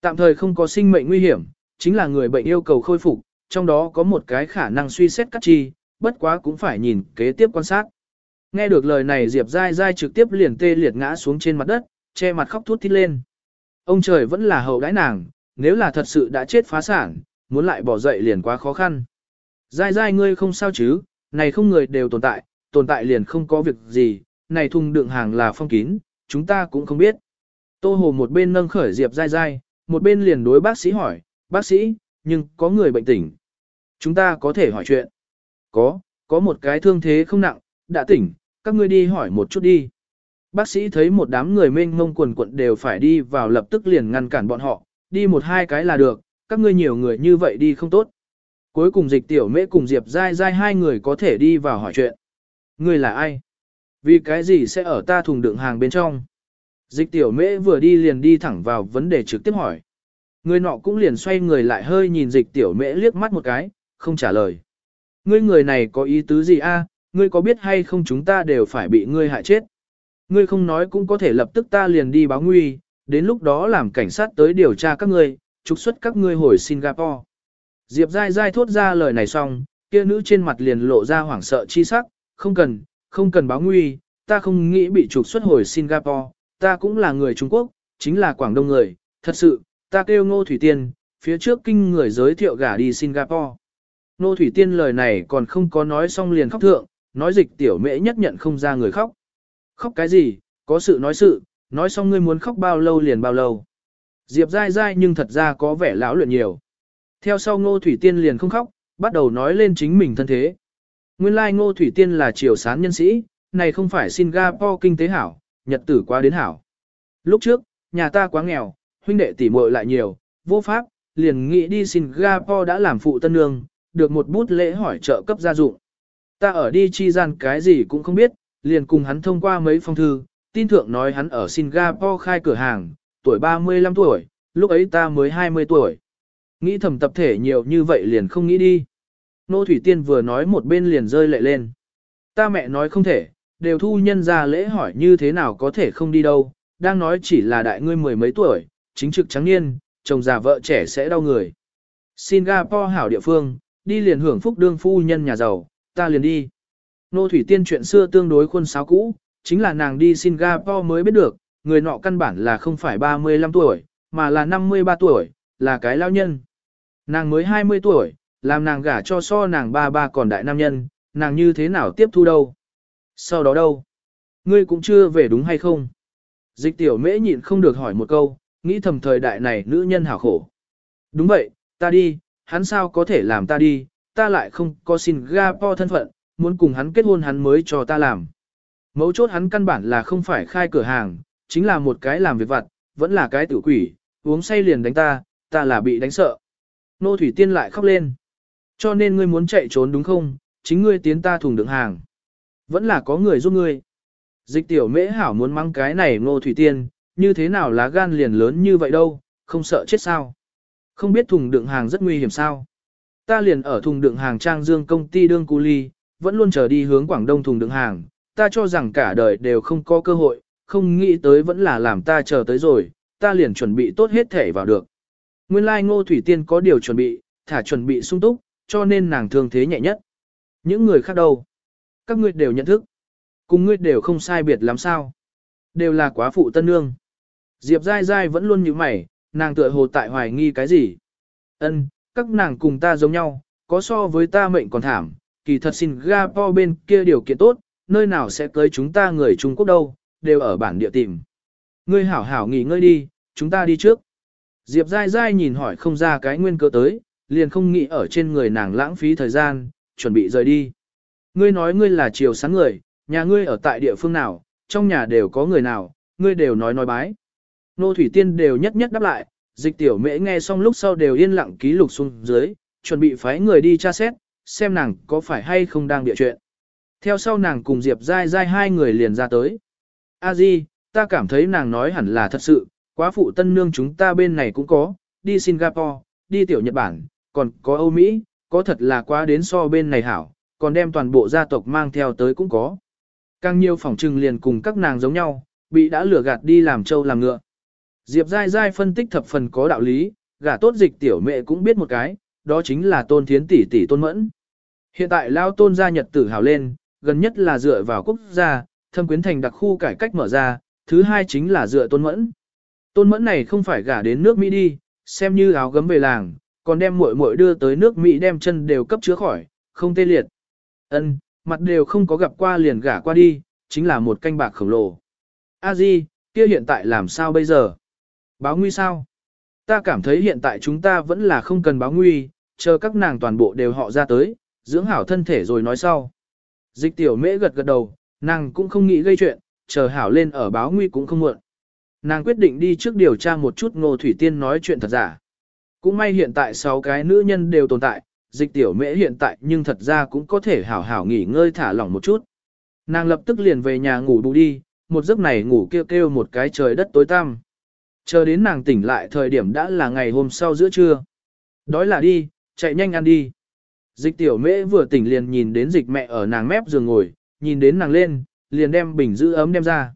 Tạm thời không có sinh mệnh nguy hiểm, chính là người bệnh yêu cầu khôi phục, trong đó có một cái khả năng suy xét cắt chi, bất quá cũng phải nhìn kế tiếp quan sát. Nghe được lời này Diệp Giai Giai trực tiếp liền tê liệt ngã xuống trên mặt đất, che mặt khóc thút thít lên. Ông trời vẫn là hậu đãi nàng, nếu là thật sự đã chết phá sản, muốn lại bỏ dậy liền quá khó khăn. Giai Giai ngươi không sao chứ, này không người đều tồn tại, tồn tại liền không có việc gì, này thùng đựng hàng là phong kín, chúng ta cũng không biết. Tô Hồ một bên nâng khởi Diệp dai dai, một bên liền đối bác sĩ hỏi, bác sĩ, nhưng có người bệnh tỉnh. Chúng ta có thể hỏi chuyện. Có, có một cái thương thế không nặng, đã tỉnh, các ngươi đi hỏi một chút đi. Bác sĩ thấy một đám người mênh mông quần quận đều phải đi vào lập tức liền ngăn cản bọn họ, đi một hai cái là được, các ngươi nhiều người như vậy đi không tốt. Cuối cùng dịch tiểu mễ cùng Diệp dai dai hai người có thể đi vào hỏi chuyện. Ngươi là ai? Vì cái gì sẽ ở ta thùng đựng hàng bên trong? Dịch tiểu mễ vừa đi liền đi thẳng vào vấn đề trực tiếp hỏi. Người nọ cũng liền xoay người lại hơi nhìn dịch tiểu mễ liếc mắt một cái, không trả lời. Ngươi người này có ý tứ gì a? ngươi có biết hay không chúng ta đều phải bị ngươi hại chết. Ngươi không nói cũng có thể lập tức ta liền đi báo nguy, đến lúc đó làm cảnh sát tới điều tra các ngươi, trục xuất các ngươi hồi Singapore. Diệp dai dai thốt ra lời này xong, kia nữ trên mặt liền lộ ra hoảng sợ chi sắc, không cần, không cần báo nguy, ta không nghĩ bị trục xuất hồi Singapore, ta cũng là người Trung Quốc, chính là Quảng Đông người, thật sự, ta kêu Ngô Thủy Tiên, phía trước kinh người giới thiệu gả đi Singapore. Ngô Thủy Tiên lời này còn không có nói xong liền khóc thượng, nói dịch tiểu mễ nhất nhận không ra người khóc. Khóc cái gì, có sự nói sự, nói xong ngươi muốn khóc bao lâu liền bao lâu. Diệp dai dai nhưng thật ra có vẻ lão luyện nhiều. Theo sau ngô thủy tiên liền không khóc, bắt đầu nói lên chính mình thân thế. Nguyên lai like ngô thủy tiên là triều sán nhân sĩ, này không phải Singapore kinh tế hảo, nhật tử quá đến hảo. Lúc trước, nhà ta quá nghèo, huynh đệ tỷ muội lại nhiều, vô pháp, liền nghĩ đi Singapore đã làm phụ tân nương, được một bút lễ hỏi trợ cấp gia dụng. Ta ở đi chi gian cái gì cũng không biết, liền cùng hắn thông qua mấy phong thư, tin thượng nói hắn ở Singapore khai cửa hàng, tuổi 35 tuổi, lúc ấy ta mới 20 tuổi. Nghĩ thầm tập thể nhiều như vậy liền không nghĩ đi. Nô Thủy Tiên vừa nói một bên liền rơi lệ lên. Ta mẹ nói không thể, đều thu nhân ra lễ hỏi như thế nào có thể không đi đâu, đang nói chỉ là đại ngươi mười mấy tuổi, chính trực trắng niên, chồng già vợ trẻ sẽ đau người. Singapore hảo địa phương, đi liền hưởng phúc đương phu nhân nhà giàu, ta liền đi. Nô Thủy Tiên chuyện xưa tương đối khuôn sáo cũ, chính là nàng đi Singapore mới biết được, người nọ căn bản là không phải 35 tuổi, mà là 53 tuổi, là cái lao nhân. Nàng mới 20 tuổi, làm nàng gả cho so nàng ba ba còn đại nam nhân, nàng như thế nào tiếp thu đâu. Sau đó đâu? Ngươi cũng chưa về đúng hay không? Dịch tiểu mễ nhịn không được hỏi một câu, nghĩ thầm thời đại này nữ nhân hảo khổ. Đúng vậy, ta đi, hắn sao có thể làm ta đi, ta lại không có Singapore thân phận, muốn cùng hắn kết hôn hắn mới cho ta làm. Mấu chốt hắn căn bản là không phải khai cửa hàng, chính là một cái làm việc vặt, vẫn là cái tử quỷ, uống say liền đánh ta, ta là bị đánh sợ. Nô Thủy Tiên lại khóc lên. Cho nên ngươi muốn chạy trốn đúng không, chính ngươi tiến ta thùng đựng hàng. Vẫn là có người giúp ngươi. Dịch tiểu mễ hảo muốn mang cái này Ngô Thủy Tiên, như thế nào lá gan liền lớn như vậy đâu, không sợ chết sao. Không biết thùng đựng hàng rất nguy hiểm sao. Ta liền ở thùng đựng hàng trang dương công ty đương cu ly, vẫn luôn chờ đi hướng Quảng Đông thùng đựng hàng, ta cho rằng cả đời đều không có cơ hội, không nghĩ tới vẫn là làm ta chờ tới rồi, ta liền chuẩn bị tốt hết thể vào được. Nguyên lai like ngô thủy tiên có điều chuẩn bị, thả chuẩn bị sung túc, cho nên nàng thương thế nhẹ nhất. Những người khác đâu? Các ngươi đều nhận thức. Cùng ngươi đều không sai biệt lắm sao. Đều là quá phụ tân nương. Diệp dai dai vẫn luôn như mày, nàng tựa hồ tại hoài nghi cái gì. Ân, các nàng cùng ta giống nhau, có so với ta mệnh còn thảm, kỳ thật Singapore bên kia điều kiện tốt, nơi nào sẽ cưới chúng ta người Trung Quốc đâu, đều ở bản địa tìm. Ngươi hảo hảo nghỉ ngơi đi, chúng ta đi trước. Diệp dai dai nhìn hỏi không ra cái nguyên cơ tới, liền không nghĩ ở trên người nàng lãng phí thời gian, chuẩn bị rời đi. Ngươi nói ngươi là chiều sáng người, nhà ngươi ở tại địa phương nào, trong nhà đều có người nào, ngươi đều nói nói bái. Nô Thủy Tiên đều nhất nhất đáp lại, dịch tiểu mễ nghe xong lúc sau đều yên lặng ký lục xuống dưới, chuẩn bị phái người đi tra xét, xem nàng có phải hay không đang địa chuyện. Theo sau nàng cùng Diệp Giai Giai hai người liền ra tới. A Di, ta cảm thấy nàng nói hẳn là thật sự, quá phụ tân nương chúng ta bên này cũng có, đi Singapore, đi tiểu Nhật Bản, còn có Âu Mỹ, có thật là quá đến so bên này hảo, còn đem toàn bộ gia tộc mang theo tới cũng có. Càng nhiều phỏng trừng liền cùng các nàng giống nhau, bị đã lừa gạt đi làm trâu làm ngựa. Diệp Giai Giai phân tích thập phần có đạo lý, gả tốt dịch tiểu mẹ cũng biết một cái, đó chính là tôn thiến tỷ tỷ tôn mẫn. Hiện tại lao tôn gia nhật tử hào lên, gần nhất là dựa vào quốc gia, thâm quyến thành đặc khu cải cách mở ra, thứ hai chính là dựa tôn mẫn. Tôn mẫn này không phải gả đến nước Mỹ đi, xem như áo gấm về làng, còn đem muội muội đưa tới nước Mỹ đem chân đều cấp chứa khỏi, không tê liệt. Ân, mặt đều không có gặp qua liền gả qua đi, chính là một canh bạc khổng lồ. A Di, kia hiện tại làm sao bây giờ? Báo nguy sao? Ta cảm thấy hiện tại chúng ta vẫn là không cần báo nguy, chờ các nàng toàn bộ đều họ ra tới, dưỡng hảo thân thể rồi nói sau. Dịch tiểu mễ gật gật đầu, nàng cũng không nghĩ gây chuyện, chờ hảo lên ở báo nguy cũng không muộn. Nàng quyết định đi trước điều tra một chút ngô thủy tiên nói chuyện thật giả. Cũng may hiện tại 6 cái nữ nhân đều tồn tại, dịch tiểu mễ hiện tại nhưng thật ra cũng có thể hảo hảo nghỉ ngơi thả lỏng một chút. Nàng lập tức liền về nhà ngủ bù đi, một giấc này ngủ kêu kêu một cái trời đất tối tăm. Chờ đến nàng tỉnh lại thời điểm đã là ngày hôm sau giữa trưa. Đói là đi, chạy nhanh ăn đi. Dịch tiểu mễ vừa tỉnh liền nhìn đến dịch mẹ ở nàng mép giường ngồi, nhìn đến nàng lên, liền đem bình giữ ấm đem ra.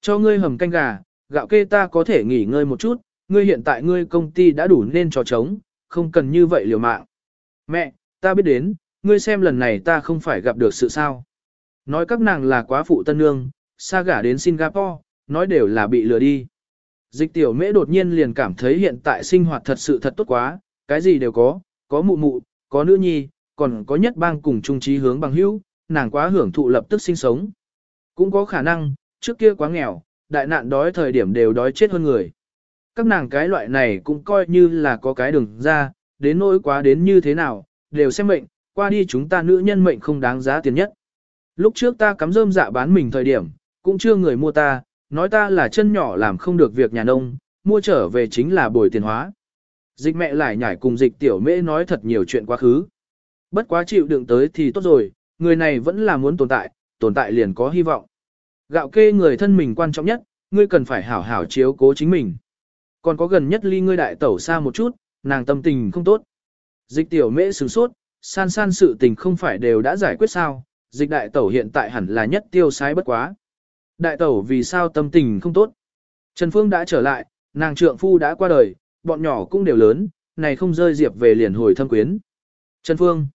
Cho ngươi hầm canh gà, gạo kê ta có thể nghỉ ngơi một chút, ngươi hiện tại ngươi công ty đã đủ nên trò trống, không cần như vậy liều mạng. Mẹ, ta biết đến, ngươi xem lần này ta không phải gặp được sự sao. Nói các nàng là quá phụ tân nương, xa gả đến Singapore, nói đều là bị lừa đi. Dịch tiểu mễ đột nhiên liền cảm thấy hiện tại sinh hoạt thật sự thật tốt quá, cái gì đều có, có mụ mụ, có nữ nhi, còn có nhất bang cùng trung trí hướng bằng hữu, nàng quá hưởng thụ lập tức sinh sống. Cũng có khả năng, trước kia quá nghèo, đại nạn đói thời điểm đều đói chết hơn người. Các nàng cái loại này cũng coi như là có cái đường ra, đến nỗi quá đến như thế nào, đều xem mệnh, qua đi chúng ta nữ nhân mệnh không đáng giá tiền nhất. Lúc trước ta cắm rơm dạ bán mình thời điểm, cũng chưa người mua ta, nói ta là chân nhỏ làm không được việc nhà nông, mua trở về chính là bồi tiền hóa. Dịch mẹ lại nhảy cùng dịch tiểu mễ nói thật nhiều chuyện quá khứ. Bất quá chịu đựng tới thì tốt rồi, người này vẫn là muốn tồn tại, tồn tại liền có hy vọng. Gạo kê người thân mình quan trọng nhất, ngươi cần phải hảo hảo chiếu cố chính mình. Còn có gần nhất ly ngươi đại tẩu xa một chút, nàng tâm tình không tốt. Dịch tiểu mễ sửng sốt, san san sự tình không phải đều đã giải quyết sao, dịch đại tẩu hiện tại hẳn là nhất tiêu sái bất quá. Đại tẩu vì sao tâm tình không tốt? Trần Phương đã trở lại, nàng trượng phu đã qua đời, bọn nhỏ cũng đều lớn, này không rơi diệp về liền hồi thâm quyến. Trần Phương.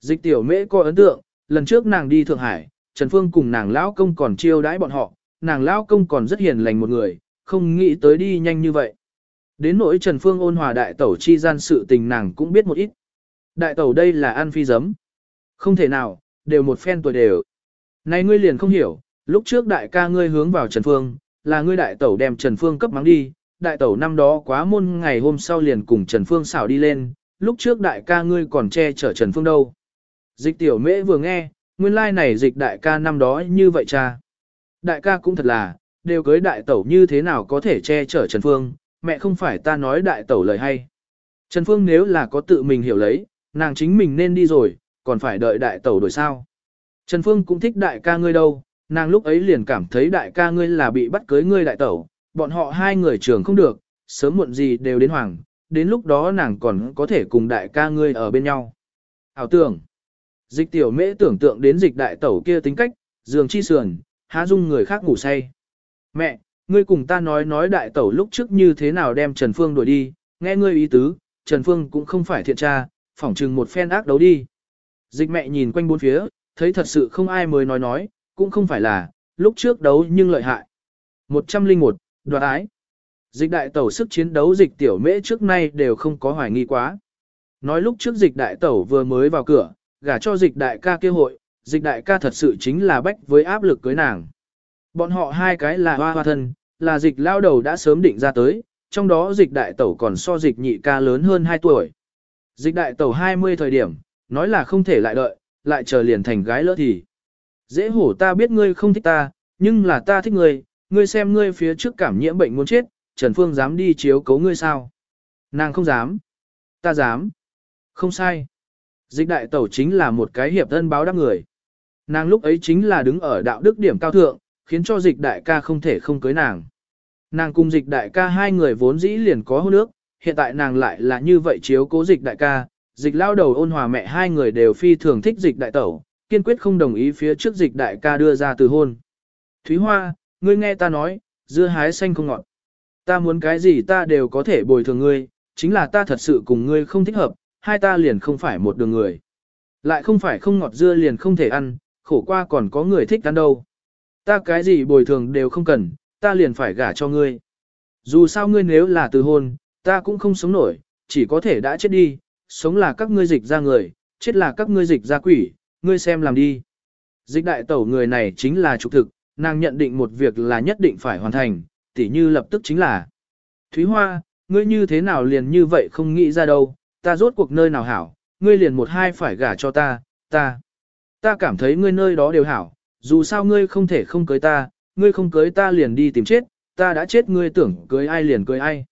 Dịch tiểu mễ có ấn tượng, lần trước nàng đi Thượng Hải, Trần Phương cùng nàng lão công còn chiêu đãi bọn họ, nàng lão công còn rất hiền lành một người, không nghĩ tới đi nhanh như vậy. Đến nỗi Trần Phương ôn hòa đại tẩu chi gian sự tình nàng cũng biết một ít. Đại tẩu đây là ăn phi giấm. Không thể nào, đều một phen tuổi đều. Này ngươi liền không hiểu, lúc trước đại ca ngươi hướng vào Trần Phương, là ngươi đại tẩu đem Trần Phương cấp mắng đi, đại tẩu năm đó quá môn ngày hôm sau liền cùng Trần Phương xảo đi lên, lúc trước đại ca ngươi còn che chở Trần Phương đâu. Dịch tiểu mễ vừa nghe, nguyên lai like này dịch đại ca năm đó như vậy cha. Đại ca cũng thật là, đều cưới đại tẩu như thế nào có thể che chở Trần Phương, mẹ không phải ta nói đại tẩu lời hay. Trần Phương nếu là có tự mình hiểu lấy, nàng chính mình nên đi rồi, còn phải đợi đại tẩu đổi sao. Trần Phương cũng thích đại ca ngươi đâu, nàng lúc ấy liền cảm thấy đại ca ngươi là bị bắt cưới ngươi đại tẩu, bọn họ hai người trường không được, sớm muộn gì đều đến hoàng, đến lúc đó nàng còn có thể cùng đại ca ngươi ở bên nhau. Hảo tưởng, dịch tiểu mễ tưởng tượng đến dịch đại tẩu kia tính cách, giường chi sườn, há dung người khác ngủ say. Mẹ, ngươi cùng ta nói nói đại tẩu lúc trước như thế nào đem Trần Phương đuổi đi, nghe ngươi ý tứ, Trần Phương cũng không phải thiện tra, phỏng chừng một phen ác đấu đi. Dịch mẹ nhìn quanh bốn phía, Thấy thật sự không ai mới nói nói, cũng không phải là, lúc trước đấu nhưng lợi hại. 101, đoạt ái. Dịch đại tẩu sức chiến đấu dịch tiểu mễ trước nay đều không có hoài nghi quá. Nói lúc trước dịch đại tẩu vừa mới vào cửa, gả cho dịch đại ca kêu hội, dịch đại ca thật sự chính là bách với áp lực cưới nàng. Bọn họ hai cái là hoa hoa thân, là dịch lao đầu đã sớm định ra tới, trong đó dịch đại tẩu còn so dịch nhị ca lớn hơn 2 tuổi. Dịch đại tẩu 20 thời điểm, nói là không thể lại đợi, lại chờ liền thành gái lỡ thì. Dễ hổ ta biết ngươi không thích ta, nhưng là ta thích ngươi, ngươi xem ngươi phía trước cảm nhiễm bệnh muốn chết, Trần Phương dám đi chiếu cấu ngươi sao? Nàng không dám. Ta dám. Không sai. Dịch đại tẩu chính là một cái hiệp thân báo đáp người. Nàng lúc ấy chính là đứng ở đạo đức điểm cao thượng, khiến cho dịch đại ca không thể không cưới nàng. Nàng cùng dịch đại ca hai người vốn dĩ liền có hôn ước, hiện tại nàng lại là như vậy chiếu cố dịch đại ca, dịch lao đầu ôn hòa mẹ hai người đều phi thường thích dịch đại tẩu, kiên quyết không đồng ý phía trước dịch đại ca đưa ra từ hôn. Thúy Hoa, ngươi nghe ta nói, dưa hái xanh không ngọt. Ta muốn cái gì ta đều có thể bồi thường ngươi, chính là ta thật sự cùng ngươi không thích hợp, hai ta liền không phải một đường người. Lại không phải không ngọt dưa liền không thể ăn, khổ qua còn có người thích ăn đâu. Ta cái gì bồi thường đều không cần, ta liền phải gả cho ngươi. Dù sao ngươi nếu là từ hôn, ta cũng không sống nổi, chỉ có thể đã chết đi, sống là các ngươi dịch ra người, chết là các ngươi dịch ra quỷ, ngươi xem làm đi. Dịch đại tẩu người này chính là trục thực, nàng nhận định một việc là nhất định phải hoàn thành, tỉ như lập tức chính là. Thúy Hoa, ngươi như thế nào liền như vậy không nghĩ ra đâu, ta rốt cuộc nơi nào hảo, ngươi liền một hai phải gả cho ta, ta. Ta cảm thấy ngươi nơi đó đều hảo, dù sao ngươi không thể không cưới ta, ngươi không cưới ta liền đi tìm chết, ta đã chết ngươi tưởng cưới ai liền cưới ai.